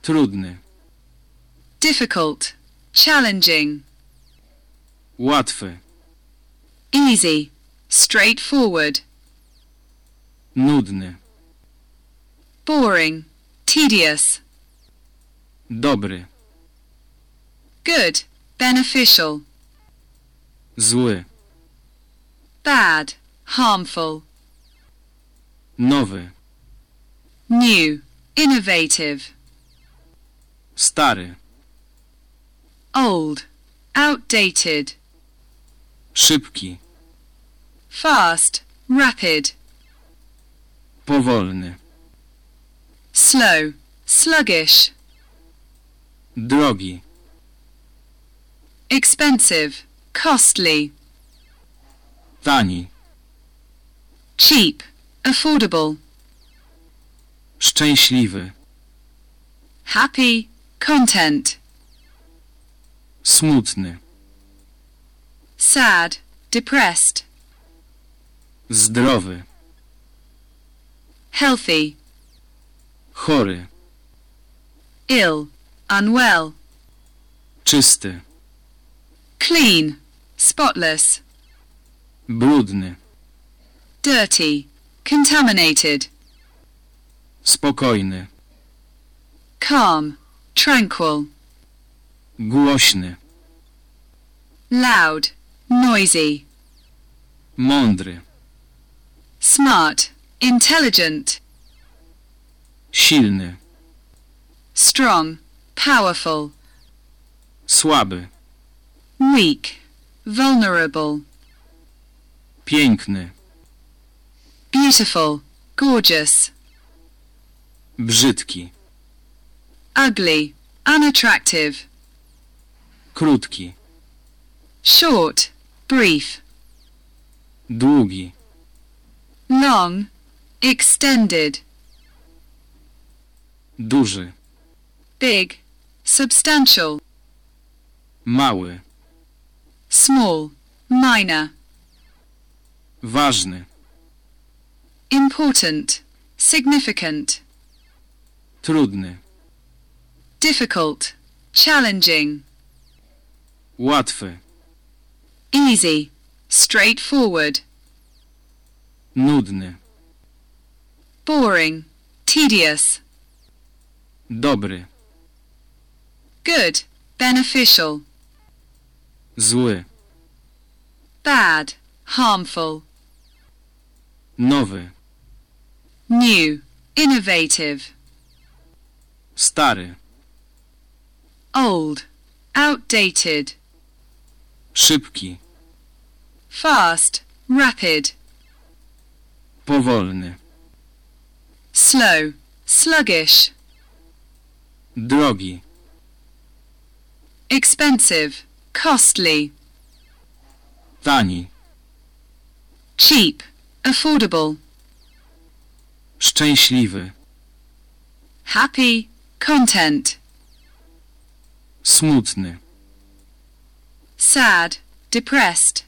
Trudny. difficult, challenging, Łatwy. easy, straightforward, Nudny. boring, tedious, Dobry. good, beneficial, Zły. bad, harmful, Nowy. new, innovative, Stary. old, outdated, Szybki. fast, rapid, Powolny. slow, sluggish, Drogi. expensive, costly, Tani. cheap, affordable, Szczęśliwy. happy, content, Smutny. sad, depressed, Zdrowy. healthy, Chory. ill, unwell, Czysty. clean, spotless, Brudny. dirty, contaminated, Spokojny. calm, tranquil, Głośny. loud, noisy, Mądry. smart, intelligent, Silny. strong, powerful, Słaby. weak, vulnerable, Piękny. beautiful, gorgeous, Brzydki. ugly, unattractive, Krótki. short, brief, Długi. long, extended, Duży. big, substantial, Mały. Small, minor, Ważny. important, significant, Trudny. difficult, challenging, Łatwy. easy, straightforward, Nudny. boring, tedious, Dobry. good, beneficial, Zły. bad, harmful, Nowy. new, innovative, Stary. old, outdated, Szybki. fast, rapid, Powolny. slow, sluggish, Drogi. expensive, costly, Tani. cheap, affordable, Szczęśliwy. happy, content, Smutny. sad, depressed,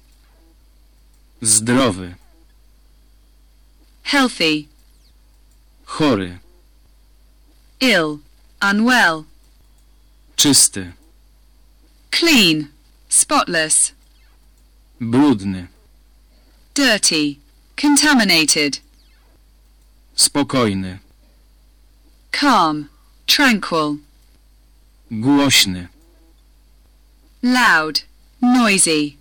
Zdrowy. healthy, Chory. ill, unwell, Czysty. clean, spotless, Brudny. dirty, contaminated, Spokojny. calm, tranquil, Głośny. loud, noisy,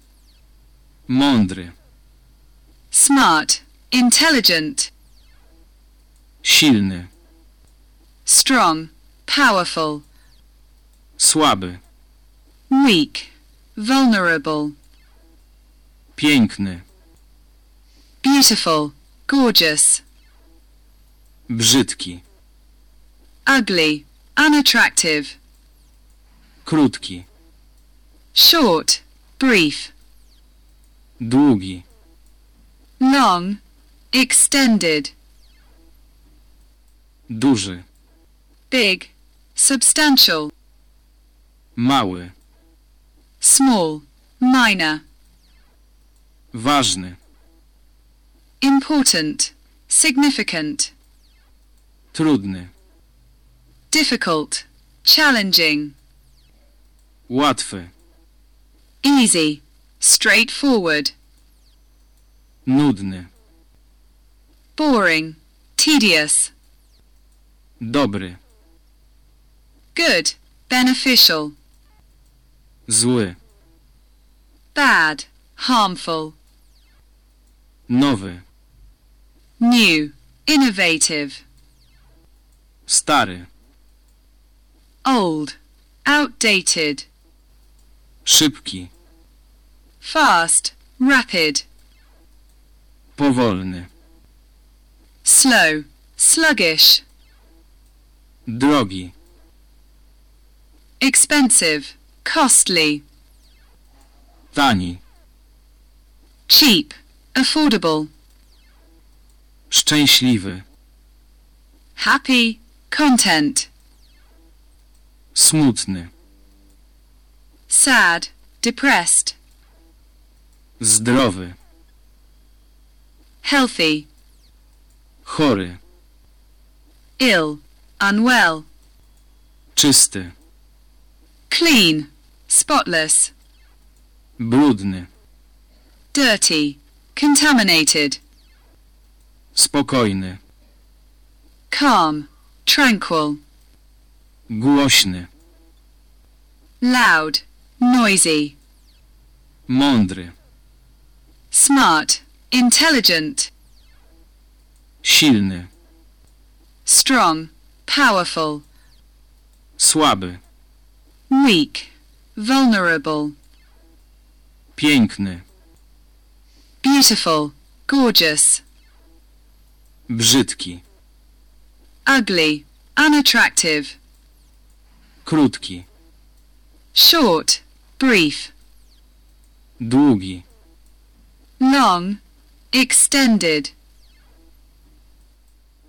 Mądry. smart, intelligent, Silny. strong, powerful, Słaby. weak, vulnerable, Piękny. beautiful, gorgeous, Brzydki. ugly, unattractive, Krótki. short, brief, Długi. long, extended, Duży. big, substantial, Mały. Small, minor, Ważny. important, significant, Trudny. difficult, challenging, Łatwy. easy, straightforward, Nudny. boring, tedious, Dobry. good, beneficial, Zły. bad, harmful, Nowy. new, innovative, Stary. old, outdated, Szybki. fast, rapid, Powolny. slow, sluggish, Drogi. expensive, costly, Tani. cheap, affordable, Szczęśliwy. happy, content, Smutny. sad, depressed, Zdrowy. healthy, Chory. ill, unwell, Czysty. clean, spotless, Brudny. dirty, contaminated, Spokojny. calm, tranquil, Głośny. loud, noisy, Mądry. smart, intelligent, Silny. strong, powerful, Słaby. weak, vulnerable, Piękny. beautiful, gorgeous, Brzydki. ugly, unattractive, Krótki. short, brief, Długi. long, extended,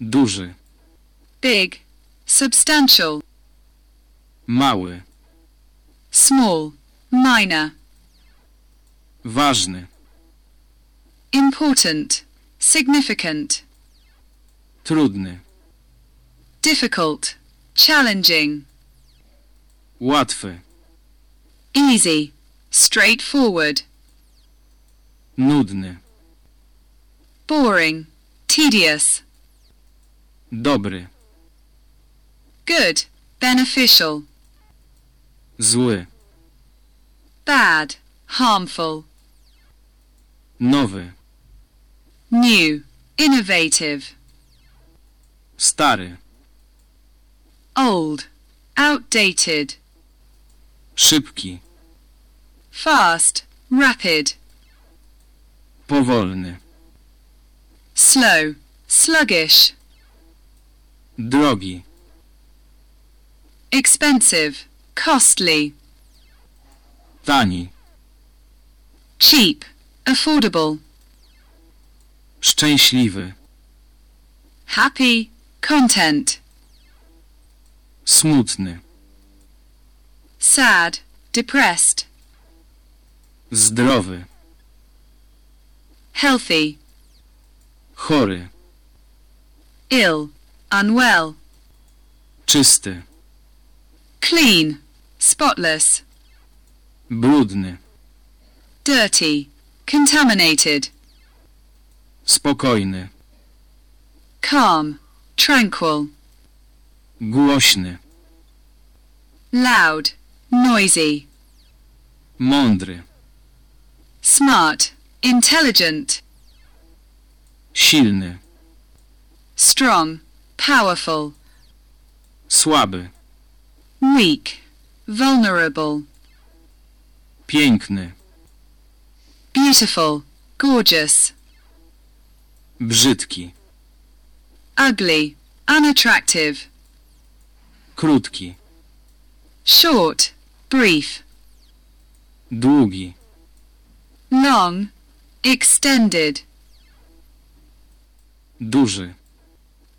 Duży. big, substantial, Mały. Small, minor, Ważny. important, significant, Trudny. difficult, challenging, Łatwy. easy, straightforward, Nudny. boring, tedious, Dobry. good, beneficial, Zły. bad, harmful, Nowy. new, innovative, Stary. old, outdated, Szybki. fast, rapid, Powolny. slow, sluggish, Drogi. expensive, costly, Tani. cheap, affordable, Szczęśliwy. happy, content, Smutny. sad, depressed, Zdrowy. healthy, Chory. ill, unwell, Czysty. clean, spotless, Brudny. dirty, contaminated, Spokojny. calm, tranquil, Głośny. loud, noisy, Mądry. smart, intelligent, Silny. strong, powerful, Słaby. weak, vulnerable, Piękny. beautiful, gorgeous, Brzydki. ugly, unattractive, Krótki. short, brief, Długi. long, extended, Duży.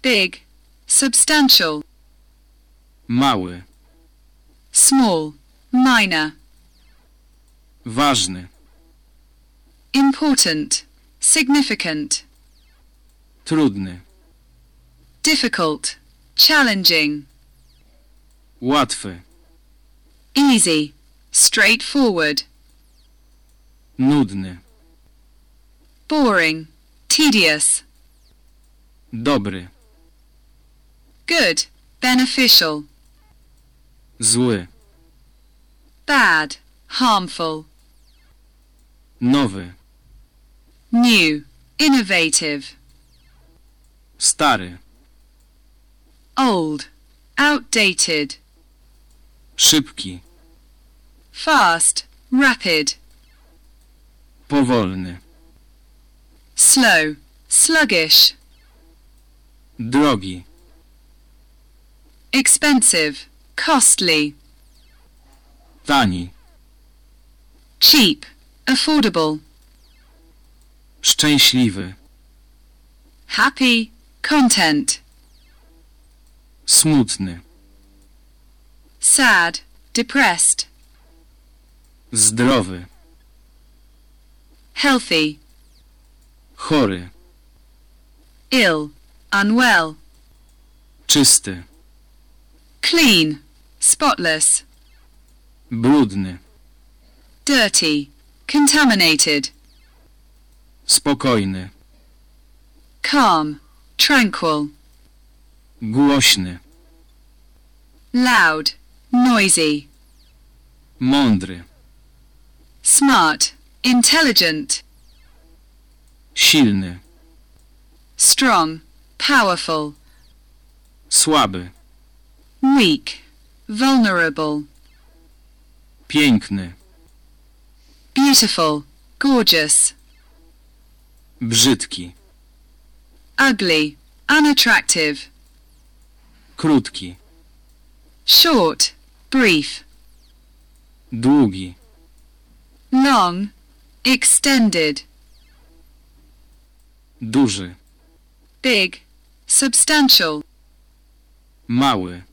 big, substantial, Mały. Small, minor, Ważny. important, significant, Trudny. difficult, challenging, Łatwy. easy, straightforward. Nudny. Boring, tedious. Dobry. Good, beneficial. Zły. Bad, harmful. Nowy. New, innovative. Stary. Old, outdated. Szybki. Fast, rapid. Powolny. Slow, sluggish. Drogi. Expensive, costly. Tani. Cheap, affordable. Szczęśliwy. Happy, content. Smutny. Sad, depressed. Zdrowy. Healthy, Chory. ill, unwell. Czysty. Clean, spotless. Brudny. Dirty, contaminated. Spokojny. Calm, tranquil. Głośny. Loud, noisy. Mądry. Smart, intelligent. Silny. Strong, powerful. Słaby. Weak, vulnerable. Piękny. Beautiful, gorgeous. Brzydki. Ugly, unattractive. Krótki. Short, brief. Długi. Long, extended. Duży. Big, substantial. Mały.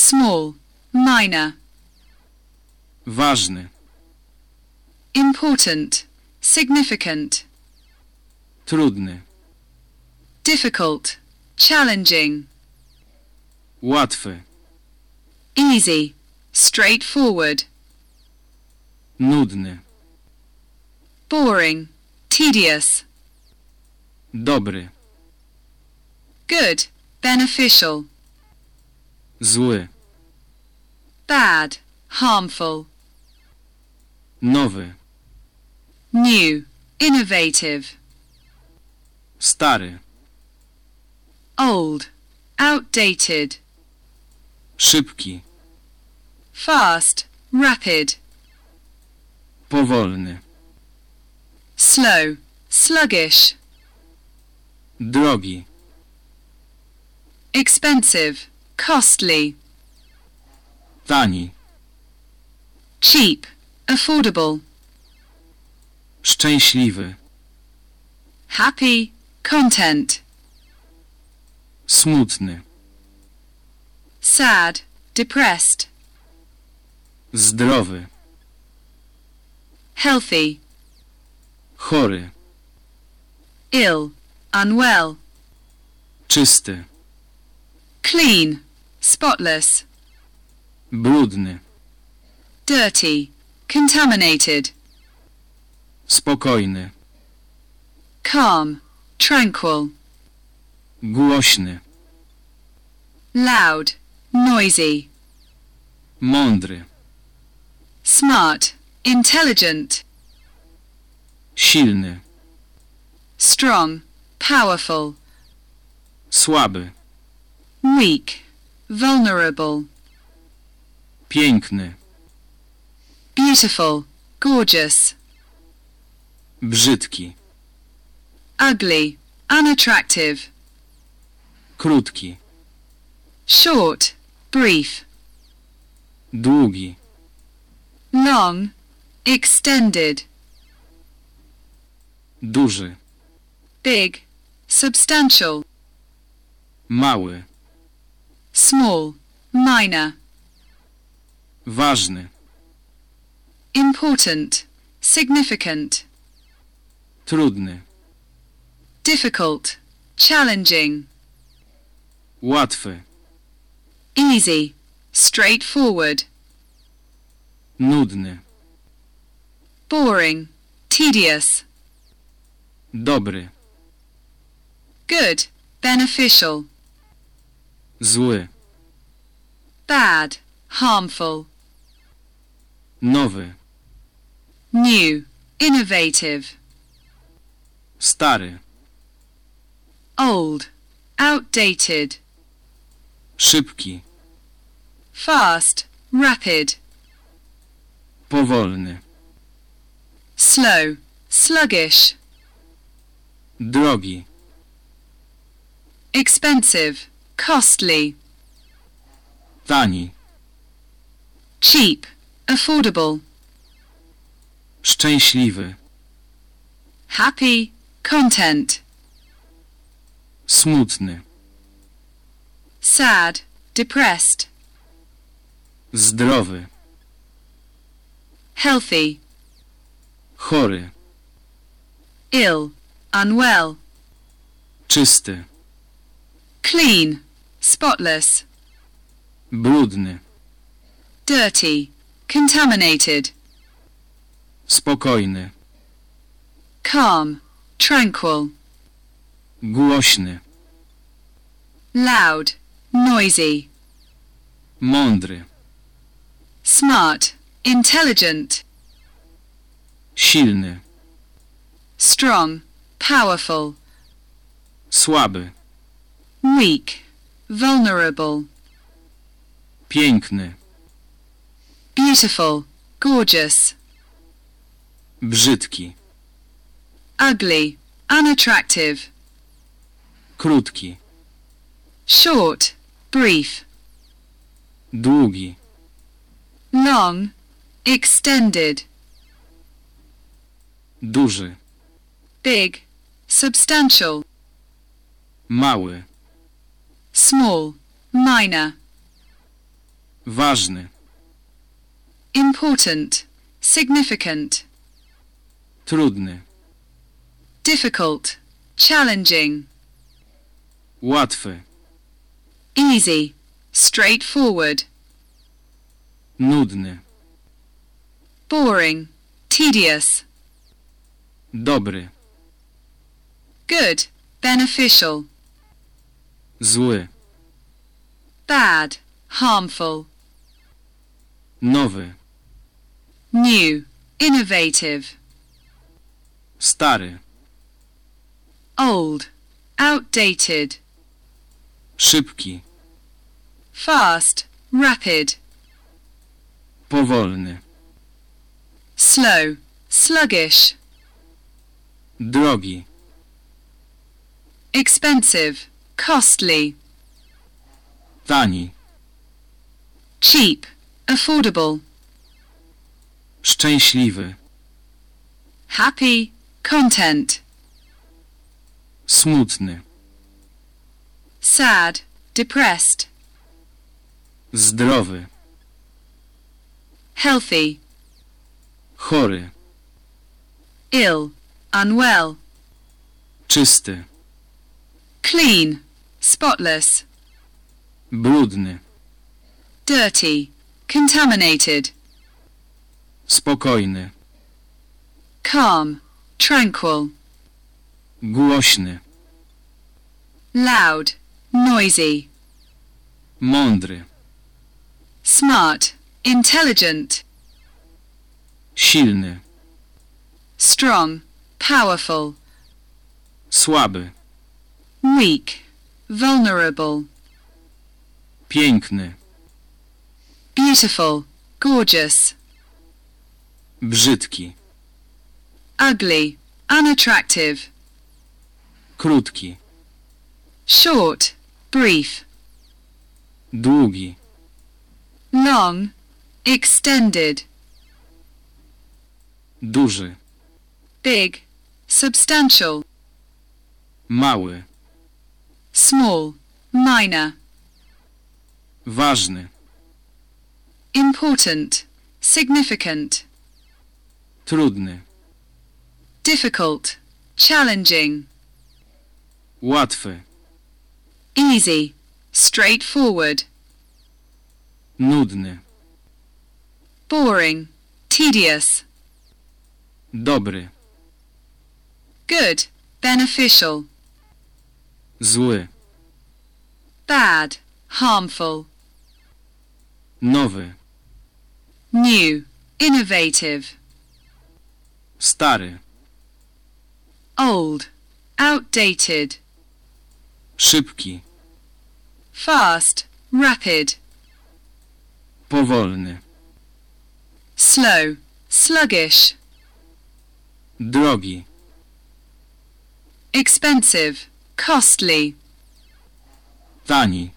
Small, minor. Ważny. Important, significant. Trudny. Difficult, challenging. Łatwy. Easy, straightforward. Nudny. Boring, tedious. Dobry. Good, beneficial. Zły. Bad, harmful. Nowy. New, innovative. Stary. Old, outdated. Szybki. Fast, rapid. Powolny. Slow, sluggish. Drogi. Expensive, costly. Tani. Cheap, affordable. Szczęśliwy. Happy, content. Smutny. Sad, depressed. Zdrowy. Healthy, Chory. ill, unwell. Czysty. Clean, spotless. Brudny. Dirty, contaminated. Spokojny. Calm, tranquil. Głośny. Loud, noisy. Mądry. Smart, intelligent. Silny. Strong, powerful. Słaby. Weak, vulnerable. Piękny. Beautiful, gorgeous. Brzydki. Ugly, unattractive. Krótki. Short, brief. Długi. Long, extended. Duży. Big, substantial. Mały. Small, minor. Ważny. Important, significant. Trudny. Difficult, challenging. Łatwy. Easy, straightforward. Nudny. boring, tedious, Dobry. good, beneficial, Zły. bad, harmful, Nowy. new, innovative, Stary. old, outdated, Szybki. fast, rapid, Powolny. slow, sluggish, Drogi. expensive, costly, Tani. cheap, affordable, Szczęśliwy. happy, content, Smutny. sad, depressed, Zdrowy. healthy, Chory. ill, unwell, Czysty. clean, spotless, Brudny. dirty, contaminated, Spokojny. calm, tranquil, Głośny. loud, noisy, Mądry. smart, intelligent, Silny. strong, powerful, Słaby. weak, vulnerable, Piękny. beautiful, gorgeous, Brzydki. ugly, unattractive, Krótki. short, brief, Długi. long, extended, Duży. big, substantial, Mały. Small, minor, Ważny. important, significant, Trudny. difficult, challenging, Łatwy. easy, straightforward, Nudny. boring, tedious, Dobry. good, beneficial, Zły. bad, harmful, Nowy. new, innovative, Stary. old, outdated, Szybki. fast, rapid, Powolny. slow, sluggish, Drogi. expensive, costly, Tani. cheap, affordable, Szczęśliwy. happy, content, Smutny. sad, depressed, Zdrowy. healthy, Chory. ill, unwell, Czysty. clean, spotless, Brudny. dirty, contaminated, Spokojny. calm, tranquil, Głośny. loud, noisy, Mądry. smart, intelligent, Silny. strong, powerful, Słaby. weak, vulnerable, Piękny. beautiful, gorgeous, Brzydki. ugly, unattractive, Krótki. short, brief, Długi. long, extended, Duży. big, substantial, Mały. Small, minor, Ważny. important, significant, Trudny. difficult, challenging, Łatwy. easy, straightforward, Nudny. boring, tedious. Dobry. Good, beneficial. Zły. Bad, harmful. Nowy. New, innovative. Stary. Old, outdated. Szybki. Fast, rapid. Powolny. Slow, sluggish. Drogi. Expensive, costly. Tani.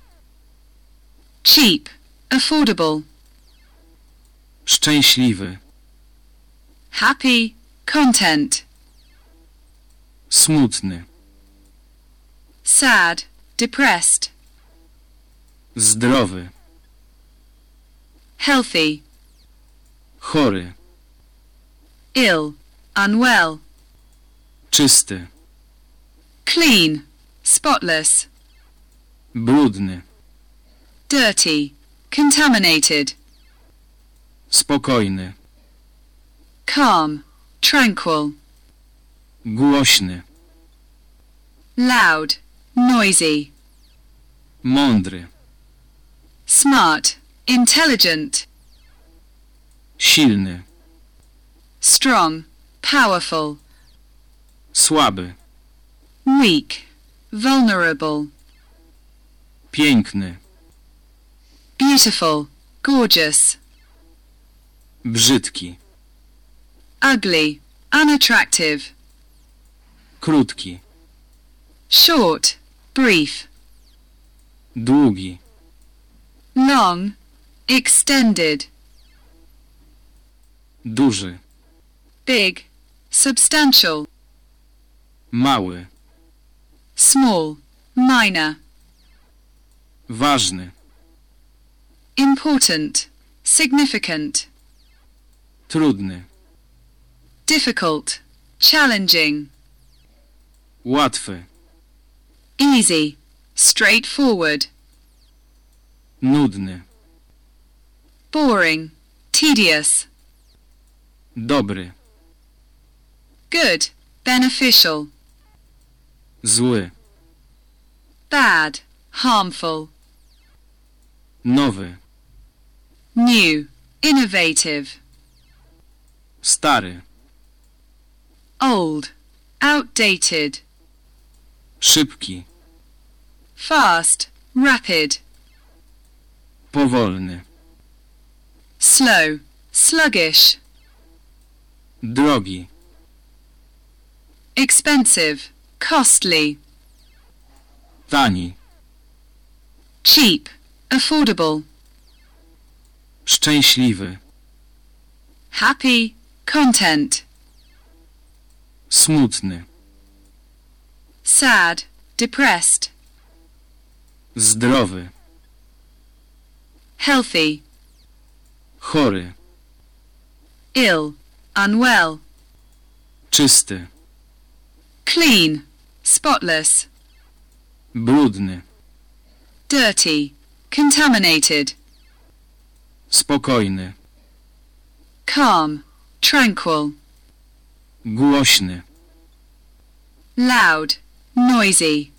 Cheap, affordable. Szczęśliwy. Happy, content. Smutny. Sad, depressed. Zdrowy. Healthy, Chory. ill, unwell. Czysty. Clean, spotless. Brudny. Dirty, contaminated. Spokojny. Calm, tranquil. Głośny. Loud, noisy. Mądry. Smart, intelligent. Silny. Strong, powerful. Słaby. Weak, vulnerable. Piękny. Beautiful, gorgeous. Brzydki. Ugly, unattractive. Krótki. Short, brief. Długi. Long, extended. Duży. Big, substantial. Mały. Small, minor. Ważny. Important, significant. Trudny. Difficult, challenging. Łatwy. Easy, straightforward. Nudny. Boring, tedious. Dobry. Good, beneficial. Zły. Bad, harmful. Nowy. New, innovative. Stary. Old, outdated. Szybki. Fast, rapid. Powolny. Slow, sluggish. Drogi. Expensive, costly. Tani. Cheap, affordable. Szczęśliwy. Happy, content. Smutny. Sad, depressed. Zdrowy. Healthy, Chory. ill, unwell. Czysty. Clean, spotless. Brudny. Dirty, contaminated. Spokojny. Calm, tranquil. Głośny. Loud, noisy.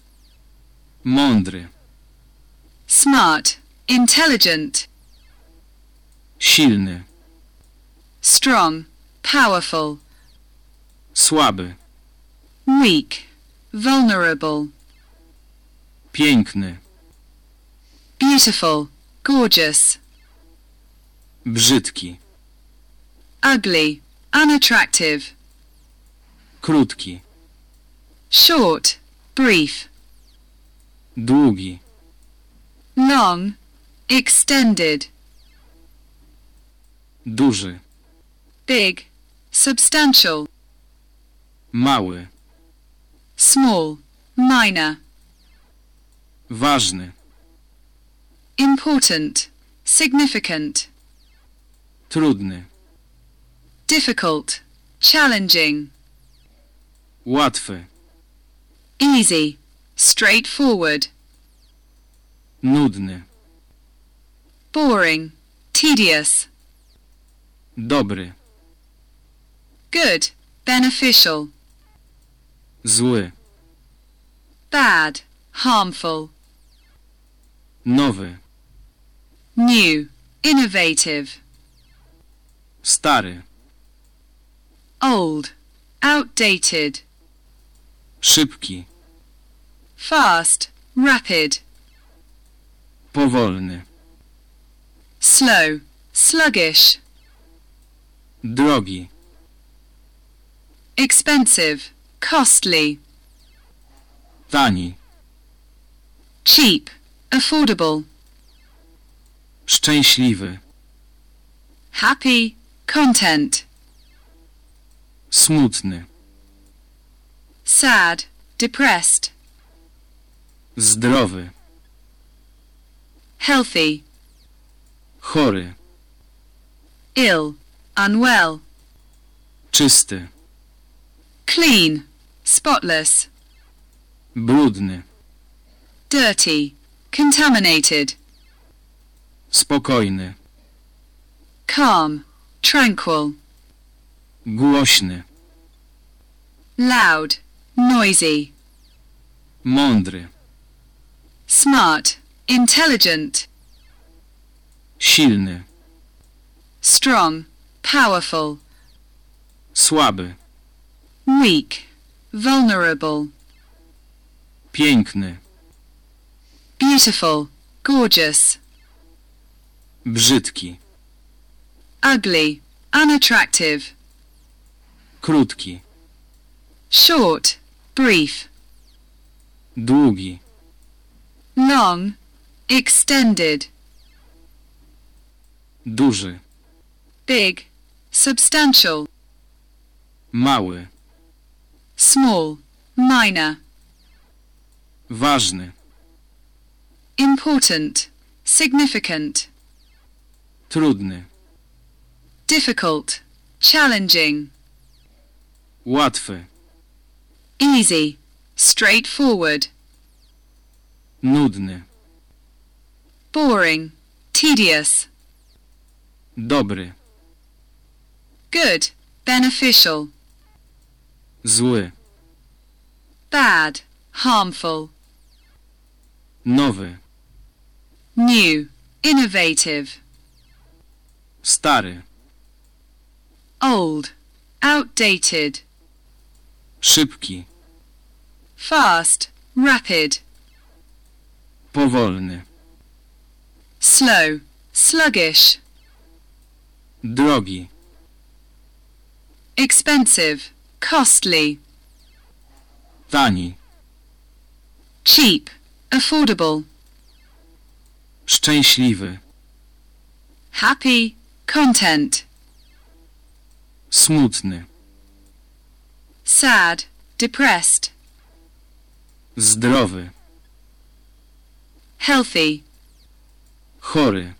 Mądry. Smart, intelligent. Silny. Strong, powerful. Słaby. Weak, vulnerable. Piękny. Beautiful, gorgeous. Brzydki. Ugly, unattractive. Krótki. Short, brief. Długi. Long, extended. Duży. Big, substantial. Mały. Small, minor. Ważny. Important, significant. Trudny. Difficult, challenging. Łatwy. Easy, straightforward. Nudny. Boring, tedious. Dobry. good, beneficial, Zły. Bad, harmful, Nowy. new, innovative, Stary. old, outdated, Szybki. fast, rapid, Powolny. slow, sluggish, Drogi. expensive, costly, Tani. cheap, affordable, Szczęśliwy. happy, content, Smutny. sad, depressed, Zdrowy. healthy, Chory. ill, unwell, Czysty. clean, spotless, Brudny. dirty, contaminated, Spokojny. calm, tranquil, Głośny. loud, noisy, Mądry. smart, intelligent, Silny. strong, powerful, Słaby. weak, vulnerable, Piękny. beautiful, gorgeous, Brzydki. ugly, unattractive, Krótki. short, brief, Długi. long, extended, Duży. big, substantial, Mały. small, minor, Ważny. important, significant, Trudny. difficult, challenging, Łatwy. easy, straightforward, Nudny. boring, tedious, Dobry. good, beneficial, Zły. bad, harmful, Nowy. new, innovative, Stary. old, outdated, Szybki. fast, rapid, Powolny. slow, sluggish, Drogi. expensive, costly, Tani. cheap, affordable, Szczęśliwy. happy, content, Smutny. sad, depressed, Zdrowy. healthy, Chory.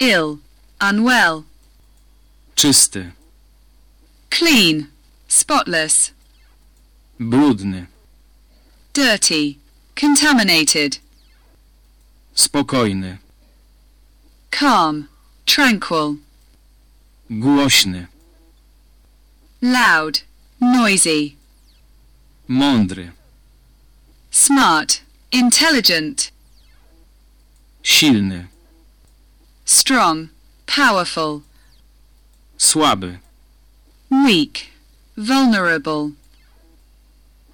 ill, unwell, Czysty. clean, spotless, Brudny. dirty, contaminated, Spokojny. calm, tranquil, Głośny. loud, noisy, Mądry. smart, intelligent, Silny. strong, powerful, Słaby. weak, vulnerable,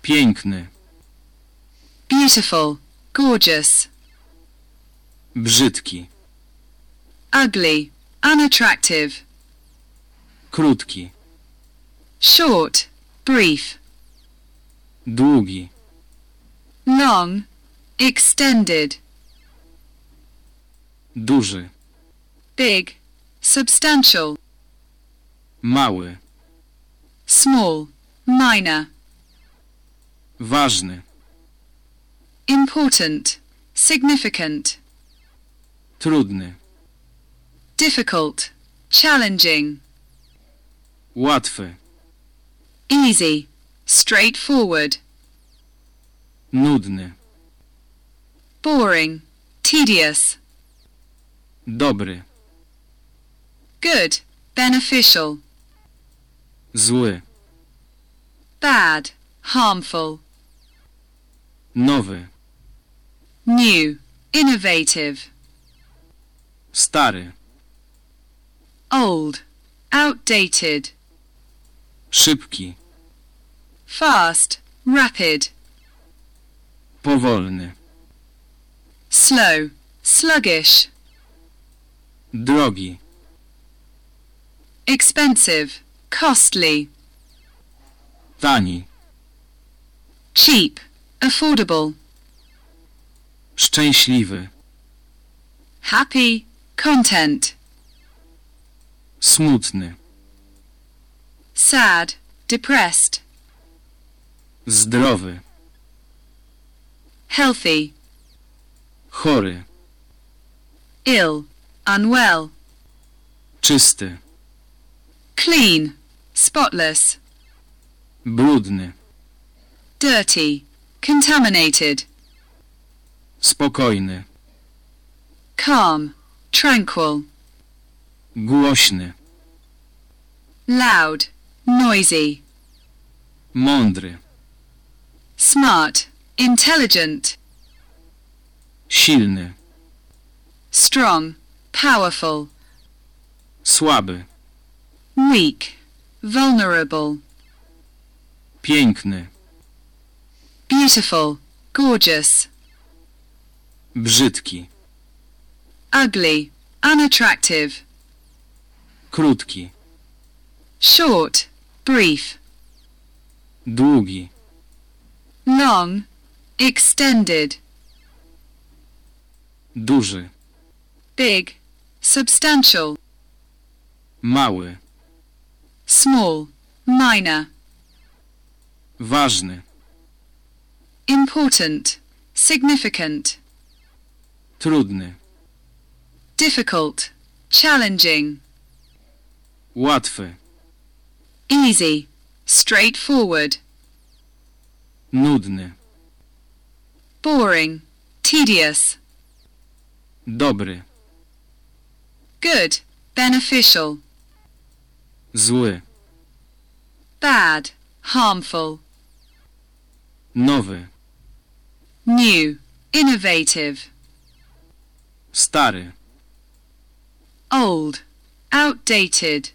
Piękny. Beautiful, gorgeous, Brzydki. ugly, unattractive, Krótki. short, brief, Długi. long, extended, Duży. big, substantial, Mały. small, minor, Ważny. Important, significant, Trudny. difficult, challenging, Łatwy. easy, straightforward, Nudny. boring, tedious, Dobry. good, beneficial, zły, bad, harmful, nowy, new, innovative, stary, old, outdated, szybki, fast, rapid, powolny, slow, sluggish, drogi, expensive, costly, tani, cheap, affordable, szczęśliwy, happy, content, smutny, sad, depressed, zdrowy, healthy, chory, ill, unwell, czysty, clean, spotless, brudny, dirty, contaminated, spokojny, calm, tranquil, głośny, loud, noisy, mądry, smart, intelligent, silny, strong, powerful, słaby, weak, vulnerable, piękny, beautiful, gorgeous, brzydki, ugly, unattractive, krótki, short, brief, długi, long, extended, duży, big, substantial, mały, small, minor, ważny, important, significant, trudny, difficult, challenging, łatwy, easy, straightforward, nudny, boring, tedious, dobry, good, beneficial, zły, bad, harmful, nowy, new, innovative, stary, old, outdated,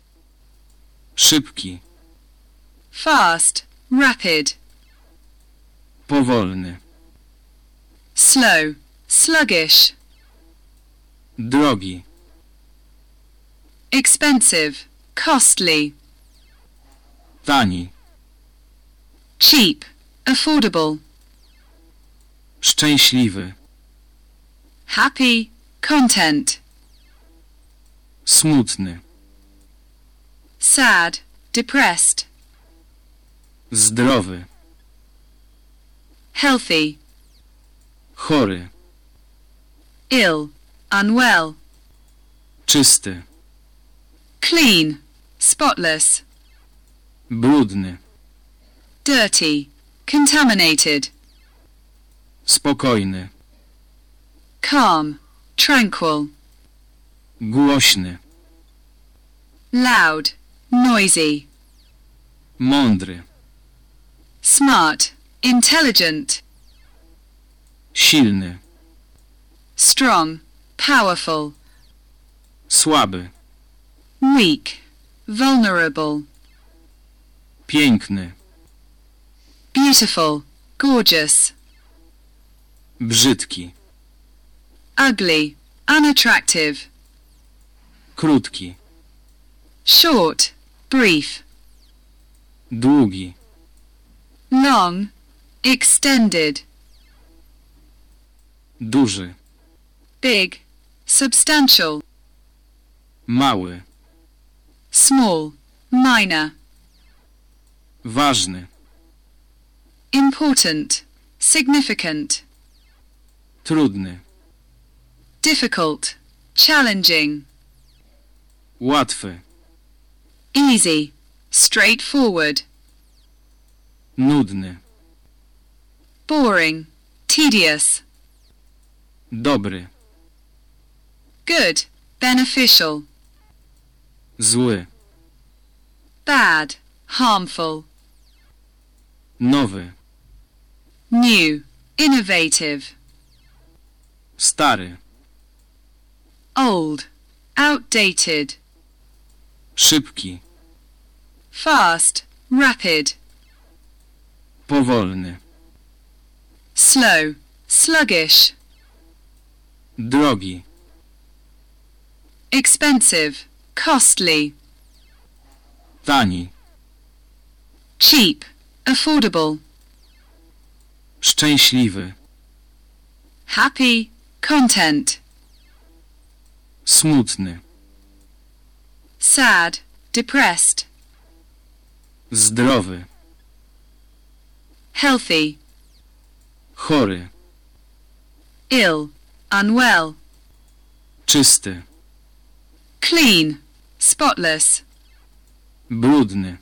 szybki, fast, rapid, powolny, slow, sluggish, drogi, expensive, costly, tani, cheap, affordable, szczęśliwy, happy, content, smutny, sad, depressed, zdrowy, healthy, chory, ill, unwell, czysty, clean, spotless, brudny, dirty, contaminated, spokojny, calm, tranquil, głośny, loud, noisy, mądry, smart, intelligent, silny, strong, powerful, słaby, weak, vulnerable, piękny, beautiful, gorgeous, brzydki, ugly, unattractive, krótki, short, brief, długi, long, extended, duży, big, substantial, mały, small, minor, ważny, important, significant, trudny, difficult, challenging, łatwy, easy, straightforward, nudny, boring, tedious, dobry, good, beneficial, Zły. bad, harmful, Nowy. new, innovative, Stary. Old, outdated, Szybki. fast, rapid, Powolny. slow, sluggish, Drogi. expensive, costly, Tani. cheap, affordable, Szczęśliwy. happy, content, Smutny. sad, depressed, Zdrowy. healthy, Chory. ill, unwell, Czysty. clean, spotless, Brudny.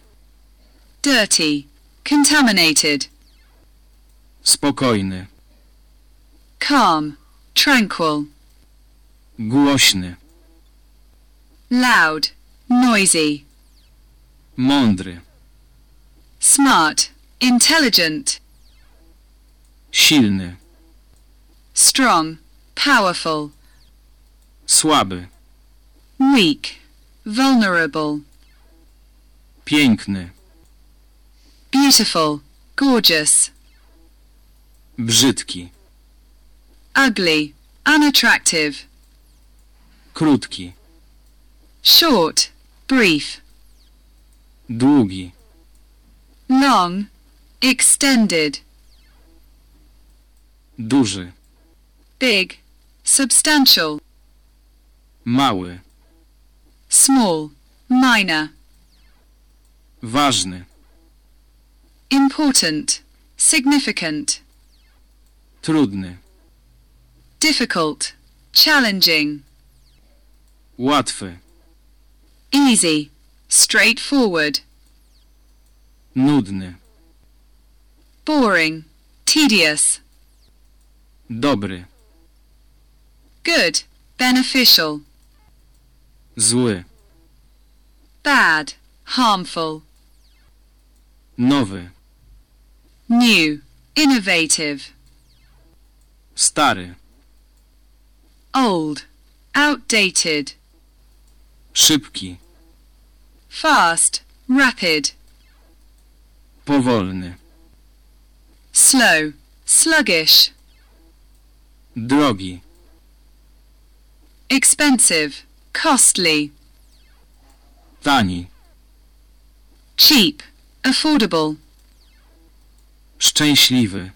dirty, contaminated, Spokojny. calm, tranquil, Głośny. loud, noisy, Mądry. smart, intelligent, Silny. strong, powerful, Słaby. weak, vulnerable, Piękny. beautiful, gorgeous, Brzydki. ugly, unattractive, Krótki. short, brief, Długi. long, extended, Duży. big, substantial, Mały. small, minor, Ważny. important, significant, Trudny. difficult, challenging, Łatwy. easy, straightforward, Nudny. boring, tedious, Dobry. good, beneficial, Zły. bad, harmful, Nowy. new, innovative, Stary. old, outdated, Szybki. fast, rapid, Powolny. slow, sluggish, Drogi. expensive, costly, Tani. cheap, affordable, Szczęśliwy.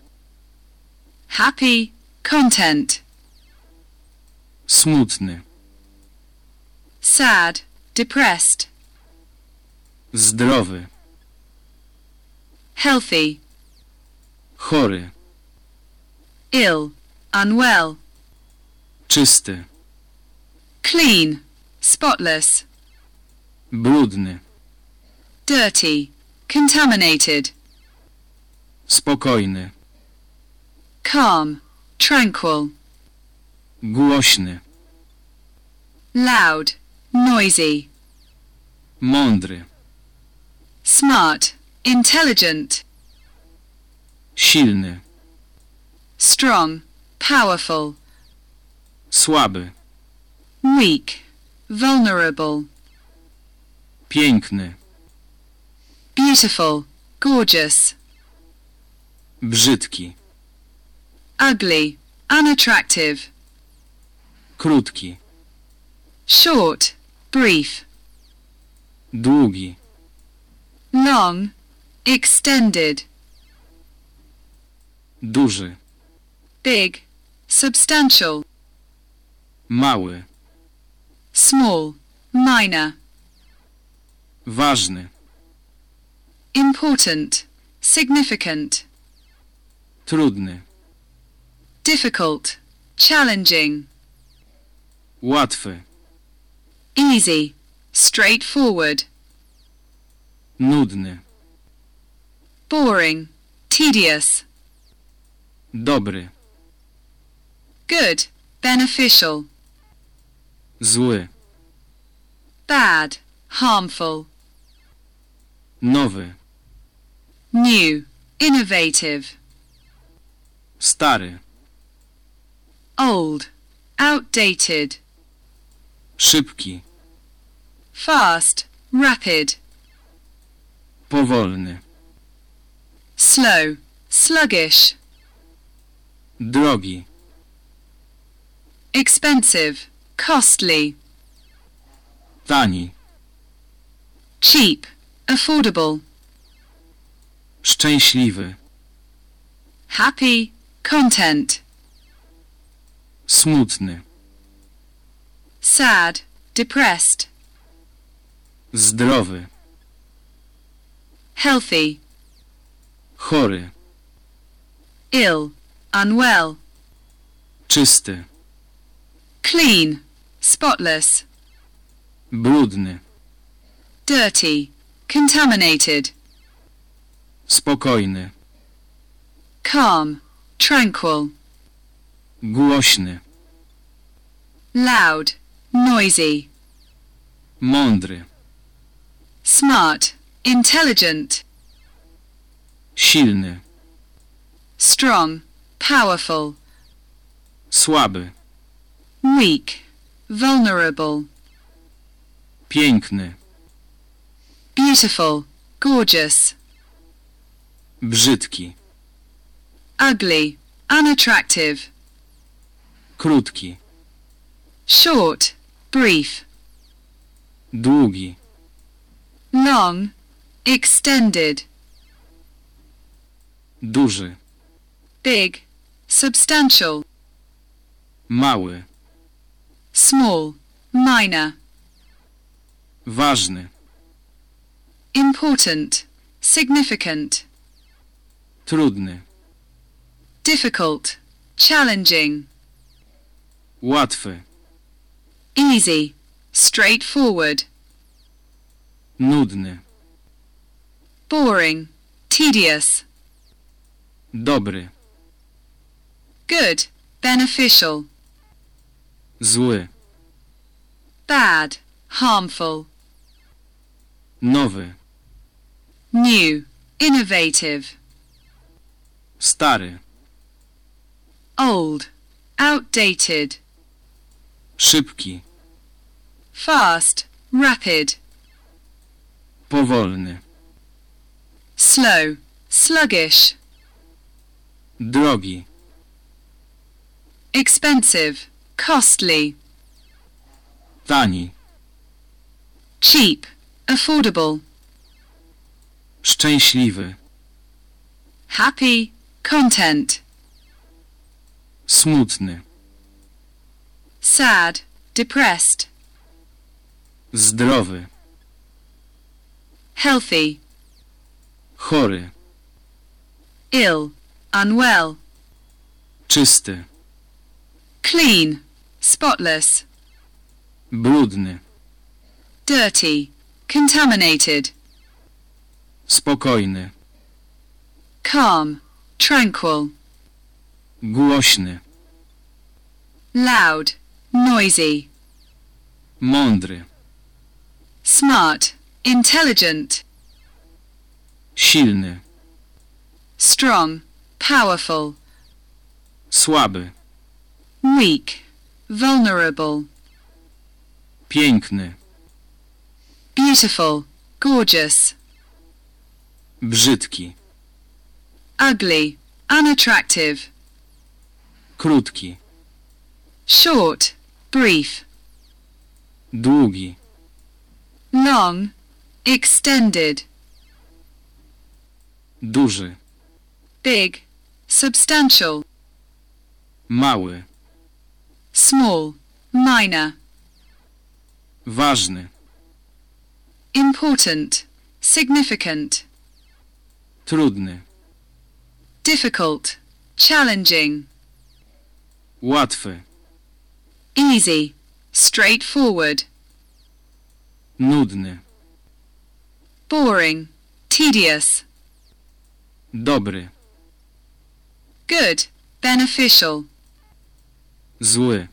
happy, content, Smutny. Sad, depressed, Zdrowy. healthy, Chory. ill, unwell, Czysty. clean, spotless, Brudny. dirty, contaminated, Spokojny. calm, tranquil, Głośny. loud, noisy, Mądry. smart, intelligent, Silny. strong, powerful, Słaby. weak, vulnerable, Piękny. beautiful, gorgeous, Brzydki. ugly, unattractive, Krótki. short, brief, Długi. long, extended, Duży. big, substantial, Mały. small, minor, Ważny. important, significant, Trudny. difficult, challenging, Łatwy. Easy, straightforward, Nudny. boring, tedious, Dobry. good, beneficial, Zły. bad, harmful. Nowy. New, innovative. Stary. Old, outdated. Szybki. Fast, rapid. Powolny. Slow, sluggish. Drogi. Expensive, costly. Tani. Cheap, affordable. Szczęśliwy. Happy, content. Smutny. Sad, depressed. Zdrowy. Healthy, Chory. ill, unwell. Czysty. Clean, spotless. Brudny. Dirty, contaminated. Spokojny. Calm, tranquil. Głośny. Loud, noisy. Mądry. Smart, intelligent. Silny. Strong, powerful. Słaby. Weak, vulnerable. Piękny. Beautiful, gorgeous. Brzydki. Ugly, unattractive. Krótki. Short, brief. Długi. Long, extended. Duży. Big, substantial. Mały. Small, minor. Ważny. Important, significant. Trudny. Difficult, challenging. Łatwy. Easy, straightforward. Nudny. Boring, tedious. Dobry. Good, beneficial. Zły. Bad, harmful. Nowy. New, innovative. Stary. Old, outdated. Szybki. Fast, rapid. Powolny. Slow, sluggish. Drogi. Expensive, costly. Tani. Cheap, affordable. Szczęśliwy. Happy, content. Smutny. Sad, depressed. Zdrowy. Healthy, Chory. ill, unwell. Czysty. Clean, spotless. Brudny. Dirty, contaminated. Spokojny. Calm, tranquil. Głośny. Loud, noisy. Mądry. Smart, intelligent. Silny. Strong, powerful. Słaby. Weak, vulnerable. Piękny. Beautiful, gorgeous. Brzydki. Ugly, unattractive. Krótki. Short, brief. Długi. Long, extended. Duży. Big, substantial. Mały. Small, minor. Ważny. Important, significant. Trudny. Difficult, challenging. Łatwy. Easy, straightforward. Nudny. Boring, tedious. Dobry. Good, beneficial. Zły.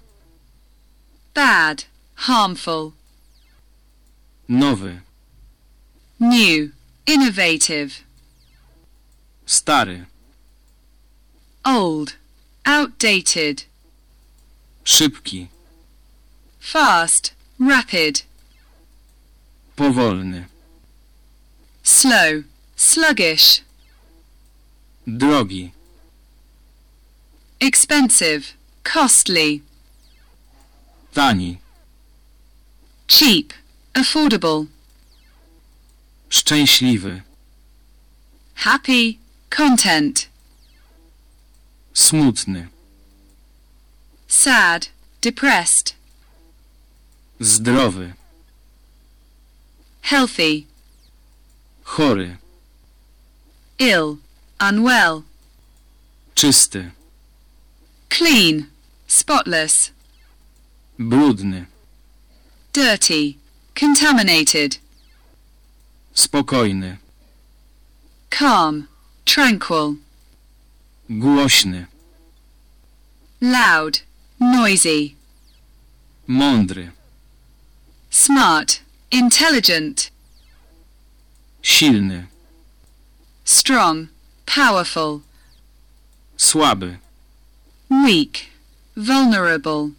Bad, harmful. Nowy. new, innovative, Stary. old, outdated, Szybki. fast, rapid, Powolny. slow, sluggish, Drogi. expensive, costly, Tani. cheap, affordable, Szczęśliwy. happy, content, Smutny. Sad, depressed, Zdrowy. healthy, Chory. ill, unwell, Czysty. clean, spotless, Brudny. dirty, contaminated, Spokojny. calm, tranquil, Głośny. loud, noisy, Mądry. smart, intelligent, Silny. strong, powerful, Słaby. weak, vulnerable,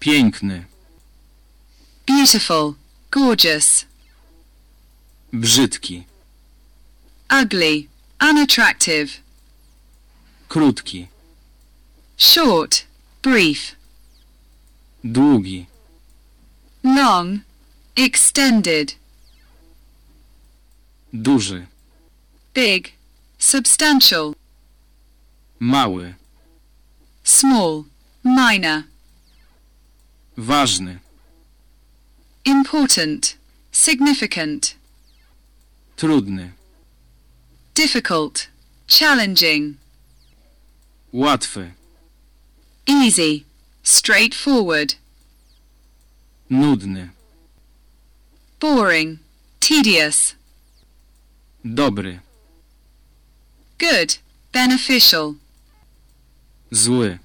Piękny. beautiful, gorgeous, Brzydki. ugly, unattractive, Krótki. short, brief, Długi. long, extended, Duży. big, substantial, Mały. small, minor, Ważny. important, significant, Trudny. difficult, challenging, Łatwy. Easy, straightforward, Nudny. boring, tedious, Dobry. good, beneficial, Zły.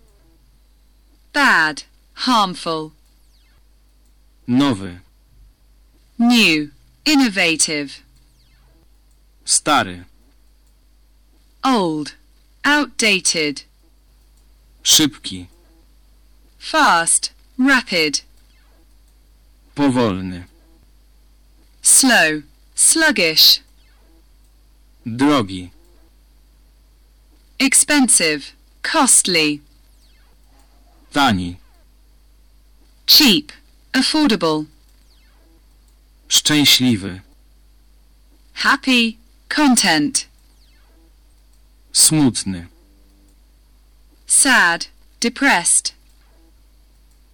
bad, harmful, Nowy. new, innovative, Stary. old, outdated, Szybki. fast, rapid, Powolny. slow, sluggish, Drogi. expensive, costly, Tani. cheap, affordable, Szczęśliwy. happy, content, Smutny. Sad, depressed,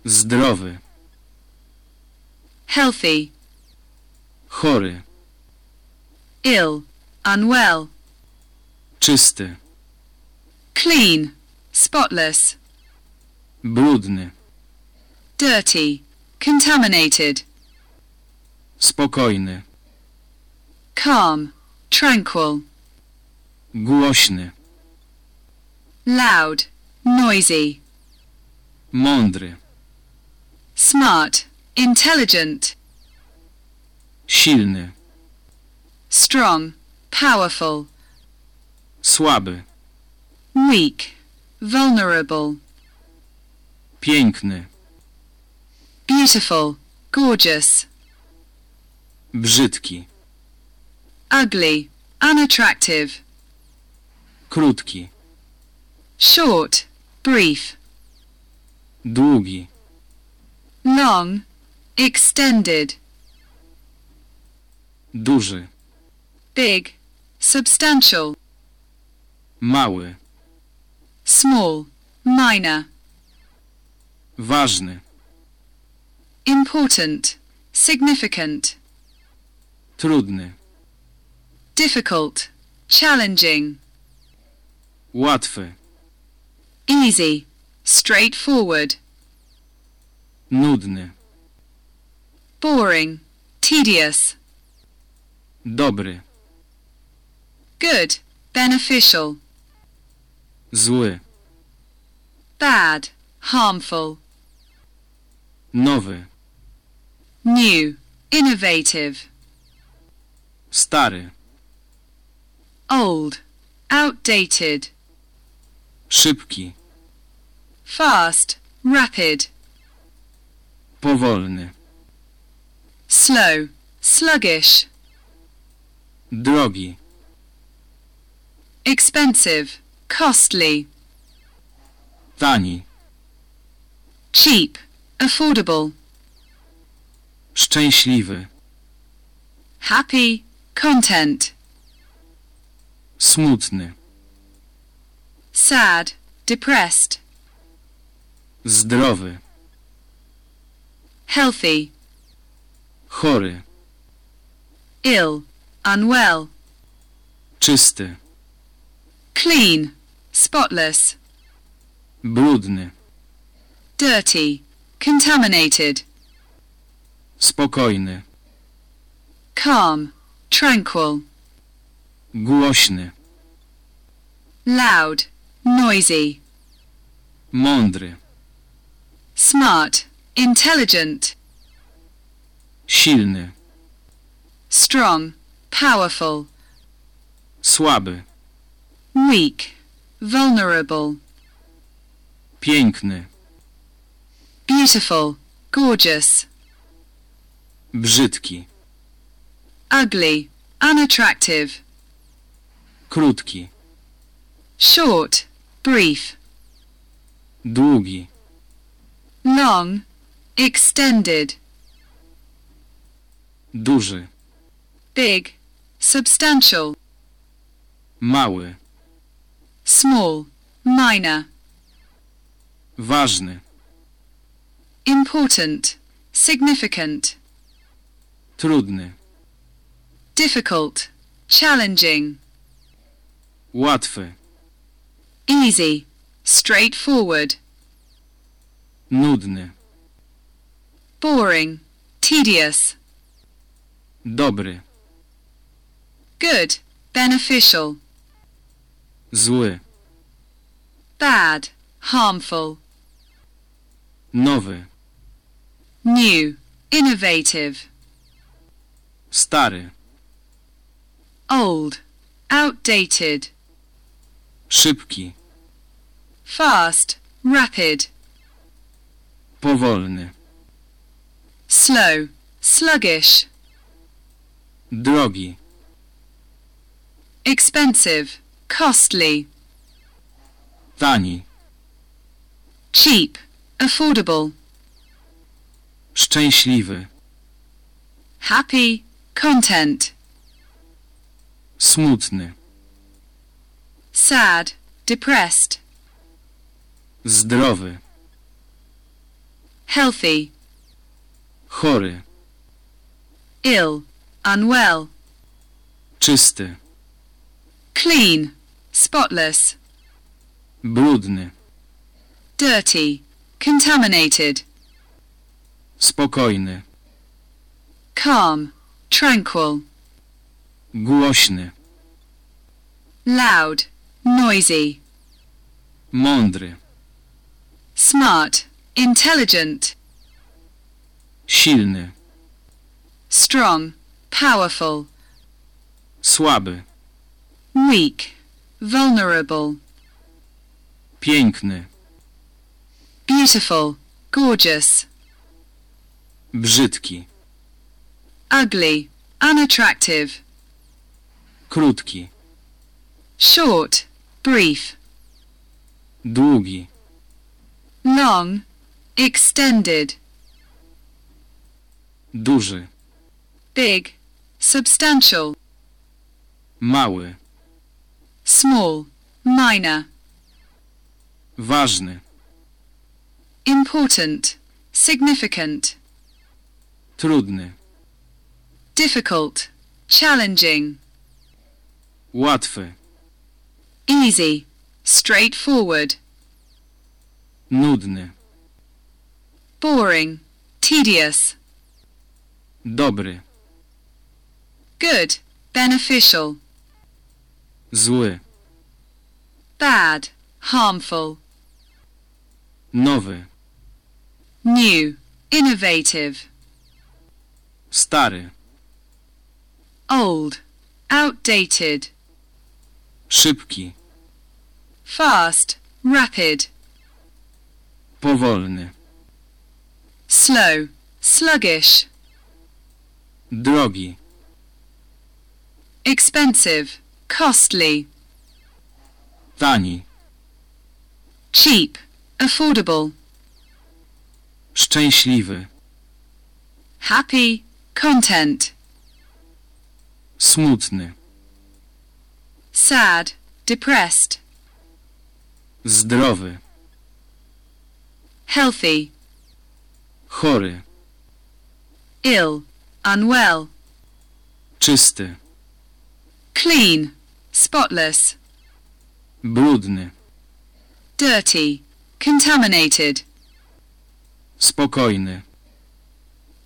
Zdrowy. healthy, Chory. ill, unwell, Czysty. clean, spotless, Brudny. dirty, contaminated, Spokojny. calm, tranquil, Głośny. loud, noisy, Mądry. smart, intelligent, Silny. strong, powerful, Słaby. weak, vulnerable, Piękny. beautiful, gorgeous, Brzydki. ugly, unattractive, Krótki. short, brief, Długi. long, extended, Duży. big, substantial, Mały. small, minor, Ważny. important, significant, Trudny. difficult, challenging, Łatwy. Easy, straightforward, Nudny. boring, tedious, Dobry. good, beneficial, Zły. bad, harmful, Nowy. new, innovative. Stary. Old, outdated. Szybki. Fast, rapid. Powolny. Slow, sluggish. Drogi. Expensive, costly. Tani. Cheap, affordable. Szczęśliwy. Happy, content. Smutny. Sad, depressed. Zdrowy. Healthy, Chory. ill, unwell. Czysty. Clean, spotless. Brudny. Dirty, contaminated. Spokojny. Calm, tranquil. Głośny. Loud, noisy. Mądry. Smart, intelligent. Silny. Strong, powerful. Słaby. Weak, vulnerable. Piękny. Beautiful, gorgeous. Brzydki. Ugly, unattractive. Krótki. Short, brief. Długi. Long, extended. Duży. Big, substantial. Mały. Small, minor. Ważny. Important, significant. Trudny. Difficult, challenging. Łatwy. Easy, straightforward. Nudny. Boring, tedious. Dobry. Good, beneficial. Zły. Bad, harmful. Nowy. New, innovative. Stary. Old, outdated. Szybki. Fast, rapid. Powolny. Slow, sluggish. Drogi. Expensive, costly. Tani. Cheap, affordable. Szczęśliwy. Happy, content. Smutny. Sad, depressed. Zdrowy. Healthy, Chory. ill, unwell. Czysty. Clean, spotless. Brudny. Dirty, contaminated. Spokojny. Calm, tranquil. Głośny. Loud, noisy. Mądry. Smart, intelligent. Silny. Strong, powerful. Słaby. Weak, vulnerable. Piękny. Beautiful, gorgeous. Brzydki. Ugly, unattractive. Krótki. Short, brief. Długi. Long, extended. Duży. Big, substantial. Mały. Small, minor. Ważny. Important, significant. Trudny. Difficult, challenging. Łatwy. Easy, straightforward. Nudny. Boring, tedious. Dobry. Good, beneficial. Zły. Bad, harmful. Nowy. New, innovative. Stary. old, outdated, Szybki. fast, rapid, Powolny. slow, sluggish, Drogi. expensive, costly, Tani. cheap, affordable, Szczęśliwy. happy, content, Smutny. Sad, depressed, Zdrowy. healthy, Chory. ill, unwell, Czysty. clean, spotless, Brudny. dirty, contaminated, Spokojny.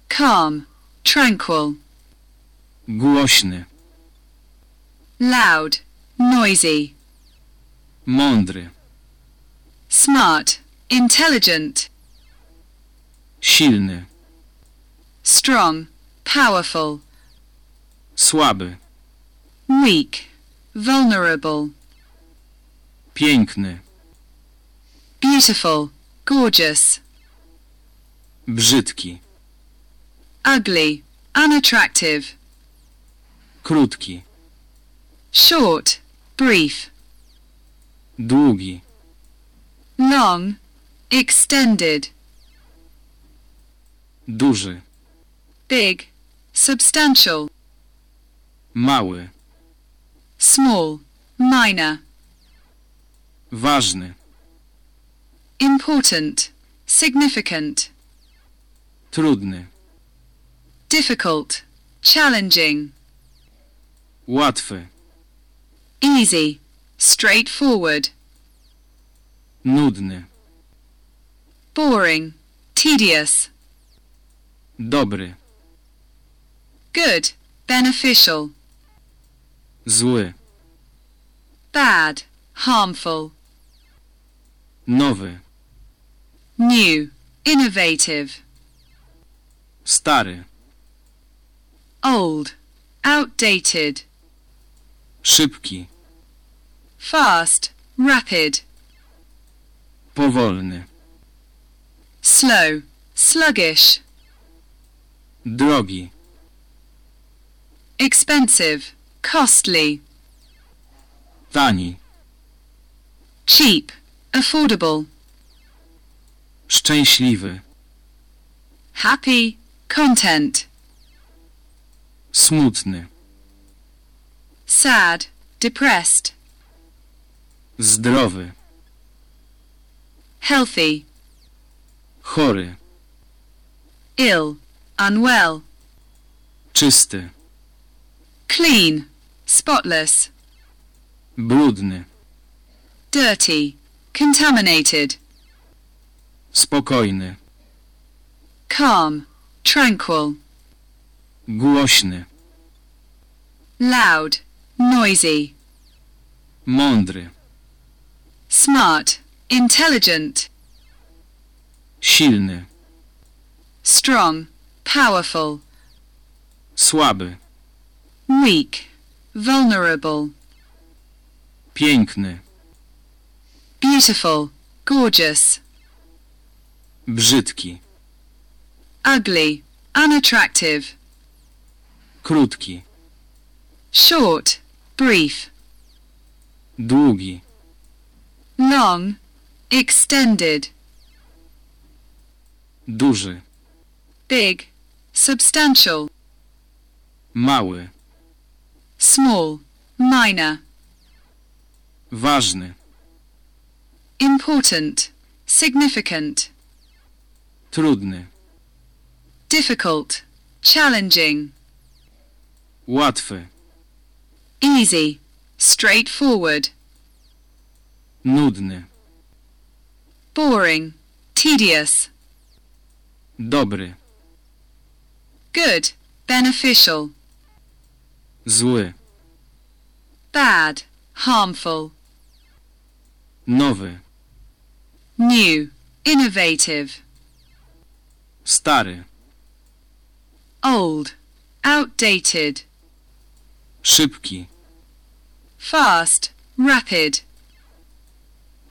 calm, tranquil, Głośny. loud, noisy, Mądry. smart, intelligent, Silny. strong, powerful, Słaby. weak, vulnerable, Piękny. beautiful, gorgeous, Brzydki. ugly, unattractive, Krótki. short, brief, Długi. long, extended, Duży. big, substantial, Mały. small, minor, Ważny. important, significant, Trudny. difficult, challenging, Łatwy. Easy, straightforward, Nudny. boring, tedious, Dobry. good, beneficial, Zły. bad, harmful, Nowy. new, innovative, Stary. old, outdated, Szybki. fast, rapid, Powolny. slow, sluggish, Drogi. expensive, costly, Tani. cheap, affordable, Szczęśliwy. happy, content, Smutny. Sad, depressed, Zdrowy. healthy, Chory. ill, unwell, Czysty. clean, spotless, Brudny. dirty, contaminated, Spokojny. calm, tranquil, Głośny. loud, noisy, Mądry. smart, intelligent, Silny. strong, powerful, Słaby. weak, vulnerable, Piękny. beautiful, gorgeous, Brzydki. ugly, unattractive, Krótki. short, brief, Długi. long, extended, Duży. big, substantial, Mały. small, minor, Ważny. important, significant, Trudny. difficult, challenging, Łatwy. Easy, straightforward, Nudny. boring, tedious, Dobry. good, beneficial, Zły. bad, harmful, Nowy. new, innovative, Stary. old, outdated, Szybki. fast, rapid,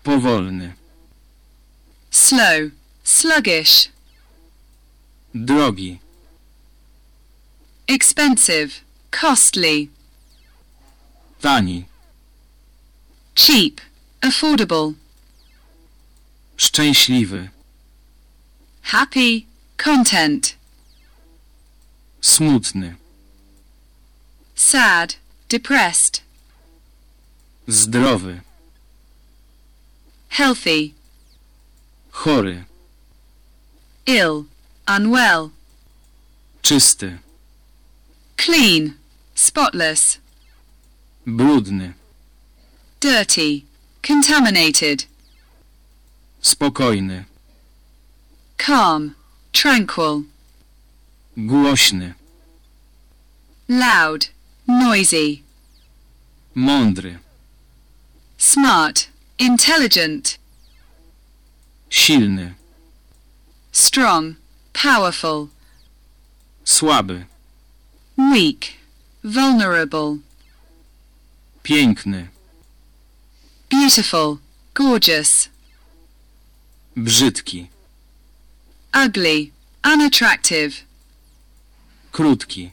Powolny. slow, sluggish, Drogi. expensive, costly, Tani. cheap, affordable, Szczęśliwy. happy, content, Smutny. Sad, depressed, Zdrowy. healthy, Chory. ill, unwell, Czysty. clean, spotless, Brudny. dirty, contaminated, Spokojny. calm, tranquil, Głośny. loud, noisy, Mądry. smart, intelligent, Silny. strong, powerful, Słaby. weak, vulnerable, Piękny. beautiful, gorgeous, Brzydki. ugly, unattractive, Krótki.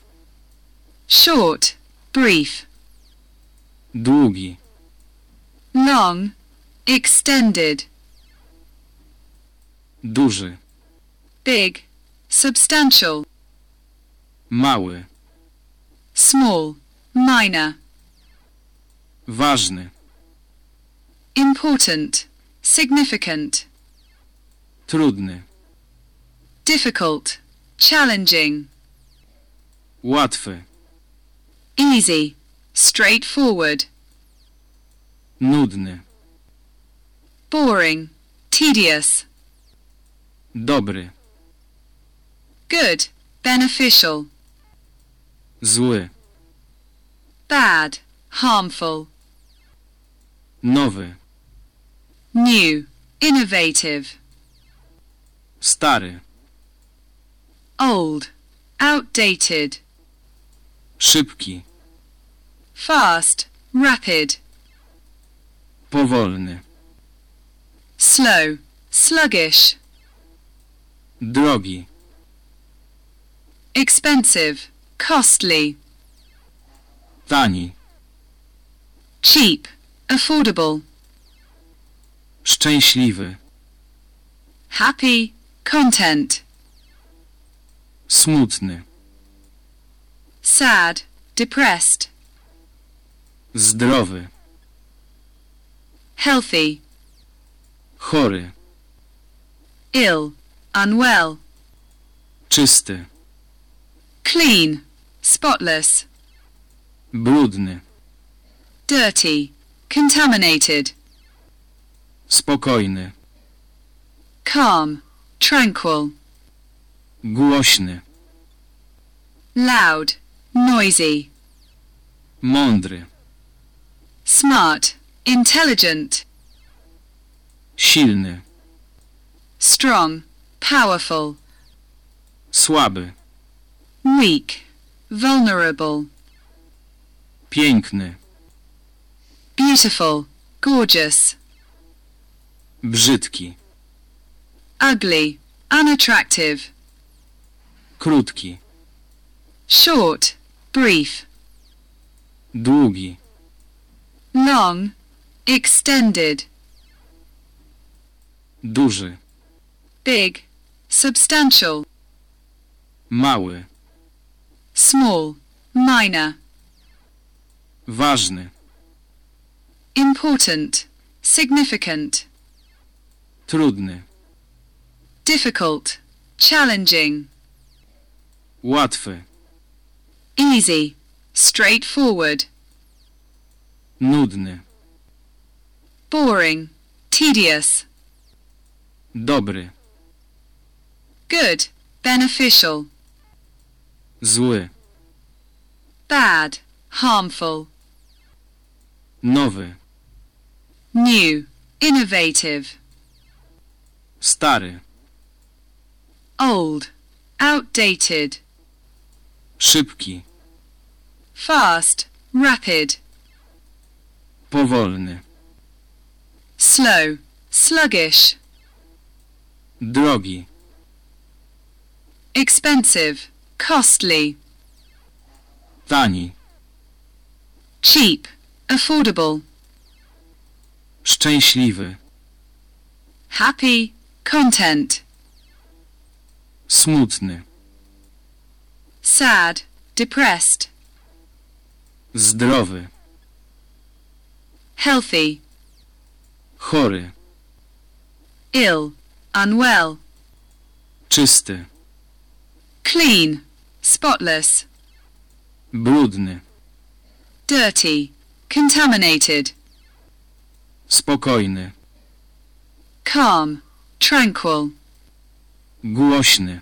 short, brief, Długi. long, extended, Duży. big, substantial, Mały. small, minor, Ważny. important, significant, Trudny. difficult, challenging, Łatwy. Easy, straightforward, Nudny. boring, tedious, Dobry. good, beneficial, Zły. bad, harmful, Nowy. new, innovative, Stary. old, outdated, Szybki. fast, rapid, Powolny. slow, sluggish, Drogi. expensive, costly, Tani. cheap, affordable, Szczęśliwy. happy, content, Smutny. Sad, depressed, Zdrowy. healthy, Chory. ill, unwell, Czysty. clean, spotless, Brudny. dirty, contaminated, Spokojny. calm, tranquil, Głośny. loud, noisy, Mądry. smart, intelligent, Silny. strong, powerful, Słaby. weak, vulnerable, Piękny. beautiful, gorgeous, Brzydki. ugly, unattractive, Krótki. short, brief, Długi. long, extended, Duży. big, substantial, Mały. small, minor, Ważny. important, significant, Trudny. difficult, challenging, Łatwy. Easy, straightforward, Nudny. boring, tedious, Dobry. good, beneficial, Zły. bad, harmful, Nowy. new, innovative, Stary. old, outdated, Szybki. fast, rapid, Powolny. slow, sluggish, Drogi. expensive, costly, Tani. cheap, affordable, Szczęśliwy. happy, content, Smutny. Sad, depressed, Zdrowy. healthy, Chory. ill, unwell, Czysty. clean, spotless, Brudny. dirty, contaminated, Spokojny. calm, tranquil, Głośny.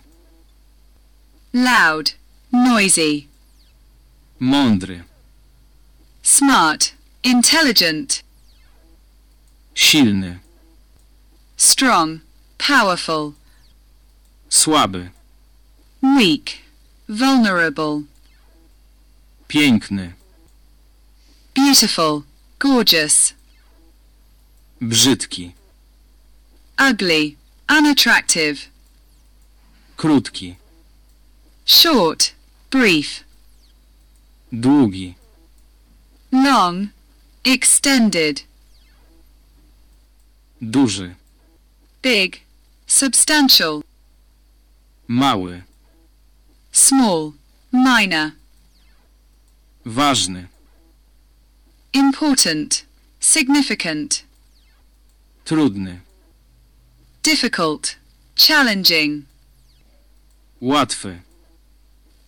loud, noisy, Mądry. smart, intelligent, Silny. strong, powerful, Słaby. weak, vulnerable, Piękny. beautiful, gorgeous, Brzydki. ugly, unattractive, Krótki. short, brief, Długi. long, extended, Duży. big, substantial, Mały. small, minor, Ważny. important, significant, Trudny. difficult, challenging, Łatwy.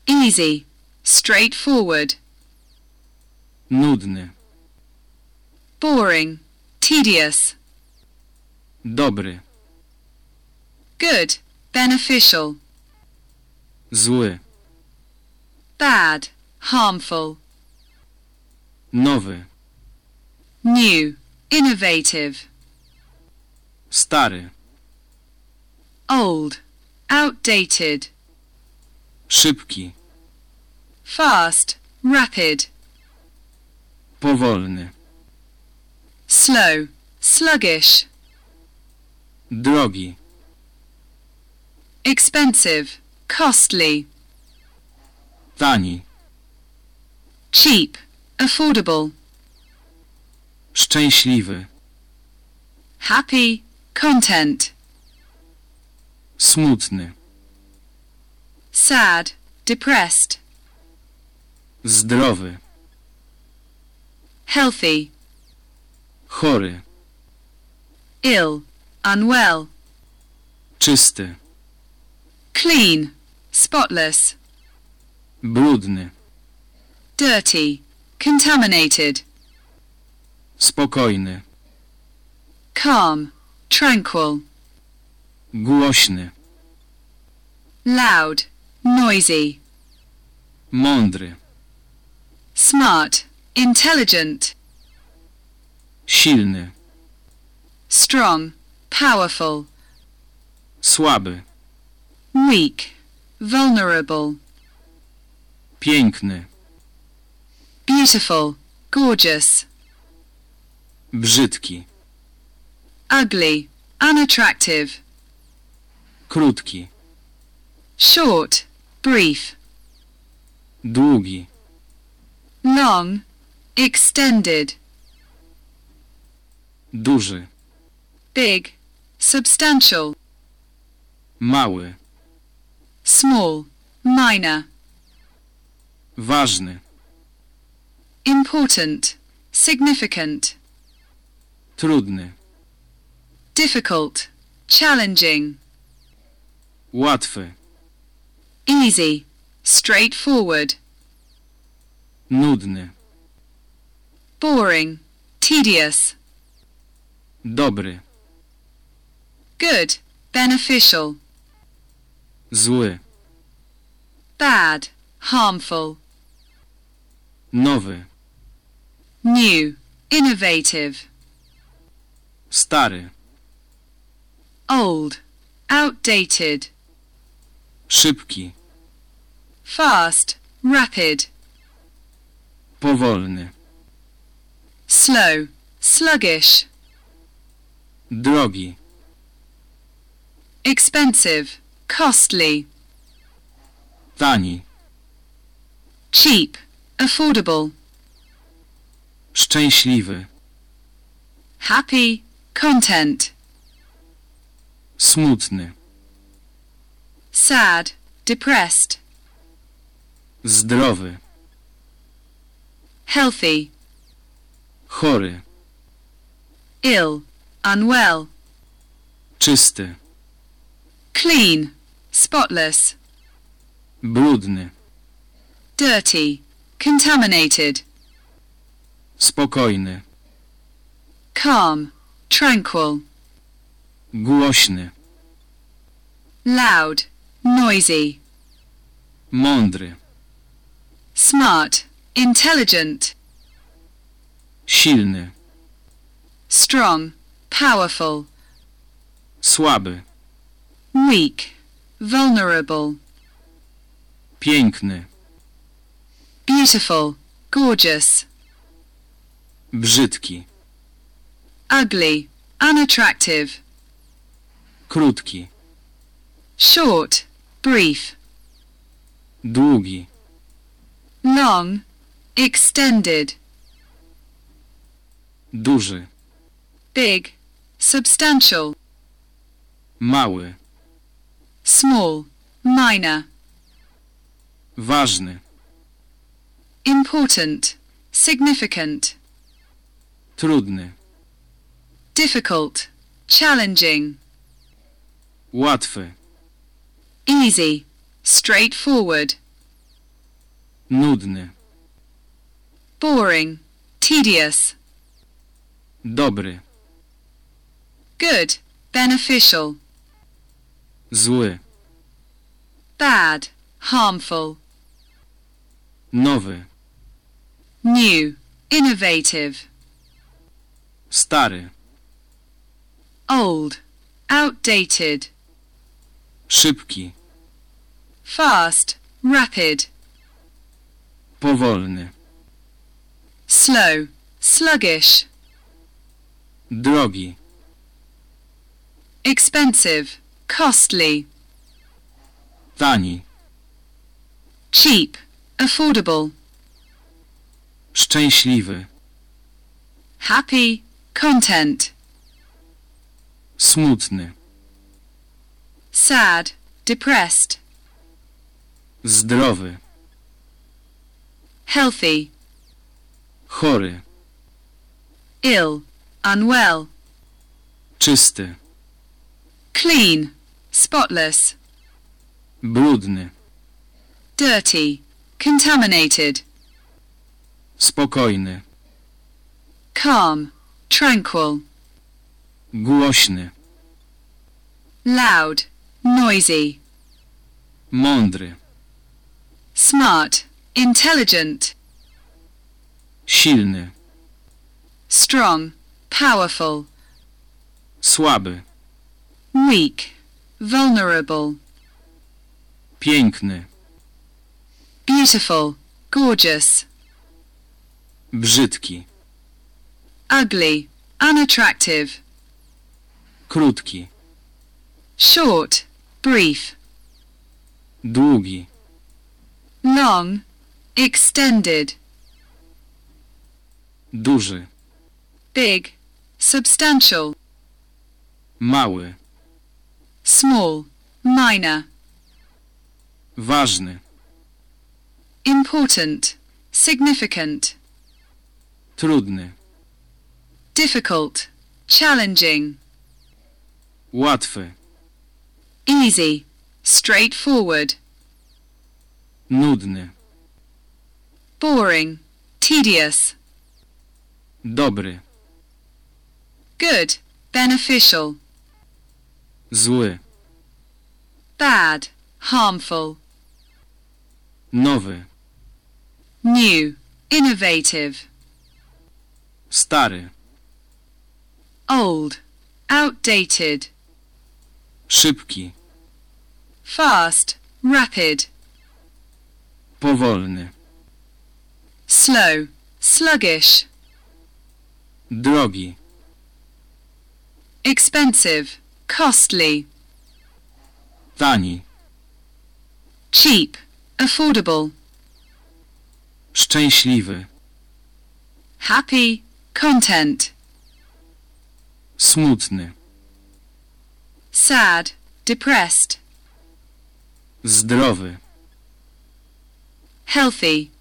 Easy, straightforward, Nudny. boring, tedious, Dobry. good, beneficial, Zły. bad, harmful, Nowy. new, innovative, Stary. old, outdated, Szybki. fast, rapid, Powolny. slow, sluggish, Drogi. expensive, costly, Tani. cheap, affordable, Szczęśliwy. happy, content, Smutny. Sad, depressed, Zdrowy. healthy, Chory. ill, unwell, Czysty. clean, spotless, Brudny. dirty, contaminated, Spokojny. calm, tranquil, Głośny. loud, noisy, Mądry. smart, intelligent, Silny. strong, powerful, Słaby. weak, vulnerable, Piękny. beautiful, gorgeous, Brzydki. ugly, unattractive, Krótki. short, brief, Długi. long, extended, Duży. big, substantial, Mały. small, minor, Ważny. important, significant, Trudny. difficult, challenging, Łatwy. Easy, straightforward, Nudny. boring, tedious, Dobry. good, beneficial, Zły. bad, harmful, Nowy. new, innovative, Stary. old, outdated, Szybki. fast, rapid, Powolny. slow, sluggish, Drogi. expensive, costly, Tani. cheap, affordable, Szczęśliwy. happy, content, Smutny. Sad, depressed, Zdrowy. healthy, Chory. ill, unwell, Czysty. clean, spotless, Brudny. dirty, contaminated, Spokojny. calm, tranquil, Głośny. loud, noisy, Mądry. smart, intelligent, Silny. strong, powerful, Słaby. weak, vulnerable, Piękny. beautiful, gorgeous, Brzydki. ugly, unattractive, Krótki. short, brief, Długi. long, extended, Duży. big, substantial, Mały. small, minor, Ważny. important, significant, Trudny. difficult, challenging, Łatwy. Easy, straightforward, Nudny. boring, tedious, Dobry. good, beneficial, Zły. bad, harmful, Nowy. new, innovative, Stary. old, outdated, Szybki. fast, rapid, Powolny. slow, sluggish, Drogi. expensive, costly, Tani. cheap, affordable, Szczęśliwy. happy, content, Smutny. Sad, depressed, Zdrowy. healthy, Chory. ill, unwell, Czysty. clean, spotless, Brudny. dirty, contaminated, Spokojny. calm, tranquil, Głośny. loud, noisy, Mądry. smart, intelligent, Silny. strong, powerful, Słaby. weak, vulnerable, Piękny. beautiful, gorgeous, Brzydki. ugly, unattractive, Krótki. short, brief, Długi. long, extended, Duży. big, substantial, Mały. small, minor, Ważny. important, significant, Trudny. difficult, challenging, Łatwy. Easy, straightforward, Nudny. boring, tedious, Dobry. good, beneficial, Zły. bad, harmful, Nowy. new, innovative, Stary. old, outdated, Szybki. fast, rapid, Powolny. slow, sluggish, Drogi. expensive, costly, Tani. cheap, affordable, Szczęśliwy. happy, content, Smutny. Sad, depressed, Zdrowy. healthy,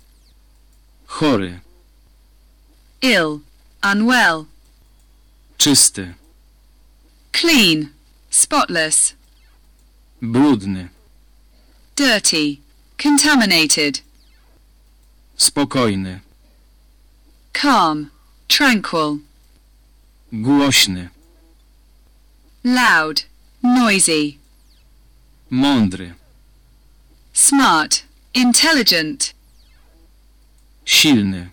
Chory. ill, unwell, Czysty. clean, spotless, Brudny. dirty, contaminated, Spokojny. calm, tranquil, Głośny. loud, noisy, Mądry. smart, intelligent, Silny.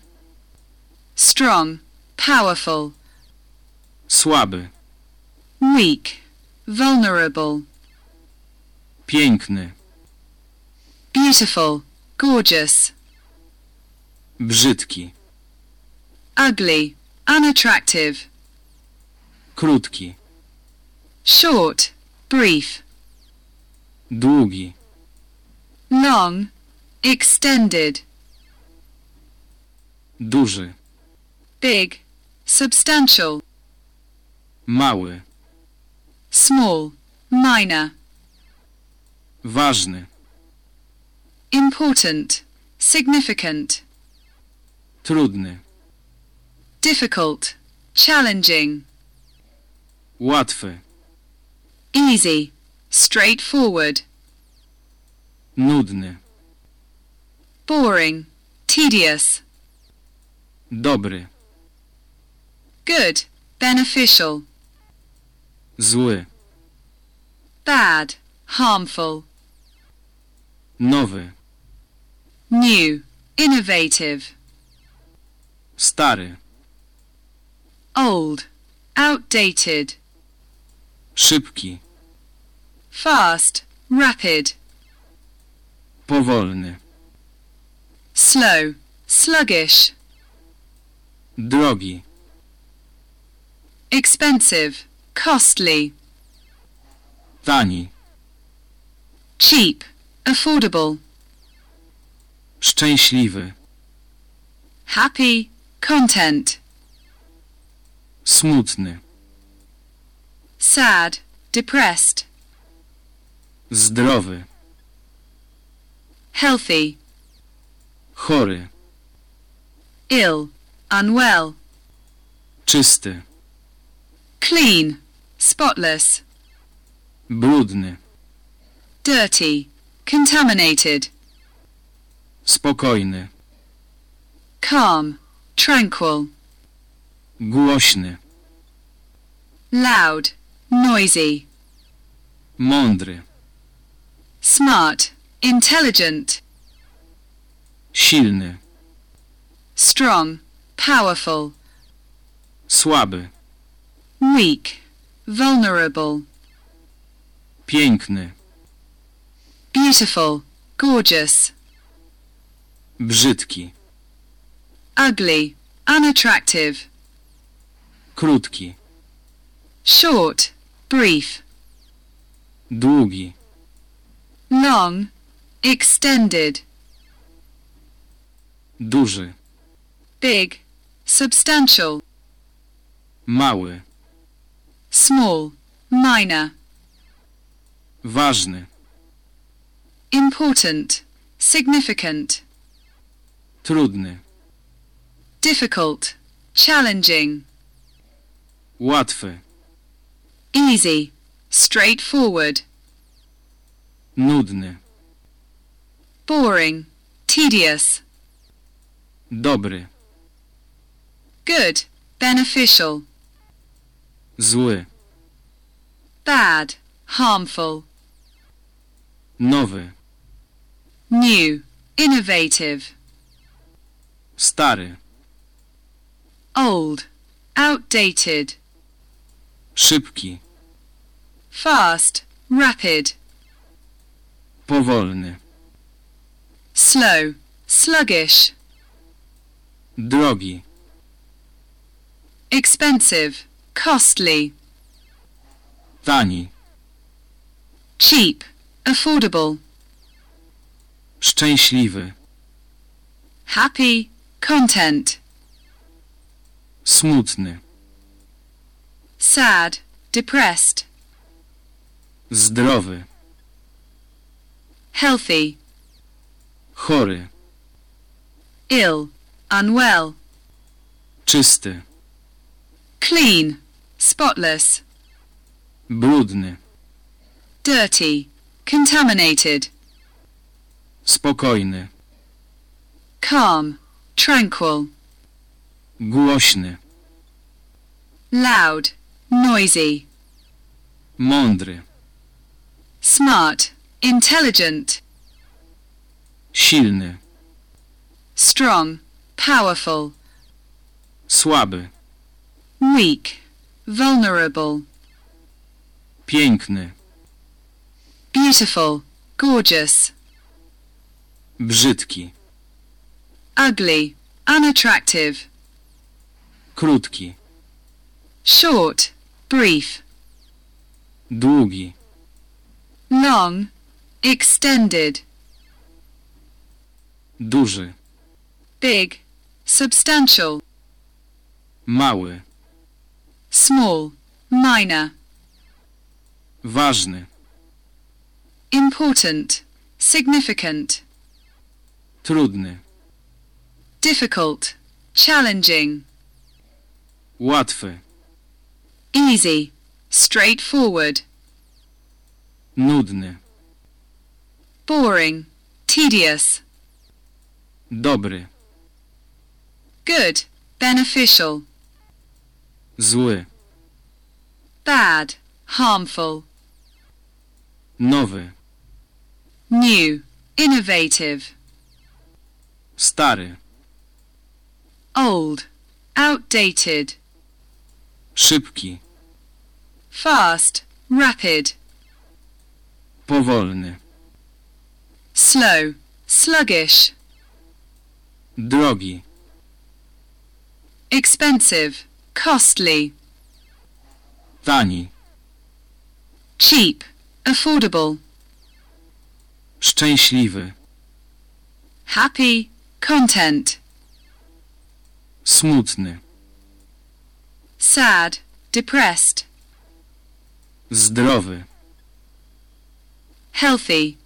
strong, powerful, Słaby. weak, vulnerable, Piękny. beautiful, gorgeous, Brzydki. ugly, unattractive, Krótki. short, brief, Długi. long, extended, Duży. big, substantial, Mały. small, minor, Ważny. important, significant, Trudny. difficult, challenging, Łatwy. Easy, straightforward, Nudny. boring, tedious, Dobry. good, beneficial, Zły. bad, harmful, Nowy. new, innovative, Stary. old, outdated, Szybki. fast, rapid, Powolny. slow, sluggish, Drogi. expensive, costly, Tani. cheap, affordable, Szczęśliwy. happy, content, Smutny. Sad, depressed, Zdrowy. healthy, Chory. ill, unwell, Czysty. clean, spotless, Brudny. dirty, contaminated, Spokojny. calm, tranquil, Głośny. loud, noisy, Mądry. smart, intelligent, Silny. strong, powerful, Słaby. weak, vulnerable, Piękny. beautiful, gorgeous, Brzydki. ugly, unattractive, Krótki. short, brief, Długi. long, extended, Duży. big, substantial, Mały. small, minor, Ważny. important, significant, Trudny. difficult, challenging, Łatwy. Easy, straightforward, Nudny. boring, tedious, Dobry. good, beneficial, Zły. bad, harmful, Nowy. new, innovative, Stary. old, outdated, Szybki. fast, rapid, Powolny. slow, sluggish, drogi, expensive, costly, tani, cheap, affordable, szczęśliwy, happy, content, smutny, sad, depressed, zdrowy, healthy, chory, ill, unwell, czysty, clean, spotless, brudny, dirty, contaminated, spokojny, calm, tranquil, głośny, loud, noisy, mądry, smart, intelligent, silny, strong, powerful, słaby, weak, vulnerable, piękny, beautiful, gorgeous, brzydki, ugly, unattractive, krótki, short, brief, długi, long, extended, duży, big, substantial, mały, small, minor, ważny, important, significant, trudny, difficult, challenging, łatwy, easy, straightforward, nudny, boring, tedious, dobry, good, beneficial, zły, bad, harmful, nowy, new, innovative, stary, old, outdated, szybki, fast, rapid, powolny, slow, sluggish, drogi, expensive, costly, tani, cheap, affordable, szczęśliwy, happy, content, smutny, sad, depressed, zdrowy, healthy,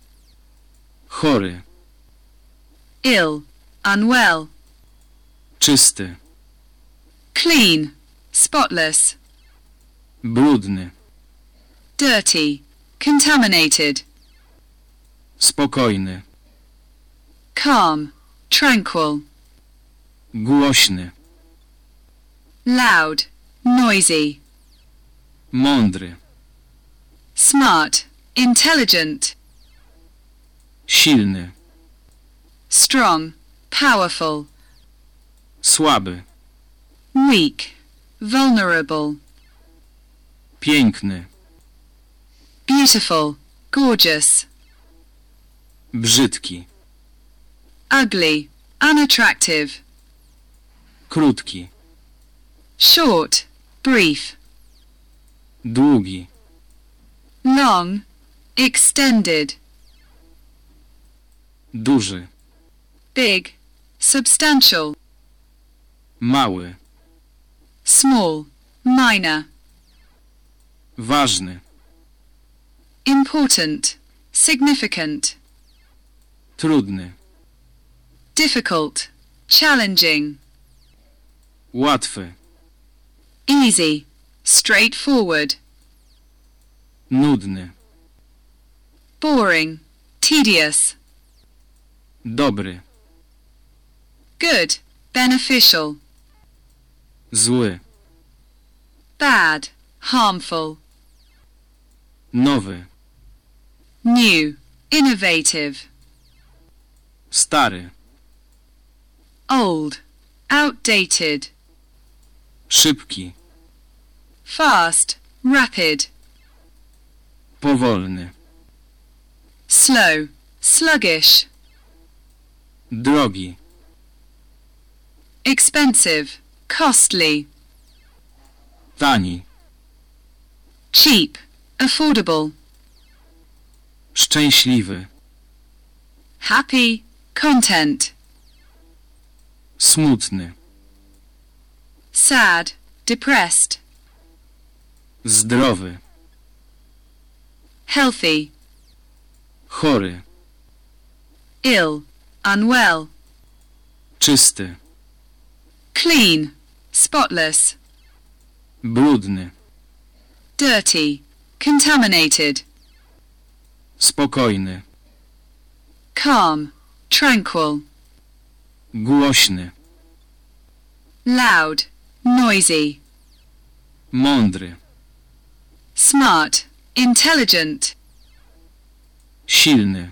chory, ill, unwell, czysty, clean, spotless, brudny, dirty, contaminated, spokojny, calm, tranquil, głośny, loud, noisy, mądry, smart, intelligent, silny, strong, powerful, słaby, weak, vulnerable, piękny, beautiful, gorgeous, brzydki, ugly, unattractive, krótki, short, brief, długi, long, extended, duży, big, substantial, mały, small, minor, ważny, important, significant, trudny, difficult, challenging, łatwy, easy, straightforward, nudny, boring, tedious, dobry, good, beneficial, zły, bad, harmful, nowy, new, innovative, stary, old, outdated, szybki, fast, rapid, powolny, slow, sluggish, drogi, expensive, costly, tani, cheap, affordable, szczęśliwy, happy, content, smutny, sad, depressed, zdrowy, healthy, chory, ill, unwell, czysty, clean, spotless, brudny, dirty, contaminated, spokojny, calm, tranquil, głośny, loud, noisy, mądry, smart, intelligent, silny,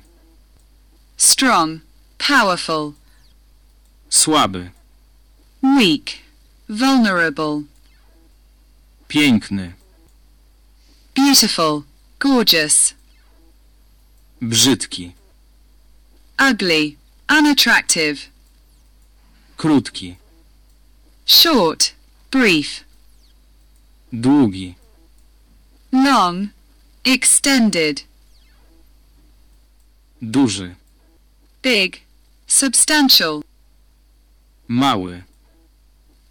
strong, powerful, słaby, weak, vulnerable, piękny, beautiful, gorgeous, brzydki, ugly, unattractive, krótki, short, brief, długi, long, extended, duży, big, substantial, mały,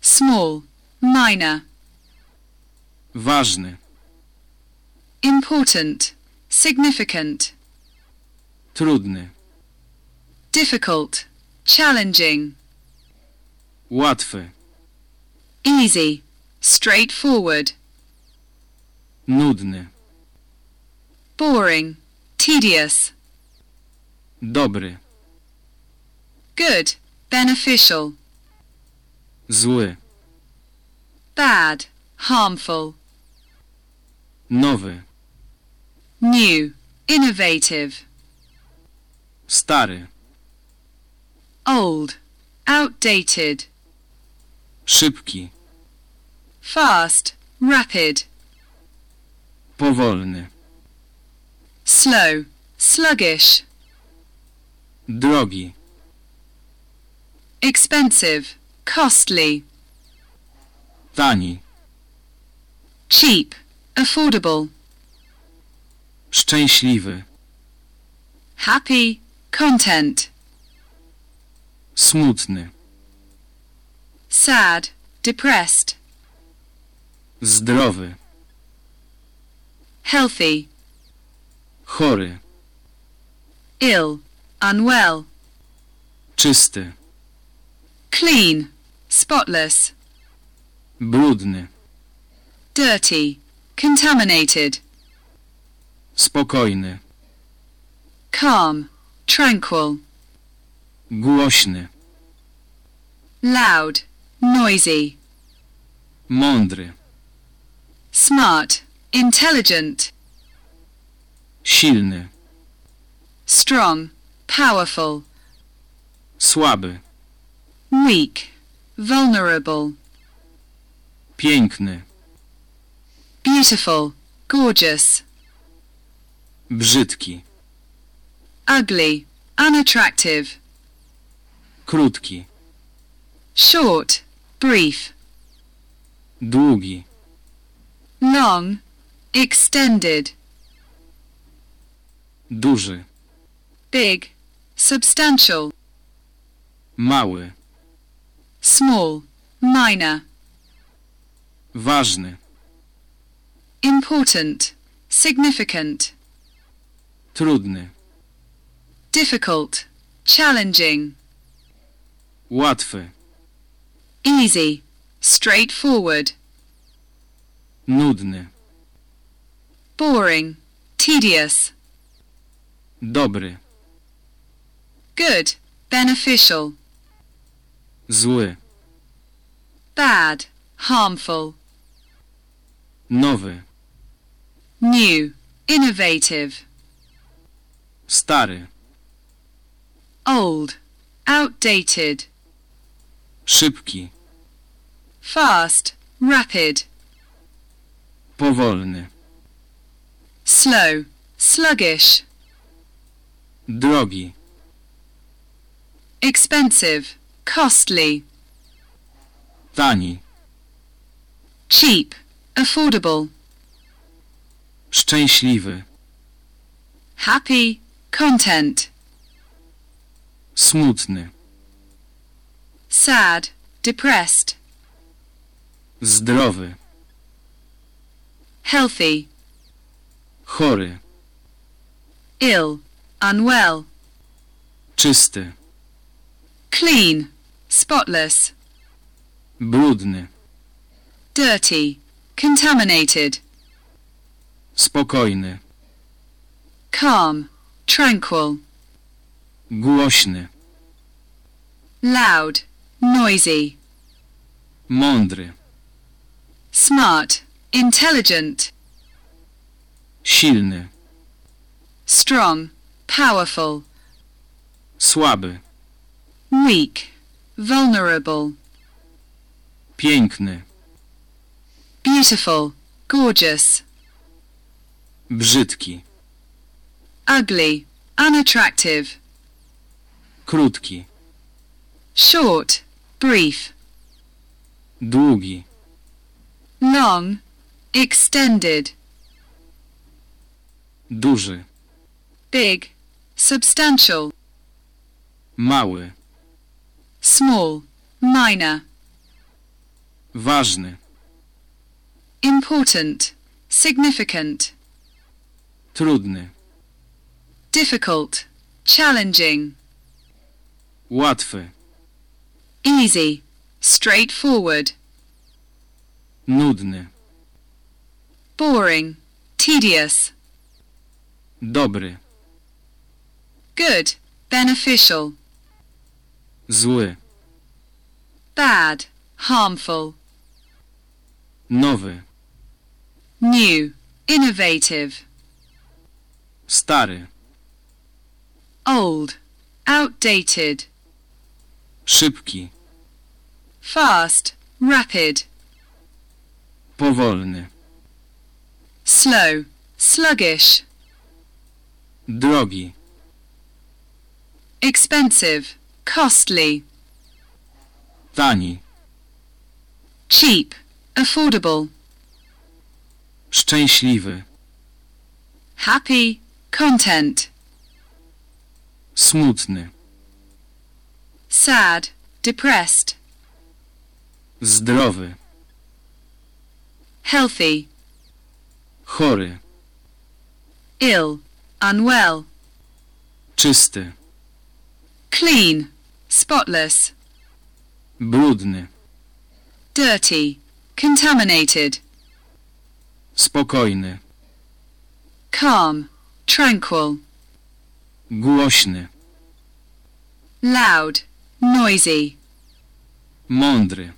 small, minor, ważny, important, significant, trudny, difficult, challenging, łatwy, easy, straightforward, nudny, boring, tedious, dobry, good, beneficial, zły, bad, harmful, nowy, new, innovative, stary, old, outdated, szybki, fast, rapid, powolny, slow, sluggish, drogi, expensive, costly, tani, cheap, affordable, szczęśliwy, happy, content, smutny, sad, depressed, zdrowy, healthy, chory, ill, unwell, czysty, clean, spotless, brudny, dirty, contaminated, spokojny, calm, tranquil, głośny, loud, noisy, mądry, smart, intelligent, silny, strong, powerful, słaby, weak, vulnerable, piękny, beautiful, gorgeous, brzydki, ugly, unattractive, krótki, short, brief, długi, long, extended, duży, big, substantial, mały, small, minor, ważny, important, significant, trudny, difficult, challenging, łatwy, easy, straightforward, nudny, boring, tedious, dobry, good, beneficial, zły, bad, harmful, nowy, new, innovative, stary, old, outdated, szybki, fast, rapid, powolny, slow, sluggish, drogi, expensive, costly, tani, cheap, affordable, szczęśliwy, happy, content, smutny, sad, depressed, zdrowy, healthy, chory, ill, unwell, czysty, clean, spotless, brudny, dirty, contaminated, spokojny, calm, tranquil, głośny, loud, noisy, mądry, smart, intelligent, silny, strong, powerful, słaby, weak, vulnerable, piękny, beautiful, gorgeous, brzydki, ugly, unattractive, krótki, short, brief, długi, long, extended, duży, big, substantial, mały, small, minor, ważny, important, significant, trudny, difficult, challenging, łatwy, easy, straightforward, nudny, boring, tedious, dobry, good, beneficial, zły, bad, harmful, nowy, new, innovative, stary, old, outdated, szybki, fast, rapid, powolny, slow, sluggish, drogi, expensive, costly, tani, cheap, affordable, szczęśliwy, happy, content, smutny, sad, depressed, zdrowy, healthy, chory, ill, unwell, czysty, clean, spotless, brudny, dirty, contaminated, spokojny, calm, tranquil, głośny, loud, noisy, mądry,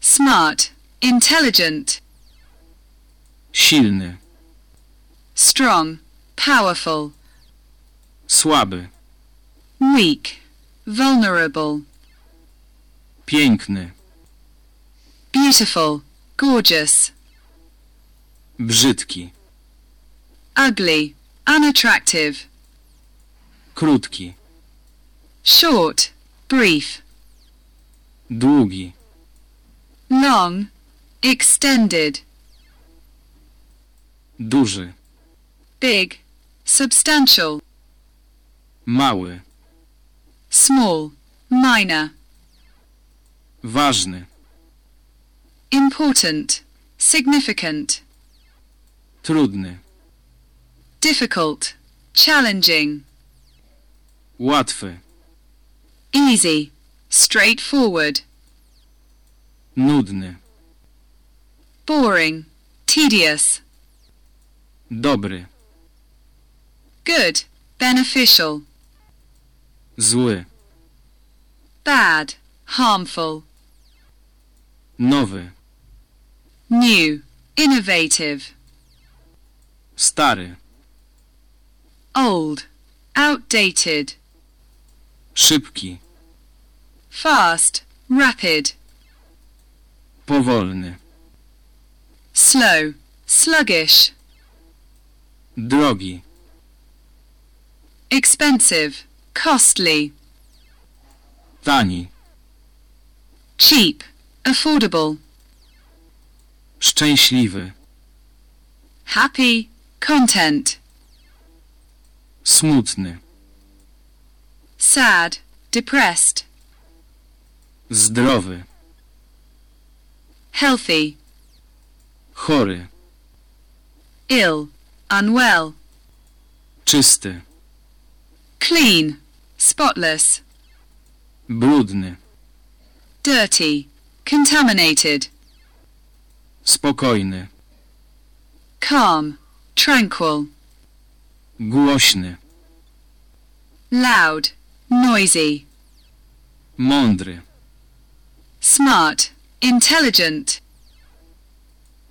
smart, intelligent, silny, strong, powerful, słaby, weak, vulnerable, piękny, beautiful, gorgeous, brzydki, ugly, unattractive, krótki, short, brief, długi, long, extended, duży, big, substantial, mały, small, minor, ważny, important, significant, trudny, difficult, challenging, łatwy, easy, straightforward, nudny, boring, tedious, dobry, good, beneficial, zły, bad, harmful, nowy, new, innovative, stary, old, outdated, szybki, fast, rapid, powolny, slow, sluggish, drogi, expensive, costly, Tani. cheap, affordable, Szczęśliwy. happy, content, Smutny. Sad, depressed, Zdrowy. healthy, Chory. ill, unwell, Czysty. clean, spotless, Brudny. dirty, contaminated, Spokojny. calm, tranquil, Głośny. loud, noisy, Mądry. smart, intelligent,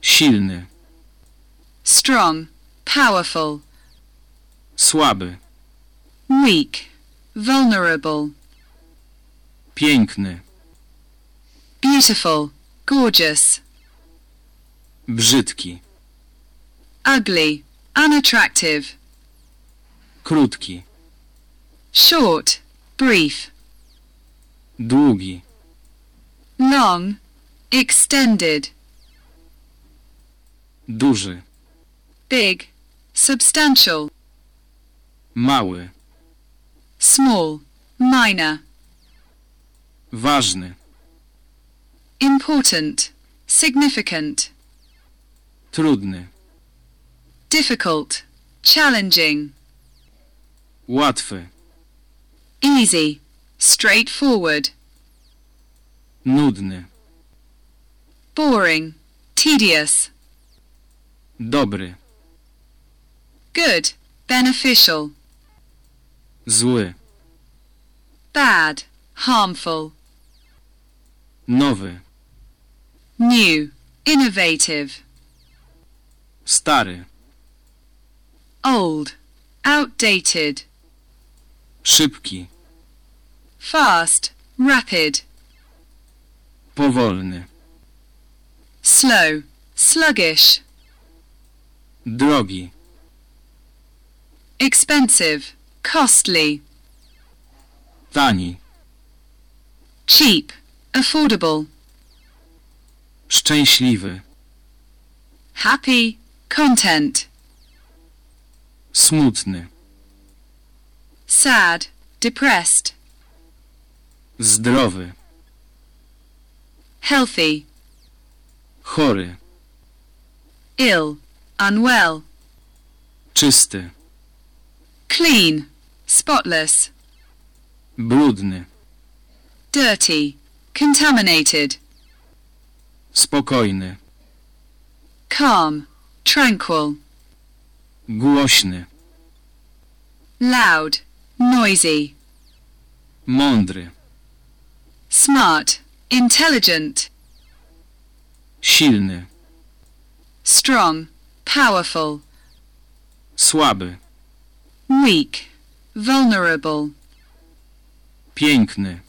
Silny. strong, powerful, Słaby. weak, vulnerable, Piękny. beautiful, gorgeous, Brzydki. ugly, unattractive, Krótki. short, brief, Długi. long, extended, Duży. big, substantial, Mały. small, minor, Ważny. important, significant, Trudny. difficult, challenging, Łatwy. Easy, straightforward, Nudny. boring, tedious, Dobry. good, beneficial, Zły. bad, harmful, Nowy. new, innovative, Stary. old, outdated, Szybki. fast, rapid, Powolny. slow, sluggish, Drogi. expensive, costly, Tani. cheap, affordable, Szczęśliwy. happy, content, Smutny. Sad, depressed, Zdrowy. healthy, Chory. ill, unwell, Czysty. clean, spotless, Brudny. dirty, contaminated, Spokojny. calm, tranquil, Głośny. loud, noisy, Mądry. smart, intelligent, Silny. strong, powerful, Słaby. weak, vulnerable, Piękny.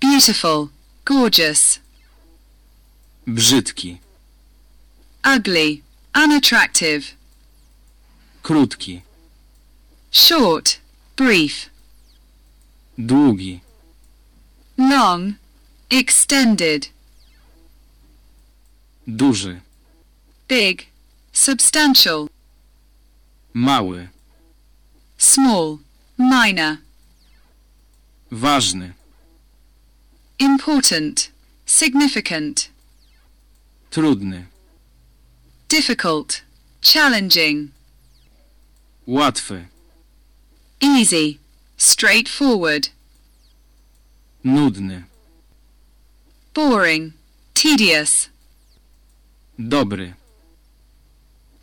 beautiful, gorgeous, Brzydki. ugly, unattractive, Krótki. short, brief, Długi. long, extended, Duży. big, substantial, Mały. small, minor, Ważny. important, significant, Trudny. difficult, challenging, Łatwy. Easy, straightforward, Nudny. boring, tedious, Dobry.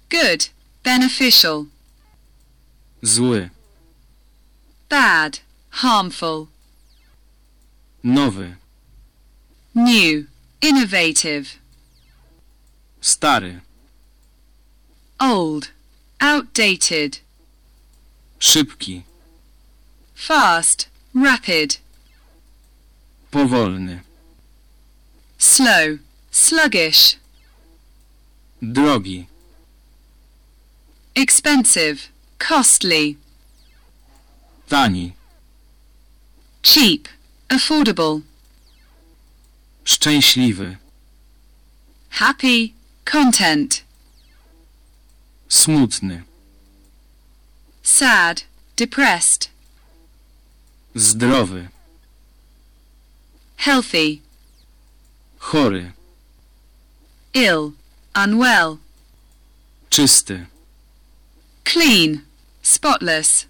good, beneficial, Zły. bad, harmful, Nowy. new, innovative, Stary. old, outdated, Szybki. fast, rapid, Powolny. slow, sluggish, Drogi. expensive, costly, Tani. cheap, affordable. szczęśliwy, Happy, content. smutny, Sad, depressed. zdrowy, Healthy, chory, ill, unwell. czysty, Clean, spotless.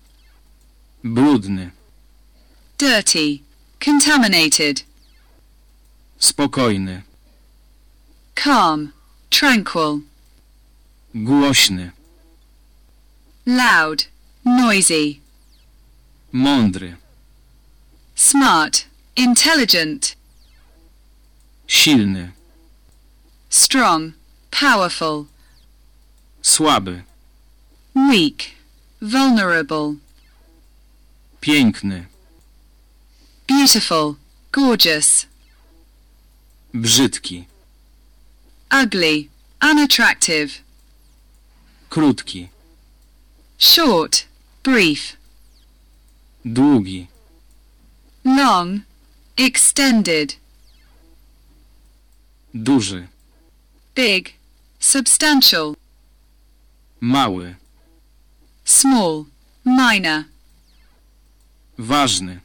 brudny, Dirty, contaminated. spokojny, Calm, tranquil. głośny, Loud, noisy. mądry, Smart, intelligent. silny, Strong, powerful. słaby, Weak, vulnerable. piękny, Beautiful, gorgeous. brzydki, Ugly, unattractive. krótki, Short, brief. długi, Long, extended. duży, Big, substantial. mały, Small, minor. ważny,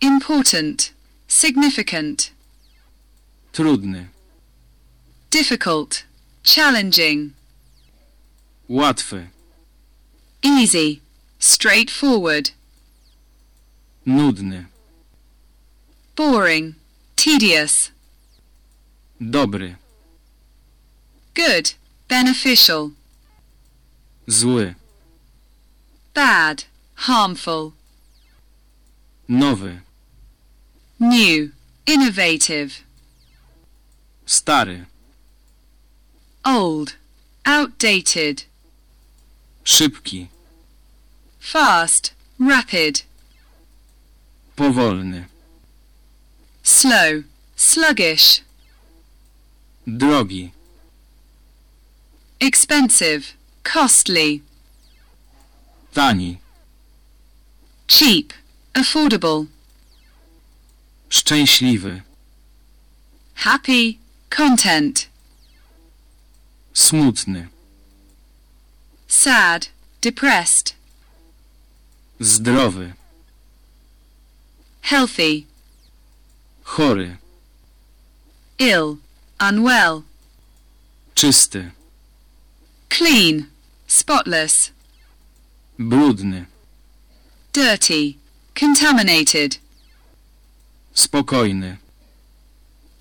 Important, significant. trudny, Difficult, challenging. łatwy, Easy, straightforward. nudny, Boring, tedious. dobry, Good, beneficial. zły, Bad, harmful. nowy, New, innovative. stary, Old, outdated. Szybki, Fast, rapid. powolny, Slow, sluggish. drogi, Expensive, costly. tani, Cheap, affordable. szczęśliwy, Happy, content. smutny, Sad, depressed. zdrowy, Healthy, chory, ill, unwell. czysty, Clean, spotless. brudny, Dirty, contaminated. spokojny,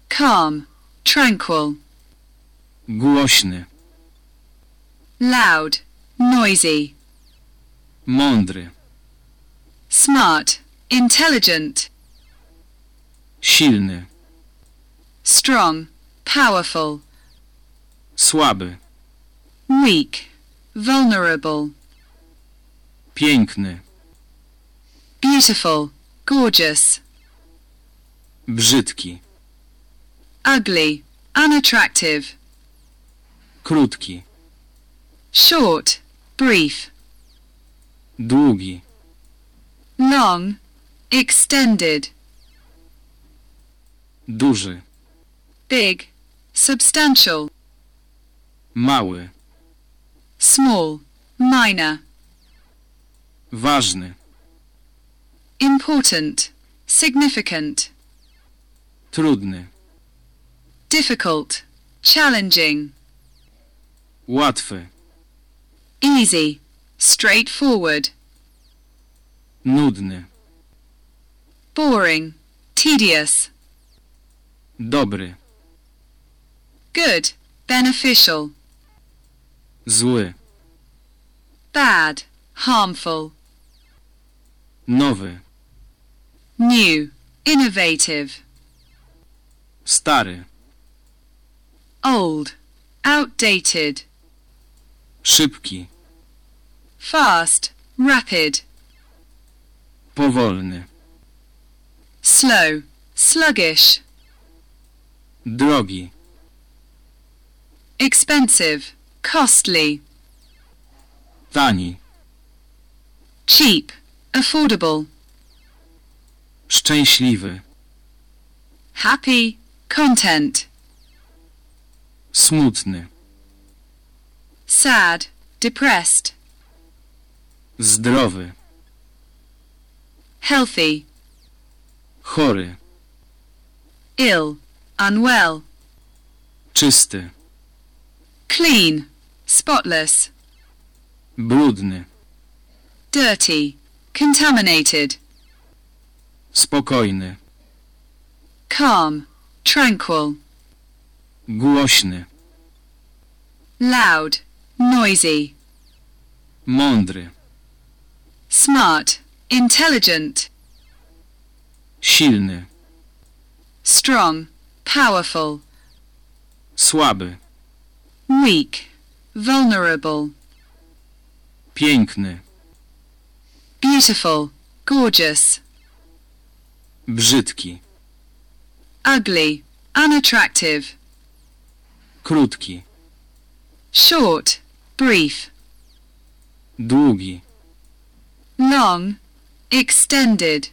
Calm, tranquil. głośny, Loud, noisy. mądry, Smart, intelligent. silny, Strong, powerful. słaby, Weak, vulnerable. piękny, Beautiful, gorgeous. brzydki, Ugly, unattractive. krótki, Short, brief. długi, Long, extended. duży, Big, substantial. mały, Small, minor. ważny, Important, significant. trudny, Difficult, challenging. łatwy, Easy, straightforward. nudny, Boring, tedious. dobry, Good, beneficial. zły, Bad, harmful. nowy, New, innovative. stary, Old, outdated. Szybki, Fast, rapid. powolny, Slow, sluggish. drogi, Expensive, costly. tani, Cheap, affordable. Szczęśliwy. happy, content, Smutny. Sad, depressed, Zdrowy. healthy, Chory. ill, unwell, Czysty. clean, spotless, Brudny. dirty, contaminated, Spokojny. calm, tranquil, Głośny. loud, noisy, Mądry. smart, intelligent, Silny. strong, powerful, Słaby. weak, vulnerable, Piękny. beautiful, gorgeous, Brzydki. ugly, unattractive, Krótki. short, brief, Długi. long, extended,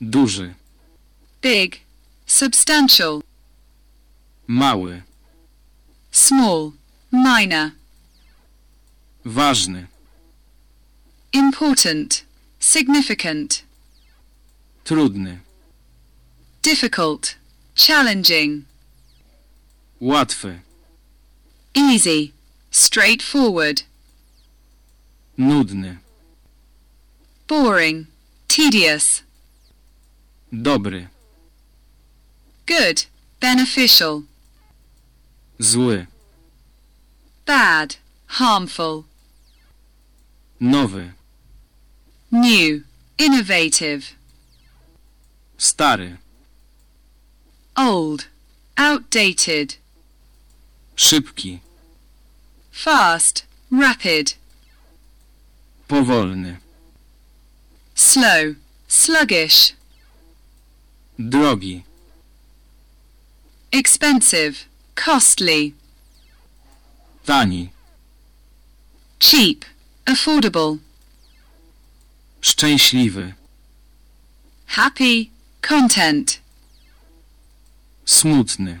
Duży. big, substantial, Mały. small, minor, Ważny. important, significant, Trudny. difficult, challenging, Łatwy. Easy, straightforward, Nudny. boring, tedious, Dobry. good, beneficial, Zły. bad, harmful, Nowy. new, innovative, Stary. old, outdated, Szybki. fast, rapid, Powolny. slow, sluggish, Drogi. expensive, costly, Tani. cheap, affordable, Szczęśliwy. happy, content, Smutny.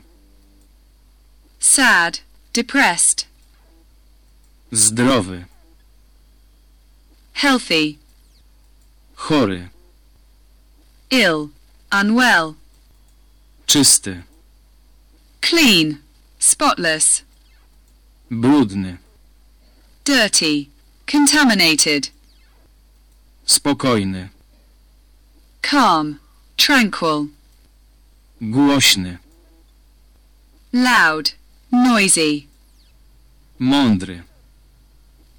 Sad, depressed, Zdrowy. healthy, Chory. ill, unwell, Czysty. clean, spotless, Brudny. dirty, contaminated, Spokojny. calm, tranquil, Głośny. loud, noisy, Mądry.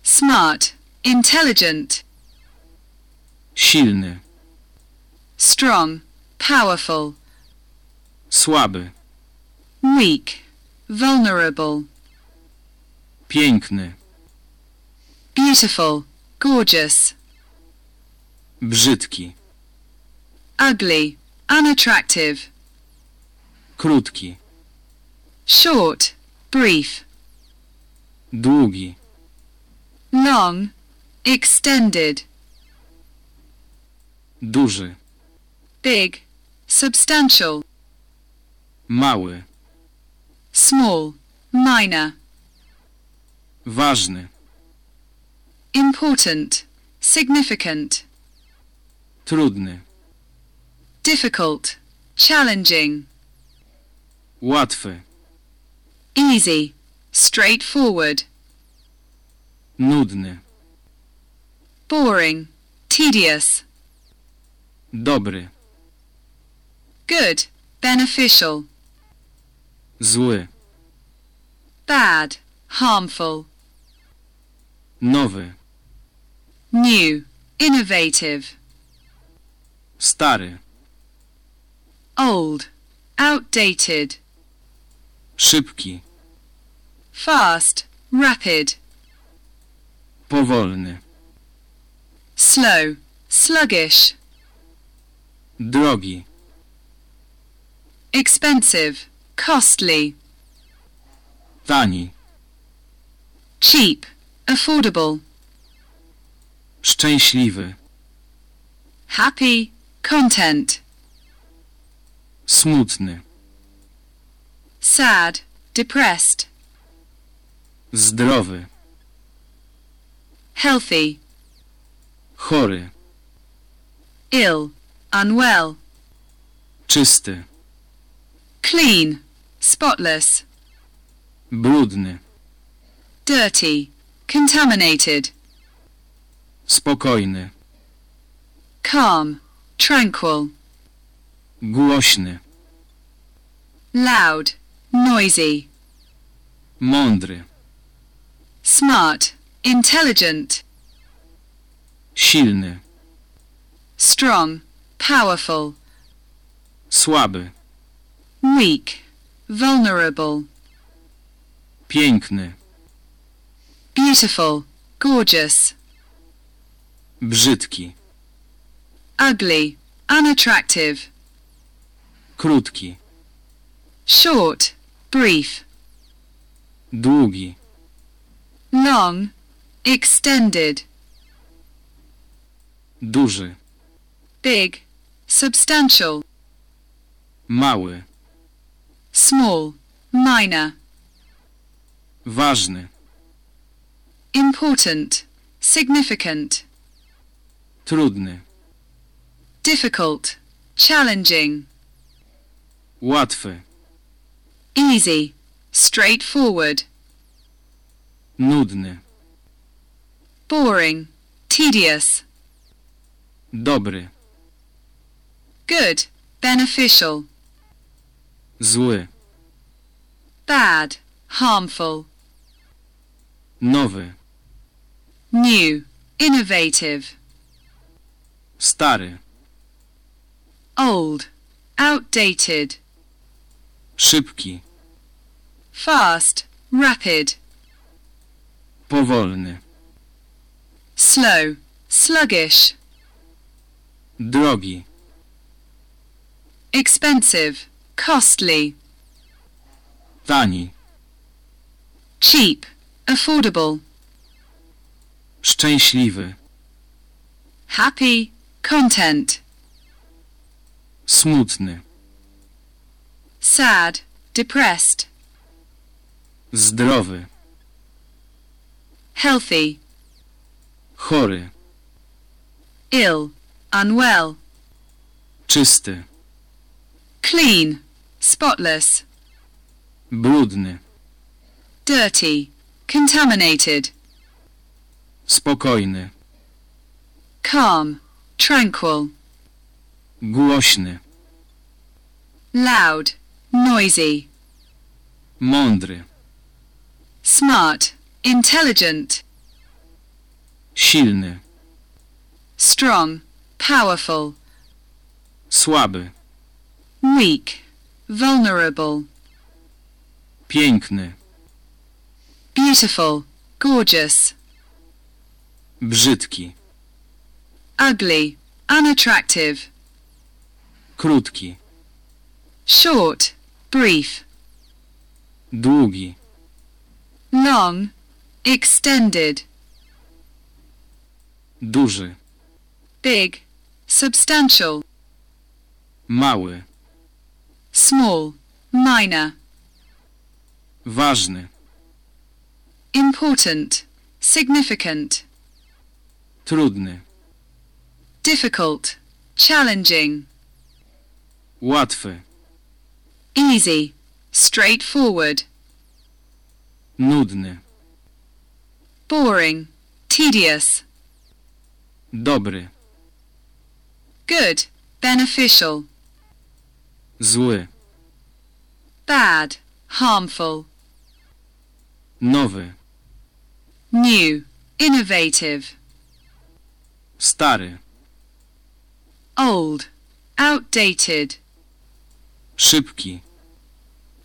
smart, intelligent, Silny. strong, powerful, Słaby. weak, vulnerable, Piękny. beautiful, gorgeous, Brzydki. ugly, unattractive, Krótki. short, brief, Długi. long, extended, Duży. big, substantial, Mały. small, minor, Ważny. important, significant, Trudny. difficult, challenging, Łatwy. Easy, straightforward, Nudny. boring, tedious, Dobry. good, beneficial, Zły. bad, harmful, Nowy. new, innovative, Stary. old, outdated, Szybki. fast, rapid, Powolny. slow, sluggish, Drogi. expensive, costly, Tani. cheap, affordable, Szczęśliwy. happy, content, smutny, sad, depressed, zdrowy, healthy, chory, ill, unwell, czysty, clean, spotless, brudny, dirty, contaminated, spokojny, calm, tranquil, głośny, loud, noisy, mądry, smart, intelligent, silny, strong, powerful, słaby, weak, vulnerable, piękny, beautiful, gorgeous, brzydki, ugly, unattractive, krótki, short, brief, długi, long, extended, duży, big, substantial, mały, small, minor, ważny, important, significant, trudny, difficult, challenging, łatwy, easy, straightforward, nudny, boring, tedious, dobry, good, beneficial, zły, bad, harmful, nowy, new, innovative, stary, old, outdated, szybki, fast, rapid, powolny, slow, sluggish, drogi, expensive, costly, tani, cheap, affordable, szczęśliwy, happy, content, smutny, sad, depressed, zdrowy, healthy, chory, ill, unwell, czysty, clean, spotless, brudny, dirty, contaminated, spokojny, calm, tranquil, głośny, loud, noisy, mądry, smart, intelligent, silny, strong, powerful, słaby, weak, vulnerable, piękny, beautiful, gorgeous, brzydki, ugly, unattractive, krótki, short, brief, długi, long, extended, duży, big, substantial, mały, small, minor, ważny, important, significant, trudny, difficult, challenging, łatwy, easy, straightforward, nudny, boring, tedious, dobry, good, beneficial, zły, bad, harmful, nowy, new, innovative, stary, old, outdated, szybki,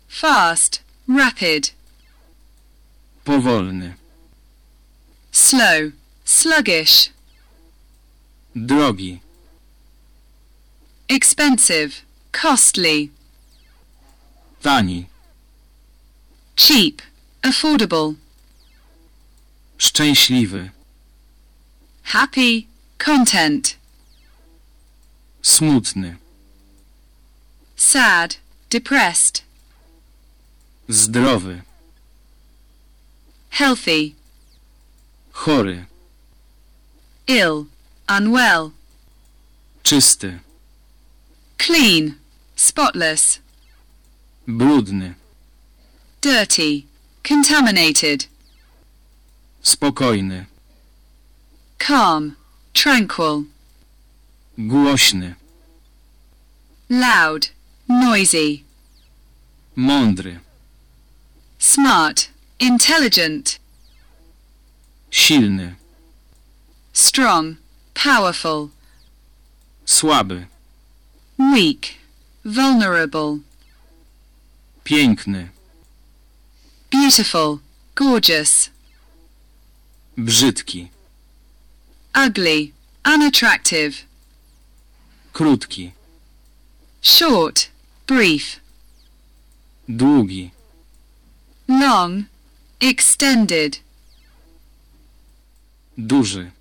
fast, rapid, powolny, slow, sluggish, drogi, expensive, costly, tani, cheap, affordable, szczęśliwy, happy, content, Smutny. Sad, depressed, Zdrowy. healthy, Chory. ill, unwell, Czysty. clean, spotless, Brudny. dirty, contaminated, Spokojny. calm, tranquil, Głośny. loud, noisy, Mądry. smart, intelligent, Silny. strong, powerful, Słaby. weak, vulnerable, Piękny. beautiful, gorgeous, Brzydki. ugly, unattractive, Krótki. short, brief, Długi. long, extended, Duży.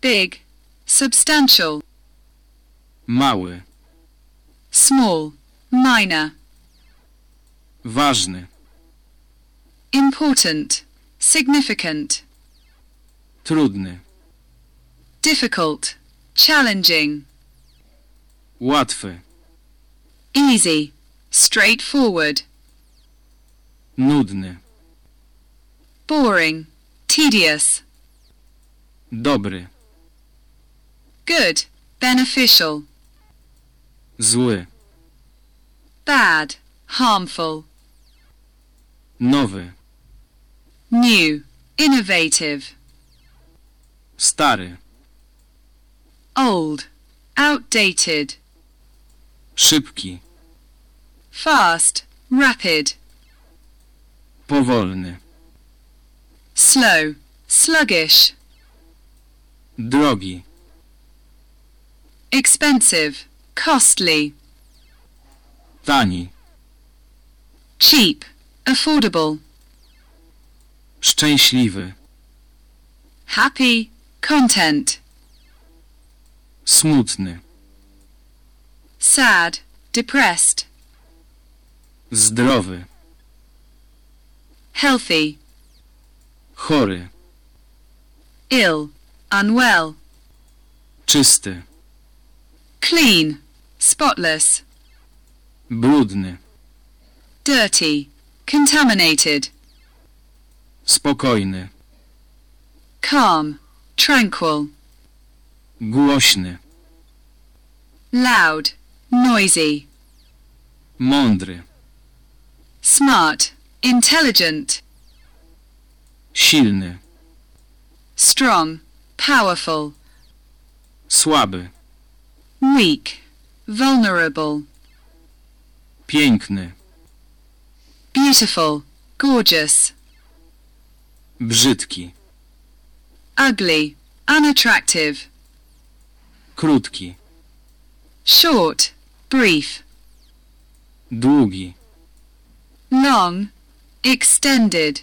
big, substantial, Mały. small, minor, Ważny. important, significant, Trudny. difficult, challenging, Łatwy. Easy, straightforward, Nudny. boring, tedious, Dobry. good, beneficial, Zły. bad, harmful, Nowy. new, innovative, Stary. old, outdated, Szybki. fast, rapid, Powolny. slow, sluggish, Drogi. expensive, costly, Tani. cheap, affordable, Szczęśliwy. happy, content, Smutny. Sad, depressed, Zdrowy. healthy, Chory. ill, unwell, Czysty. clean, spotless, Brudny. dirty, contaminated, Spokojny. calm, tranquil, Głośny. loud, noisy, Mądry. smart, intelligent, Silny. strong, powerful, Słaby. weak, vulnerable, Piękny. beautiful, gorgeous, Brzydki. ugly, unattractive, Krótki. short, brief, Długi. long, extended,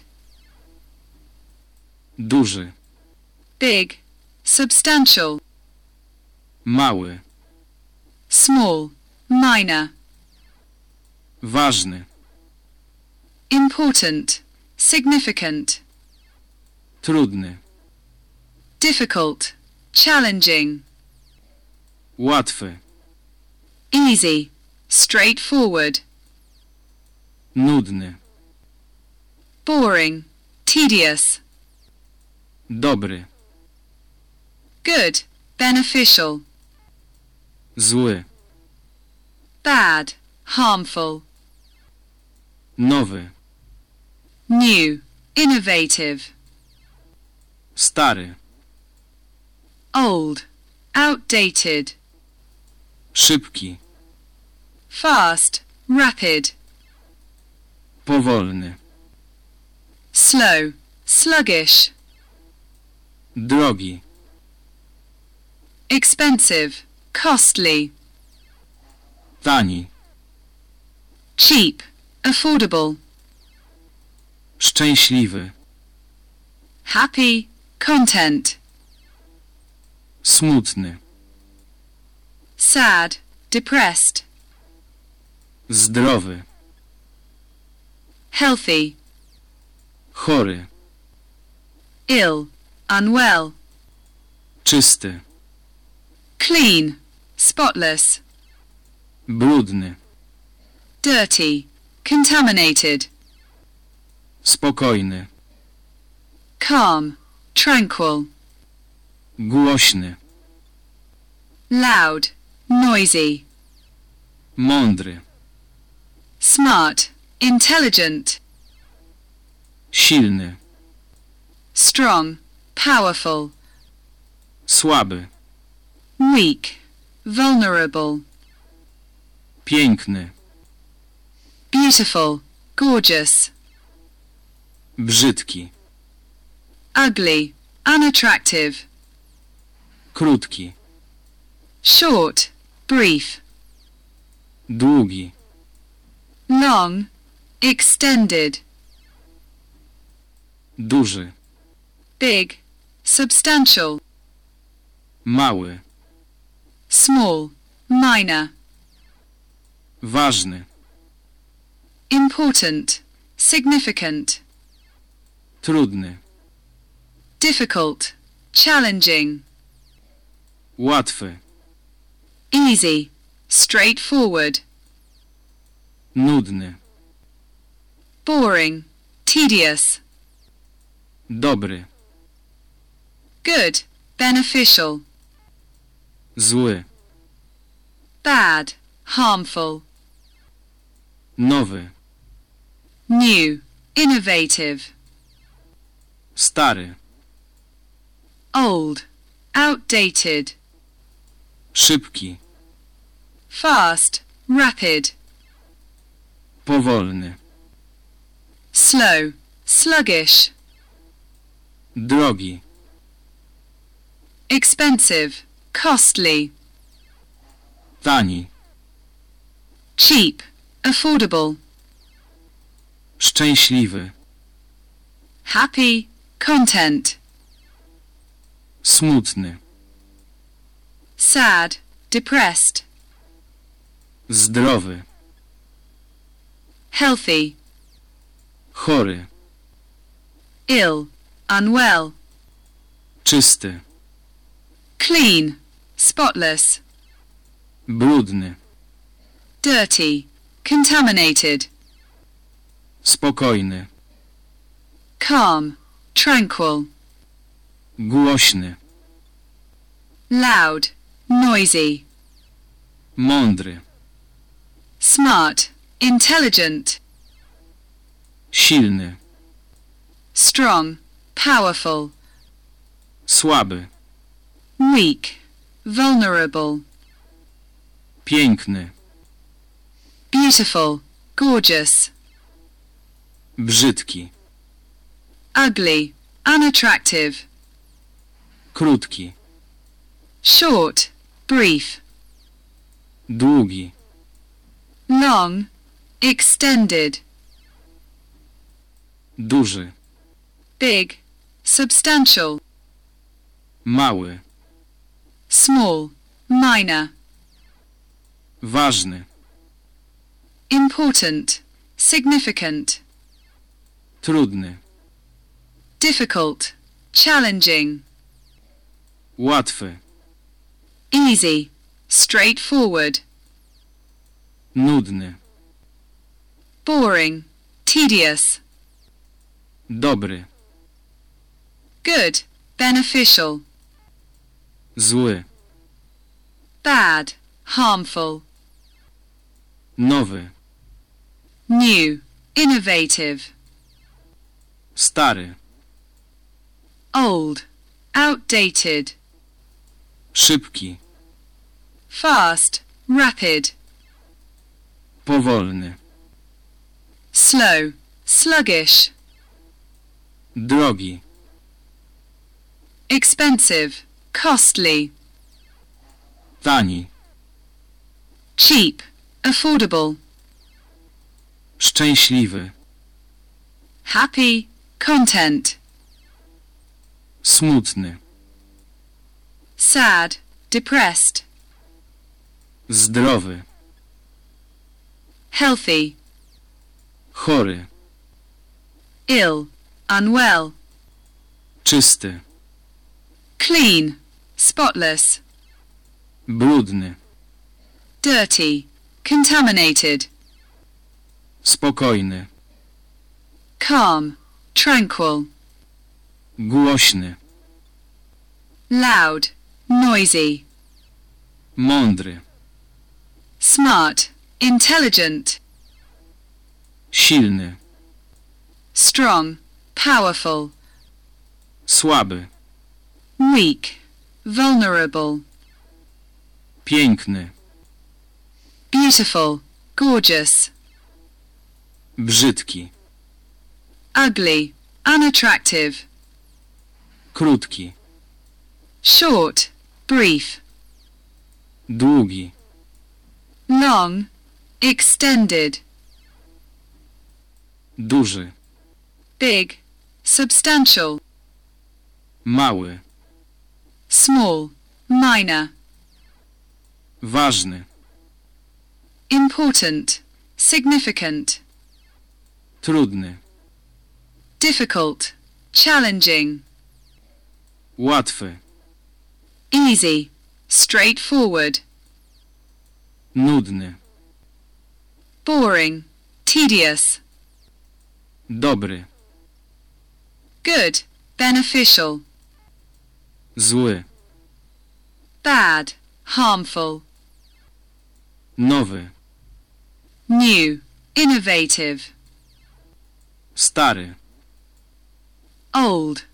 Duży. big, substantial, Mały. small, minor, Ważny. important, significant, Trudny. difficult, challenging, Łatwy. Easy, straightforward, Nudny. boring, tedious, Dobry. good, beneficial, Zły. bad, harmful, Nowy. new, innovative, Stary. old, outdated, Szybki. fast, rapid, Powolny. slow, sluggish, Drogi. expensive, costly, Tani. cheap, affordable, Szczęśliwy. happy, content, Smutny. Sad, depressed, zdrowy, healthy, chory, ill, unwell, czysty, clean, spotless, brudny, dirty, contaminated, spokojny, calm, tranquil, głośny, loud, noisy, mądry, smart, intelligent, silny, strong, powerful, słaby, weak, vulnerable, piękny, beautiful, gorgeous, brzydki, ugly, unattractive, krótki, short, brief, długi, long, extended, duży, big, substantial, mały, small, minor, ważny, important, significant, trudny, difficult, challenging, łatwy, easy, straightforward, nudny, boring, tedious, dobry, good, beneficial, zły, bad, harmful, nowy, new, innovative, stary, old, outdated, szybki, fast, rapid, powolny, slow, sluggish, drogi, expensive, costly, tani, cheap, affordable, szczęśliwy, happy, content, smutny, sad, depressed, zdrowy, healthy, chory, ill, unwell, czysty, clean, spotless, brudny, dirty, contaminated, spokojny, calm, tranquil, głośny, loud, noisy, mądry, smart, intelligent, silny, strong, powerful, słaby, weak, vulnerable, piękny, beautiful, gorgeous, brzydki, ugly, unattractive, krótki, short, brief, długi, long, extended, duży, big, substantial, mały, small, minor, ważny, important, significant, trudny, difficult, challenging, łatwy, easy, straightforward, nudny, boring, tedious, dobry, good, beneficial, zły, bad, harmful, nowy, new, innovative, stary, old, outdated, szybki, fast, rapid, powolny, slow, sluggish, drogi, expensive, costly, tani, cheap, affordable, szczęśliwy, happy, content, smutny, sad, depressed, Zdrowy. healthy, Chory. ill, unwell, Czysty. clean, spotless, Brudny. dirty, contaminated, Spokojny. calm, tranquil, Głośny. loud, noisy, Mądry. smart, intelligent, Silny. strong, powerful, Słaby. weak, vulnerable, Piękny. beautiful, gorgeous, Brzydki. ugly, unattractive, Krótki. short, brief, Długi. long, extended, Duży. big, substantial, Mały. small, minor, Ważny. important, significant, Trudny. difficult, challenging, Łatwy. Easy, straightforward, Nudny. boring, tedious, Dobry. good, beneficial, Zły. bad, harmful, Nowy. new, innovative, Stary. old,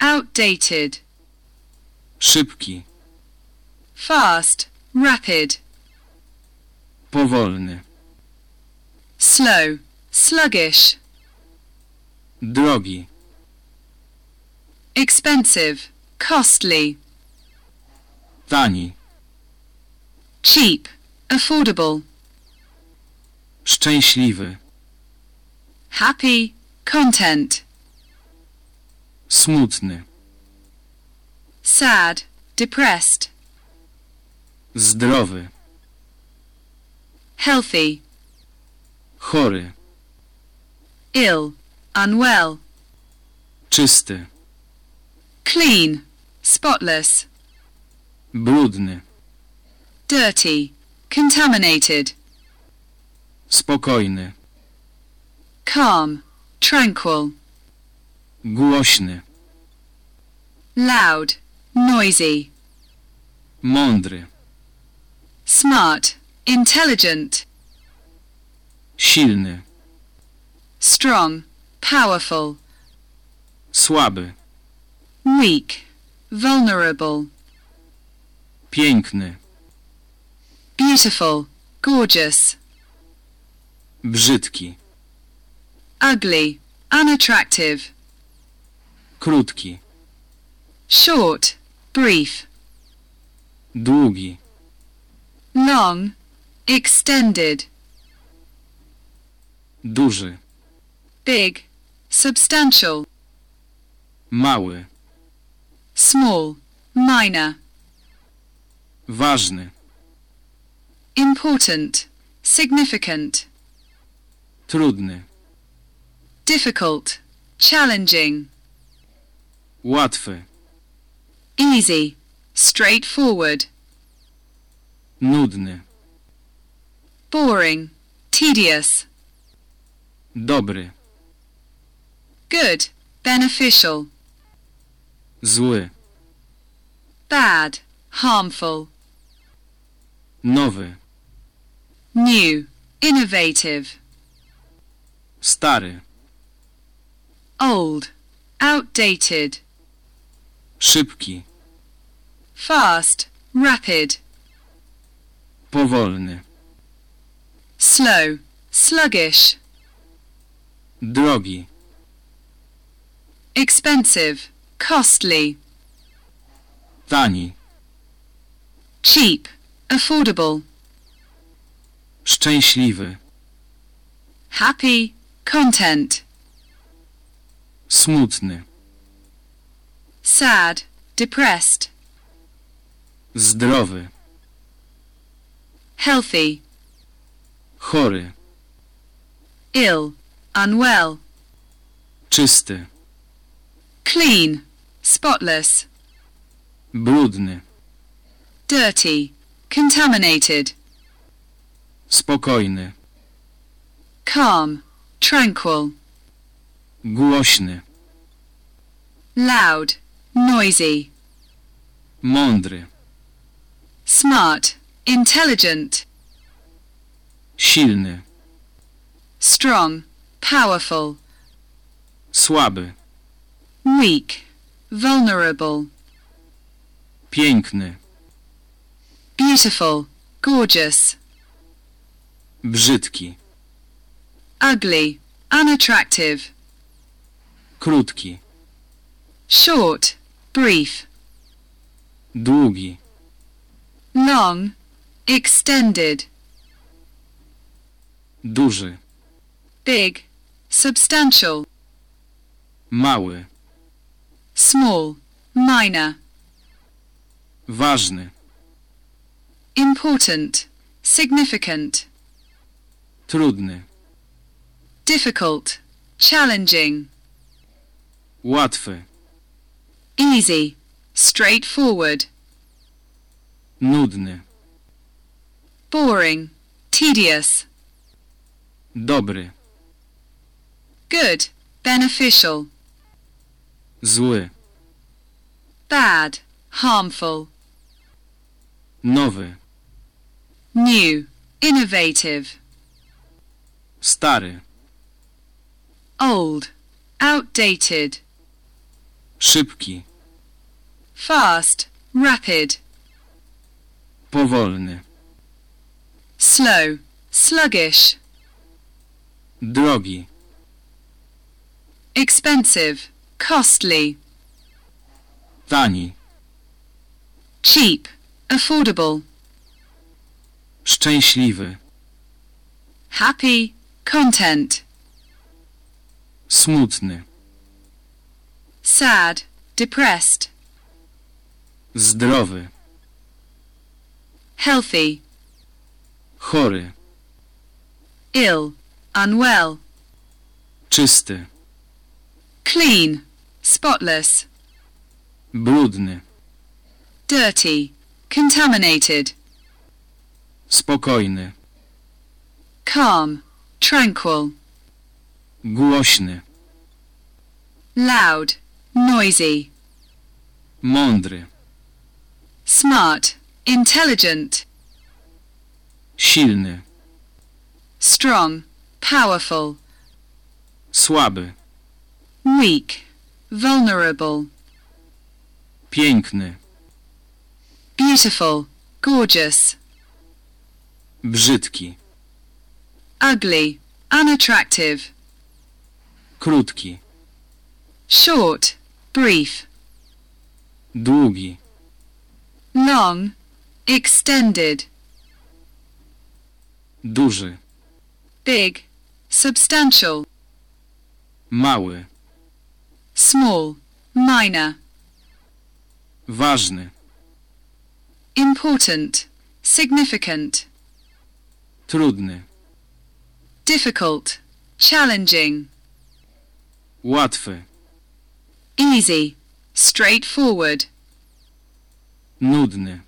outdated, Szybki. fast, rapid, Powolny. slow, sluggish, Drogi. expensive, costly, Tani. cheap, affordable, Szczęśliwy. happy, content, Smutny. Sad, depressed, Zdrowy. healthy, Chory. ill, unwell, Czysty. clean, spotless, Brudny. dirty, contaminated, Spokojny. calm, tranquil, Głośny. loud, noisy, Mądry. smart, intelligent, Silny. strong, powerful, Słaby. weak, vulnerable, Piękny. beautiful, gorgeous, Brzydki. ugly, unattractive, Krótki. short, brief, Długi. long, extended, Duży. big, substantial, Mały. small, minor, Ważny. important, significant, Trudny. difficult, challenging, Łatwy. Easy, straightforward, Nudny. boring, tedious, Dobry. good, beneficial, Zły. bad, harmful, Nowy. new, innovative, Stary. old, outdated, Szybki. fast, rapid, Powolny. slow, sluggish, Drogi. expensive, costly, Tani. cheap, affordable, Szczęśliwy. happy, content, Smutny. Sad, depressed, Zdrowy. healthy, chory, ill, unwell, czysty, clean, spotless, brudny, dirty, contaminated, spokojny, calm, tranquil, głośny, loud, noisy, mądry, smart, intelligent, silny, strong, powerful, słaby, weak, vulnerable, piękny, beautiful, gorgeous, brzydki, ugly, unattractive, krótki, short, brief, długi, long, extended, duży, big, substantial, mały, small, minor, ważny, important, significant, trudny, difficult, challenging, łatwy, easy, straightforward, nudny, boring, tedious, dobry, good, beneficial, zły, bad, harmful, nowy, new, innovative, stary, old, outdated, szybki, fast, rapid, powolny, slow, sluggish, drogi, expensive, costly, tani, cheap, affordable, szczęśliwy, happy, content, smutny, sad, depressed, zdrowy, healthy, chory, ill, unwell, czysty, clean, spotless, brudny, dirty, contaminated, spokojny, calm, tranquil, głośny, loud, noisy, mądry, smart, intelligent, silny, strong, powerful, słaby, weak, vulnerable, piękny, beautiful, gorgeous, brzydki, ugly, unattractive, krótki, short, brief, długi, long, extended, duży, big, substantial, mały, small, minor, ważny, important, significant, trudny, difficult, challenging, łatwy, easy, straightforward, nudny,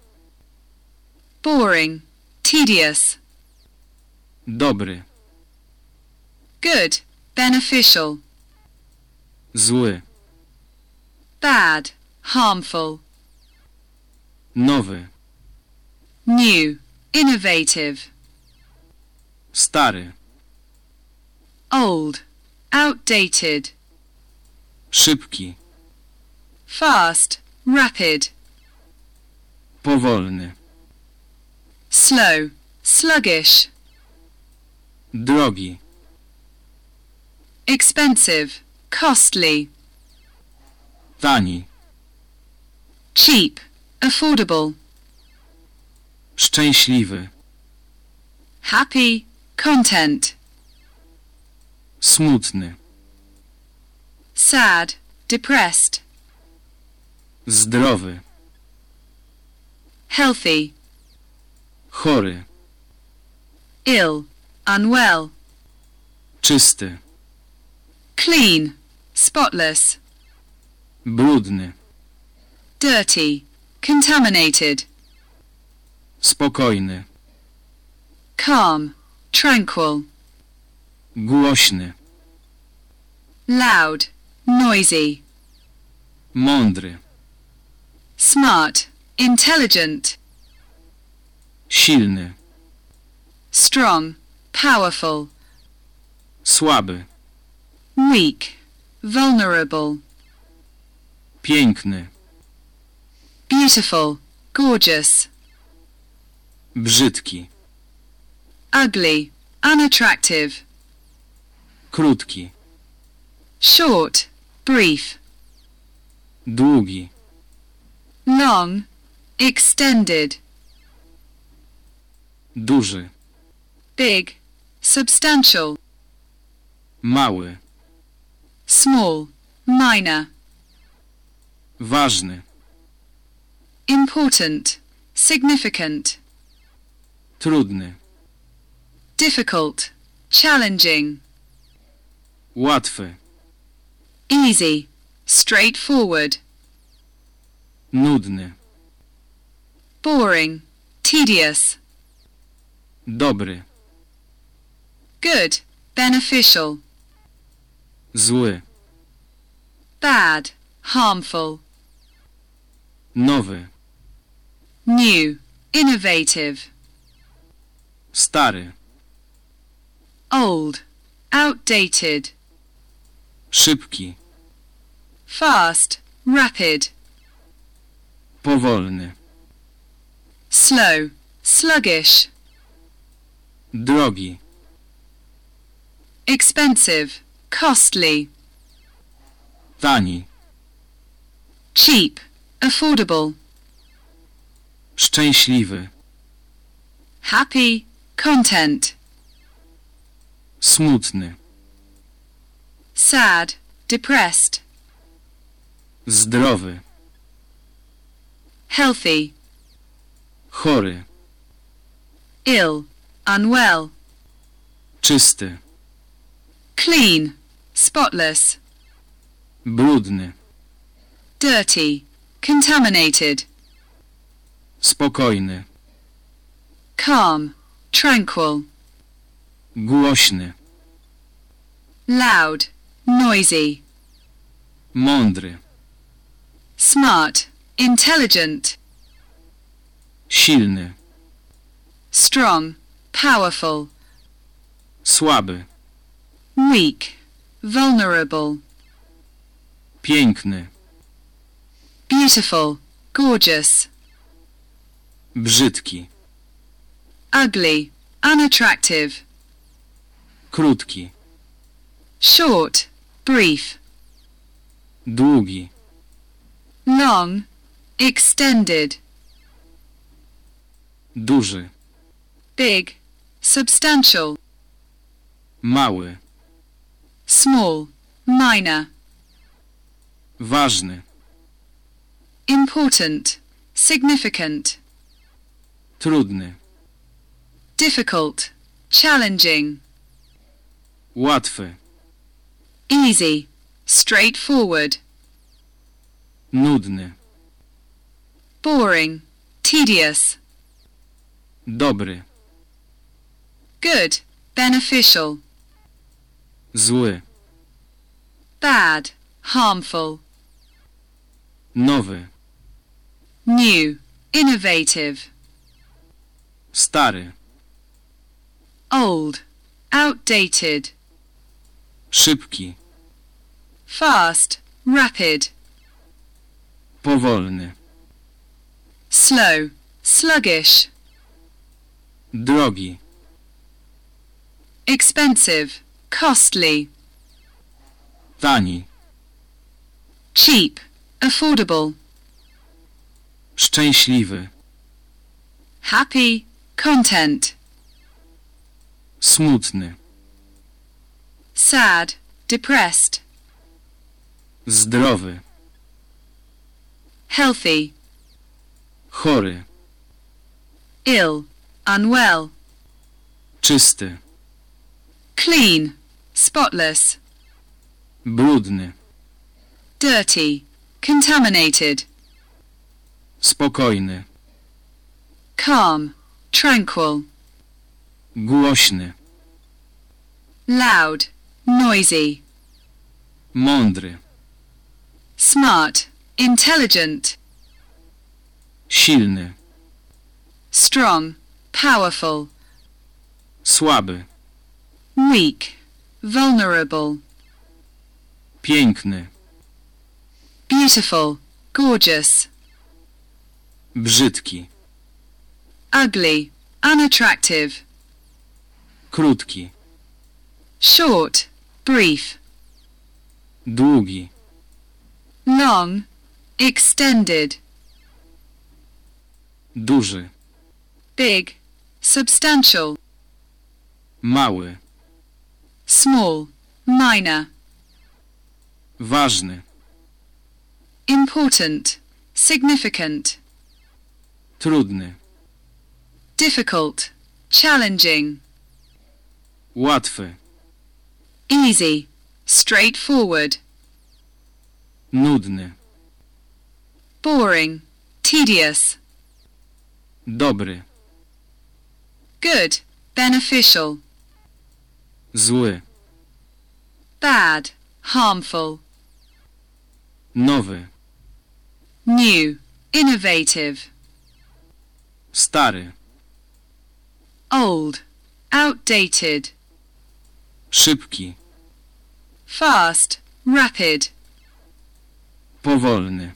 boring, tedious, dobry, good, beneficial, zły, bad, harmful, nowy, new, innovative, stary, old, outdated, szybki, fast, rapid, powolny, slow, sluggish, drogi, expensive, costly, tani, cheap, affordable, szczęśliwy, happy, content, smutny, sad, depressed, zdrowy, healthy, chory, ill, unwell. czysty, Clean, spotless. brudny, Dirty, contaminated. spokojny, Calm, tranquil. głośny, Loud, noisy. mądry, Smart, intelligent. silny, Strong, powerful. słaby, Weak, vulnerable. piękny, Beautiful, gorgeous. brzydki, Ugly, unattractive. krótki, Short, brief. długi, Long, extended. duży, Big, substantial. mały, Small, minor. ważny, Important, significant. trudny, Difficult, challenging. łatwy, Easy, straightforward. nudny, Boring, tedious. dobry, Good, beneficial. zły, Bad, harmful. nowy, New, innovative. stary, Old, outdated. Szybki, Fast, rapid. powolny, Slow, sluggish. drogi, Expensive, costly. tani, Cheap, affordable. szczęśliwy, Happy, content. smutny, Sad, depressed. zdrowy, Healthy, chory, ill, unwell. czysty, Clean, spotless. brudny, Dirty, contaminated. spokojny, Calm, tranquil. głośny, Loud, noisy. mądry, Smart, intelligent. silny, Strong, powerful. słaby, Weak, vulnerable. piękny, Beautiful, gorgeous. brzydki, Ugly, unattractive. krótki, Short, brief. długi, Long, extended. duży, Big, substantial. mały, Small, minor. ważny, Important, significant. trudny, Difficult, challenging. łatwy, Easy, straightforward. nudny, Boring, tedious. dobry, Good, beneficial. zły, Bad, harmful. nowy, New, innovative. stary, Old, outdated. Szybki, Fast, rapid. powolny, Slow, sluggish. drogi, Expensive, costly. tani, Cheap, affordable. szczęśliwy, Happy, content. smutny, Sad, depressed. zdrowy, Healthy, chory, ill, unwell. Czysty. clean, spotless, Brudny. dirty, contaminated, Spokojny. calm, tranquil, Głośny. loud, noisy, Mądry. smart, intelligent, Silny. strong, powerful, Słaby. weak, vulnerable, Piękny. beautiful, gorgeous, Brzydki. ugly, unattractive, Krótki. short, brief, Długi. long, extended, Duży. big, substantial, Mały. small, minor, Ważny. important, significant, Trudny. difficult, challenging, Łatwy. Easy, straightforward, Nudny. boring, tedious, Dobry. good, beneficial, Zły. bad, harmful, Nowy. new, innovative, Stary. old, outdated, Szybki. fast, rapid, Powolny.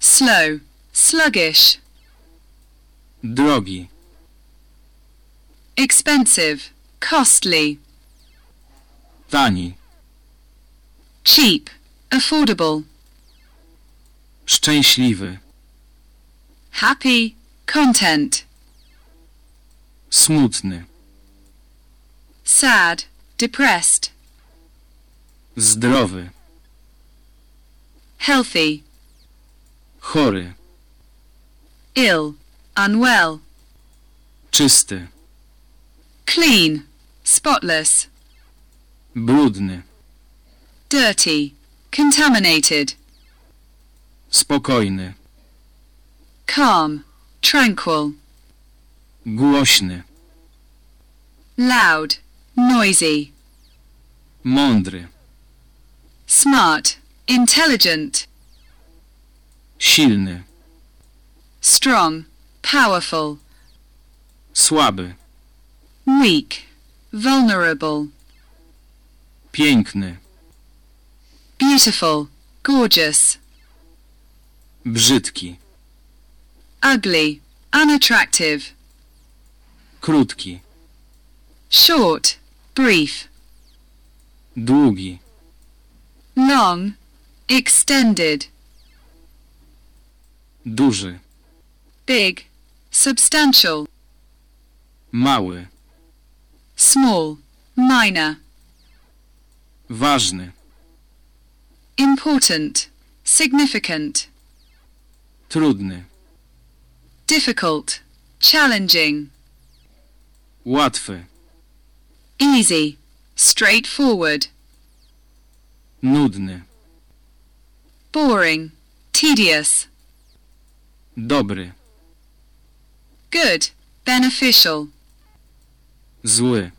slow, sluggish, Drogi. expensive, costly, Tani. cheap, affordable, Szczęśliwy. happy, content, Smutny. Sad, depressed, Zdrowy. healthy, Chory. ill, unwell, Czysty. clean, spotless, Brudny. dirty, contaminated, Spokojny. calm, tranquil, Głośny. loud, noisy, Mądry. smart, intelligent, Silny. strong, powerful, Słaby. weak, vulnerable, Piękny. beautiful, gorgeous, Brzydki. ugly, unattractive, Krótki. short, brief, Długi. long, extended, Duży. big, substantial, Mały. small, minor, Ważny. important, significant, Trudny. difficult, challenging, Łatwy. Easy, straightforward, Nudny. boring, tedious, Dobry. good, beneficial, Zły.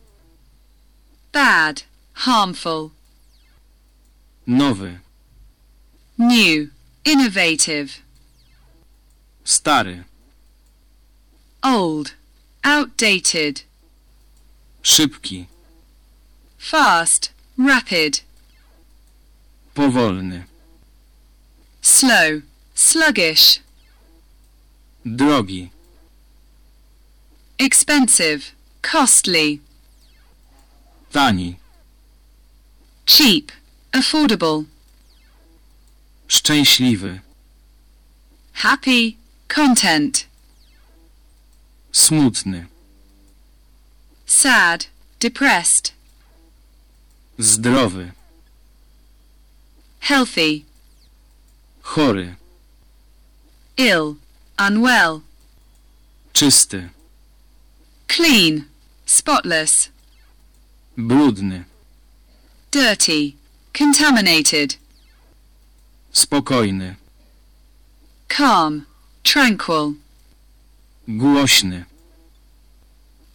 bad, harmful, Nowy. new, innovative, Stary. old, outdated, Szybki. fast, rapid, Powolny. slow, sluggish, Drogi. expensive, costly, Tani. cheap, affordable, Szczęśliwy. happy, content, Smutny. Sad, depressed, Zdrowy. healthy, Chory. ill, unwell, Czysty. clean, spotless, brudny, dirty, contaminated, spokojny, calm, tranquil, głośny,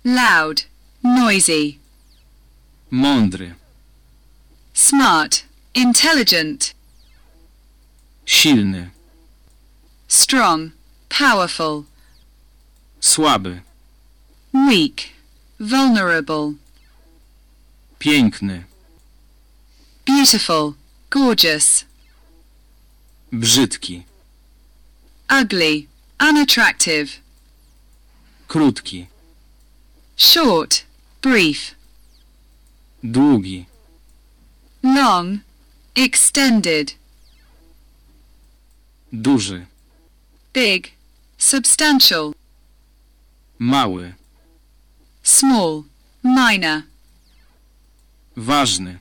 loud, noisy, mądry, smart, intelligent, silny, strong, powerful, słaby, weak, vulnerable, piękny, beautiful, gorgeous, brzydki, ugly, unattractive, krótki, short, brief, długi, long, extended, duży, big, substantial, mały, small, minor, ważny,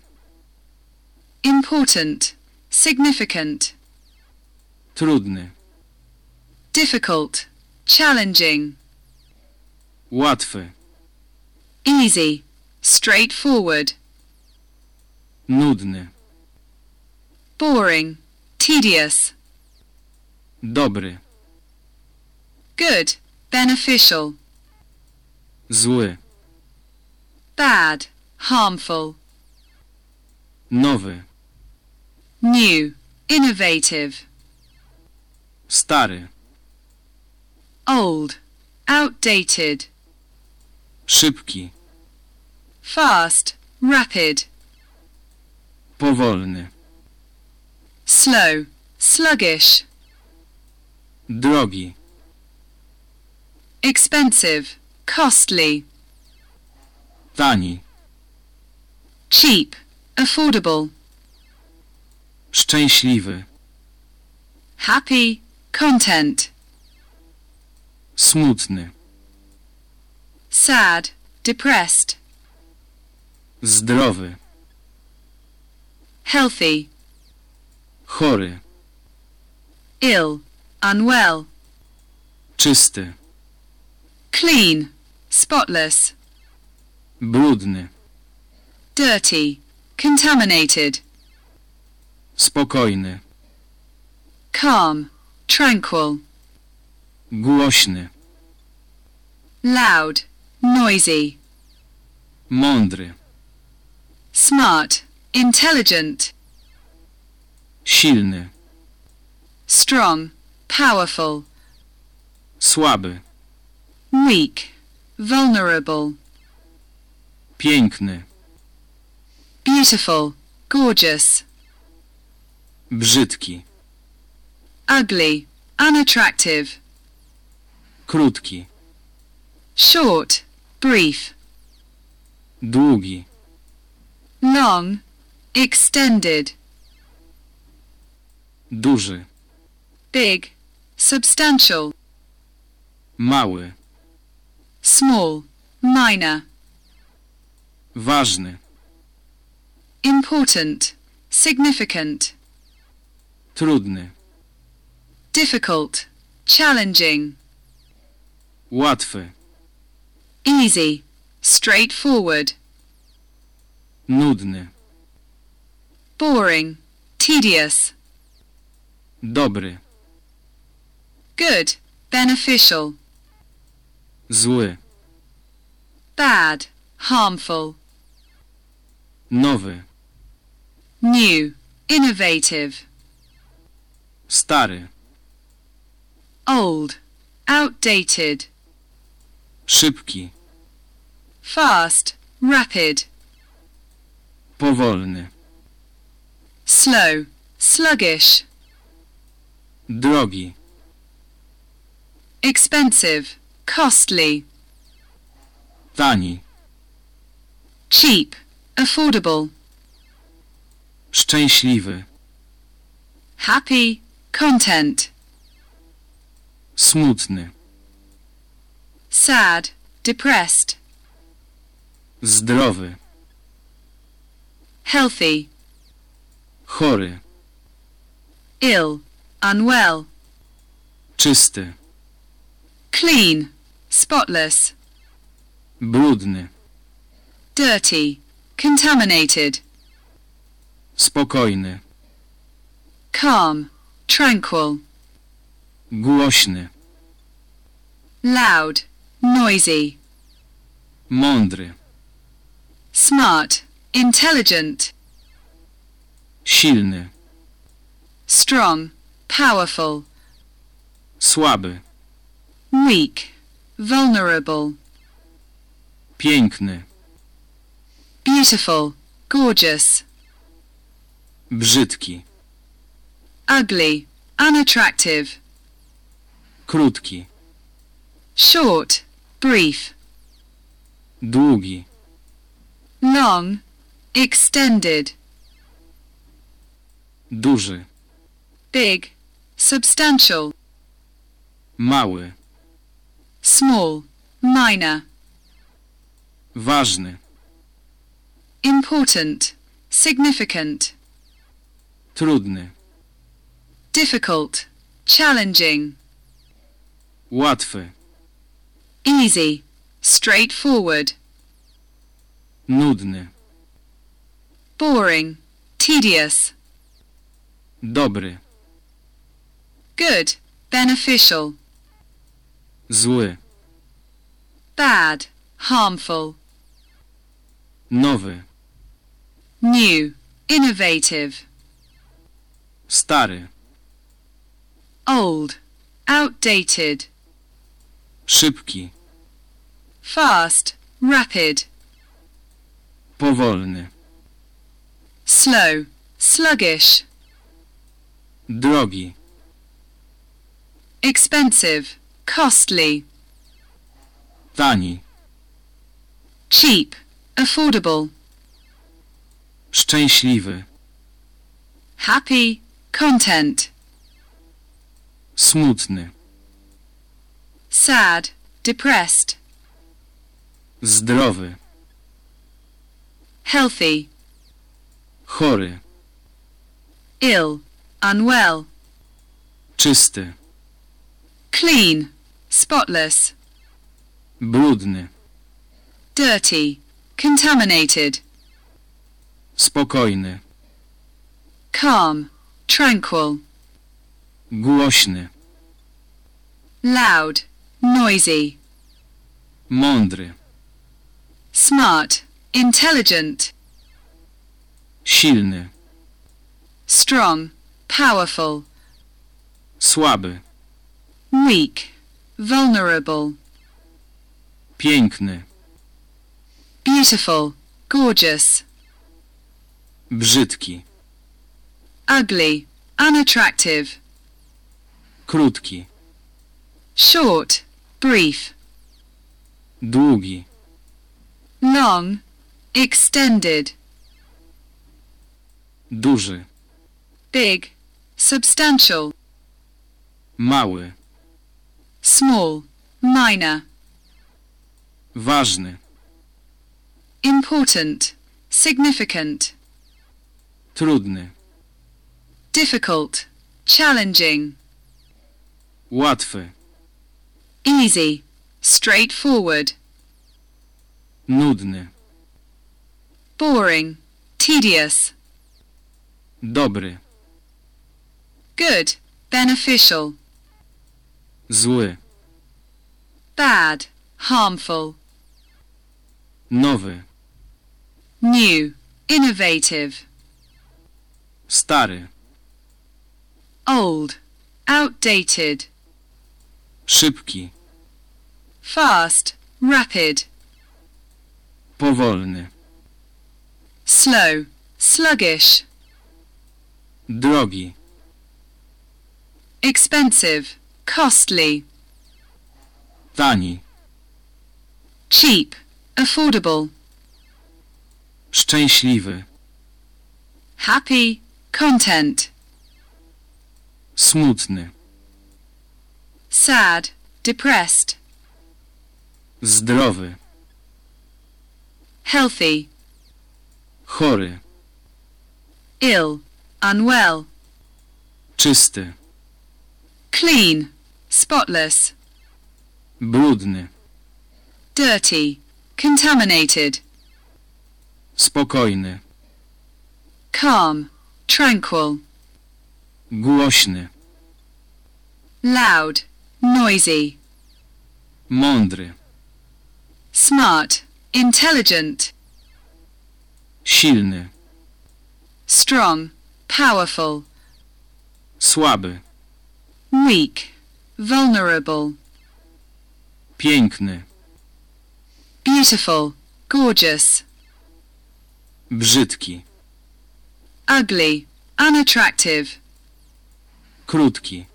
important, significant, trudny, difficult, challenging, łatwy, easy, straightforward, nudny, boring, tedious, dobry, good, beneficial, zły, bad, harmful, nowy, new, innovative, stary, old, outdated, szybki, fast, rapid, powolny, slow, sluggish, drogi, expensive, costly, tani, cheap, affordable, szczęśliwy, happy, content, smutny, sad, depressed, zdrowy, healthy, chory, ill, unwell, czysty, clean, spotless, brudny, dirty, contaminated, spokojny, calm, tranquil, głośny, loud, noisy, mądry, smart, intelligent, silny, strong, powerful, słaby, weak, vulnerable, piękny, beautiful, gorgeous, brzydki, ugly, unattractive, krótki, short, brief, długi, long, extended, duży, big, substantial, mały, small, minor, ważny, important, significant, trudny, difficult, challenging, łatwy, easy, straightforward, nudny, boring, tedious, dobry, good, beneficial, zły, bad, harmful, nowy, new, innovative, stary, old, outdated, szybki, fast, rapid, powolny, slow, sluggish, drogi, expensive, costly, tani, cheap, affordable, szczęśliwy, happy, content, smutny, sad, depressed, zdrowy, healthy, chory, ill, unwell, czysty, clean, spotless, brudny, dirty, contaminated, spokojny, calm, tranquil, głośny, loud, noisy, mądry, smart, intelligent, silny, strong, powerful, słaby, weak, vulnerable, piękny, beautiful, gorgeous, brzydki, ugly, unattractive, krótki, short, brief, długi, long, extended, duży, big, substantial, mały, small, minor, ważny, important, significant, trudny, difficult, challenging, łatwy, easy, straightforward, nudny, boring, tedious, dobry, good, beneficial, zły, bad, harmful, nowy, new, innovative, stary, old, outdated, szybki, fast, rapid, powolny, slow, sluggish, drogi, expensive, costly, tani, cheap, affordable, szczęśliwy, happy, content, smutny, sad, depressed, zdrowy, healthy, chory, ill, unwell, czysty, clean, spotless, brudny, dirty, contaminated, spokojny, calm, tranquil, głośny, loud, noisy, mądry, smart, intelligent, silny, strong, powerful, słaby, weak, vulnerable, piękny, beautiful, gorgeous, brzydki, ugly, unattractive, krótki, short, brief, długi, long, extended, duży, big, substantial, mały, small, minor, ważny, important, significant, trudny, difficult, challenging, łatwy, easy, straightforward, nudny, boring, tedious, dobry, good, beneficial, zły, bad, harmful, nowy, new, innovative, stary, old, outdated, szybki, fast, rapid, powolny, slow, sluggish, sluggish, expensive, costly, drogi, tani, cheap, affordable, szczęśliwy, happy, content, smutny, sad, depressed, zdrowy, healthy, chory, ill, unwell, czysty, clean, spotless, brudny, dirty, contaminated, Spokojny. calm, tranquil, Głośny. loud, noisy, Mądry. smart, intelligent, Silny. strong, powerful, Słaby. weak, vulnerable, Piękny. beautiful, gorgeous, Brzydki. ugly, unattractive, Krótki.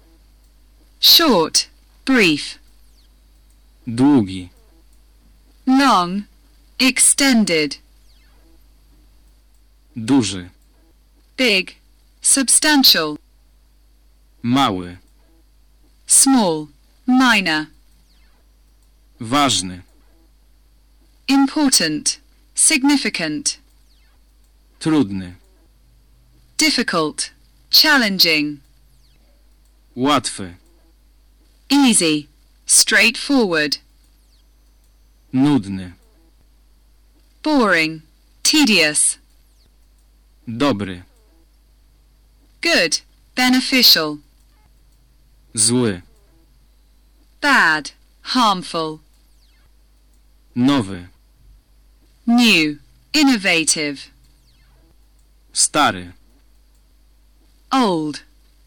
short, brief, Długi. long, extended, Duży. big, substantial, Mały. small, minor, Ważny. important, significant, Trudny. difficult, challenging, Łatwy. easy, straightforward, Nudny. boring, tedious, Dobry. Good, beneficial, Zły. bad, harmful, Nowy. new, innovative, Stary. old,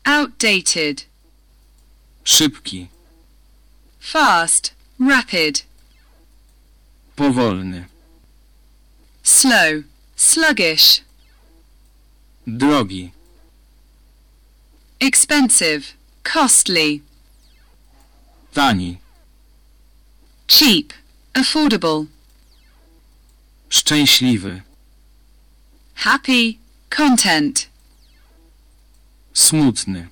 outdated, Szybki. fast, rapid, Powolny. slow, sluggish, Drogi. Expensive, costly, Tani. cheap, affordable, Szczęśliwy. happy, content, Smutny.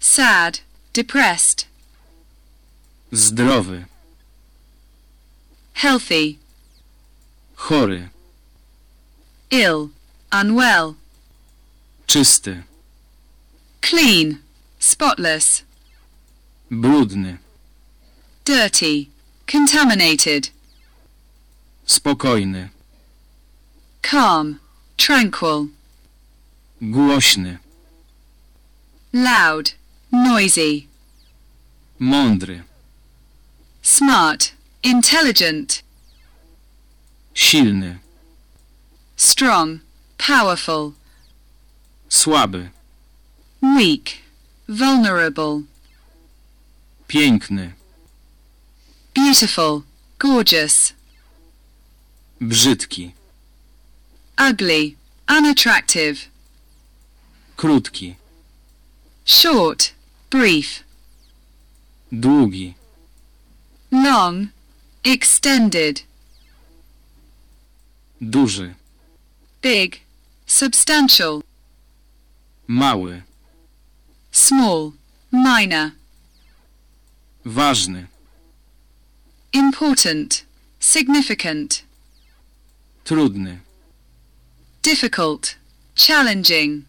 sad, depressed, Zdrowy. healthy, Chory. ill, unwell, Czysty. Clean, spotless, Brudny. dirty, contaminated, Spokojny. calm, tranquil, Głośny. loud, noisy, Mądry. smart, intelligent, Silny. strong, powerful, Słaby. Weak, vulnerable, Piękny. beautiful, gorgeous, Brzydki. ugly, unattractive, Krótki. short, brief, Długi. long, extended, Duży. big, substantial, Mały. Small, minor, Ważny. important, significant, Trudny. difficult, challenging,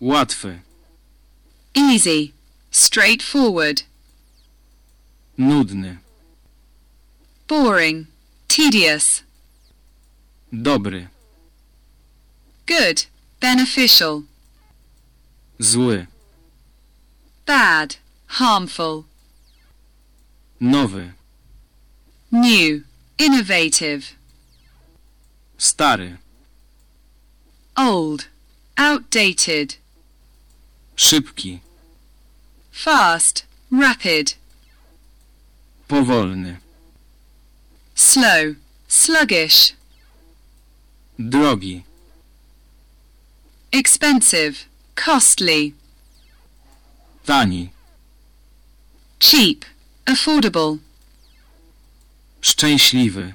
Łatwy. easy, straightforward, Nudny. boring, tedious, Dobry. good, beneficial, Zły. bad, harmful, Nowy. new, innovative, Stary. old, outdated, Szybki. fast, rapid, Powolny. slow, sluggish, Drogi. expensive, costly, Tani. cheap, affordable, Szczęśliwy.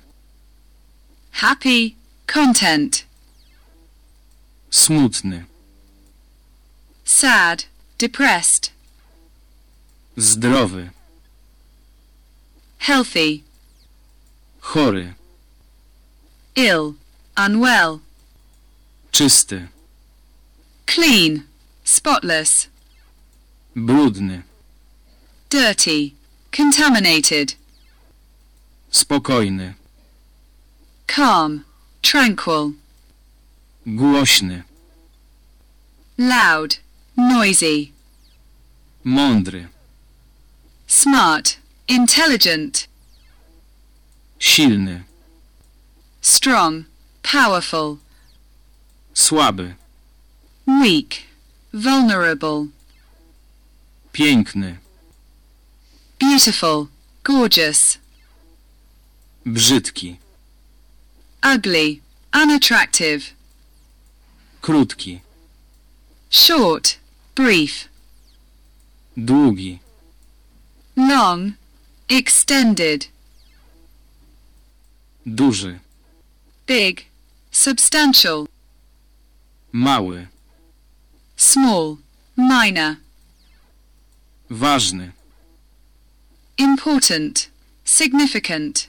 happy, content, Smutny. sad, depressed, Zdrowy. healthy, Chory. ill, unwell, Czysty. clean, spotless, Brudny. dirty, contaminated, Spokojny. calm, tranquil, Głośny. loud, noisy, Mądry. smart, intelligent, Silny. strong, powerful, Słaby. weak, vulnerable, Piękny. beautiful, gorgeous, Brzydki. ugly, unattractive, Krótki. short, brief, Długi. long, extended, Duży. big, substantial, Mały. Small, minor, Ważny. important, significant,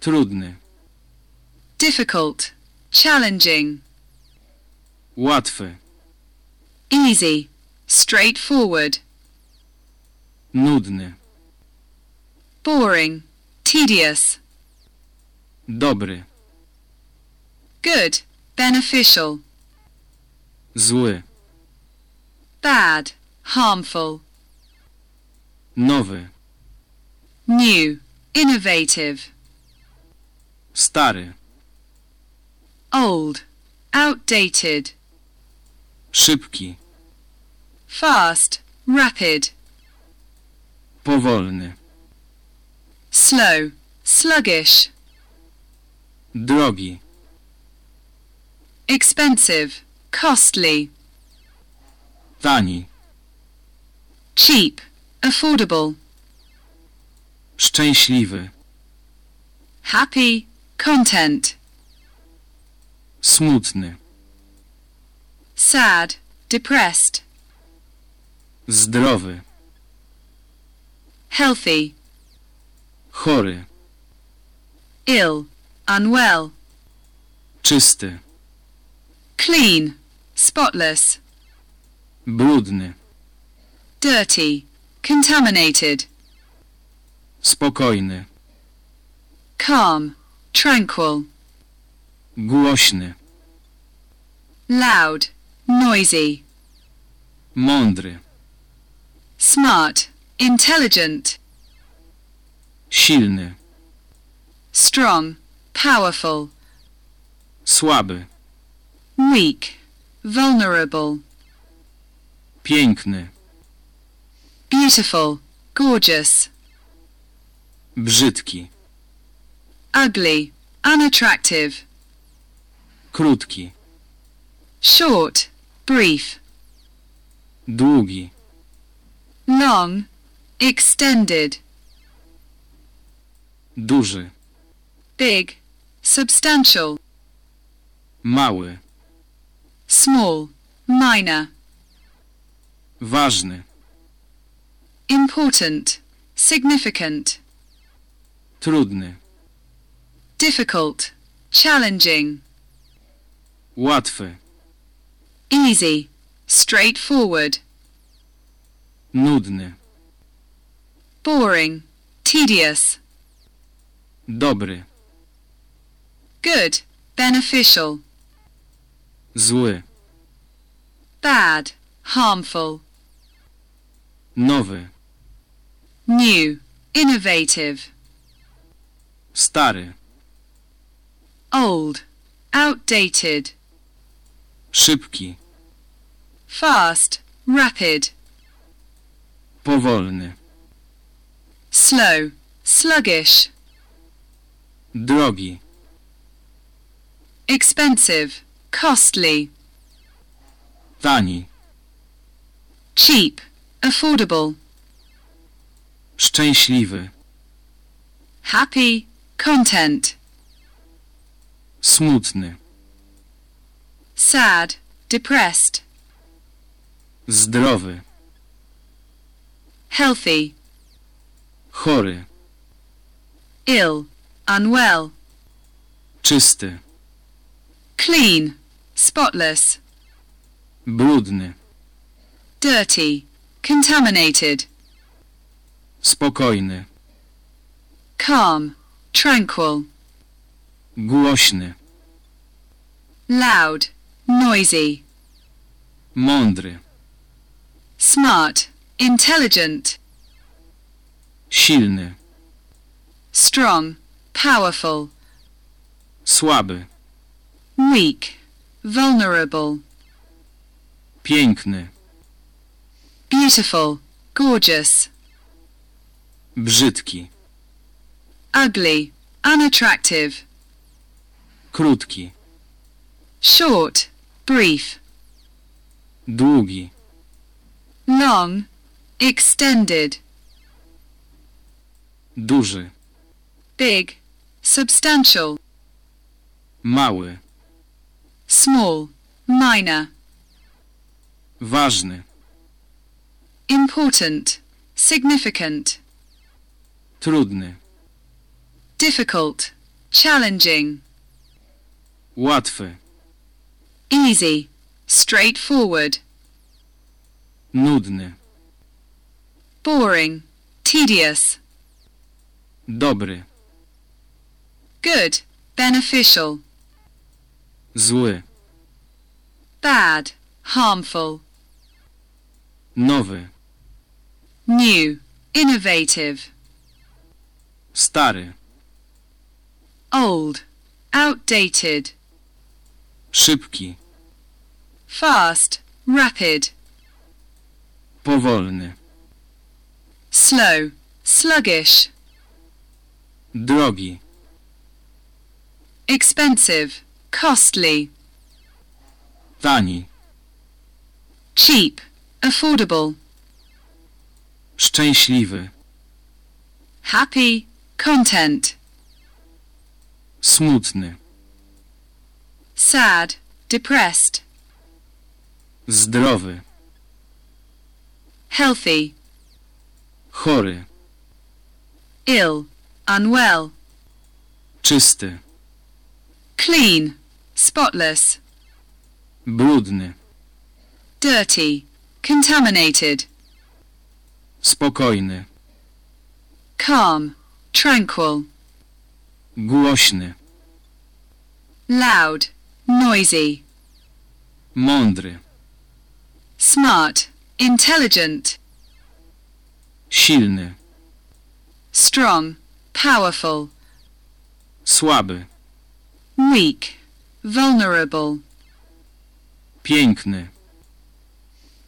Trudny. difficult, challenging, Łatwy. easy, straightforward, Nudny. boring, tedious, Dobry. good, beneficial, Zły. bad, harmful, Nowy. new, innovative, Stary. old, outdated, Szybki. fast, rapid, Powolny. slow, sluggish, Drogi. expensive, costly, Tani. cheap, affordable, Szczęśliwy. happy, content, Smutny. sad, depressed, Zdrowy. healthy, Chory. ill, unwell, Czysty. clean, spotless, Brudny. dirty, contaminated, Spokojny. calm, tranquil, Głośny. loud, noisy, Mądry. smart, intelligent, Silny. strong, powerful, Słaby. weak, vulnerable, Piękny. beautiful, gorgeous, Brzydki. ugly, unattractive, Krótki. short, brief, Długi. long, extended, Duży. big, substantial, Mały. Small, minor, Ważny. important, significant, Trudny. difficult, challenging, Łatwy. easy, straightforward, Nudny. boring, tedious, Dobry. good, beneficial, Zły. bad, harmful, Nowy. new, innovative, Stary. old, outdated, Szybki. fast, rapid, Powolny. slow, sluggish, Drogi. expensive, costly, Tani. cheap, affordable, Szczęśliwy. happy, content, Smutny. sad, depressed, Zdrowy. healthy, Chory. ill, unwell, Czysty. clean, spotless, Brudny. dirty, contaminated, Spokojny. calm, tranquil, Głośny. loud, noisy, Mądry. smart, intelligent, Silny. strong, powerful, Słaby. weak, vulnerable, Piękny. beautiful, gorgeous, Brzydki. ugly, unattractive, Krótki. short, brief, Długi. long, extended, Duży. big, substantial, Mały. Small, minor, Ważny. important, significant, Trudny. difficult, challenging, Łatwy. easy, straightforward, Nudny. boring, tedious, Dobry. good, beneficial, Zły. bad, harmful, Nowy. new, innovative, Stary. old, outdated, Szybki. fast, rapid, Powolny. slow, sluggish, Drogi. expensive, costly, Tani. cheap, affordable, Szczęśliwy. happy, content, Smutny. sad, depressed, Zdrowy. healthy, Chory. ill, unwell, Czysty. clean, spotless, Brudny. dirty, contaminated, Spokojny. calm, tranquil, Głośny. loud, noisy, Mądry. smart, intelligent, Silny. strong, powerful, Słaby. weak, vulnerable, Piękny.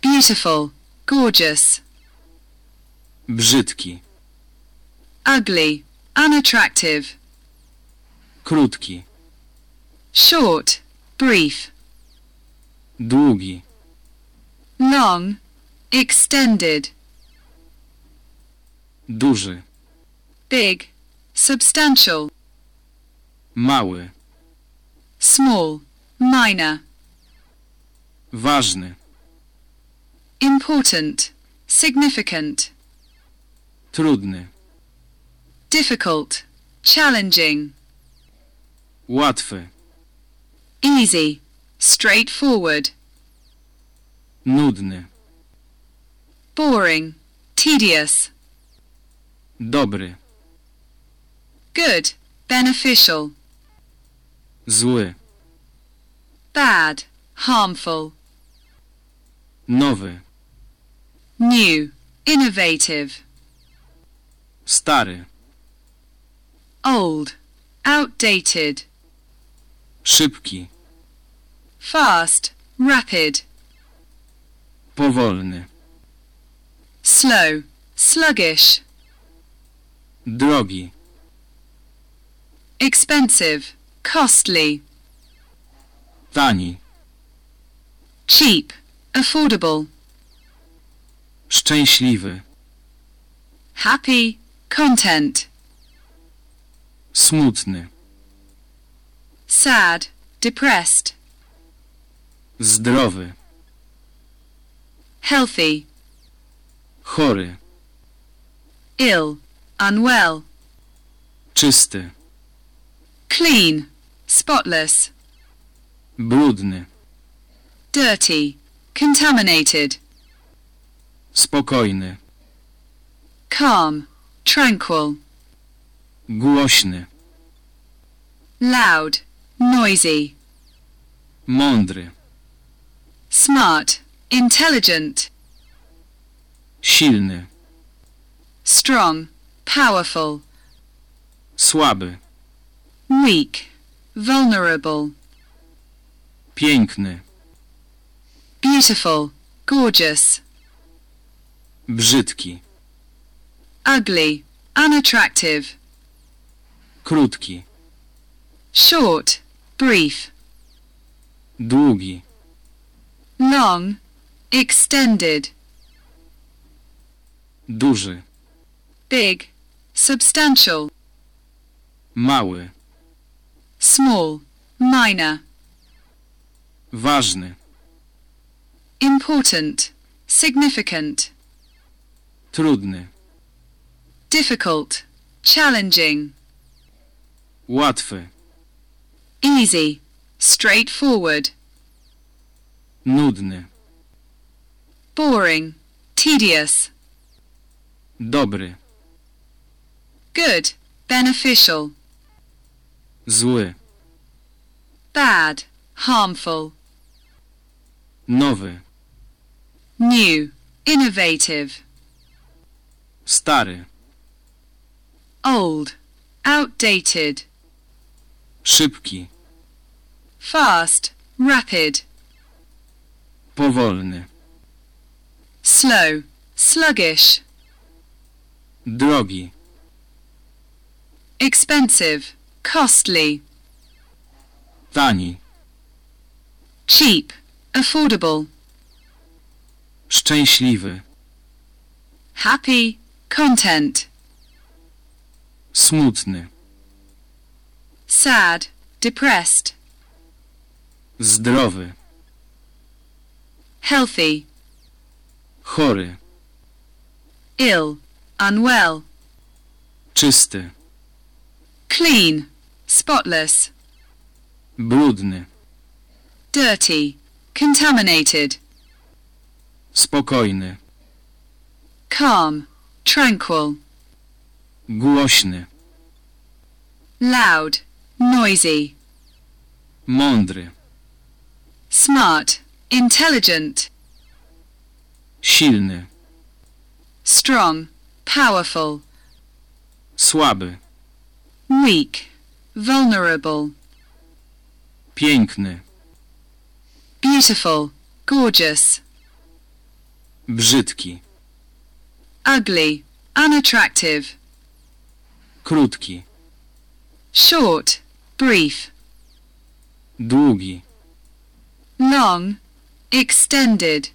beautiful, gorgeous, Brzydki. ugly, unattractive, Krótki. short, brief, Długi. long, extended, Duży. big, substantial, Mały. Small, minor, Ważny. important, significant, Trudny. difficult, challenging, Łatwy. easy, straightforward, Nudny. boring, tedious, Dobry. good, beneficial, Zły. bad, harmful, Nowy. new, innovative, Stary. old, outdated, Szybki. fast, rapid, Powolny. slow, sluggish, Drogi. expensive, costly, Tani. cheap, affordable, Szczęśliwy. happy, content, Smutny. sad, depressed, Zdrowy. healthy, Chory. ill, unwell, Czysty. clean, spotless, Brudny. dirty, contaminated, Spokojny. calm, tranquil, Głośny. loud, noisy, mądry, smart, intelligent, silny, strong, powerful, słaby, weak, vulnerable, piękny, beautiful, gorgeous, brzydki, ugly, unattractive, krótki, short, brief, długi, long, extended, duży, big, substantial, mały, small, minor, ważny, important, significant, trudny, difficult, challenging, łatwy, easy, straightforward, nudny, boring, tedious, dobry, good, beneficial, zły, bad, harmful, nowy, new, innovative, stary, old, outdated, szybki, fast, rapid, powolny, slow, sluggish, drogi, expensive, costly, tani, cheap, affordable, szczęśliwy, happy, content, smutny, sad, depressed, zdrowy, healthy, chory, ill, unwell, czysty, clean, spotless, brudny, dirty, contaminated, spokojny, calm, tranquil, głośny, loud, noisy, mądry, smart, intelligent, silny, strong, powerful, słaby, weak, vulnerable, piękny, beautiful, gorgeous, brzydki, ugly, unattractive, krótki, short, brief, długi, long, extended,